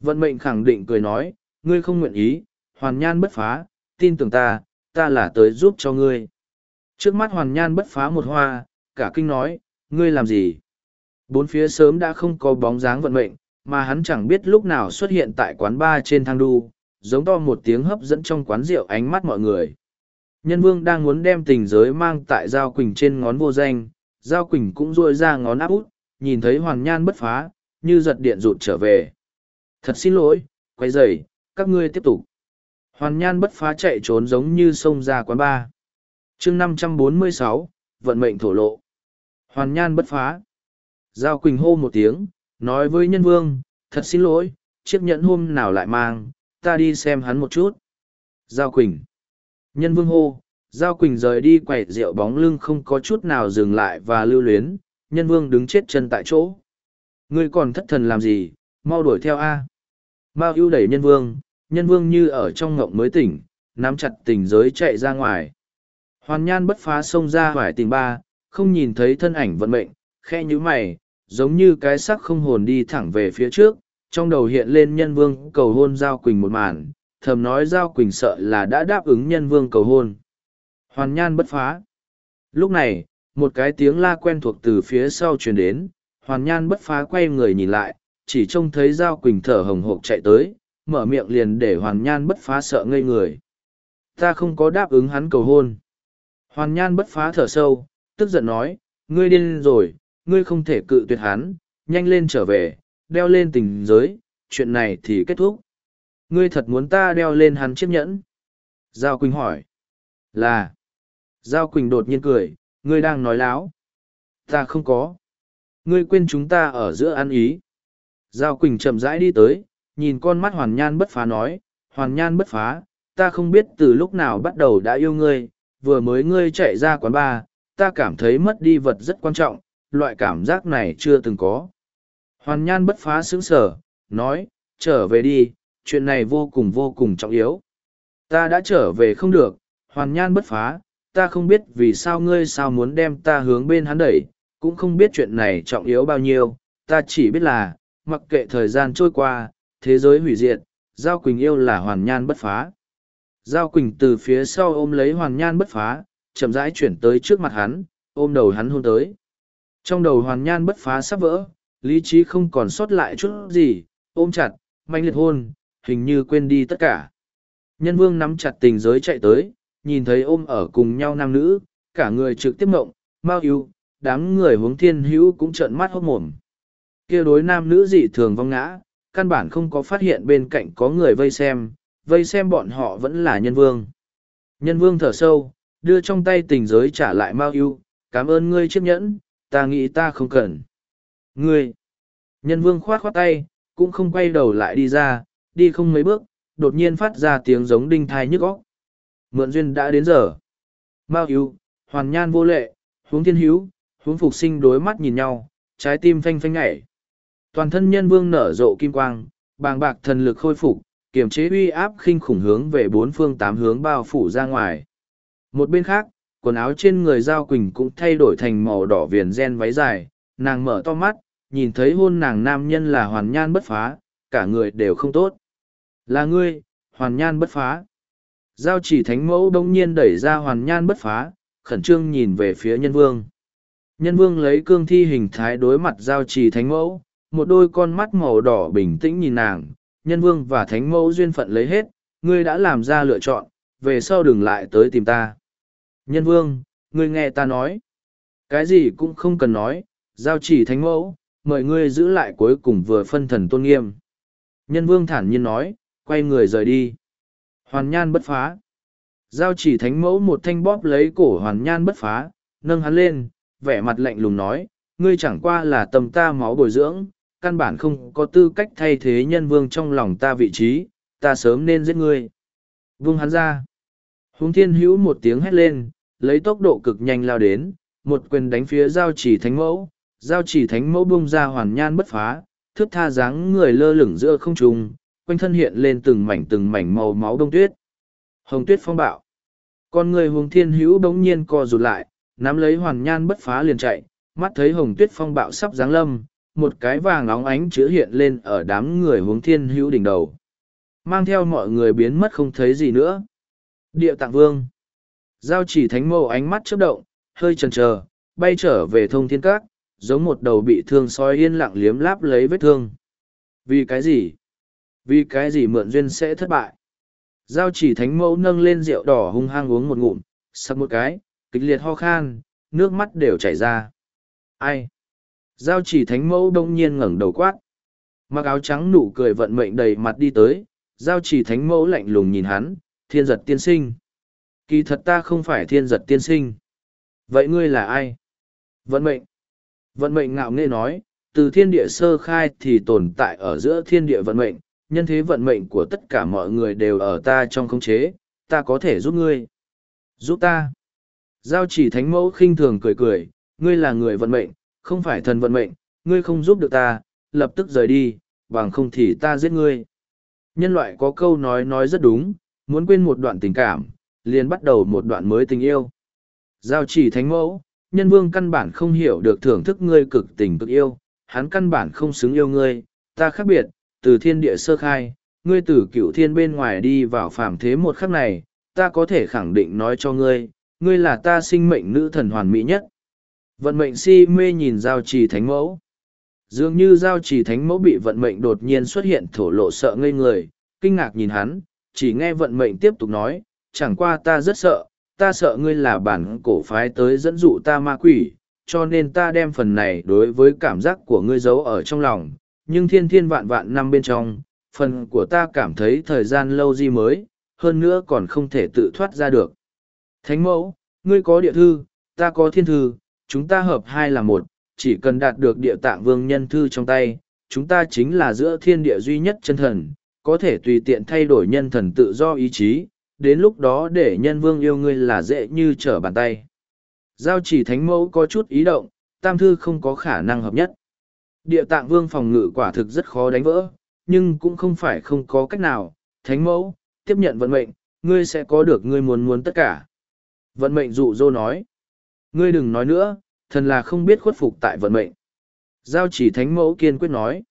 Vận mệnh khẳng định cười nói, ngươi không nguyện ý, hoàn nhan bất phá, tin tưởng ta, ta là tới giúp cho ngươi. Trước mắt hoàn nhan bất phá một hoa, cả kinh nói, ngươi làm gì? Bốn phía sớm đã không có bóng dáng vận mệnh, mà hắn chẳng biết lúc nào xuất hiện tại quán bar trên thang đu, giống to một tiếng hấp dẫn trong quán rượu ánh mắt mọi người. Nhân vương đang muốn đem tình giới mang tại Giao Quỳnh trên ngón vô danh, Giao Quỳnh cũng rôi ra ngón áp út, nhìn thấy hoàn nhan bất phá, như giật điện rụt trở về. Thật xin lỗi, quay dậy, các ngươi tiếp tục. Hoàn nhan bất phá chạy trốn giống như sông ra quán ba. chương năm trăm bốn mươi sáu vận mệnh thổ lộ. Hoàn nhan bất phá. Giao Quỳnh hô một tiếng, nói với nhân vương, thật xin lỗi, chiếc nhẫn hôm nào lại mang, ta đi xem hắn một chút. Giao Quỳnh. Nhân vương hô, Giao Quỳnh rời đi quẩy rượu bóng lưng không có chút nào dừng lại và lưu luyến, nhân vương đứng chết chân tại chỗ. Ngươi còn thất thần làm gì, mau đuổi theo A. Mao ưu đẩy nhân vương, nhân vương như ở trong ngộng mới tỉnh, nắm chặt tình giới chạy ra ngoài. Hoàn nhan bất phá xông ra hoài tình ba, không nhìn thấy thân ảnh vận mệnh, khe như mày, giống như cái sắc không hồn đi thẳng về phía trước, trong đầu hiện lên nhân vương cầu hôn Giao Quỳnh một màn, thầm nói Giao Quỳnh sợ là đã đáp ứng nhân vương cầu hôn. Hoàn nhan bất phá. Lúc này, một cái tiếng la quen thuộc từ phía sau truyền đến, hoàn nhan bất phá quay người nhìn lại, chỉ trông thấy Giao Quỳnh thở hồng hộc chạy tới, mở miệng liền để hoàn nhan bất phá sợ ngây người. Ta không có đáp ứng hắn cầu hôn. Hoàn nhan bất phá thở sâu, tức giận nói, ngươi điên rồi, ngươi không thể cự tuyệt hắn, nhanh lên trở về, đeo lên tình giới, chuyện này thì kết thúc. Ngươi thật muốn ta đeo lên hắn chiếc nhẫn? Giao Quỳnh hỏi. Là. Giao Quỳnh đột nhiên cười, ngươi đang nói láo. Ta không có. Ngươi quên chúng ta ở giữa ăn ý. Giao Quỳnh chậm rãi đi tới, nhìn con mắt hoàn nhan bất phá nói, hoàn nhan bất phá, ta không biết từ lúc nào bắt đầu đã yêu ngươi, vừa mới ngươi chạy ra quán bar, ta cảm thấy mất đi vật rất quan trọng, loại cảm giác này chưa từng có. Hoàn nhan bất phá sững sở, nói, trở về đi, chuyện này vô cùng vô cùng trọng yếu. Ta đã trở về không được, hoàn nhan bất phá, ta không biết vì sao ngươi sao muốn đem ta hướng bên hắn đẩy, cũng không biết chuyện này trọng yếu bao nhiêu, ta chỉ biết là, mặc kệ thời gian trôi qua, thế giới hủy diệt, Giao Quỳnh yêu là hoàn nhan bất phá. Giao Quỳnh từ phía sau ôm lấy hoàn nhan bất phá, chậm rãi chuyển tới trước mặt hắn, ôm đầu hắn hôn tới. Trong đầu hoàn nhan bất phá sắp vỡ, lý trí không còn sót lại chút gì, ôm chặt, manh liệt hôn, hình như quên đi tất cả. Nhân vương nắm chặt tình giới chạy tới, nhìn thấy ôm ở cùng nhau nam nữ, cả người trực tiếp mộng, mau yêu, đám người hướng thiên hữu cũng trợn mắt hốt mồm. kia đối nam nữ dị thường vong ngã, căn bản không có phát hiện bên cạnh có người vây xem, vây xem bọn họ vẫn là nhân vương. Nhân vương thở sâu, đưa trong tay tình giới trả lại Mao yêu, cảm ơn ngươi chiếc nhẫn, ta nghĩ ta không cần. Ngươi! Nhân vương khoát khoát tay, cũng không quay đầu lại đi ra, đi không mấy bước, đột nhiên phát ra tiếng giống đinh thai nhức óc. Mượn duyên đã đến giờ. Mao yêu, hoàn nhan vô lệ, huống thiên hữu, huống phục sinh đối mắt nhìn nhau, trái tim phanh phanh ngảy. Toàn thân nhân vương nở rộ kim quang, bàng bạc thần lực khôi phục, kiềm chế uy áp khinh khủng hướng về bốn phương tám hướng bao phủ ra ngoài. Một bên khác, quần áo trên người Giao Quỳnh cũng thay đổi thành màu đỏ viền gen váy dài, nàng mở to mắt, nhìn thấy hôn nàng nam nhân là hoàn nhan bất phá, cả người đều không tốt. Là ngươi, hoàn nhan bất phá. Giao chỉ thánh mẫu đông nhiên đẩy ra hoàn nhan bất phá, khẩn trương nhìn về phía nhân vương. Nhân vương lấy cương thi hình thái đối mặt giao chỉ thánh mẫu, một đôi con mắt màu đỏ bình tĩnh nhìn nàng, nhân vương và thánh mẫu duyên phận lấy hết, ngươi đã làm ra lựa chọn, về sau đừng lại tới tìm ta. Nhân vương, ngươi nghe ta nói. Cái gì cũng không cần nói, giao chỉ thánh mẫu, mời ngươi giữ lại cuối cùng vừa phân thần tôn nghiêm. Nhân vương thản nhiên nói, quay người rời đi. Hoàn nhan bất phá. Giao chỉ thánh mẫu một thanh bóp lấy cổ hoàn nhan bất phá, nâng hắn lên, vẻ mặt lạnh lùng nói, ngươi chẳng qua là tầm ta máu bồi dưỡng, căn bản không có tư cách thay thế nhân vương trong lòng ta vị trí, ta sớm nên giết ngươi. Vương hắn ra. Hùng thiên hữu một tiếng hét lên, lấy tốc độ cực nhanh lao đến, một quyền đánh phía giao chỉ thánh mẫu, giao chỉ thánh mẫu bung ra hoàn nhan bất phá, thước tha dáng người lơ lửng giữa không trung, quanh thân hiện lên từng mảnh từng mảnh màu máu đông tuyết. Hồng tuyết phong bạo. Con người Hùng Thiên Hữu đống nhiên co rụt lại, nắm lấy hoàn nhan bất phá liền chạy, mắt thấy Hồng tuyết phong bạo sắp giáng lâm, một cái vàng óng ánh chứa hiện lên ở đám người Hùng Thiên Hữu đỉnh đầu. Mang theo mọi người biến mất không thấy gì nữa. Địa tạng vương. Giao chỉ thánh mâu ánh mắt chớp động, hơi chần chờ, bay trở về thông thiên các, giống một đầu bị thương soi yên lặng liếm láp lấy vết thương. Vì cái gì? Vì cái gì mượn duyên sẽ thất bại? Giao chỉ thánh mẫu nâng lên rượu đỏ hung hăng uống một ngụm, sắc một cái, kịch liệt ho khan, nước mắt đều chảy ra. Ai? Giao chỉ thánh mẫu đông nhiên ngẩng đầu quát. Mặc áo trắng nụ cười vận mệnh đầy mặt đi tới, giao chỉ thánh mẫu lạnh lùng nhìn hắn, thiên giật tiên sinh. Kỳ thật ta không phải thiên giật tiên sinh. Vậy ngươi là ai? Vận mệnh. Vận mệnh ngạo nghê nói, từ thiên địa sơ khai thì tồn tại ở giữa thiên địa vận mệnh, nhân thế vận mệnh của tất cả mọi người đều ở ta trong khống chế, ta có thể giúp ngươi. Giúp ta. Giao chỉ thánh mẫu khinh thường cười cười, ngươi là người vận mệnh, không phải thần vận mệnh, ngươi không giúp được ta, lập tức rời đi, bằng không thì ta giết ngươi. Nhân loại có câu nói nói rất đúng, muốn quên một đoạn tình cảm, liền bắt đầu một đoạn mới tình yêu. Giao chỉ thánh mẫu, nhân vương căn bản không hiểu được thưởng thức ngươi cực tình cực yêu, hắn căn bản không xứng yêu ngươi, ta khác biệt, từ thiên địa sơ khai, ngươi từ cựu thiên bên ngoài đi vào phàm thế một khắc này, ta có thể khẳng định nói cho ngươi, ngươi là ta sinh mệnh nữ thần hoàn mỹ nhất. Vận mệnh si mê nhìn giao trì thánh mẫu. Dường như giao trì thánh mẫu bị vận mệnh đột nhiên xuất hiện thổ lộ sợ ngây người, kinh ngạc nhìn hắn, chỉ nghe vận mệnh tiếp tục nói, chẳng qua ta rất sợ, ta sợ ngươi là bản cổ phái tới dẫn dụ ta ma quỷ, cho nên ta đem phần này đối với cảm giác của ngươi giấu ở trong lòng, nhưng thiên thiên vạn vạn năm bên trong, phần của ta cảm thấy thời gian lâu gì mới, hơn nữa còn không thể tự thoát ra được. Thánh mẫu, ngươi có địa thư, ta có thiên thư, chúng ta hợp hai là một, chỉ cần đạt được địa tạng vương nhân thư trong tay, chúng ta chính là giữa thiên địa duy nhất chân thần, có thể tùy tiện thay đổi nhân thần tự do ý chí, đến lúc đó để nhân vương yêu ngươi là dễ như trở bàn tay. Giao chỉ thánh mẫu có chút ý động, tam thư không có khả năng hợp nhất. Địa tạng vương phòng ngự quả thực rất khó đánh vỡ, nhưng cũng không phải không có cách nào. Thánh mẫu, tiếp nhận vận mệnh, ngươi sẽ có được ngươi muốn muốn tất cả. Vận mệnh dụ dô nói. Ngươi đừng nói nữa, thần là không biết khuất phục tại vận mệnh. Giao chỉ thánh mẫu kiên quyết nói.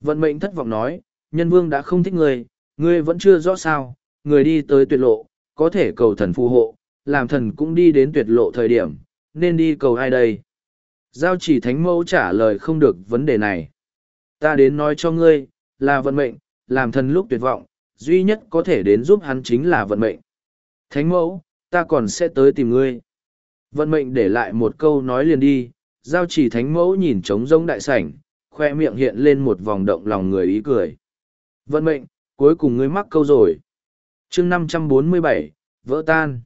Vận mệnh thất vọng nói, nhân vương đã không thích ngươi, ngươi vẫn chưa rõ sao, người đi tới tuyệt lộ, có thể cầu thần phù hộ, làm thần cũng đi đến tuyệt lộ thời điểm, nên đi cầu ai đây? Giao chỉ thánh mẫu trả lời không được vấn đề này. Ta đến nói cho ngươi, là vận mệnh, làm thần lúc tuyệt vọng, duy nhất có thể đến giúp hắn chính là vận mệnh. Thánh mẫu, ta còn sẽ tới tìm ngươi. Vận mệnh để lại một câu nói liền đi, giao chỉ thánh mẫu nhìn trống rông đại sảnh, khoe miệng hiện lên một vòng động lòng người ý cười. Vận mệnh, cuối cùng ngươi mắc câu rồi chương năm trăm bốn mươi bảy vỡ tan.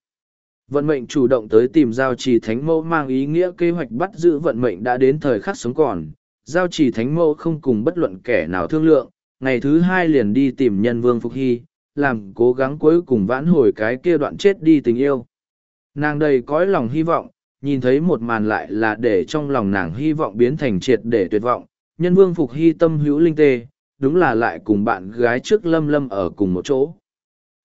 Vận mệnh chủ động tới tìm giao trì thánh mẫu mang ý nghĩa kế hoạch bắt giữ vận mệnh đã đến thời khắc sống còn. Giao trì thánh mẫu không cùng bất luận kẻ nào thương lượng, ngày thứ hai liền đi tìm nhân vương Phục Hy, làm cố gắng cuối cùng vãn hồi cái kia đoạn chết đi tình yêu. Nàng đầy cõi lòng hy vọng, nhìn thấy một màn lại là để trong lòng nàng hy vọng biến thành triệt để tuyệt vọng, nhân vương phục hy tâm hữu linh tê, đúng là lại cùng bạn gái trước lâm lâm ở cùng một chỗ.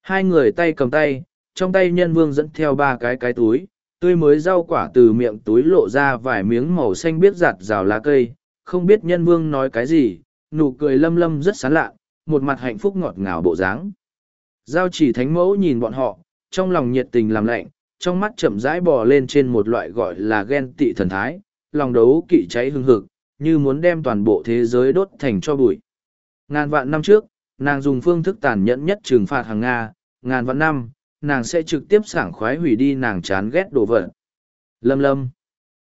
Hai người tay cầm tay, trong tay nhân vương dẫn theo ba cái cái túi, tươi mới rau quả từ miệng túi lộ ra vài miếng màu xanh biết giặt rào lá cây, không biết nhân vương nói cái gì, nụ cười lâm lâm rất sán lạ, một mặt hạnh phúc ngọt ngào bộ dáng. Giao chỉ thánh mẫu nhìn bọn họ, trong lòng nhiệt tình làm lạnh, trong mắt chậm rãi bò lên trên một loại gọi là ghen tị thần thái, lòng đấu kỵ cháy hưng hực, như muốn đem toàn bộ thế giới đốt thành cho bụi. Ngàn vạn năm trước, nàng dùng phương thức tàn nhẫn nhất trừng phạt hàng Nga, ngàn vạn năm, nàng sẽ trực tiếp sảng khoái hủy đi nàng chán ghét đồ vật. Lâm lâm.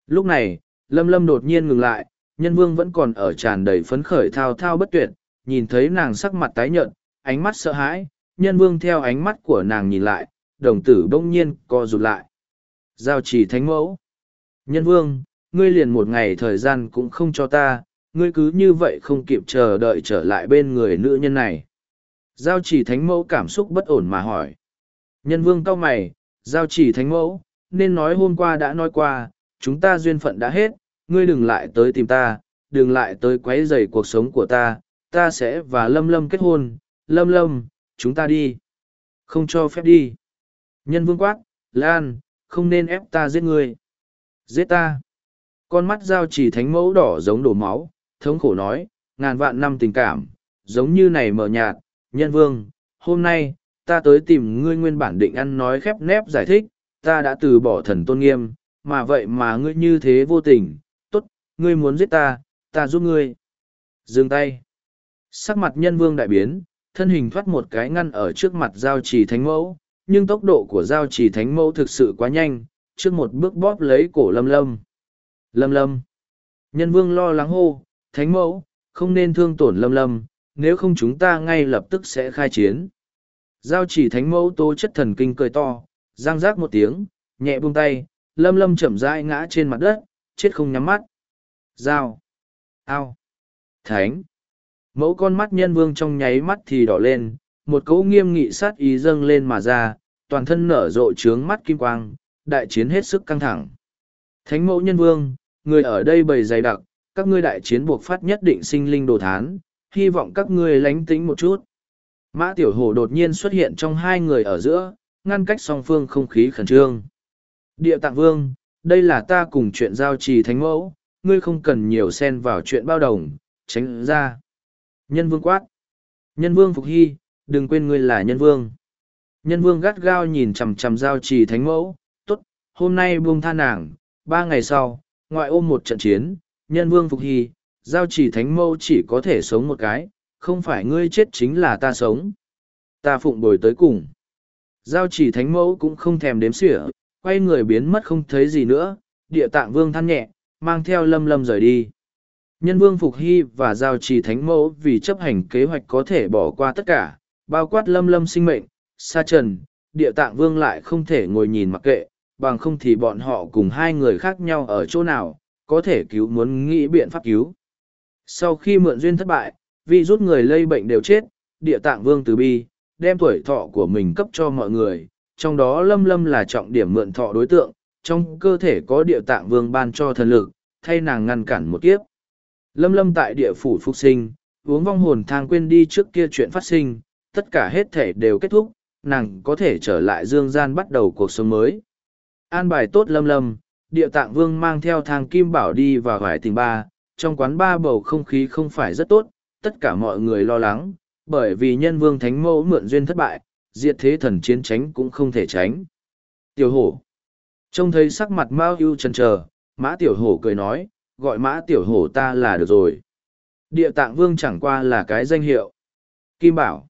Lúc này, lâm lâm đột nhiên ngừng lại, nhân vương vẫn còn ở tràn đầy phấn khởi thao thao bất tuyệt, nhìn thấy nàng sắc mặt tái nhợt, ánh mắt sợ hãi, nhân vương theo ánh mắt của nàng nhìn lại, đồng tử bỗng nhiên co rụt lại. Giao chỉ thánh mẫu. Nhân vương, ngươi liền một ngày thời gian cũng không cho ta, ngươi cứ như vậy không kịp chờ đợi trở lại bên người nữ nhân này. Giao chỉ thánh mẫu cảm xúc bất ổn mà hỏi. Nhân vương cau mày, giao chỉ thánh mẫu, nên nói hôm qua đã nói qua, chúng ta duyên phận đã hết, ngươi đừng lại tới tìm ta, đừng lại tới quấy rầy cuộc sống của ta, ta sẽ và lâm lâm kết hôn, lâm lâm, chúng ta đi. Không cho phép đi. Nhân vương quát, Lan, không nên ép ta giết ngươi. Giết ta. Con mắt giao chỉ thánh mẫu đỏ giống đổ máu, thống khổ nói, ngàn vạn năm tình cảm, giống như này mờ nhạt, nhân vương, hôm nay, ta tới tìm ngươi nguyên bản định ăn nói khép nép giải thích, ta đã từ bỏ thần tôn nghiêm, mà vậy mà ngươi như thế vô tình, tốt, ngươi muốn giết ta, ta giúp ngươi. Dừng tay. Sắc mặt nhân vương đại biến, thân hình thoát một cái ngăn ở trước mặt giao trì thánh mẫu, nhưng tốc độ của giao trì thánh mẫu thực sự quá nhanh, trước một bước bóp lấy cổ lâm lâm. Lâm lâm. Nhân vương lo lắng hô, thánh mẫu, không nên thương tổn lâm lâm, nếu không chúng ta ngay lập tức sẽ khai chiến. Giao chỉ thánh mẫu tố chất thần kinh cười to, giang rác một tiếng, nhẹ buông tay, lâm lâm chậm rãi ngã trên mặt đất, chết không nhắm mắt. Giao. Ao. Thánh. Mẫu con mắt nhân vương trong nháy mắt thì đỏ lên, một cấu nghiêm nghị sát ý dâng lên mà ra, toàn thân nở rộ trướng mắt kim quang, đại chiến hết sức căng thẳng. Thánh mẫu nhân vương, người ở đây bầy dày đặc, các ngươi đại chiến buộc phát nhất định sinh linh đồ thán, hy vọng các ngươi lánh tính một chút. Mã Tiểu Hổ đột nhiên xuất hiện trong hai người ở giữa, ngăn cách song phương không khí khẩn trương. Địa Tạng Vương, đây là ta cùng chuyện giao trì thánh mẫu, ngươi không cần nhiều xen vào chuyện bao đồng, tránh ra. Nhân Vương quát. Nhân Vương Phục Hy, đừng quên ngươi là Nhân Vương. Nhân Vương gắt gao nhìn chằm chằm giao trì thánh mẫu, tốt, hôm nay buông tha nàng, ba ngày sau, ngoại ôm một trận chiến, Nhân Vương Phục Hy, giao Chỉ thánh mẫu chỉ có thể sống một cái, không phải ngươi chết chính là ta sống. Ta phụng bồi tới cùng. Giao chỉ thánh mẫu cũng không thèm đếm xỉa, quay người biến mất không thấy gì nữa, địa tạng vương than nhẹ, mang theo lâm lâm rời đi. Nhân vương Phục Hy và giao trì thánh mẫu vì chấp hành kế hoạch có thể bỏ qua tất cả, bao quát lâm lâm sinh mệnh, sa trần, địa tạng vương lại không thể ngồi nhìn mặc kệ, bằng không thì bọn họ cùng hai người khác nhau ở chỗ nào, có thể cứu muốn nghĩ biện pháp cứu. Sau khi mượn duyên thất bại, vì rút người lây bệnh đều chết, địa tạng vương từ bi, đem tuổi thọ của mình cấp cho mọi người, trong đó lâm lâm là trọng điểm mượn thọ đối tượng, trong cơ thể có địa tạng vương ban cho thần lực, thay nàng ngăn cản một kiếp. Lâm lâm tại địa phủ phục sinh, uống vong hồn thang quên đi trước kia chuyện phát sinh, tất cả hết thể đều kết thúc, nàng có thể trở lại dương gian bắt đầu cuộc sống mới. An bài tốt lâm lâm, địa tạng vương mang theo thang kim bảo đi vào vải tình ba, trong quán ba bầu không khí không phải rất tốt, tất cả mọi người lo lắng, bởi vì nhân vương thánh mẫu mượn duyên thất bại, diệt thế thần chiến tránh cũng không thể tránh. Tiểu hổ. Trông thấy sắc mặt Mao ưu chần chờ, mã tiểu hổ cười nói, gọi mã tiểu hổ ta là được rồi. Địa tạng vương chẳng qua là cái danh hiệu. Kim Bảo.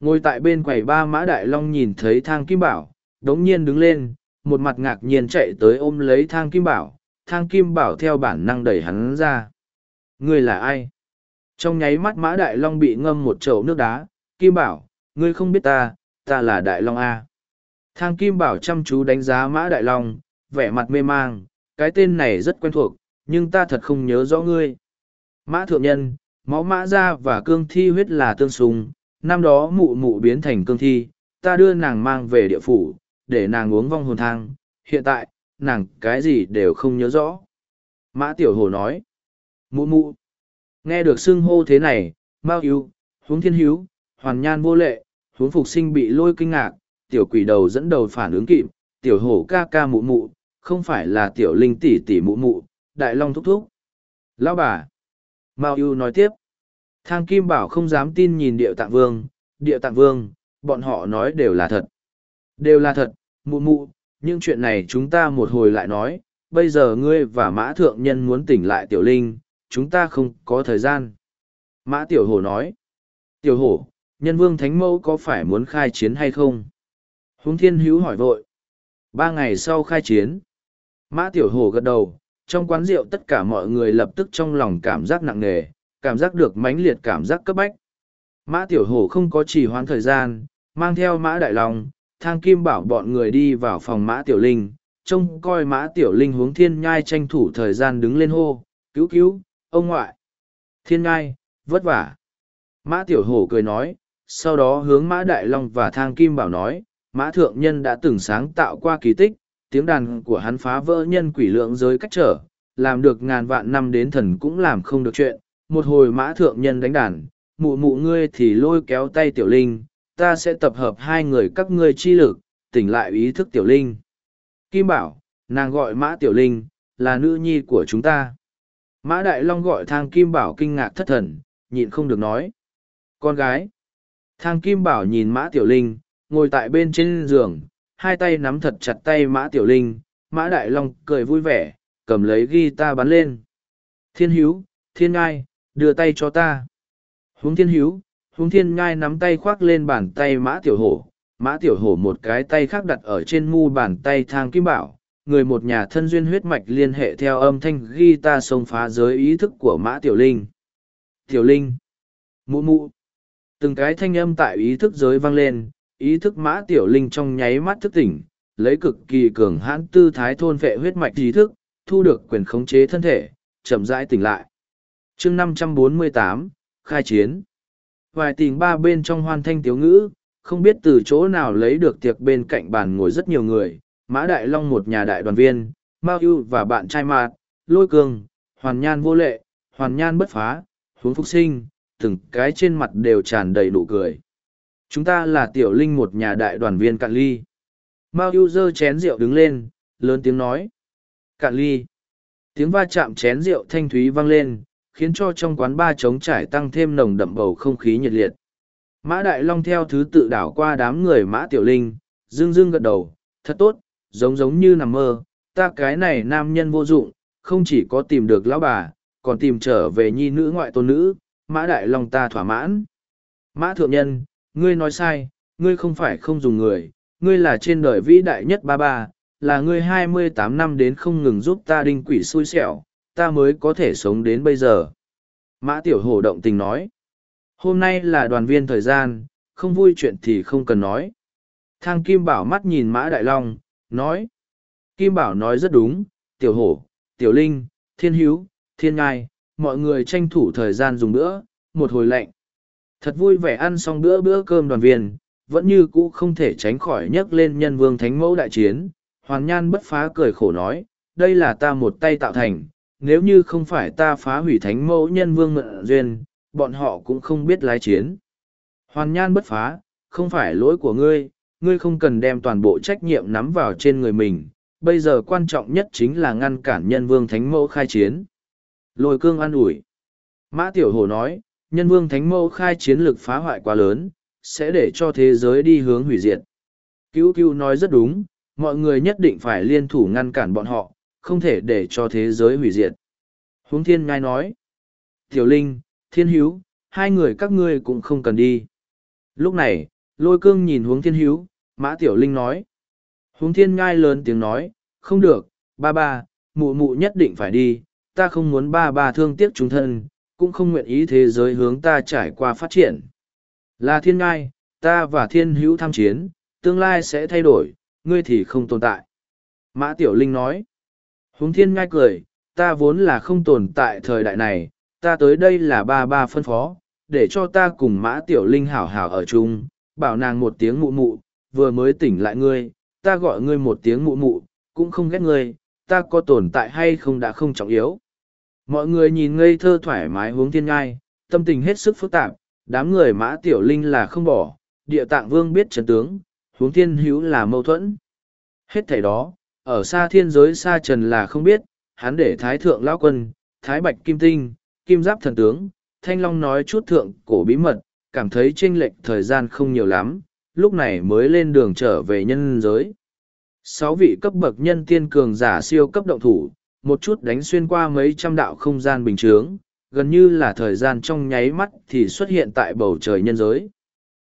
Ngồi tại bên quầy ba mã đại long nhìn thấy thang Kim Bảo, đống nhiên đứng lên, một mặt ngạc nhiên chạy tới ôm lấy thang Kim Bảo, thang Kim Bảo theo bản năng đẩy hắn ra. Ngươi là ai? Trong nháy mắt mã đại long bị ngâm một chậu nước đá, Kim Bảo, ngươi không biết ta, ta là đại long A. Thang Kim Bảo chăm chú đánh giá mã đại long, vẻ mặt mê mang, cái tên này rất quen thuộc, nhưng ta thật không nhớ rõ ngươi. Mã thượng nhân, máu mã ra và cương thi huyết là tương sùng, năm đó mụ mụ biến thành cương thi, ta đưa nàng mang về địa phủ, để nàng uống vong hồn thang, hiện tại, nàng cái gì đều không nhớ rõ. Mã tiểu hồ nói, mụ mụ, Nghe được xưng hô thế này, Mao Yêu, Huống Thiên Hiếu, Hoàn Nhan vô lệ, Huống Phục Sinh bị lôi kinh ngạc, tiểu quỷ đầu dẫn đầu phản ứng kịp, tiểu hổ ca ca mụ mụ, không phải là tiểu linh tỷ tỷ mụ mụ, đại long thúc thúc. Lão bà. Mao Yêu nói tiếp. Thang Kim Bảo không dám tin nhìn điệu tạng vương, điệu tạng vương, bọn họ nói đều là thật. Đều là thật, mụ mụ, nhưng chuyện này chúng ta một hồi lại nói, bây giờ ngươi và mã thượng nhân muốn tỉnh lại tiểu linh, chúng ta không có thời gian. Mã tiểu hổ nói, tiểu hổ, nhân vương thánh mẫu có phải muốn khai chiến hay không? Hùng thiên hữu hỏi vội. Ba ngày sau khai chiến, mã tiểu hổ gật đầu, trong quán rượu tất cả mọi người lập tức trong lòng cảm giác nặng nề, cảm giác được mãnh liệt cảm giác cấp bách. Mã tiểu hổ không có trì hoãn thời gian, mang theo mã đại long, thang kim bảo bọn người đi vào phòng mã tiểu linh, trông coi mã tiểu linh hướng thiên nhai tranh thủ thời gian đứng lên hô, cứu cứu, ông ngoại. Thiên nhai, vất vả. Mã tiểu hổ cười nói, sau đó hướng mã đại long và thang kim bảo nói, mã thượng nhân đã từng sáng tạo qua kỳ tích, tiếng đàn của hắn phá vỡ nhân quỷ lượng giới cách trở, làm được ngàn vạn năm đến thần cũng làm không được chuyện. Một hồi mã thượng nhân đánh đàn, mụ mụ ngươi thì lôi kéo tay tiểu linh, ta sẽ tập hợp hai người các ngươi chi lực, tỉnh lại ý thức tiểu linh. Kim bảo, nàng gọi mã tiểu linh, là nữ nhi của chúng ta. Mã Đại Long gọi thang Kim Bảo kinh ngạc thất thần, nhịn không được nói. Con gái. Thang Kim Bảo nhìn Mã Tiểu Linh, ngồi tại bên trên giường, hai tay nắm thật chặt tay Mã Tiểu Linh. Mã Đại Long cười vui vẻ, cầm lấy guitar bắn lên. Thiên Hiếu, Thiên Ngai, đưa tay cho ta. Huống Thiên Hiếu, Huống Thiên Ngai nắm tay khoác lên bàn tay Mã Tiểu Hổ. Mã Tiểu Hổ một cái tay khác đặt ở trên mu bàn tay thang Kim Bảo. Người một nhà thân duyên huyết mạch liên hệ theo âm thanh ghi ta xông phá giới ý thức của mã tiểu linh. Tiểu linh. Mụ mụ. Từng cái thanh âm tại ý thức giới vang lên. Ý thức mã tiểu linh trong nháy mắt thức tỉnh, lấy cực kỳ cường hãn tư thái thôn vệ huyết mạch ý thức, thu được quyền khống chế thân thể, chậm rãi tỉnh lại. Chương năm trăm bốn mươi tám, khai chiến vài tình ba bên trong hoan thanh tiếu ngữ không biết từ chỗ nào lấy được tiệc bên cạnh bàn ngồi rất nhiều người Mã Đại Long một nhà đại đoàn viên, Mao Ưu và bạn trai Mạt, Lôi Cường, Hoàn Nhan vô lệ, Hoàn Nhan bất phá, Huống Phúc Sinh, từng cái trên mặt đều tràn đầy nụ cười. Chúng ta là tiểu linh một nhà đại đoàn viên cạn ly. Mao Ưu giơ chén rượu đứng lên, lớn tiếng nói. Cạn ly. Tiếng va chạm chén rượu thanh thúy vang lên, khiến cho trong quán ba trống trải tăng thêm nồng đậm bầu không khí nhiệt liệt. Mã Đại Long theo thứ tự đảo qua đám người Mã Tiểu Linh, dương dương gật đầu, thật tốt, giống giống như nằm mơ, ta cái này nam nhân vô dụng, không chỉ có tìm được lão bà, còn tìm trở về nhi nữ ngoại tôn nữ, mã đại long ta thỏa mãn. Mã thượng nhân, ngươi nói sai, ngươi không phải không dùng người, ngươi là trên đời vĩ đại nhất ba ba, là ngươi hai mươi tám năm đến không ngừng giúp ta đinh quỷ xui xẻo, ta mới có thể sống đến bây giờ. Mã tiểu hổ động tình nói, hôm nay là đoàn viên thời gian, không vui chuyện thì không cần nói. Thang Kim Bảo mắt nhìn Mã Đại Long, nói. Kim Bảo nói rất đúng, tiểu hổ, tiểu linh, thiên Hiếu, thiên ngai, mọi người tranh thủ thời gian dùng bữa, một hồi lạnh. Thật vui vẻ ăn xong bữa bữa cơm đoàn viên, vẫn như cũ không thể tránh khỏi nhắc lên nhân vương thánh mẫu đại chiến. Hoàn nhan bất phá cười khổ nói, đây là ta một tay tạo thành, nếu như không phải ta phá hủy thánh mẫu nhân vương mượn duyên, bọn họ cũng không biết lái chiến. Hoàn nhan bất phá, không phải lỗi của ngươi, ngươi không cần đem toàn bộ trách nhiệm nắm vào trên người mình, bây giờ quan trọng nhất chính là ngăn cản nhân vương thánh mẫu khai chiến. Lôi cương an ủi. Mã Tiểu Hồ nói, nhân vương thánh mẫu khai chiến lực phá hoại quá lớn, sẽ để cho thế giới đi hướng hủy diệt. Cứu cứu nói rất đúng, mọi người nhất định phải liên thủ ngăn cản bọn họ, không thể để cho thế giới hủy diệt. Huống thiên ngai nói, Tiểu Linh, Thiên Hiếu, hai người các ngươi cũng không cần đi. Lúc này, lôi cương nhìn huống thiên hiếu, Mã Tiểu Linh nói. Huống thiên ngai lớn tiếng nói, không được, ba ba, mụ mụ nhất định phải đi, ta không muốn ba ba thương tiếc chúng thân, cũng không nguyện ý thế giới hướng ta trải qua phát triển. Là thiên ngai, ta và thiên hữu tham chiến, tương lai sẽ thay đổi, ngươi thì không tồn tại. Mã Tiểu Linh nói. Huống thiên ngai cười, ta vốn là không tồn tại thời đại này, ta tới đây là ba ba phân phó, để cho ta cùng Mã Tiểu Linh hảo hảo ở chung, bảo nàng một tiếng mụ mụ, vừa mới tỉnh lại ngươi, ta gọi ngươi một tiếng mụ mụ, cũng không ghét ngươi, ta có tồn tại hay không đã không trọng yếu. mọi người nhìn ngây thơ thoải mái hướng thiên ngai tâm tình hết sức phức tạp đám người mã tiểu linh là không bỏ địa tạng vương biết trấn tướng hướng thiên hữu là mâu thuẫn hết thảy đó ở xa thiên giới xa trần là không biết, hắn để thái thượng lão quân, thái bạch kim tinh, kim giáp thần tướng, thanh long nói chút thượng cổ bí mật, cảm thấy chênh lệch thời gian không nhiều lắm, lúc này mới lên đường trở về nhân giới. Sáu vị cấp bậc nhân tiên cường giả siêu cấp động thủ, một chút đánh xuyên qua mấy trăm đạo không gian bình chướng, gần như là thời gian trong nháy mắt thì xuất hiện tại bầu trời nhân giới.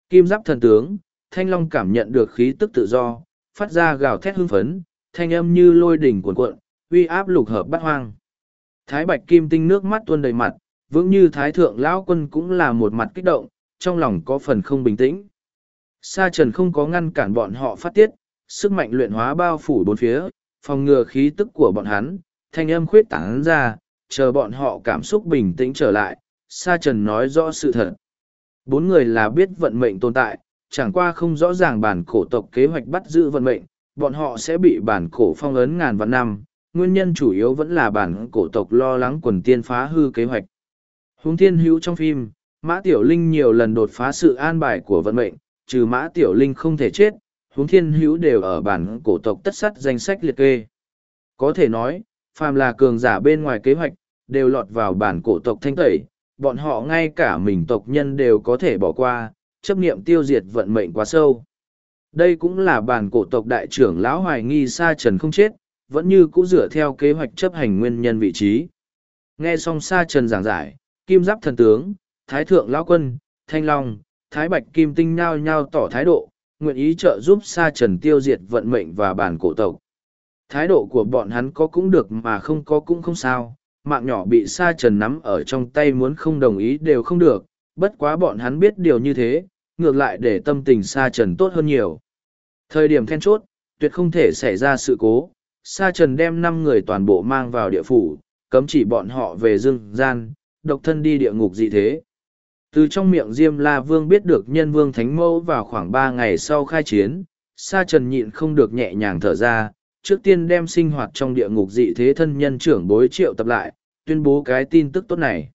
Kim giáp thần tướng, thanh long cảm nhận được khí tức tự do, phát ra gào thét hưng phấn thanh âm như lôi đỉnh cuồn cuộn, uy áp lục hợp bát hoang. Thái bạch kim tinh nước mắt tuôn đầy mặt, vững như thái thượng lão quân cũng là một mặt kích động, trong lòng có phần không bình tĩnh. Sa trần không có ngăn cản bọn họ phát tiết, sức mạnh luyện hóa bao phủ bốn phía, phòng ngừa khí tức của bọn hắn, thanh âm khuyết tảng ra, chờ bọn họ cảm xúc bình tĩnh trở lại, sa trần nói rõ sự thật. Bốn người là biết vận mệnh tồn tại, chẳng qua không rõ ràng bản cổ tộc kế hoạch bắt giữ vận mệnh bọn họ sẽ bị bản cổ phong ấn ngàn vạn năm nguyên nhân chủ yếu vẫn là bản cổ tộc lo lắng quần tiên phá hư kế hoạch Hùng thiên hữu trong phim mã tiểu linh nhiều lần đột phá sự an bài của vận mệnh trừ mã tiểu linh không thể chết Hùng thiên hữu đều ở bản cổ tộc tất sắt danh sách liệt kê. Có thể nói, phàm là cường giả bên ngoài kế hoạch, đều lọt vào bản cổ tộc thanh tẩy, bọn họ ngay cả mình tộc nhân đều có thể bỏ qua, chấp niệm tiêu diệt vận mệnh quá sâu. Đây cũng là bản cổ tộc đại trưởng lão hoài nghi Sa Trần không chết, vẫn như cũ dựa theo kế hoạch chấp hành nguyên nhân vị trí. Nghe xong Sa Trần giảng giải, Kim Giáp thần tướng, Thái thượng lão quân, Thanh Long, Thái Bạch Kim Tinh nhao nhao tỏ thái độ, nguyện ý trợ giúp Sa Trần tiêu diệt vận mệnh và bản cổ tộc. Thái độ của bọn hắn có cũng được mà không có cũng không sao, mạng nhỏ bị Sa Trần nắm ở trong tay muốn không đồng ý đều không được, bất quá bọn hắn biết điều như thế, ngược lại để tâm tình Sa Trần tốt hơn nhiều. Thời điểm then chốt, tuyệt không thể xảy ra sự cố, Sa Trần đem năm người toàn bộ mang vào địa phủ, cấm chỉ bọn họ về dương gian, độc thân đi địa ngục dị thế. Từ trong miệng Diêm La Vương biết được nhân vương Thánh Mẫu vào khoảng ba ngày sau khai chiến, Sa Trần nhịn không được nhẹ nhàng thở ra, trước tiên đem sinh hoạt trong địa ngục dị thế thân nhân trưởng bối triệu tập lại, tuyên bố cái tin tức tốt này.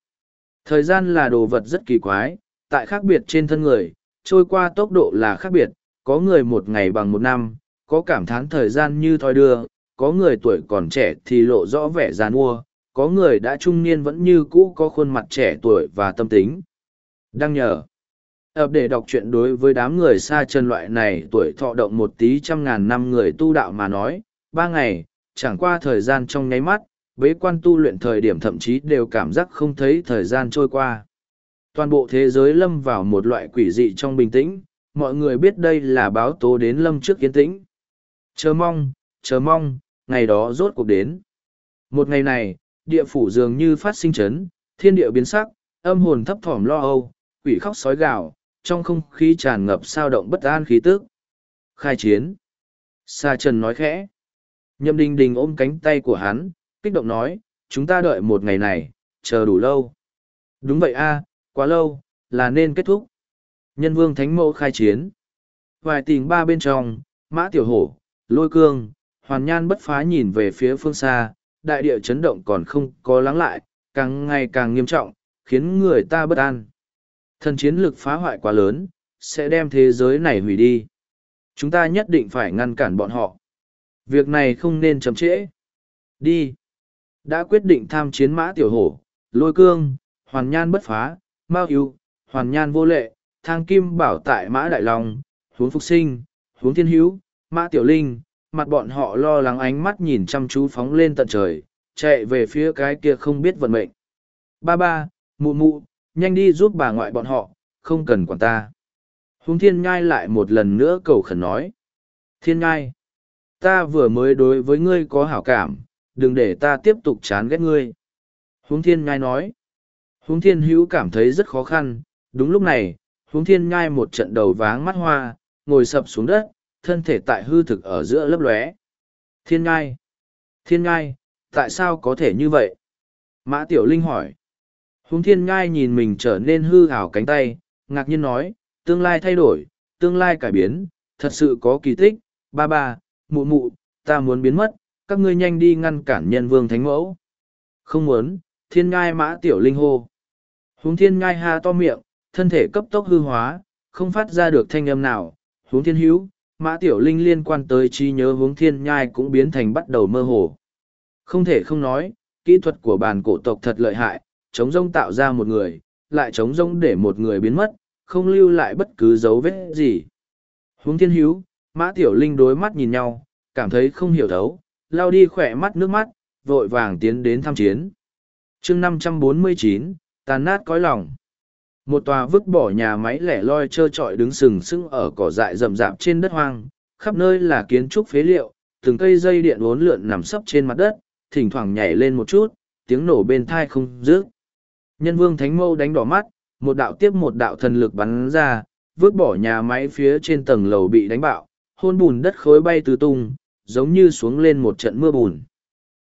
Thời gian là đồ vật rất kỳ quái, tại khác biệt trên thân người, trôi qua tốc độ là khác biệt, có người một ngày bằng một năm, có cảm thán thời gian như thoi đưa, có người tuổi còn trẻ thì lộ rõ vẻ già nua, có người đã trung niên vẫn như cũ có khuôn mặt trẻ tuổi và tâm tính. Đăng nhờ. ập để đọc truyện đối với đám người xa chân loại này tuổi thọ động một tí trăm ngàn năm người tu đạo mà nói, ba ngày, chẳng qua thời gian trong nháy mắt, bế quan tu luyện thời điểm thậm chí đều cảm giác không thấy thời gian trôi qua. Toàn bộ thế giới lâm vào một loại quỷ dị trong bình tĩnh, mọi người biết đây là báo tố đến lâm trước kiến tĩnh. Chờ mong, chờ mong, ngày đó rốt cuộc đến. Một ngày này, địa phủ dường như phát sinh chấn, thiên địa biến sắc, âm hồn thấp thỏm lo âu, quỷ khóc sói gào, trong không khí tràn ngập sao động bất an khí tức. Khai chiến. Sa Trần nói khẽ. Nhậm Đình Đình ôm cánh tay của hắn, kích động nói, chúng ta đợi một ngày này, chờ đủ lâu. Đúng vậy a, quá lâu, là nên kết thúc. Nhân vương thánh mẫu khai chiến. Vài tình ba bên trong, mã tiểu hổ, lôi cương, hoàn nhan bất phá nhìn về phía phương xa, đại địa chấn động còn không có lắng lại, càng ngày càng nghiêm trọng, khiến người ta bất an. Thần chiến lực phá hoại quá lớn, sẽ đem thế giới này hủy đi. Chúng ta nhất định phải ngăn cản bọn họ. Việc này không nên chậm trễ. Đi. Đã quyết định tham chiến mã tiểu hổ, lôi cương, hoàn nhan bất phá, mao ưu, hoàn nhan vô lệ, thang kim bảo tại mã đại long, huống phục sinh, huống thiên hữu, mã tiểu linh, mặt bọn họ lo lắng ánh mắt nhìn chăm chú phóng lên tận trời, chạy về phía cái kia không biết vận mệnh. Ba ba, mụ mụ, nhanh đi giúp bà ngoại bọn họ, không cần quản ta. huống thiên nhai lại một lần nữa cầu khẩn nói. Thiên nhai, ta vừa mới đối với ngươi có hảo cảm, đừng để ta tiếp tục chán ghét ngươi. huống thiên nhai nói. Huống thiên hữu cảm thấy rất khó khăn, đúng lúc này, huống thiên nhai một trận đầu váng mắt hoa, ngồi sập xuống đất, thân thể tại hư thực ở giữa lấp lóe. Thiên nhai, thiên nhai, tại sao có thể như vậy? Mã Tiểu Linh hỏi. Huống thiên ngai nhìn mình trở nên hư hảo cánh tay, ngạc nhiên nói, tương lai thay đổi, tương lai cải biến, thật sự có kỳ tích, ba ba, mụ mụ, ta muốn biến mất, các ngươi nhanh đi ngăn cản nhân vương thánh mẫu. Không muốn, thiên ngai mã tiểu linh hô. Huống thiên ngai ha to miệng, thân thể cấp tốc hư hóa, không phát ra được thanh âm nào. Huống thiên hữu, mã tiểu linh liên quan tới trí nhớ huống thiên nhai cũng biến thành bắt đầu mơ hồ. Không thể không nói, kỹ thuật của bàn cổ tộc thật lợi hại, chống rông tạo ra một người, lại chống rông để một người biến mất, không lưu lại bất cứ dấu vết gì. Huống thiên hữu, mã tiểu linh đối mắt nhìn nhau, cảm thấy không hiểu thấu, lao đi khỏe mắt nước mắt, vội vàng tiến đến tham chiến. chương năm trăm bốn mươi chín tàn nát cõi lòng. Một tòa vứt bỏ nhà máy lẻ loi trơ trọi đứng sừng sững ở cỏ dại rậm rạp trên đất hoang, khắp nơi là kiến trúc phế liệu, từng cây dây điện uốn lượn nằm sấp trên mặt đất, thỉnh thoảng nhảy lên một chút, tiếng nổ bên thai không dứt. Nhân vương thánh mâu đánh đỏ mắt, một đạo tiếp một đạo thần lực bắn ra, vứt bỏ nhà máy phía trên tầng lầu bị đánh bạo, hôn bùn đất khối bay tứ tung, giống như xuống lên một trận mưa bùn.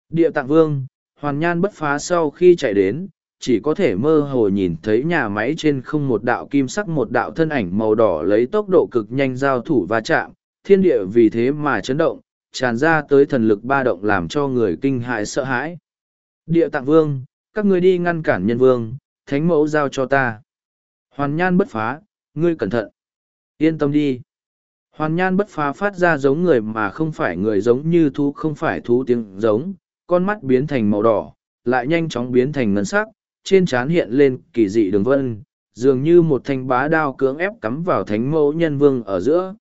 Địa tạng vương, hoàn nhan bất phá sau khi chạy đến, chỉ có thể mơ hồ nhìn thấy nhà máy trên không một đạo kim sắc một đạo thân ảnh màu đỏ lấy tốc độ cực nhanh giao thủ va chạm, thiên địa vì thế mà chấn động, tràn ra tới thần lực ba động làm cho người kinh hại sợ hãi. Địa tạng vương, các ngươi đi ngăn cản nhân vương, thánh mẫu giao cho ta. Hoàn nhan bất phá, ngươi cẩn thận. Yên tâm đi. Hoàn nhan bất phá phát ra giống người mà không phải người giống như thú không phải thú tiếng giống, con mắt biến thành màu đỏ, lại nhanh chóng biến thành ngân sắc, trên trán hiện lên kỳ dị đường vân, dường như một thanh bá đao cưỡng ép cắm vào thánh mẫu nhân vương ở giữa.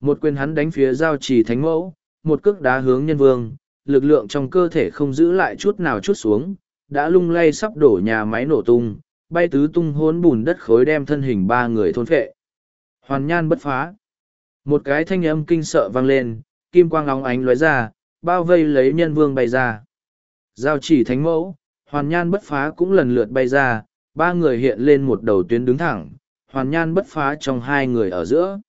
Một quyền hắn đánh phía giao trì thánh mẫu, một cước đá hướng nhân vương, lực lượng trong cơ thể không giữ lại chút nào chút xuống, đã lung lay sắp đổ nhà máy nổ tung, bay tứ tung hốn bùn đất khối đem thân hình ba người thôn phệ. Hoàn nhan bất phá. Một cái thanh âm kinh sợ vang lên, kim quang óng ánh lóe ra, bao vây lấy nhân vương bay ra. Giao chỉ thánh mẫu, hoàn nhan bất phá cũng lần lượt bay ra, ba người hiện lên một đầu tuyến đứng thẳng, hoàn nhan bất phá trong hai người ở giữa.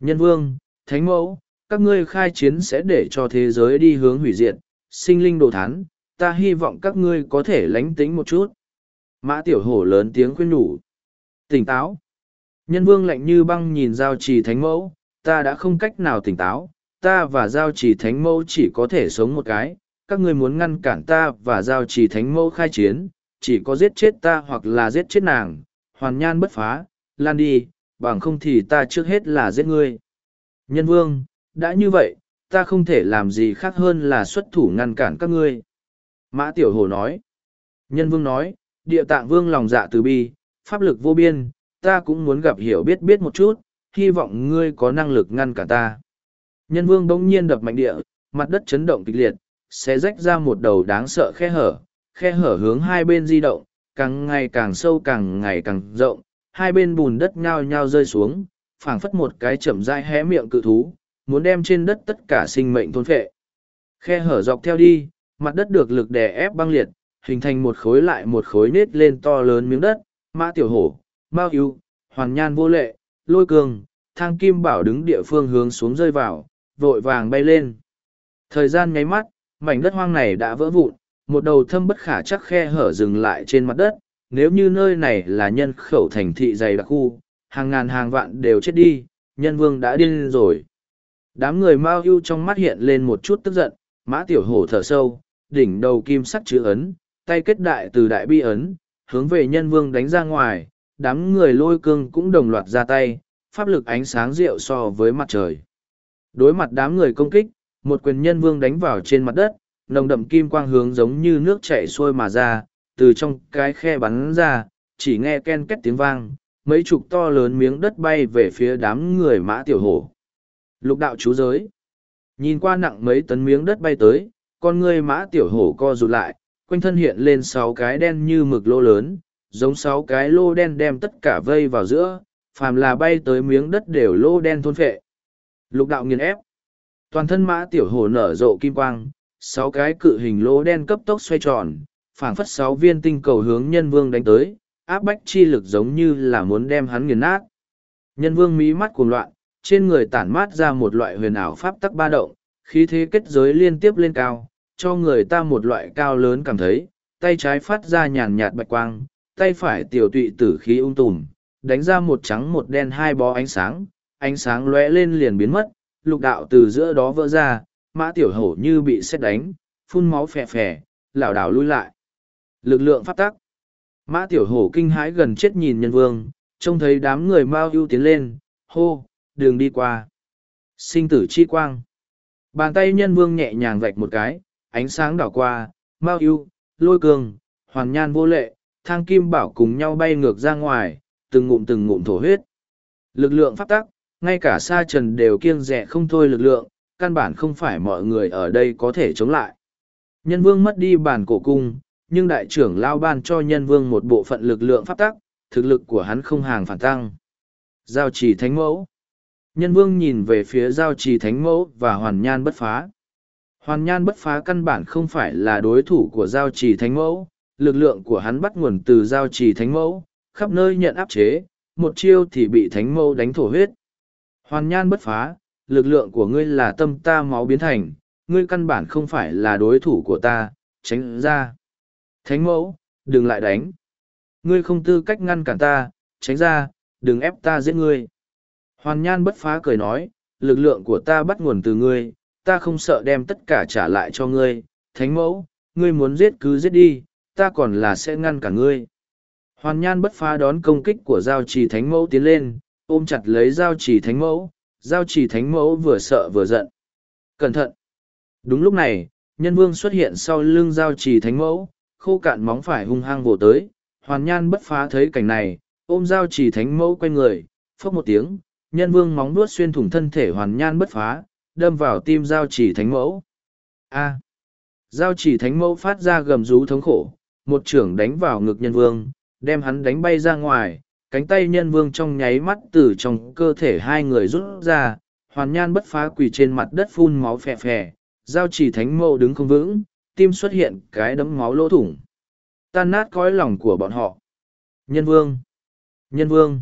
Nhân vương, thánh mẫu, các ngươi khai chiến sẽ để cho thế giới đi hướng hủy diệt, sinh linh đồ thán, ta hy vọng các ngươi có thể lánh tính một chút. Mã tiểu hổ lớn tiếng khuyên nhủ. Tỉnh táo. Nhân vương lạnh như băng nhìn giao trì thánh mẫu, ta đã không cách nào tỉnh táo, ta và giao trì thánh mẫu chỉ có thể sống một cái, các ngươi muốn ngăn cản ta và giao trì thánh mẫu khai chiến, chỉ có giết chết ta hoặc là giết chết nàng, hoàn nhan bất phá, lan đi, bằng không thì ta trước hết là giết ngươi. Nhân vương, đã như vậy, ta không thể làm gì khác hơn là xuất thủ ngăn cản các ngươi. Mã Tiểu Hồ nói. Nhân vương nói, địa tạng vương lòng dạ từ bi, pháp lực vô biên, ta cũng muốn gặp hiểu biết biết một chút, hy vọng ngươi có năng lực ngăn cản ta. Nhân vương bỗng nhiên đập mạnh địa, mặt đất chấn động kịch liệt, sẽ rách ra một đầu đáng sợ khe hở, khe hở hướng hai bên di động, càng ngày càng sâu càng ngày càng rộng, hai bên bùn đất nhao nhao rơi xuống, phảng phất một cái chậm rãi hé miệng cự thú, muốn đem trên đất tất cả sinh mệnh thôn phệ. Khe hở dọc theo đi, mặt đất được lực đè ép băng liệt, hình thành một khối lại một khối nết lên to lớn miếng đất, mã tiểu hổ, mao yêu, hoàn nhan vô lệ, lôi cường, thang kim bảo đứng địa phương hướng xuống rơi vào, vội vàng bay lên. Thời gian nháy mắt, mảnh đất hoang này đã vỡ vụn, một đầu thâm bất khả chắc khe hở dừng lại trên mặt đất, nếu như nơi này là nhân khẩu thành thị dày đặc khu, hàng ngàn hàng vạn đều chết đi, nhân vương đã điên rồi. Đám người Mao ưu trong mắt hiện lên một chút tức giận, mã tiểu hổ thở sâu, đỉnh đầu kim sắc chữ ấn, tay kết đại từ đại bi ấn, hướng về nhân vương đánh ra ngoài, đám người lôi cương cũng đồng loạt ra tay, pháp lực ánh sáng rượu so với mặt trời. Đối mặt đám người công kích, một quyền nhân vương đánh vào trên mặt đất, nồng đậm kim quang hướng giống như nước chảy xuôi mà ra, từ trong cái khe bắn ra, chỉ nghe ken két tiếng vang, mấy chục to lớn miếng đất bay về phía đám người mã tiểu hổ. Lục đạo chú giới. Nhìn qua nặng mấy tấn miếng đất bay tới, con người mã tiểu hổ co rụt lại, quanh thân hiện lên sáu cái đen như mực lô lớn, giống sáu cái lô đen đem tất cả vây vào giữa, phàm là bay tới miếng đất đều lô đen thôn phệ. Lục đạo nghiền ép. Toàn thân mã tiểu hồ nở rộ kim quang, sáu cái cự hình lỗ đen cấp tốc xoay tròn, phảng phất sáu viên tinh cầu hướng nhân vương đánh tới, áp bách chi lực giống như là muốn đem hắn nghiền nát. Nhân vương mí mắt cuồng loạn, trên người tản mát ra một loại huyền ảo pháp tắc ba động, khí thế kết giới liên tiếp lên cao, cho người ta một loại cao lớn cảm thấy, tay trái phát ra nhàn nhạt bạch quang, tay phải tiểu tụy tử khí ung tùm, đánh ra một trắng một đen hai bó ánh sáng, ánh sáng lóe lên liền biến mất, lục đạo từ giữa đó vỡ ra, mã tiểu hổ như bị xét đánh, phun máu phè phè, lảo đảo lui lại. Lực lượng pháp tắc. Mã tiểu hổ kinh hãi gần chết nhìn nhân vương, trông thấy đám người mau ưu tiến lên, hô, đường đi qua. Sinh tử chi quang. Bàn tay nhân vương nhẹ nhàng vạch một cái, ánh sáng đảo qua, mau ưu, lôi cường, hoàn nhan vô lệ, thang kim bảo cùng nhau bay ngược ra ngoài, từng ngụm từng ngụm thổ huyết. Lực lượng pháp tắc, ngay cả sa trần đều kiêng rẻ không thôi lực lượng, căn bản không phải mọi người ở đây có thể chống lại. Nhân vương mất đi bản cổ cung, nhưng đại trưởng lao ban cho nhân vương một bộ phận lực lượng pháp tắc, thực lực của hắn không hàng phản tăng. Giao trì thánh mẫu. Nhân vương nhìn về phía giao trì thánh mẫu và hoàn nhan bất phá. Hoàn nhan bất phá căn bản không phải là đối thủ của giao trì thánh mẫu, lực lượng của hắn bắt nguồn từ giao trì thánh mẫu, khắp nơi nhận áp chế, một chiêu thì bị thánh mẫu đánh thổ huyết. Hoàn nhan bất phá, lực lượng của ngươi là tâm ta máu biến thành, ngươi căn bản không phải là đối thủ của ta, tránh ra. Thánh mẫu, đừng lại đánh. Ngươi không tư cách ngăn cản ta, tránh ra, đừng ép ta giết ngươi. Hoàn nhan bất phá cười nói, lực lượng của ta bắt nguồn từ ngươi, ta không sợ đem tất cả trả lại cho ngươi. Thánh mẫu, ngươi muốn giết cứ giết đi, ta còn là sẽ ngăn cả ngươi. Hoàn nhan bất phá đón công kích của giao trì thánh mẫu tiến lên, ôm chặt lấy giao trì thánh mẫu, giao trì thánh mẫu vừa sợ vừa giận. Cẩn thận! Đúng lúc này, nhân vương xuất hiện sau lưng giao trì thánh mẫu, khô cạn móng phải hung hăng vồ tới, hoàn nhan bất phá thấy cảnh này, ôm giao trì thánh mẫu quanh người, phốc một tiếng, nhân vương móng nuốt xuyên thủng thân thể hoàn nhan bất phá, đâm vào tim giao trì thánh mẫu. A. Giao trì thánh mẫu phát ra gầm rú thống khổ, một trưởng đánh vào ngực nhân vương, đem hắn đánh bay ra ngoài, cánh tay nhân vương trong nháy mắt từ trong cơ thể hai người rút ra, hoàn nhan bất phá quỳ trên mặt đất phun máu phè phè, giao chỉ thánh mẫu đứng không vững, tim xuất hiện cái đấm máu lỗ thủng. Tan nát cõi lòng của bọn họ. Nhân vương! Nhân vương!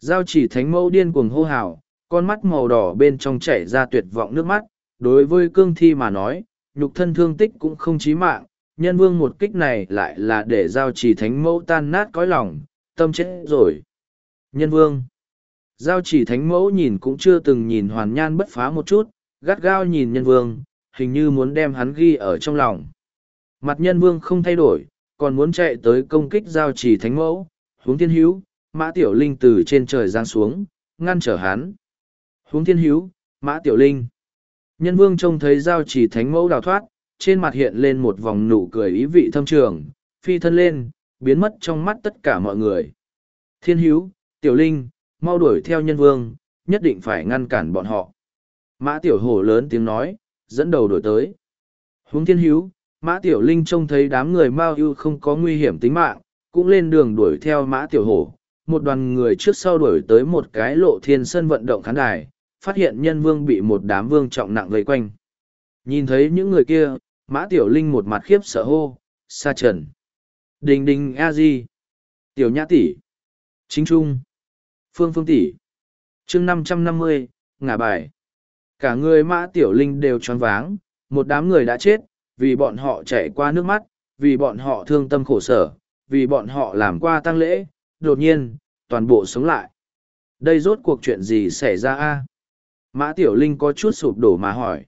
Giao chỉ thánh mẫu điên cuồng hô hào, con mắt màu đỏ bên trong chảy ra tuyệt vọng nước mắt. Đối với cương thi mà nói, nhục thân thương tích cũng không chí mạng, nhân vương một kích này lại là để giao chỉ thánh mẫu tan nát cõi lòng, tâm chết rồi. Nhân vương. Giao chỉ thánh mẫu nhìn cũng chưa từng nhìn hoàn nhan bất phá một chút, gắt gao nhìn nhân vương, hình như muốn đem hắn ghi ở trong lòng. Mặt nhân vương không thay đổi, còn muốn chạy tới công kích giao chỉ thánh mẫu, huống thiên hữu, mã tiểu linh từ trên trời giáng xuống, ngăn trở hắn. Huống thiên hữu, mã tiểu linh. Nhân vương trông thấy giao chỉ thánh mẫu đào thoát, trên mặt hiện lên một vòng nụ cười ý vị thâm trường, phi thân lên, biến mất trong mắt tất cả mọi người. Thiên hữu, tiểu linh, mau đuổi theo nhân vương, nhất định phải ngăn cản bọn họ. Mã tiểu hổ lớn tiếng nói, dẫn đầu đuổi tới. Hướng thiên hữu, mã tiểu linh trông thấy đám người mao ưu không có nguy hiểm tính mạng, cũng lên đường đuổi theo mã tiểu hổ. Một đoàn người trước sau đuổi tới một cái lộ thiên sân vận động khán đài, phát hiện nhân vương bị một đám vương trọng nặng vây quanh. Nhìn thấy những người kia, mã tiểu linh một mặt khiếp sợ hô, sa trần. Đình đình a di. Tiểu nhã tỷ. Chính trung. Phương phương tỷ. chương năm trăm năm mươi ngả bài. Cả người mã tiểu linh đều choáng váng, một đám người đã chết, vì bọn họ chạy qua nước mắt, vì bọn họ thương tâm khổ sở, vì bọn họ làm qua tăng lễ, đột nhiên, toàn bộ sống lại. Đây rốt cuộc chuyện gì xảy ra a Mã Tiểu Linh có chút sụp đổ mà hỏi.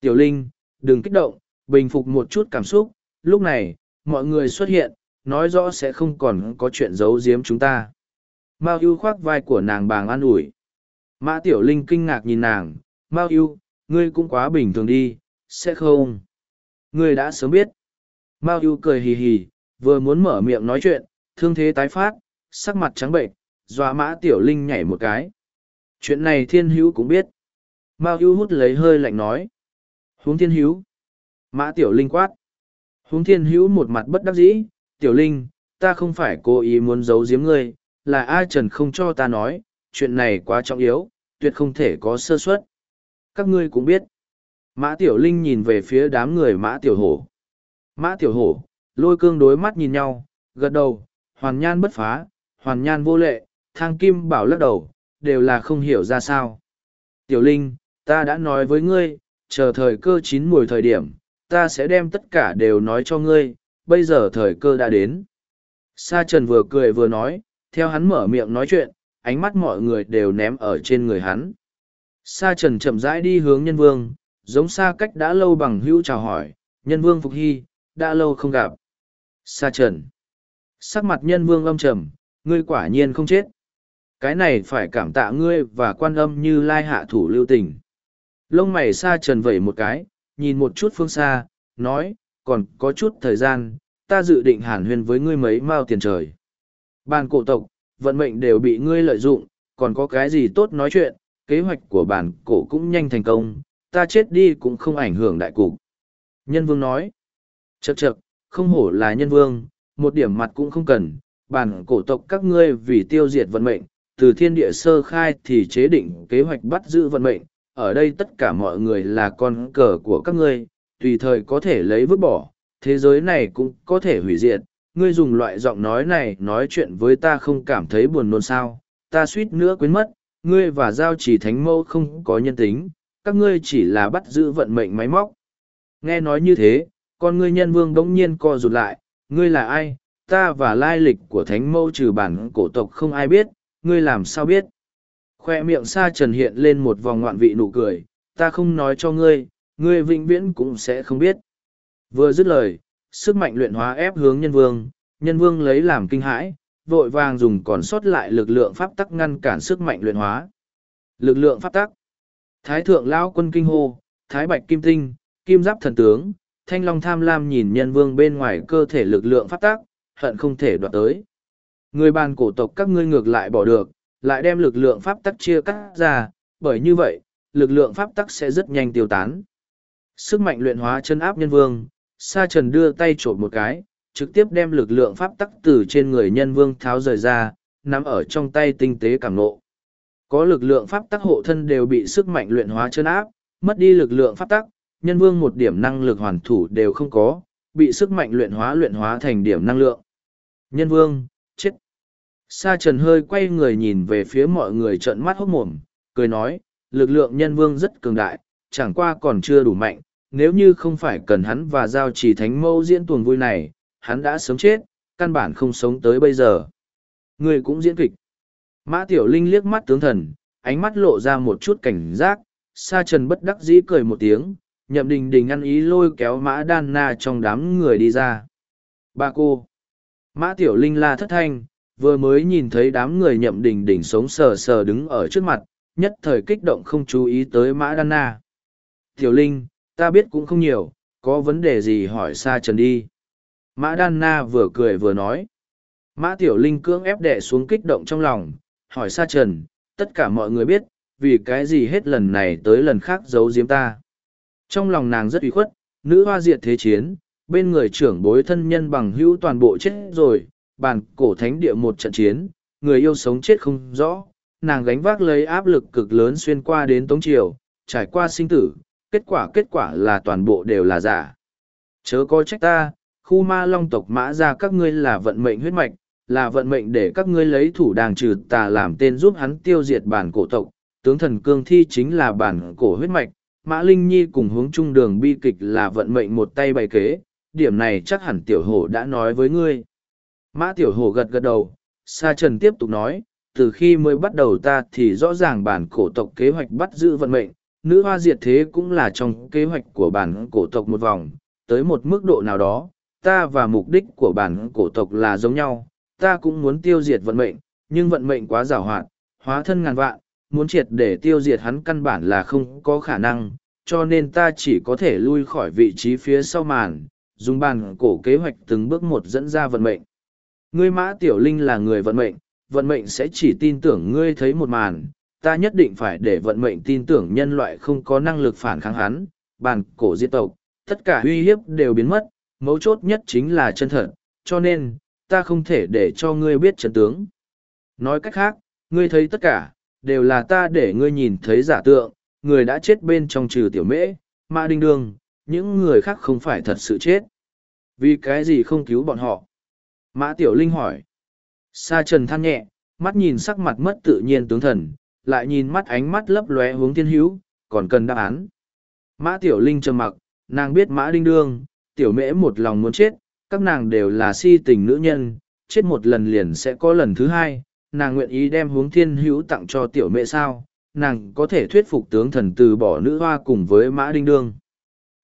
Tiểu Linh, đừng kích động, bình phục một chút cảm xúc, lúc này, mọi người xuất hiện, nói rõ sẽ không còn có chuyện giấu giếm chúng ta. Mao ưu khoác vai của nàng bàng an ủi. Mã Tiểu Linh kinh ngạc nhìn nàng, Mao ưu, ngươi cũng quá bình thường đi, sẽ không. Ngươi đã sớm biết. Mao ưu cười hì hì, vừa muốn mở miệng nói chuyện, thương thế tái phát, sắc mặt trắng bệnh, dọa Mã Tiểu Linh nhảy một cái. Chuyện này thiên hữu cũng biết. Mao ưu hút lấy hơi lạnh nói. Huống thiên hữu. Mã Tiểu Linh quát. Huống thiên hữu một mặt bất đắc dĩ, Tiểu Linh, ta không phải cố ý muốn giấu giếm ngươi, là ai trần không cho ta nói, chuyện này quá trọng yếu, tuyệt không thể có sơ suất. Các ngươi cũng biết. Mã Tiểu Linh nhìn về phía đám người Mã Tiểu Hổ. Mã Tiểu Hổ, lôi cương đối mắt nhìn nhau, gật đầu, hoàn nhan bất phá, hoàn nhan vô lệ, thang kim bảo lắc đầu, đều là không hiểu ra sao. Tiểu Linh, ta đã nói với ngươi, chờ thời cơ chín mùi thời điểm, ta sẽ đem tất cả đều nói cho ngươi, bây giờ thời cơ đã đến. Sa Trần vừa cười vừa nói, theo hắn mở miệng nói chuyện, ánh mắt mọi người đều ném ở trên người hắn. Sa Trần chậm rãi đi hướng nhân vương, giống xa cách đã lâu bằng hữu chào hỏi, nhân vương Phục Hy, đã lâu không gặp. Sa trần. Sắc mặt nhân vương âm trầm, ngươi quả nhiên không chết. Cái này phải cảm tạ ngươi và quan âm như lai hạ thủ lưu tình. Lông mày sa trần vẩy một cái, nhìn một chút phương xa, nói, còn có chút thời gian, ta dự định hàn huyên với ngươi mấy mao tiền trời. Bàn cổ tộc, vận mệnh đều bị ngươi lợi dụng, còn có cái gì tốt nói chuyện, kế hoạch của bản cổ cũng nhanh thành công, ta chết đi cũng không ảnh hưởng đại cục. Nhân vương nói, chậc chậc, không hổ là nhân vương, một điểm mặt cũng không cần, bản cổ tộc các ngươi vì tiêu diệt vận mệnh, từ thiên địa sơ khai thì chế định kế hoạch bắt giữ vận mệnh, ở đây tất cả mọi người là con cờ của các ngươi, tùy thời có thể lấy vứt bỏ, thế giới này cũng có thể hủy diệt. Ngươi dùng loại giọng nói này nói chuyện với ta không cảm thấy buồn nôn sao, ta suýt nữa quên mất, ngươi và giao chỉ thánh mâu không có nhân tính, các ngươi chỉ là bắt giữ vận mệnh máy móc. Nghe nói như thế, con ngươi nhân vương đống nhiên co rụt lại, ngươi là ai, ta và lai lịch của thánh mâu trừ bản cổ tộc không ai biết, ngươi làm sao biết. Khoe miệng sa trần hiện lên một vòng ngoạn vị nụ cười, ta không nói cho ngươi, ngươi vĩnh viễn cũng sẽ không biết. Vừa dứt lời, sức mạnh luyện hóa ép hướng nhân vương, nhân vương lấy làm kinh hãi, vội vàng dùng còn sót lại lực lượng pháp tắc ngăn cản sức mạnh luyện hóa. Lực lượng pháp tắc. Thái thượng lão quân kinh hô, thái bạch kim tinh, kim giáp thần tướng, thanh long tham lam nhìn nhân vương bên ngoài cơ thể lực lượng pháp tắc, hận không thể đoạt tới. Người bàn cổ tộc các ngươi ngược lại bỏ được, lại đem lực lượng pháp tắc chia cắt ra, bởi như vậy, lực lượng pháp tắc sẽ rất nhanh tiêu tán. Sức mạnh luyện hóa chân áp nhân vương, Sa Trần đưa tay trộn một cái, trực tiếp đem lực lượng pháp tắc từ trên người nhân vương tháo rời ra, nắm ở trong tay tinh tế cảm nộ. Có lực lượng pháp tắc hộ thân đều bị sức mạnh luyện hóa chân áp, mất đi lực lượng pháp tắc, nhân vương một điểm năng lực hoàn thủ đều không có, bị sức mạnh luyện hóa luyện hóa thành điểm năng lượng. Nhân vương, chết. Sa trần hơi quay người nhìn về phía mọi người trợn mắt hốc mồm, cười nói, lực lượng nhân vương rất cường đại, chẳng qua còn chưa đủ mạnh, nếu như không phải cần hắn và giao trì thánh mâu diễn tuồng vui này, hắn đã sớm chết, căn bản không sống tới bây giờ. Người cũng diễn kịch. Mã Tiểu Linh liếc mắt tướng thần, ánh mắt lộ ra một chút cảnh giác, sa trần bất đắc dĩ cười một tiếng, nhậm đình đình ăn ý lôi kéo mã đan na trong đám người đi ra. Ba cô. Mã Tiểu Linh la thất thanh, vừa mới nhìn thấy đám người nhậm đình đình sống sờ sờ đứng ở trước mặt, nhất thời kích động không chú ý tới mã đan na. Tiểu Linh, ta biết cũng không nhiều, có vấn đề gì hỏi Sa Trần đi. Mã Đan Na vừa cười vừa nói. Mã Tiểu Linh cưỡng ép đẻ xuống kích động trong lòng, hỏi Sa Trần, tất cả mọi người biết, vì cái gì hết lần này tới lần khác giấu giếm ta. Trong lòng nàng rất ủy khuất, nữ hoa diệt thế chiến, bên người trưởng bối thân nhân bằng hữu toàn bộ chết rồi, bàn cổ thánh địa một trận chiến, người yêu sống chết không rõ, nàng gánh vác lấy áp lực cực lớn xuyên qua đến Tống Triều, trải qua sinh tử, kết quả kết quả là toàn bộ đều là giả. Chớ có trách ta, khu ma long tộc mã ra các ngươi là vận mệnh huyết mạch, là vận mệnh để các ngươi lấy thủ đàng trừ tà làm tên giúp hắn tiêu diệt bản cổ tộc, tướng thần cương thi chính là bản cổ huyết mạch, mã linh nhi cùng hướng trung đường bi kịch là vận mệnh một tay bày kế, điểm này chắc hẳn tiểu hổ đã nói với ngươi. Mã tiểu hổ gật gật đầu, sa trần tiếp tục nói, từ khi mới bắt đầu ta thì rõ ràng bản cổ tộc kế hoạch bắt giữ vận mệnh, nữ hoa diệt thế cũng là trong kế hoạch của bản cổ tộc một vòng, tới một mức độ nào đó, ta và mục đích của bản cổ tộc là giống nhau, ta cũng muốn tiêu diệt vận mệnh, nhưng vận mệnh quá giàu hoạt, hóa thân ngàn vạn, muốn triệt để tiêu diệt hắn căn bản là không có khả năng, cho nên ta chỉ có thể lui khỏi vị trí phía sau màn, dùng bản cổ kế hoạch từng bước một dẫn ra vận mệnh. Ngươi mã tiểu linh là người vận mệnh, vận mệnh sẽ chỉ tin tưởng ngươi thấy một màn, ta nhất định phải để vận mệnh tin tưởng nhân loại không có năng lực phản kháng hắn, bản cổ diệt tộc, tất cả uy hiếp đều biến mất, mấu chốt nhất chính là chân thật, cho nên, ta không thể để cho ngươi biết chân tướng. Nói cách khác, ngươi thấy tất cả, đều là ta để ngươi nhìn thấy giả tượng, người đã chết bên trong trừ tiểu mễ, mã đinh đương, những người khác không phải thật sự chết. Vì cái gì không cứu bọn họ? Mã tiểu linh hỏi. Sa trần than nhẹ, mắt nhìn sắc mặt mất tự nhiên tướng thần, lại nhìn mắt ánh mắt lấp lóe hướng thiên hữu, còn cần đáp án. Mã tiểu linh trầm mặc, nàng biết mã đinh đương, tiểu mễ một lòng muốn chết, các nàng đều là si tình nữ nhân, chết một lần liền sẽ có lần thứ hai, nàng nguyện ý đem hướng thiên hữu tặng cho tiểu mễ sao, nàng có thể thuyết phục tướng thần từ bỏ nữ hoa cùng với mã đinh đương.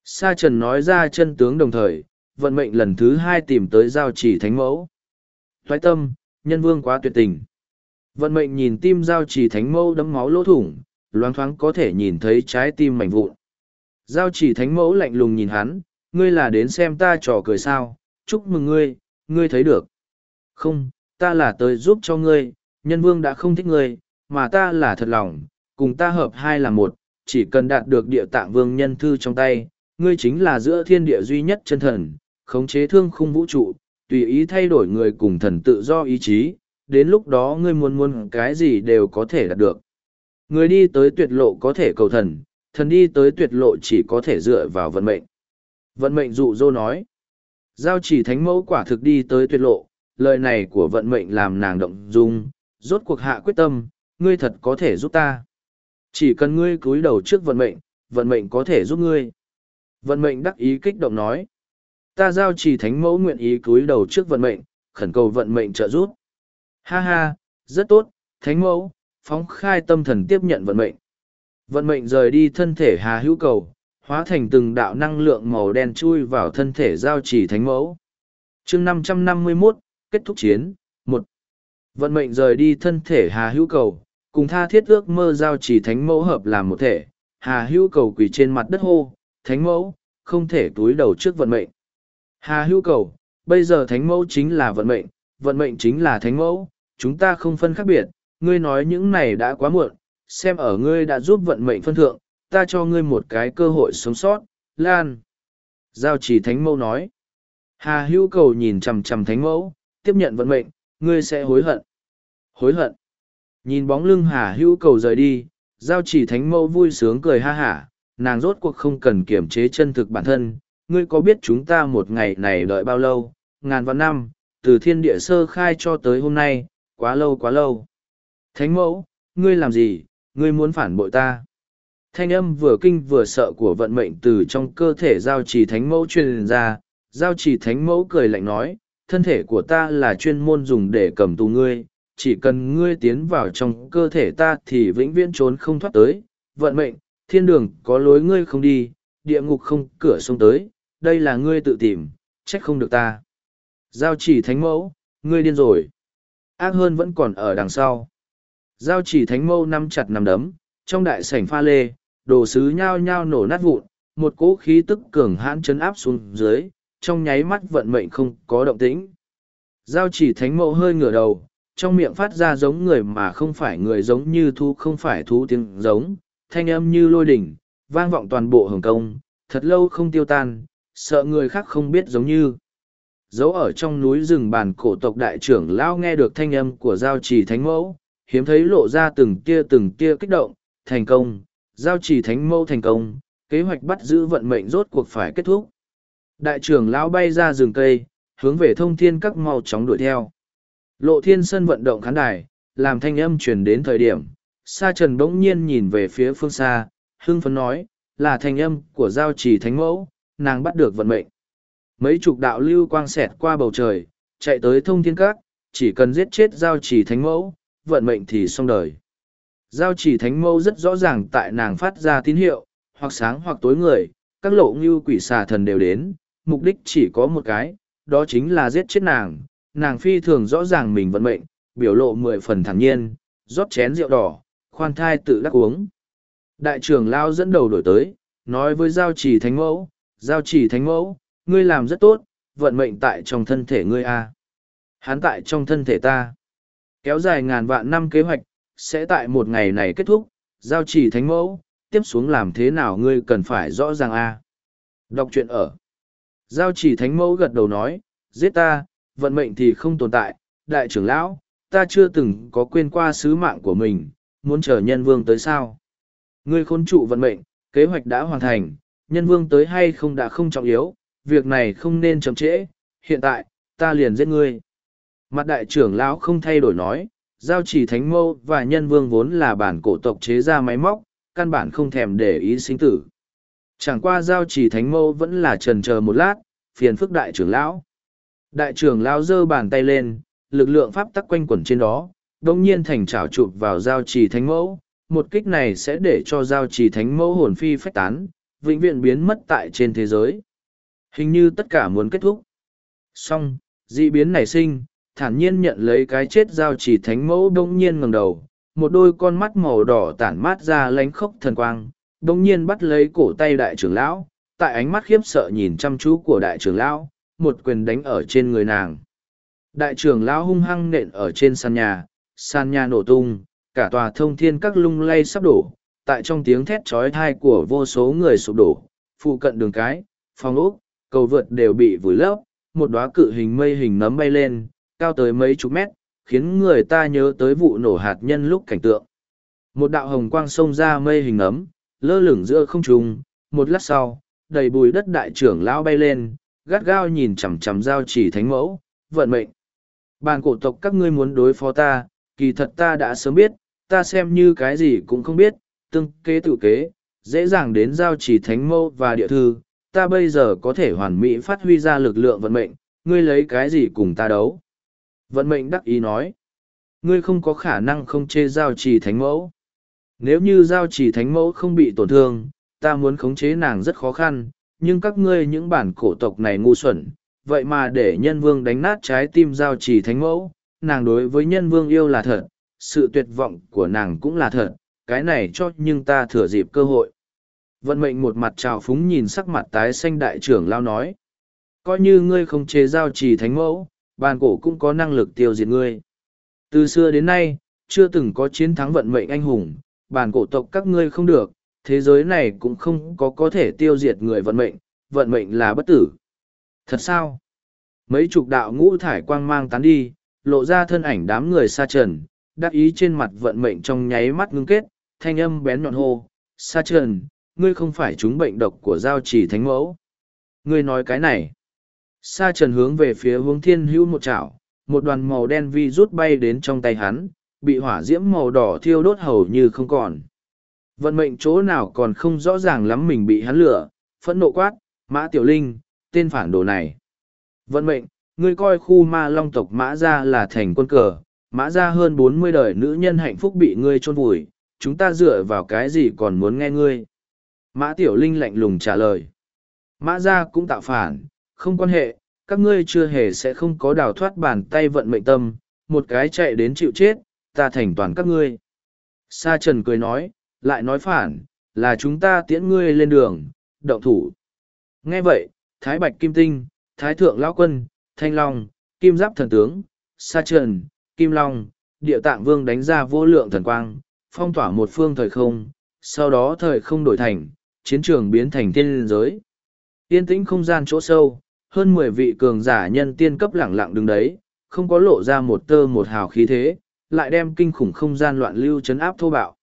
Sa trần nói ra chân tướng đồng thời, vận mệnh lần thứ hai tìm tới giao chỉ thánh mẫu. Thoái tâm, nhân vương quá tuyệt tình. Vận mệnh nhìn tim giao chỉ thánh mẫu đấm máu lỗ thủng, loáng thoáng có thể nhìn thấy trái tim mảnh vụn. Giao chỉ thánh mẫu lạnh lùng nhìn hắn, ngươi là đến xem ta trò cười sao, chúc mừng ngươi, ngươi thấy được. Không, ta là tới giúp cho ngươi, nhân vương đã không thích ngươi, mà ta là thật lòng, cùng ta hợp hai là một, chỉ cần đạt được địa tạng vương nhân thư trong tay, ngươi chính là giữa thiên địa duy nhất chân thần, khống chế thương khung vũ trụ, tùy ý thay đổi người cùng thần tự do ý chí, đến lúc đó ngươi muốn muốn cái gì đều có thể đạt được. Người đi tới tuyệt lộ có thể cầu thần, thần đi tới tuyệt lộ chỉ có thể dựa vào vận mệnh. Vận mệnh dụ dô nói, giao chỉ thánh mẫu quả thực đi tới tuyệt lộ, lời này của vận mệnh làm nàng động dung, rốt cuộc hạ quyết tâm, ngươi thật có thể giúp ta. Chỉ cần ngươi cúi đầu trước vận mệnh, vận mệnh có thể giúp ngươi. Vận mệnh đắc ý kích động nói. Ta giao chỉ thánh mẫu nguyện ý cúi đầu trước vận mệnh, khẩn cầu vận mệnh trợ giúp. Ha ha, rất tốt, thánh mẫu, phóng khai tâm thần tiếp nhận vận mệnh. Vận mệnh rời đi thân thể hà hữu cầu, hóa thành từng đạo năng lượng màu đen chui vào thân thể giao chỉ thánh mẫu. chương năm trăm năm mươi 551, kết thúc chiến, một Vận mệnh rời đi thân thể hà hữu cầu, cùng tha thiết ước mơ giao chỉ thánh mẫu hợp làm một thể, hà hữu cầu quỳ trên mặt đất hô, thánh mẫu, không thể túi đầu trước vận mệnh. Hà hữu cầu, bây giờ thánh mẫu chính là vận mệnh, vận mệnh chính là thánh mẫu, chúng ta không phân khác biệt, ngươi nói những này đã quá muộn, xem ở ngươi đã giúp vận mệnh phân thượng, ta cho ngươi một cái cơ hội sống sót, Lan. Giao chỉ thánh mẫu nói. Hà hữu cầu nhìn chằm chằm thánh mẫu, tiếp nhận vận mệnh, ngươi sẽ hối hận. Hối hận. Nhìn bóng lưng hà hữu cầu rời đi, giao chỉ thánh mẫu vui sướng cười ha hả, nàng rốt cuộc không cần kiểm chế chân thực bản thân. Ngươi có biết chúng ta một ngày này đợi bao lâu, ngàn vạn năm, từ thiên địa sơ khai cho tới hôm nay, quá lâu quá lâu. Thánh mẫu, ngươi làm gì, ngươi muốn phản bội ta. Thanh âm vừa kinh vừa sợ của vận mệnh từ trong cơ thể giao trì thánh mẫu truyền ra, giao trì thánh mẫu cười lạnh nói, thân thể của ta là chuyên môn dùng để cầm tù ngươi, chỉ cần ngươi tiến vào trong cơ thể ta thì vĩnh viễn trốn không thoát tới, vận mệnh, thiên đường có lối ngươi không đi, địa ngục không cửa sông tới, đây là ngươi tự tìm, trách không được ta. Giao chỉ thánh mẫu, ngươi điên rồi. Ác hơn vẫn còn ở đằng sau. Giao chỉ thánh mẫu nắm chặt nắm đấm, trong đại sảnh pha lê, đồ sứ nhao nhao nổ nát vụn, một cỗ khí tức cường hãn chấn áp xuống dưới, trong nháy mắt vận mệnh không có động tĩnh. Giao chỉ thánh mẫu hơi ngửa đầu, trong miệng phát ra giống người mà không phải người giống như thu không phải thú tiếng giống, thanh âm như lôi đỉnh, vang vọng toàn bộ hồng công, thật lâu không tiêu tan, sợ người khác không biết giống như. Giấu ở trong núi rừng bàn cổ tộc đại trưởng lão nghe được thanh âm của giao trì thánh mẫu, hiếm thấy lộ ra từng tia từng tia kích động, thành công, giao trì thánh mẫu thành công, kế hoạch bắt giữ vận mệnh rốt cuộc phải kết thúc. Đại trưởng lão bay ra rừng cây, hướng về thông thiên các mau chóng đuổi theo. Lộ thiên sân vận động khán đài, làm thanh âm truyền đến thời điểm, sa trần bỗng nhiên nhìn về phía phương xa, hưng phấn nói, là thanh âm của giao trì thánh mẫu, nàng bắt được vận mệnh. Mấy chục đạo lưu quang xẹt qua bầu trời, chạy tới thông thiên các, chỉ cần giết chết giao trì thánh mẫu, vận mệnh thì xong đời. Giao trì thánh mẫu rất rõ ràng tại nàng phát ra tín hiệu, hoặc sáng hoặc tối người, các lộ như quỷ xà thần đều đến, mục đích chỉ có một cái, đó chính là giết chết nàng. Nàng phi thường rõ ràng mình vận mệnh, biểu lộ mười phần thản nhiên, rót chén rượu đỏ, khoan thai tự đắc uống. Đại trưởng Lao dẫn đầu đổi tới, nói với giao trì thánh mẫu, giao chỉ thánh mẫu, ngươi làm rất tốt, vận mệnh tại trong thân thể ngươi a. Hán tại trong thân thể ta. Kéo dài ngàn vạn năm kế hoạch, sẽ tại một ngày này kết thúc, giao chỉ thánh mẫu, tiếp xuống làm thế nào ngươi cần phải rõ ràng a. Đọc truyện ở. Giao chỉ thánh mẫu gật đầu nói, giết ta, vận mệnh thì không tồn tại, đại trưởng lão, ta chưa từng có quên qua sứ mạng của mình, muốn chờ nhân vương tới sao. Ngươi khôn trụ vận mệnh, kế hoạch đã hoàn thành, nhân vương tới hay không đã không trọng yếu, việc này không nên chậm trễ, hiện tại, ta liền giết ngươi. Mặt đại trưởng lão không thay đổi nói, giao chỉ thánh mâu và nhân vương vốn là bản cổ tộc chế ra máy móc, căn bản không thèm để ý sinh tử. Chẳng qua giao chỉ thánh mâu vẫn là trần chờ một lát, phiền phức đại trưởng lão. Đại trưởng lão giơ bàn tay lên, lực lượng pháp tắc quanh quẩn trên đó, đồng nhiên thành trảo chụp vào giao trì thánh mẫu. Một kích này sẽ để cho giao trì thánh mẫu hồn phi phách tán, vĩnh viễn biến mất tại trên thế giới. Hình như tất cả muốn kết thúc. Xong, dị biến nảy sinh, thản nhiên nhận lấy cái chết giao chỉ thánh mẫu đông nhiên ngẩng đầu, một đôi con mắt màu đỏ tản mát ra lánh khốc thần quang, đông nhiên bắt lấy cổ tay đại trưởng lão, tại ánh mắt khiếp sợ nhìn chăm chú của đại trưởng lão, một quyền đánh ở trên người nàng. Đại trưởng lão hung hăng nện ở trên sàn nhà, sàn nhà nổ tung, cả tòa thông thiên các lung lay sắp đổ, tại trong tiếng thét trói thai của vô số người sụp đổ, phụ cận đường cái, phòng ốc, cầu vượt đều bị vùi lấp, một đóa cự hình mây hình nấm bay lên, cao tới mấy chục mét, khiến người ta nhớ tới vụ nổ hạt nhân lúc cảnh tượng. Một đạo hồng quang xông ra mây hình nấm, lơ lửng giữa không trung, một lát sau, đầy bùi đất đại trưởng lão bay lên, gắt gao nhìn chằm chằm giao chỉ thánh mẫu, vận mệnh. Bàn cổ tộc các ngươi muốn đối phó ta, kỳ thật ta đã sớm biết, ta xem như cái gì cũng không biết, tương kế tự kế, dễ dàng đến giao chỉ thánh mẫu và địa thư, ta bây giờ có thể hoàn mỹ phát huy ra lực lượng vận mệnh, ngươi lấy cái gì cùng ta đấu. Vận mệnh đắc ý nói, ngươi không có khả năng không chê giao trì thánh mẫu. Nếu như giao trì thánh mẫu không bị tổn thương, ta muốn khống chế nàng rất khó khăn, nhưng các ngươi những bản cổ tộc này ngu xuẩn, vậy mà để nhân vương đánh nát trái tim giao trì thánh mẫu, nàng đối với nhân vương yêu là thật, sự tuyệt vọng của nàng cũng là thật, cái này cho nhưng ta thừa dịp cơ hội. Vận mệnh một mặt trào phúng nhìn sắc mặt tái xanh đại trưởng lao nói. Coi như ngươi không chế giao trì thánh mẫu, bàn cổ cũng có năng lực tiêu diệt ngươi. Từ xưa đến nay, chưa từng có chiến thắng vận mệnh anh hùng, bàn cổ tộc các ngươi không được, thế giới này cũng không có có thể tiêu diệt người vận mệnh, vận mệnh là bất tử. Thật sao? Mấy chục đạo ngũ thải quang mang tán đi, lộ ra thân ảnh đám người xa trần, đắc ý trên mặt vận mệnh trong nháy mắt ngưng kết, thanh âm bén nhọn hô, Sa trần, ngươi không phải chúng bệnh độc của giao trì thánh mẫu. Ngươi nói cái này. Sa trần hướng về phía hướng thiên hữu một chảo, một đoàn màu đen vi rút bay đến trong tay hắn, bị hỏa diễm màu đỏ thiêu đốt hầu như không còn. Vận mệnh chỗ nào còn không rõ ràng lắm mình bị hắn lửa, phẫn nộ quát, mã tiểu linh, tên phản đồ này. Vận mệnh, ngươi coi khu ma long tộc mã Gia là thành quân cờ, mã Gia hơn bốn mươi đời nữ nhân hạnh phúc bị ngươi chôn vùi, chúng ta dựa vào cái gì còn muốn nghe ngươi. Mã Tiểu Linh lạnh lùng trả lời. Mã gia cũng tạo phản, không quan hệ, các ngươi chưa hề sẽ không có đào thoát bàn tay vận mệnh tâm, một cái chạy đến chịu chết, ta thành toàn các ngươi. Sa Trần cười nói, lại nói phản, là chúng ta tiễn ngươi lên đường, động thủ. Nghe vậy, Thái Bạch Kim Tinh, Thái Thượng Lão Quân, Thanh Long, Kim Giáp Thần Tướng, Sa Trần, Kim Long, Địa Tạng Vương đánh ra vô lượng thần quang, phong tỏa một phương thời không, sau đó thời không đổi thành, chiến trường biến thành tiên giới. Yên tĩnh không gian chỗ sâu, hơn mười vị cường giả nhân tiên cấp lẳng lặng đứng đấy, không có lộ ra một tơ một hào khí thế, lại đem kinh khủng không gian loạn lưu chấn áp thô bạo.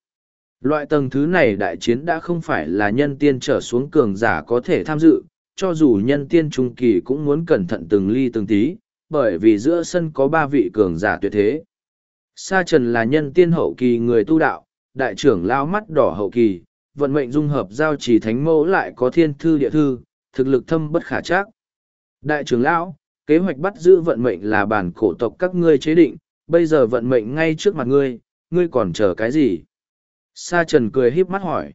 Loại tầng thứ này đại chiến đã không phải là nhân tiên trở xuống cường giả có thể tham dự, cho dù nhân tiên trung kỳ cũng muốn cẩn thận từng ly từng tí, bởi vì giữa sân có ba vị cường giả tuyệt thế. Sa Trần là nhân tiên hậu kỳ người tu đạo, đại trưởng lao mắt đỏ hậu kỳ, vận mệnh dung hợp giao trì thánh mẫu lại có thiên thư địa thư, thực lực thâm bất khả trác. Đại trưởng lão, kế hoạch bắt giữ vận mệnh là bản cổ tộc các ngươi chế định, bây giờ vận mệnh ngay trước mặt ngươi, ngươi còn chờ cái gì? Sa Trần cười híp mắt hỏi.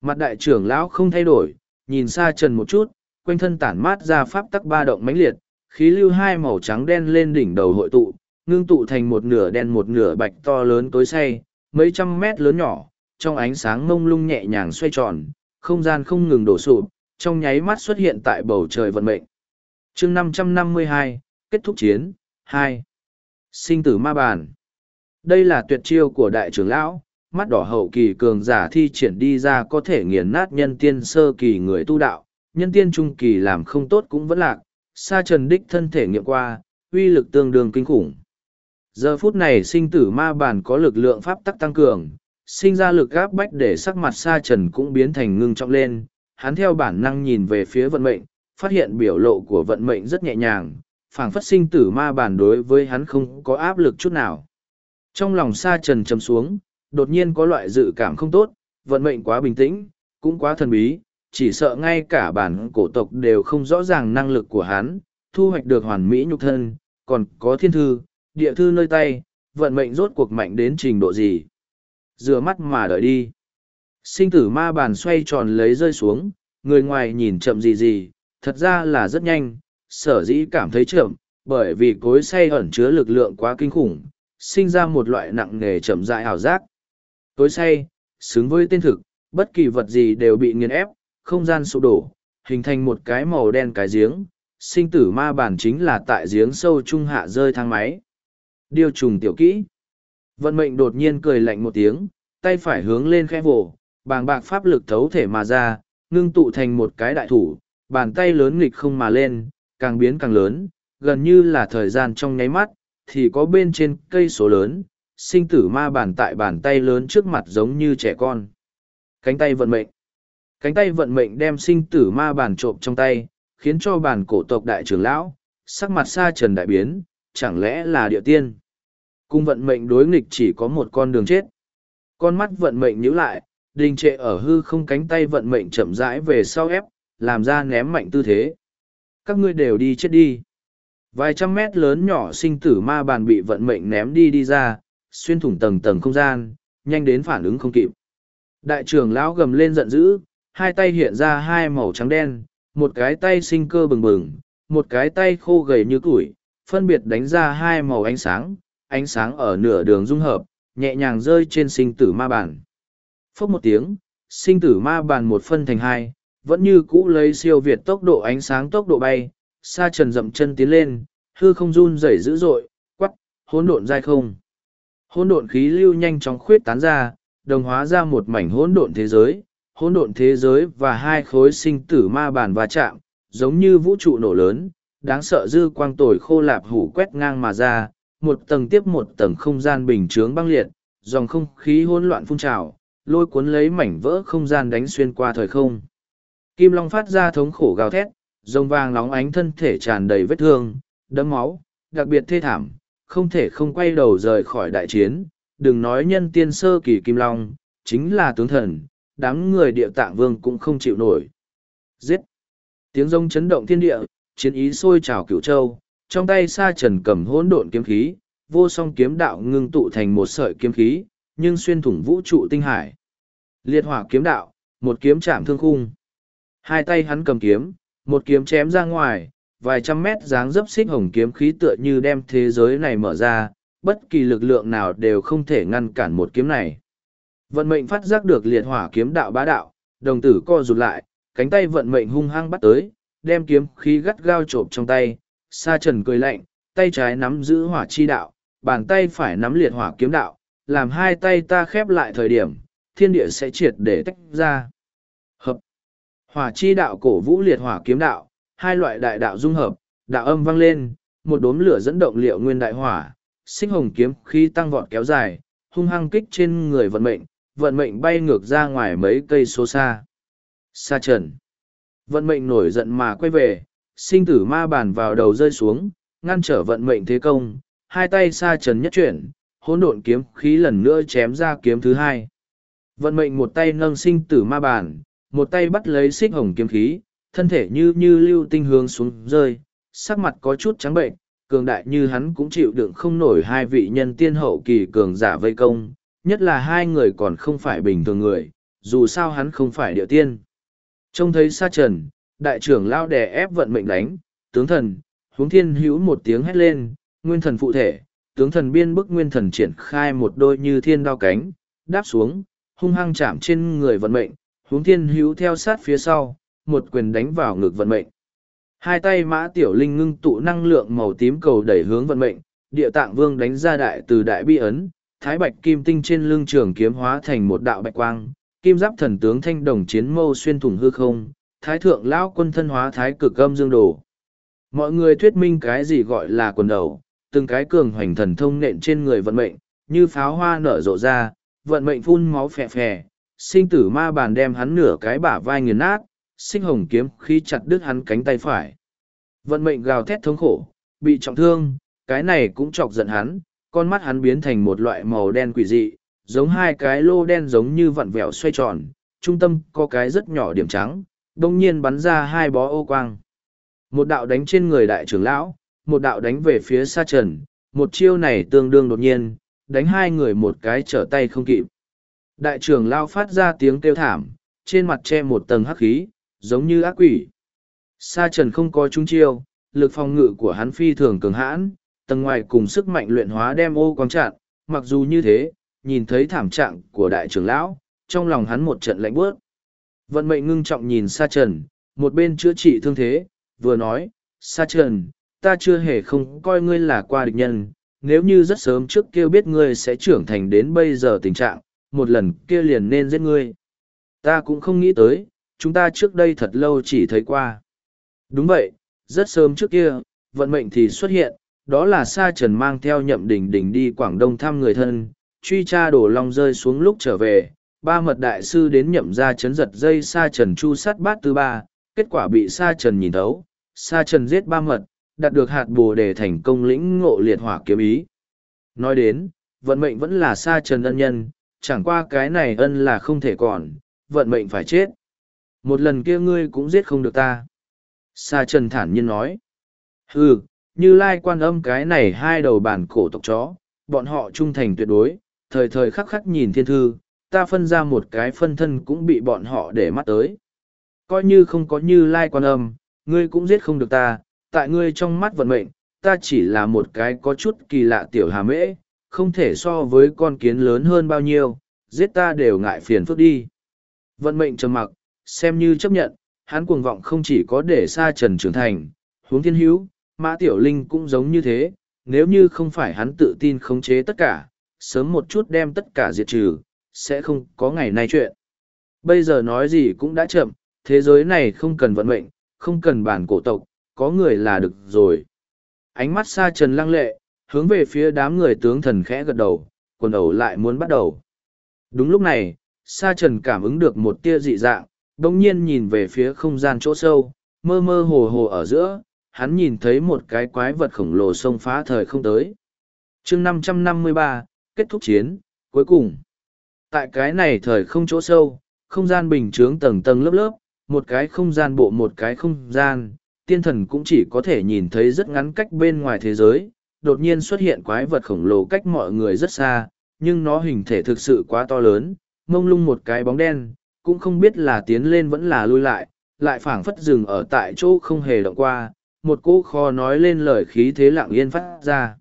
Mặt đại trưởng lão không thay đổi, nhìn Sa Trần một chút, quanh thân tản mát ra pháp tắc ba động mãnh liệt, khí lưu hai màu trắng đen lên đỉnh đầu hội tụ, ngưng tụ thành một nửa đen một nửa bạch to lớn tối say, mấy trăm mét lớn nhỏ, trong ánh sáng mông lung nhẹ nhàng xoay tròn, không gian không ngừng đổ sụp, trong nháy mắt xuất hiện tại bầu trời vận mệnh. chương 552, kết thúc chiến, 2. Sinh tử ma bàn. Đây là tuyệt chiêu của đại trưởng lão, mắt đỏ hậu kỳ cường giả thi triển đi ra có thể nghiền nát nhân tiên sơ kỳ người tu đạo, nhân tiên trung kỳ làm không tốt cũng vẫn lạc, sa trần đích thân thể nghiệm qua, uy lực tương đương kinh khủng. Giờ phút này sinh tử ma bản có lực lượng pháp tắc tăng cường, sinh ra lực gáp bách để sắc mặt sa trần cũng biến thành ngưng trọng lên, hắn theo bản năng nhìn về phía vận mệnh, phát hiện biểu lộ của vận mệnh rất nhẹ nhàng, phảng phất sinh tử ma bản đối với hắn không có áp lực chút nào. Trong lòng sa trần trầm xuống, đột nhiên có loại dự cảm không tốt, vận mệnh quá bình tĩnh, cũng quá thần bí, chỉ sợ ngay cả bản cổ tộc đều không rõ ràng năng lực của hắn, thu hoạch được hoàn mỹ nhục thân, còn có thiên thư, địa thư nơi tay, vận mệnh rốt cuộc mạnh đến trình độ gì. Rửa mắt mà đợi đi. Sinh tử ma bàn xoay tròn lấy rơi xuống, người ngoài nhìn chậm gì gì, thật ra là rất nhanh, sở dĩ cảm thấy chậm, bởi vì cối say ẩn chứa lực lượng quá kinh khủng, sinh ra một loại nặng nề chậm dại ảo giác. Cối say, xứng với tên thực, bất kỳ vật gì đều bị nghiền ép, không gian sụp đổ, hình thành một cái màu đen cái giếng, sinh tử ma bản chính là tại giếng sâu trung hạ rơi thang máy. Điều trùng tiểu kỹ. Vận mệnh đột nhiên cười lạnh một tiếng, tay phải hướng lên khẽ vồ, bàng bạc pháp lực thấu thể mà ra, ngưng tụ thành một cái đại thủ, bàn tay lớn nghịch không mà lên, càng biến càng lớn, gần như là thời gian trong nháy mắt, thì có bên trên cây số lớn, sinh tử ma bản tại bàn tay lớn trước mặt giống như trẻ con. Cánh tay vận mệnh. Cánh tay vận mệnh đem sinh tử ma bản trộm trong tay, khiến cho bàn cổ tộc đại trưởng lão, sắc mặt xa trần đại biến, chẳng lẽ là địa tiên. Cung vận mệnh đối nghịch chỉ có một con đường chết. Con mắt vận mệnh nhíu lại, đình trệ ở hư không cánh tay vận mệnh chậm rãi về sau ép, làm ra ném mạnh tư thế. Các ngươi đều đi chết đi. Vài trăm mét lớn nhỏ sinh tử ma bàn bị vận mệnh ném đi đi ra, xuyên thủng tầng tầng không gian, nhanh đến phản ứng không kịp. Đại trưởng lão gầm lên giận dữ, hai tay hiện ra hai màu trắng đen, một cái tay sinh cơ bừng bừng, một cái tay khô gầy như củi, phân biệt đánh ra hai màu ánh sáng, ánh sáng ở nửa đường dung hợp, nhẹ nhàng rơi trên sinh tử ma bản. Phốc một tiếng, sinh tử ma bản một phân thành hai, vẫn như cũ lấy siêu việt tốc độ ánh sáng tốc độ bay, xa trần dậm chân tiến lên, hư không run rẩy dữ dội, quắc, hỗn độn dai không. Hỗn độn khí lưu nhanh chóng khuyết tán ra, đồng hóa ra một mảnh hỗn độn thế giới, hỗn độn thế giới và hai khối sinh tử ma bản va chạm, giống như vũ trụ nổ lớn, đáng sợ dư quang tồi khô lạp hủ quét ngang mà ra, một tầng tiếp một tầng không gian bình chướng băng liệt, dòng không khí hỗn loạn phun trào, lôi cuốn lấy mảnh vỡ không gian đánh xuyên qua thời không. Kim Long phát ra thống khổ gào thét, rồng vàng nóng ánh thân thể tràn đầy vết thương, đẫm máu, đặc biệt thê thảm, không thể không quay đầu rời khỏi đại chiến, đừng nói nhân tiên sơ kỳ Kim Long, chính là tướng thần, đám người địa tạng vương cũng không chịu nổi. Giết! Tiếng rông chấn động thiên địa, chiến ý sôi trào cửu châu, trong tay sa trần cầm hỗn độn kiếm khí, vô song kiếm đạo ngưng tụ thành một sợi kiếm khí, nhưng xuyên thủng vũ trụ tinh hải. Liệt hỏa kiếm đạo, một kiếm chạm thương khung. Hai tay hắn cầm kiếm, một kiếm chém ra ngoài, vài trăm mét dáng dấp xích hồng kiếm khí tựa như đem thế giới này mở ra, bất kỳ lực lượng nào đều không thể ngăn cản một kiếm này. Vận mệnh phát giác được liệt hỏa kiếm đạo bá đạo, đồng tử co rụt lại, cánh tay vận mệnh hung hăng bắt tới, đem kiếm khí gắt gao trộm trong tay, sa trần cười lạnh, tay trái nắm giữ hỏa chi đạo, bàn tay phải nắm liệt hỏa kiếm đạo, làm hai tay ta khép lại thời điểm, thiên địa sẽ triệt để tách ra. Hợp. Hỏa chi đạo cổ vũ liệt hỏa kiếm đạo, hai loại đại đạo dung hợp, đạo âm vang lên, một đốm lửa dẫn động liệu nguyên đại hỏa, sinh hồng kiếm khí tăng vọt kéo dài, hung hăng kích trên người vận mệnh, vận mệnh bay ngược ra ngoài mấy cây số xa. Sa trần. Vận mệnh nổi giận mà quay về, sinh tử ma bàn vào đầu rơi xuống, ngăn trở vận mệnh thế công, hai tay xa trần nhất chuyển, hỗn độn kiếm khí lần nữa chém ra kiếm thứ hai. Vận mệnh một tay nâng sinh tử ma bàn, một tay bắt lấy xích hồng kiếm khí, thân thể như như lưu tinh hướng xuống rơi, sắc mặt có chút trắng bệnh, cường đại như hắn cũng chịu đựng không nổi hai vị nhân tiên hậu kỳ cường giả vây công, nhất là hai người còn không phải bình thường người, dù sao hắn không phải địa tiên. Trông thấy sa trần, đại trưởng lao đè ép vận mệnh đánh, tướng thần, huống thiên hữu một tiếng hét lên, nguyên thần phụ thể, tướng thần biên bức nguyên thần triển khai một đôi như thiên đao cánh, đáp xuống, hung hăng chạm trên người vận mệnh, huống thiên hữu theo sát phía sau, một quyền đánh vào ngực vận mệnh. Hai tay mã tiểu linh ngưng tụ năng lượng màu tím cầu đẩy hướng vận mệnh, địa tạng vương đánh ra đại từ đại bi ấn, thái bạch kim tinh trên lưng trường kiếm hóa thành một đạo bạch quang, kim giáp thần tướng thanh đồng chiến mâu xuyên thủng hư không, thái thượng lão quân thân hóa thái cực âm dương đồ. Mọi người thuyết minh cái gì gọi là quần đầu, từng cái cường hoành thần thông nện trên người vận mệnh, như pháo hoa nở rộ ra, vận mệnh phun máu phè phè, sinh tử ma bàn đem hắn nửa cái bả vai nghiền nát, sinh hồng kiếm khi chặt đứt hắn cánh tay phải. Vận mệnh gào thét thống khổ, bị trọng thương, cái này cũng chọc giận hắn, con mắt hắn biến thành một loại màu đen quỷ dị, giống hai cái lô đen giống như vặn vẹo xoay tròn, trung tâm có cái rất nhỏ điểm trắng, đồng nhiên bắn ra hai bó ô quang. Một đạo đánh trên người đại trưởng lão, một đạo đánh về phía xa trần, một chiêu này tương đương đột nhiên, đánh hai người một cái trở tay không kịp. Đại trưởng lão phát ra tiếng kêu thảm, trên mặt che một tầng hắc khí, giống như ác quỷ. Sa trần không có trung chiêu, lực phòng ngự của hắn phi thường cường hãn, tầng ngoài cùng sức mạnh luyện hóa đem ô quang chặn, mặc dù như thế, nhìn thấy thảm trạng của đại trưởng lão, trong lòng hắn một trận lạnh bước. Vận mệnh ngưng trọng nhìn Sa Trần, một bên chữa trị thương thế, vừa nói, Sa Trần, ta chưa hề không coi ngươi là qua địch nhân, nếu như rất sớm trước kia biết ngươi sẽ trưởng thành đến bây giờ tình trạng, một lần kia liền nên giết ngươi. Ta cũng không nghĩ tới, chúng ta trước đây thật lâu chỉ thấy qua. Đúng vậy, rất sớm trước kia, vận mệnh thì xuất hiện, đó là Sa Trần mang theo nhậm đỉnh đỉnh đi Quảng Đông thăm người thân, truy tra đổ long rơi xuống lúc trở về, ba mật đại sư đến nhậm ra chấn giật dây Sa Trần chu sát bát thứ ba, kết quả bị Sa Trần nhìn thấu, Sa Trần giết ba mật, đạt được hạt bồ để thành công lĩnh ngộ liệt hỏa kiếm ý. Nói đến, vận mệnh vẫn là Sa Trần ân nhân, chẳng qua cái này ân là không thể còn, vận mệnh phải chết. Một lần kia ngươi cũng giết không được ta. Sa Trần thản nhiên nói. Hừ, như lai quan âm cái này hai đầu bản cổ tộc chó, bọn họ trung thành tuyệt đối, thời thời khắc khắc nhìn thiên thư, ta phân ra một cái phân thân cũng bị bọn họ để mắt tới. Coi như không có như lai quan âm, ngươi cũng giết không được ta, tại ngươi trong mắt vận mệnh, ta chỉ là một cái có chút kỳ lạ tiểu hà mễ, không thể so với con kiến lớn hơn bao nhiêu, giết ta đều ngại phiền phức đi. Vận mệnh trầm mặc, xem như chấp nhận, hắn cuồng vọng không chỉ có để xa trần trưởng thành, huống thiên hữu, mã tiểu linh cũng giống như thế, nếu như không phải hắn tự tin khống chế tất cả, sớm một chút đem tất cả diệt trừ, sẽ không có ngày nay chuyện. Bây giờ nói gì cũng đã chậm, thế giới này không cần vận mệnh, không cần bản cổ tộc, có người là được rồi. Ánh mắt xa trần lăng lệ, hướng về phía đám người tướng thần khẽ gật đầu, quần ẩu lại muốn bắt đầu. Đúng lúc này, sa trần cảm ứng được một tia dị dạng, đồng nhiên nhìn về phía không gian chỗ sâu, mơ mơ hồ hồ ở giữa, hắn nhìn thấy một cái quái vật khổng lồ xông phá thời không tới. chương 553, kết thúc chiến, cuối cùng. Tại cái này thời không chỗ sâu, không gian bình chướng tầng tầng lớp lớp, một cái không gian bộ một cái không gian, tiên thần cũng chỉ có thể nhìn thấy rất ngắn cách bên ngoài thế giới, đột nhiên xuất hiện quái vật khổng lồ cách mọi người rất xa, nhưng nó hình thể thực sự quá to lớn, mông lung một cái bóng đen, cũng không biết là tiến lên vẫn là lui lại, lại phảng phất dừng ở tại chỗ không hề động qua, một cỗ kho nói lên lời khí thế lặng yên phát ra.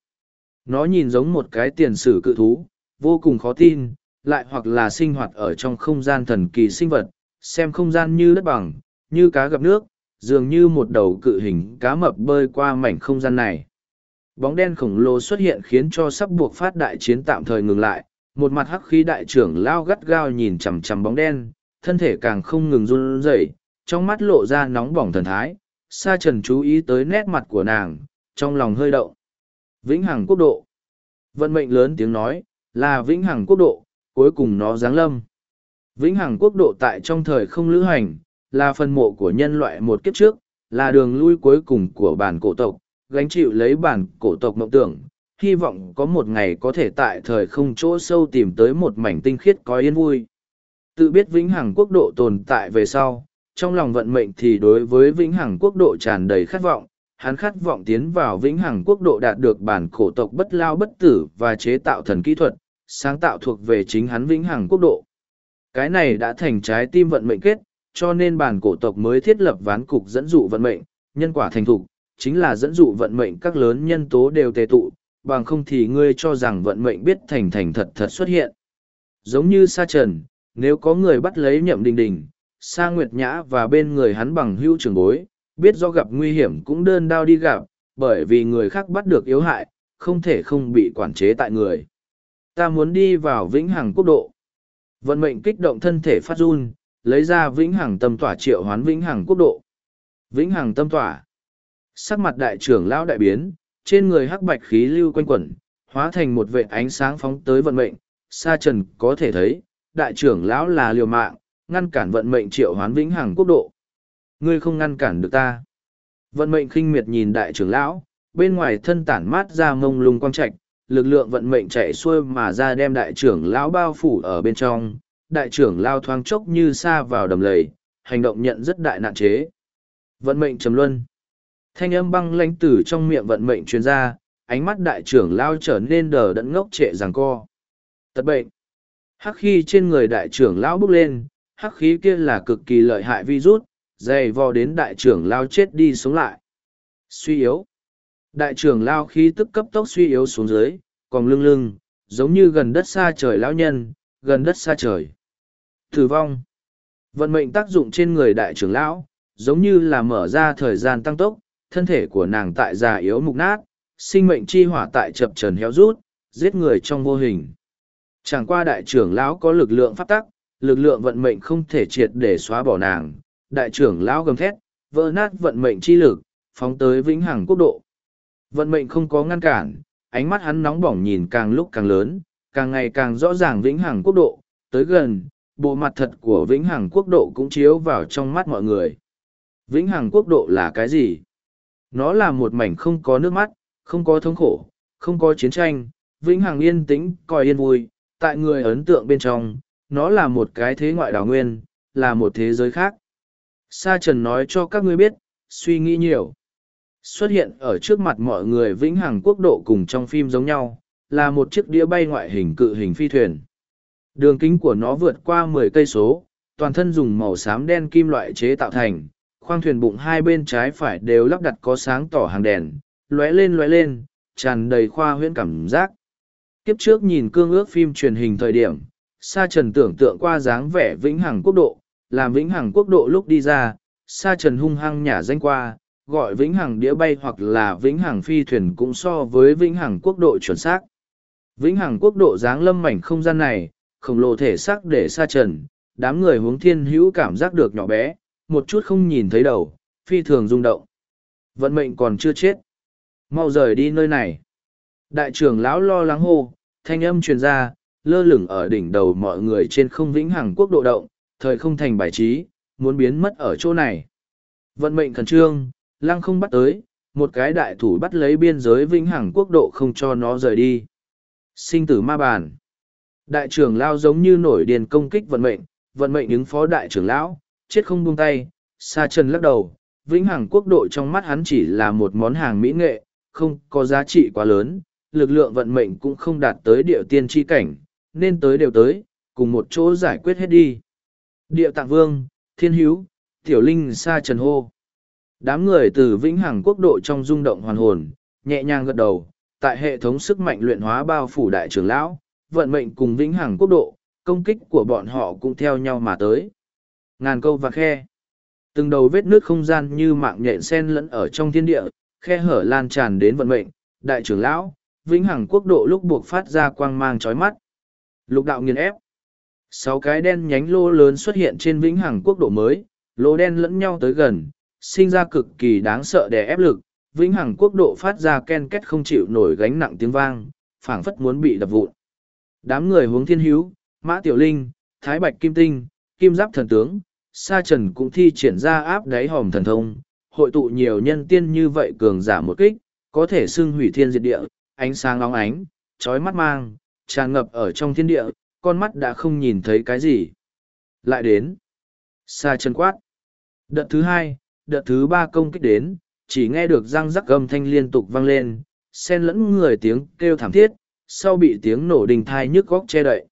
Nó nhìn giống một cái tiền sử cự thú, vô cùng khó tin, lại hoặc là sinh hoạt ở trong không gian thần kỳ sinh vật, xem không gian như đất bằng, như cá gặp nước, dường như một đầu cự hình cá mập bơi qua mảnh không gian này. Bóng đen khổng lồ xuất hiện khiến cho sắp buộc phát đại chiến tạm thời ngừng lại, một mặt hắc khí đại trưởng lao gắt gao nhìn chằm chằm bóng đen, thân thể càng không ngừng run rẩy, trong mắt lộ ra nóng bỏng thần thái. Sa trần chú ý tới nét mặt của nàng, trong lòng hơi động. Vĩnh Hằng quốc độ. Vận mệnh lớn tiếng nói, là Vĩnh Hằng quốc độ, cuối cùng nó giáng lâm. Vĩnh Hằng quốc độ tại trong thời không lữ hành, là phần mộ của nhân loại một kiếp trước, là đường lui cuối cùng của bản cổ tộc, gánh chịu lấy bản cổ tộc mộng tưởng, hy vọng có một ngày có thể tại thời không chỗ sâu tìm tới một mảnh tinh khiết có yên vui. Tự biết vĩnh hằng quốc độ tồn tại về sau, trong lòng vận mệnh thì đối với vĩnh hằng quốc độ tràn đầy khát vọng, hắn khát vọng tiến vào vĩnh hằng quốc độ đạt được bản cổ tộc bất lao bất tử và chế tạo thần kỹ thuật, sáng tạo thuộc về chính hắn vĩnh hằng quốc độ. Cái này đã thành trái tim vận mệnh kết, cho nên bản cổ tộc mới thiết lập ván cục dẫn dụ vận mệnh, nhân quả thành thục, chính là dẫn dụ vận mệnh các lớn nhân tố đều tề tụ, bằng không thì ngươi cho rằng vận mệnh biết thành thành thật thật xuất hiện. Giống như sa trần, nếu có người bắt lấy nhậm đình đình, sa nguyệt nhã và bên người hắn bằng hữu trường bối, biết do gặp nguy hiểm cũng đơn đao đi gặp, bởi vì người khác bắt được yếu hại, không thể không bị quản chế tại người. Ta muốn đi vào vĩnh hằng quốc độ. Vận mệnh kích động thân thể phát run, lấy ra vĩnh hằng tâm tỏa triệu hoán vĩnh hằng quốc độ. Vĩnh hằng tâm tỏa. Sắc mặt đại trưởng lão đại biến, trên người hắc bạch khí lưu quanh quẩn, hóa thành một vệ ánh sáng phóng tới vận mệnh. Sa trần có thể thấy, đại trưởng lão là liều mạng, ngăn cản vận mệnh triệu hoán vĩnh hằng quốc độ. Ngươi không ngăn cản được ta. Vận mệnh khinh miệt nhìn đại trưởng lão, bên ngoài thân tản mát ra mông lung quang trạch, lực lượng vận mệnh chạy xuôi mà ra đem đại trưởng lão bao phủ ở bên trong. Đại trưởng lao thoáng chốc như xa vào đầm lầy, hành động nhận rất đại nạn chế. Vận mệnh trầm luân. Thanh âm băng lãnh tử trong miệng vận mệnh truyền ra, ánh mắt đại trưởng lao trở nên đờ đẫn ngốc trệ rằng co. Tật bệnh. Hắc khí trên người đại trưởng lão bốc lên, hắc khí kia là cực kỳ lợi hại virus, dày vò đến đại trưởng lao chết đi sống lại. Suy yếu. Đại trưởng lao khí tức cấp tốc suy yếu xuống dưới, còn lưng lưng, giống như gần đất xa trời lão nhân, gần đất xa trời. Tử vong. Vận mệnh tác dụng trên người đại trưởng lão, giống như là mở ra thời gian tăng tốc, thân thể của nàng tại già yếu mục nát, sinh mệnh chi hỏa tại chập trần héo rút, giết người trong vô hình. Chẳng qua đại trưởng lão có lực lượng phát tắc, lực lượng vận mệnh không thể triệt để xóa bỏ nàng. Đại trưởng lão gầm thét, vỡ nát vận mệnh chi lực, phóng tới vĩnh hằng quốc độ. Vận mệnh không có ngăn cản, ánh mắt hắn nóng bỏng nhìn càng lúc càng lớn, càng ngày càng rõ ràng vĩnh hằng quốc độ, tới gần, bộ mặt thật của vĩnh hằng quốc độ cũng chiếu vào trong mắt mọi người. Vĩnh hằng quốc độ là cái gì? Nó là một mảnh không có nước mắt, không có thống khổ, không có chiến tranh, vĩnh hằng yên tĩnh, coi yên vui, tại người ấn tượng bên trong, nó là một cái thế ngoại đảo nguyên, là một thế giới khác. Sa Trần nói cho các ngươi biết, suy nghĩ nhiều. Xuất hiện ở trước mặt mọi người vĩnh hằng quốc độ cùng trong phim giống nhau, là một chiếc đĩa bay ngoại hình cự hình phi thuyền. Đường kính của nó vượt qua mười cây số, toàn thân dùng màu xám đen kim loại chế tạo thành, khoang thuyền bụng hai bên trái phải đều lắp đặt có sáng tỏ hàng đèn, lóe lên lóe lên, tràn đầy khoa huyễn cảm giác. Kiếp trước nhìn cương ước phim truyền hình thời điểm, Sa Trần tưởng tượng qua dáng vẻ vĩnh hằng quốc độ, làm vĩnh hằng quốc độ lúc đi ra, Sa Trần hung hăng nhả danh qua, gọi vĩnh hằng đĩa bay hoặc là vĩnh hằng phi thuyền cũng so với vĩnh hằng quốc độ chuẩn xác. Vĩnh hằng quốc độ dáng lâm mảnh không gian này, khổng lồ thể xác để Sa Trần, đám người hướng thiên hữu cảm giác được nhỏ bé, một chút không nhìn thấy đầu, phi thường rung động. Vận mệnh còn chưa chết. Mau rời đi nơi này. Đại trưởng lão lo lắng hô, thanh âm truyền ra, lơ lửng ở đỉnh đầu mọi người trên không vĩnh hằng quốc độ động, thời không thành bài trí, muốn biến mất ở chỗ này. Vận mệnh khẩn trương, lăng không bắt tới, một cái đại thủ bắt lấy biên giới vĩnh hằng quốc độ không cho nó rời đi. Sinh tử ma bàn. Đại trưởng lao giống như nổi điền công kích vận mệnh, vận mệnh ứng phó đại trưởng lão, chết không buông tay, xa chân lắc đầu. Vĩnh hằng quốc độ trong mắt hắn chỉ là một món hàng mỹ nghệ, không có giá trị quá lớn, lực lượng vận mệnh cũng không đạt tới địa tiên tri cảnh, nên tới đều tới, cùng một chỗ giải quyết hết đi. Địa tạng vương, thiên hữu, tiểu linh sa trần hô. Đám người từ vĩnh hằng quốc độ trong rung động hoàn hồn, nhẹ nhàng gật đầu, tại hệ thống sức mạnh luyện hóa bao phủ đại trưởng lão, vận mệnh cùng vĩnh hằng quốc độ, công kích của bọn họ cũng theo nhau mà tới. Ngàn câu và khe. Từng đầu vết nước không gian như mạng nhện sen lẫn ở trong thiên địa, khe hở lan tràn đến vận mệnh, đại trưởng lão, vĩnh hằng quốc độ lúc buộc phát ra quang mang chói mắt. Lục đạo nghiền ép. Sáu cái đen nhánh lô lớn xuất hiện trên vĩnh hằng quốc độ mới, lô đen lẫn nhau tới gần, sinh ra cực kỳ đáng sợ đè ép lực, vĩnh hằng quốc độ phát ra ken két không chịu nổi gánh nặng tiếng vang, phảng phất muốn bị đập vụn. Đám người hướng thiên hữu, mã tiểu linh, thái bạch kim tinh, kim giáp thần tướng, sa trần cũng thi triển ra áp đáy hòm thần thông, hội tụ nhiều nhân tiên như vậy cường giả một kích, có thể xưng hủy thiên diệt địa, ánh sáng long ánh, trói mắt mang, tràn ngập ở trong thiên địa, con mắt đã không nhìn thấy cái gì. Lại đến. Sa chân quát. Đợt thứ hai, đợt thứ ba công kích đến, chỉ nghe được răng rắc gầm thanh liên tục vang lên, xen lẫn người tiếng kêu thảm thiết, sau bị tiếng nổ đình thai nhức góc che đậy.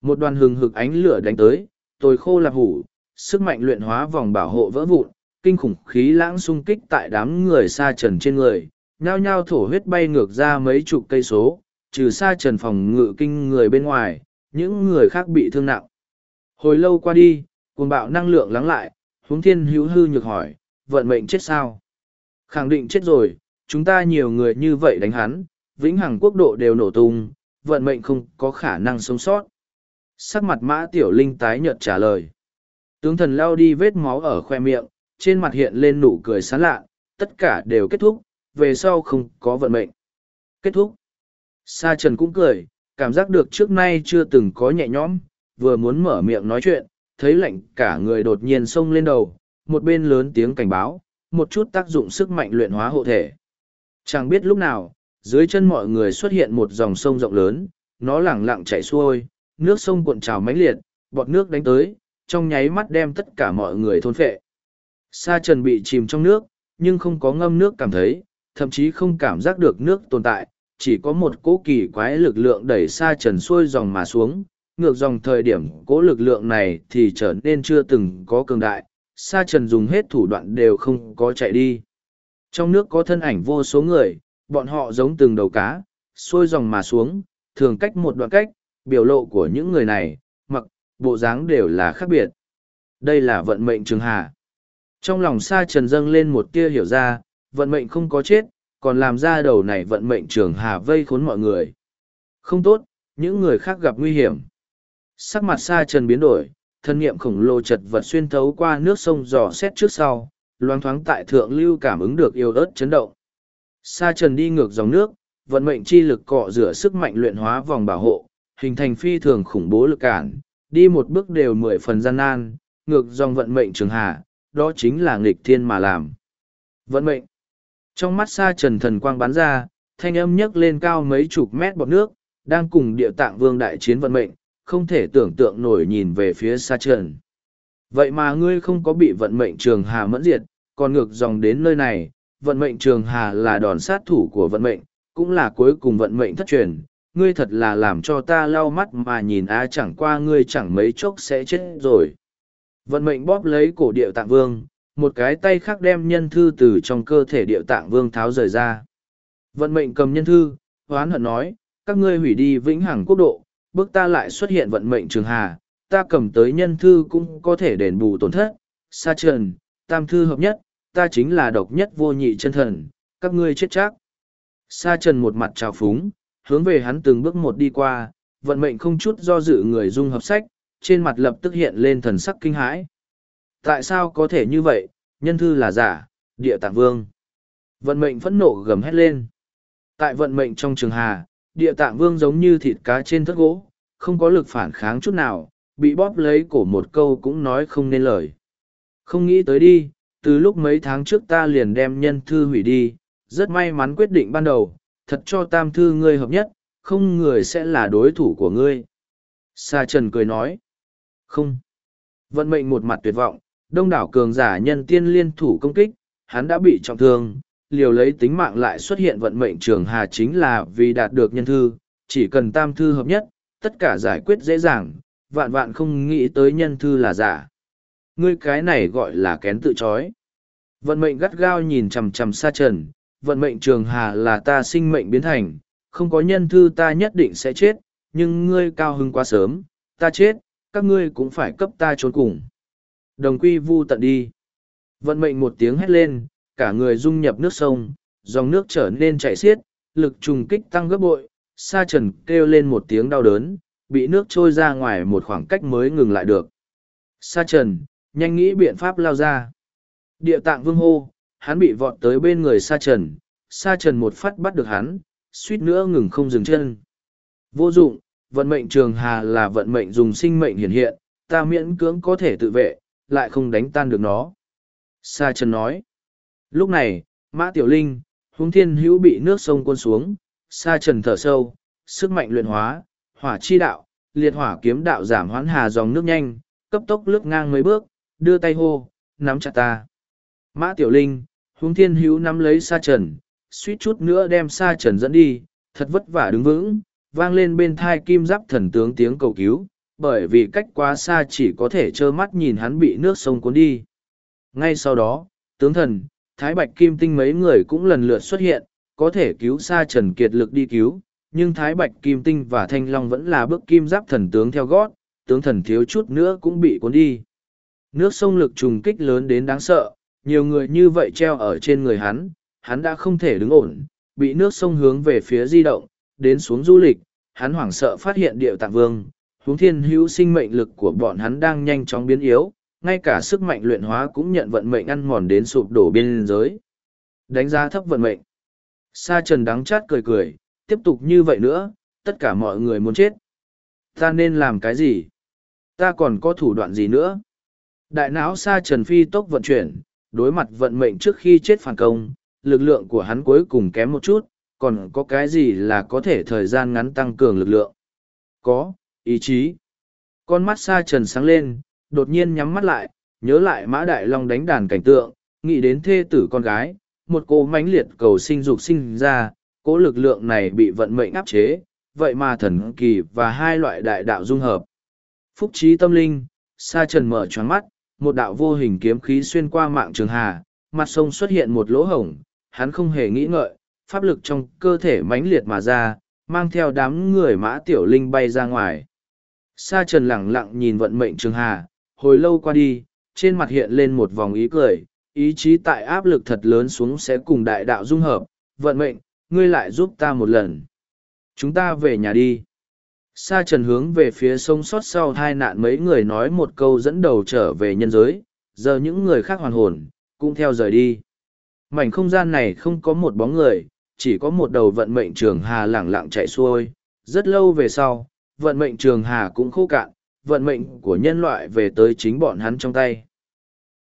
Một đoàn hừng hực ánh lửa đánh tới, tôi khô lạp hủ, sức mạnh luyện hóa vòng bảo hộ vỡ vụn, kinh khủng khí lãng xung kích tại đám người xa trần trên người, nhao nhao thổ huyết bay ngược ra mấy chục cây số, trừ xa trần phòng ngự kinh người bên ngoài, những người khác bị thương nặng. Hồi lâu qua đi, cuồng bạo năng lượng lắng lại, huống thiên hữu hư nhược hỏi, vận mệnh chết sao? Khẳng định chết rồi, chúng ta nhiều người như vậy đánh hắn, vĩnh hằng quốc độ đều nổ tung, vận mệnh không có khả năng sống sót. Sắc mặt mã tiểu linh tái nhợt trả lời. Tướng thần lao đi vết máu ở khoe miệng, trên mặt hiện lên nụ cười sán lạ, tất cả đều kết thúc, về sau không có vận mệnh. Kết thúc. Sa Trần cũng cười, cảm giác được trước nay chưa từng có nhẹ nhõm, vừa muốn mở miệng nói chuyện, thấy lạnh cả người đột nhiên xông lên đầu, một bên lớn tiếng cảnh báo, một chút tác dụng sức mạnh luyện hóa hộ thể. Chẳng biết lúc nào, dưới chân mọi người xuất hiện một dòng sông rộng lớn, nó lẳng lặng chảy xuôi, nước sông cuộn trào mãnh liệt, bọt nước đánh tới, trong nháy mắt đem tất cả mọi người thôn phệ. Sa trần bị chìm trong nước, nhưng không có ngâm nước cảm thấy, thậm chí không cảm giác được nước tồn tại, chỉ có một cỗ kỳ quái lực lượng đẩy sa trần xuôi dòng mà xuống, ngược dòng thời điểm cỗ lực lượng này thì trở nên chưa từng có cường đại, sa trần dùng hết thủ đoạn đều không có chạy đi. Trong nước có thân ảnh vô số người, bọn họ giống từng đầu cá, xuôi dòng mà xuống, thường cách một đoạn cách, biểu lộ của những người này, mặc, bộ dáng đều là khác biệt. Đây là vận mệnh trường hà. Trong lòng sa trần dâng lên một tia hiểu ra, vận mệnh không có chết, còn làm ra đầu này vận mệnh trường hà vây khốn mọi người. Không tốt, những người khác gặp nguy hiểm. Sắc mặt sa trần biến đổi, thân niệm khổng lồ chật vật xuyên thấu qua nước sông dò xét trước sau, loang thoáng tại thượng lưu cảm ứng được yêu ớt chấn động. Sa trần đi ngược dòng nước, vận mệnh chi lực cọ rửa sức mạnh luyện hóa vòng bảo hộ, hình thành phi thường khủng bố lực cản, đi một bước đều mười phần gian nan, ngược dòng vận mệnh trường hà, đó chính là nghịch thiên mà làm. Vận mệnh. Trong mắt xa trần thần quang bắn ra, thanh âm nhấc lên cao mấy chục mét bọt nước, đang cùng địa tạng vương đại chiến vận mệnh, không thể tưởng tượng nổi nhìn về phía xa trần. Vậy mà ngươi không có bị vận mệnh trường hà mẫn diệt, còn ngược dòng đến nơi này, vận mệnh trường hà là đòn sát thủ của vận mệnh, cũng là cuối cùng vận mệnh thất truyền. Ngươi thật là làm cho ta lau mắt mà nhìn a chẳng qua ngươi chẳng mấy chốc sẽ chết rồi. Vận mệnh bóp lấy cổ điệu tạng vương, một cái tay khác đem nhân thư từ trong cơ thể địa tạng vương tháo rời ra. Vận mệnh cầm nhân thư, hoán hận nói, các ngươi hủy đi vĩnh hằng quốc độ, bước ta lại xuất hiện vận mệnh trường hà, ta cầm tới nhân thư cũng có thể đền bù tổn thất. Sa trần, tam thư hợp nhất, ta chính là độc nhất vô nhị chân thần, các ngươi chết chắc. Sa trần một mặt trào phúng, hướng về hắn từng bước một đi qua, vận mệnh không chút do dự người dung hợp sách, trên mặt lập tức hiện lên thần sắc kinh hãi. Tại sao có thể như vậy, nhân thư là giả, địa tạng vương. Vận mệnh phẫn nộ gầm hét lên. Tại vận mệnh trong trường hà, địa tạng vương giống như thịt cá trên thất gỗ, không có lực phản kháng chút nào, bị bóp lấy cổ một câu cũng nói không nên lời. Không nghĩ tới đi, từ lúc mấy tháng trước ta liền đem nhân thư hủy đi, rất may mắn quyết định ban đầu, thật cho tam thư ngươi hợp nhất, không người sẽ là đối thủ của ngươi. Sa Trần cười nói, không. Vận mệnh một mặt tuyệt vọng, đông đảo cường giả nhân tiên liên thủ công kích, hắn đã bị trọng thương, liều lấy tính mạng lại xuất hiện vận mệnh trường hà chính là vì đạt được nhân thư, chỉ cần tam thư hợp nhất, tất cả giải quyết dễ dàng, vạn vạn không nghĩ tới nhân thư là giả. Ngươi cái này gọi là kén tự chói. Vận mệnh gắt gao nhìn chằm chằm xa trần, vận mệnh trường hà là ta sinh mệnh biến thành, không có nhân thư ta nhất định sẽ chết, nhưng ngươi cao hưng quá sớm, ta chết, các ngươi cũng phải cấp ta trốn cùng. Đồng quy vu tận đi. Vận mệnh một tiếng hét lên, cả người dung nhập nước sông, dòng nước trở nên chảy xiết, lực trùng kích tăng gấp bội, sa trần kêu lên một tiếng đau đớn, bị nước trôi ra ngoài một khoảng cách mới ngừng lại được. Sa trần, nhanh nghĩ biện pháp lao ra. Địa tạng vương hô, hắn bị vọt tới bên người sa trần, sa trần một phát bắt được hắn, suýt nữa ngừng không dừng chân. Vô dụng, vận mệnh trường hà là vận mệnh dùng sinh mệnh hiển hiện, ta miễn cưỡng có thể tự vệ, lại không đánh tan được nó. Sa trần nói. Lúc này, Mã Tiểu Linh, Hướng Thiên Hữu bị nước sông cuốn xuống, Sa trần thở sâu, sức mạnh luyện hóa, hỏa chi đạo, liệt hỏa kiếm đạo giảm hoãn hà dòng nước nhanh, cấp tốc lướt ngang mấy bước, đưa tay hô, nắm chặt ta. Mã Tiểu Linh, Hướng Thiên Hữu nắm lấy Sa trần, suýt chút nữa đem Sa trần dẫn đi, thật vất vả đứng vững, vang lên bên thai kim giáp thần tướng tiếng cầu cứu, bởi vì cách quá xa chỉ có thể trơ mắt nhìn hắn bị nước sông cuốn đi. Ngay sau đó, tướng thần, Thái Bạch Kim Tinh mấy người cũng lần lượt xuất hiện, có thể cứu Sa Trần kiệt lực đi cứu, nhưng Thái Bạch Kim Tinh và Thanh Long vẫn là bước kim giáp thần tướng theo gót, tướng thần thiếu chút nữa cũng bị cuốn đi. Nước sông lực trùng kích lớn đến đáng sợ, nhiều người như vậy treo ở trên người hắn, hắn đã không thể đứng ổn, bị nước sông hướng về phía di động, đến xuống du lịch, hắn hoảng sợ phát hiện điệu tạng vương, huống thiên hữu sinh mệnh lực của bọn hắn đang nhanh chóng biến yếu, ngay cả sức mạnh luyện hóa cũng nhận vận mệnh ăn mòn đến sụp đổ biên giới. Đánh giá thấp vận mệnh. Sa trần đắng chát cười cười, tiếp tục như vậy nữa, tất cả mọi người muốn chết. Ta nên làm cái gì? Ta còn có thủ đoạn gì nữa? Đại não sa trần phi tốc vận chuyển, đối mặt vận mệnh trước khi chết phản công, lực lượng của hắn cuối cùng kém một chút, còn có cái gì là có thể thời gian ngắn tăng cường lực lượng? Có, ý chí. Con mắt sa trần sáng lên, đột nhiên nhắm mắt lại, nhớ lại mã đại long đánh đàn cảnh tượng, nghĩ đến thê tử con gái, một cô mãnh liệt cầu sinh dục sinh ra, cố lực lượng này bị vận mệnh áp chế, vậy mà thần kỳ và hai loại đại đạo dung hợp. Phúc trí tâm linh, sa trần mở choáng mắt, một đạo vô hình kiếm khí xuyên qua mạng trường hà, mặt sông xuất hiện một lỗ hổng, hắn không hề nghĩ ngợi, pháp lực trong cơ thể mãnh liệt mà ra, mang theo đám người mã tiểu linh bay ra ngoài. Sa trần lẳng lặng nhìn vận mệnh trường hà, hồi lâu qua đi, trên mặt hiện lên một vòng ý cười, ý chí tại áp lực thật lớn xuống sẽ cùng đại đạo dung hợp, vận mệnh, ngươi lại giúp ta một lần. Chúng ta về nhà đi. Sa trần hướng về phía sông sót sau hai nạn mấy người nói một câu dẫn đầu trở về nhân giới, giờ những người khác hoàn hồn, cũng theo rời đi. Mảnh không gian này không có một bóng người, chỉ có một đầu vận mệnh trường hà lẳng lặng chạy xuôi. Rất lâu về sau, vận mệnh trường hà cũng khô cạn, vận mệnh của nhân loại về tới chính bọn hắn trong tay.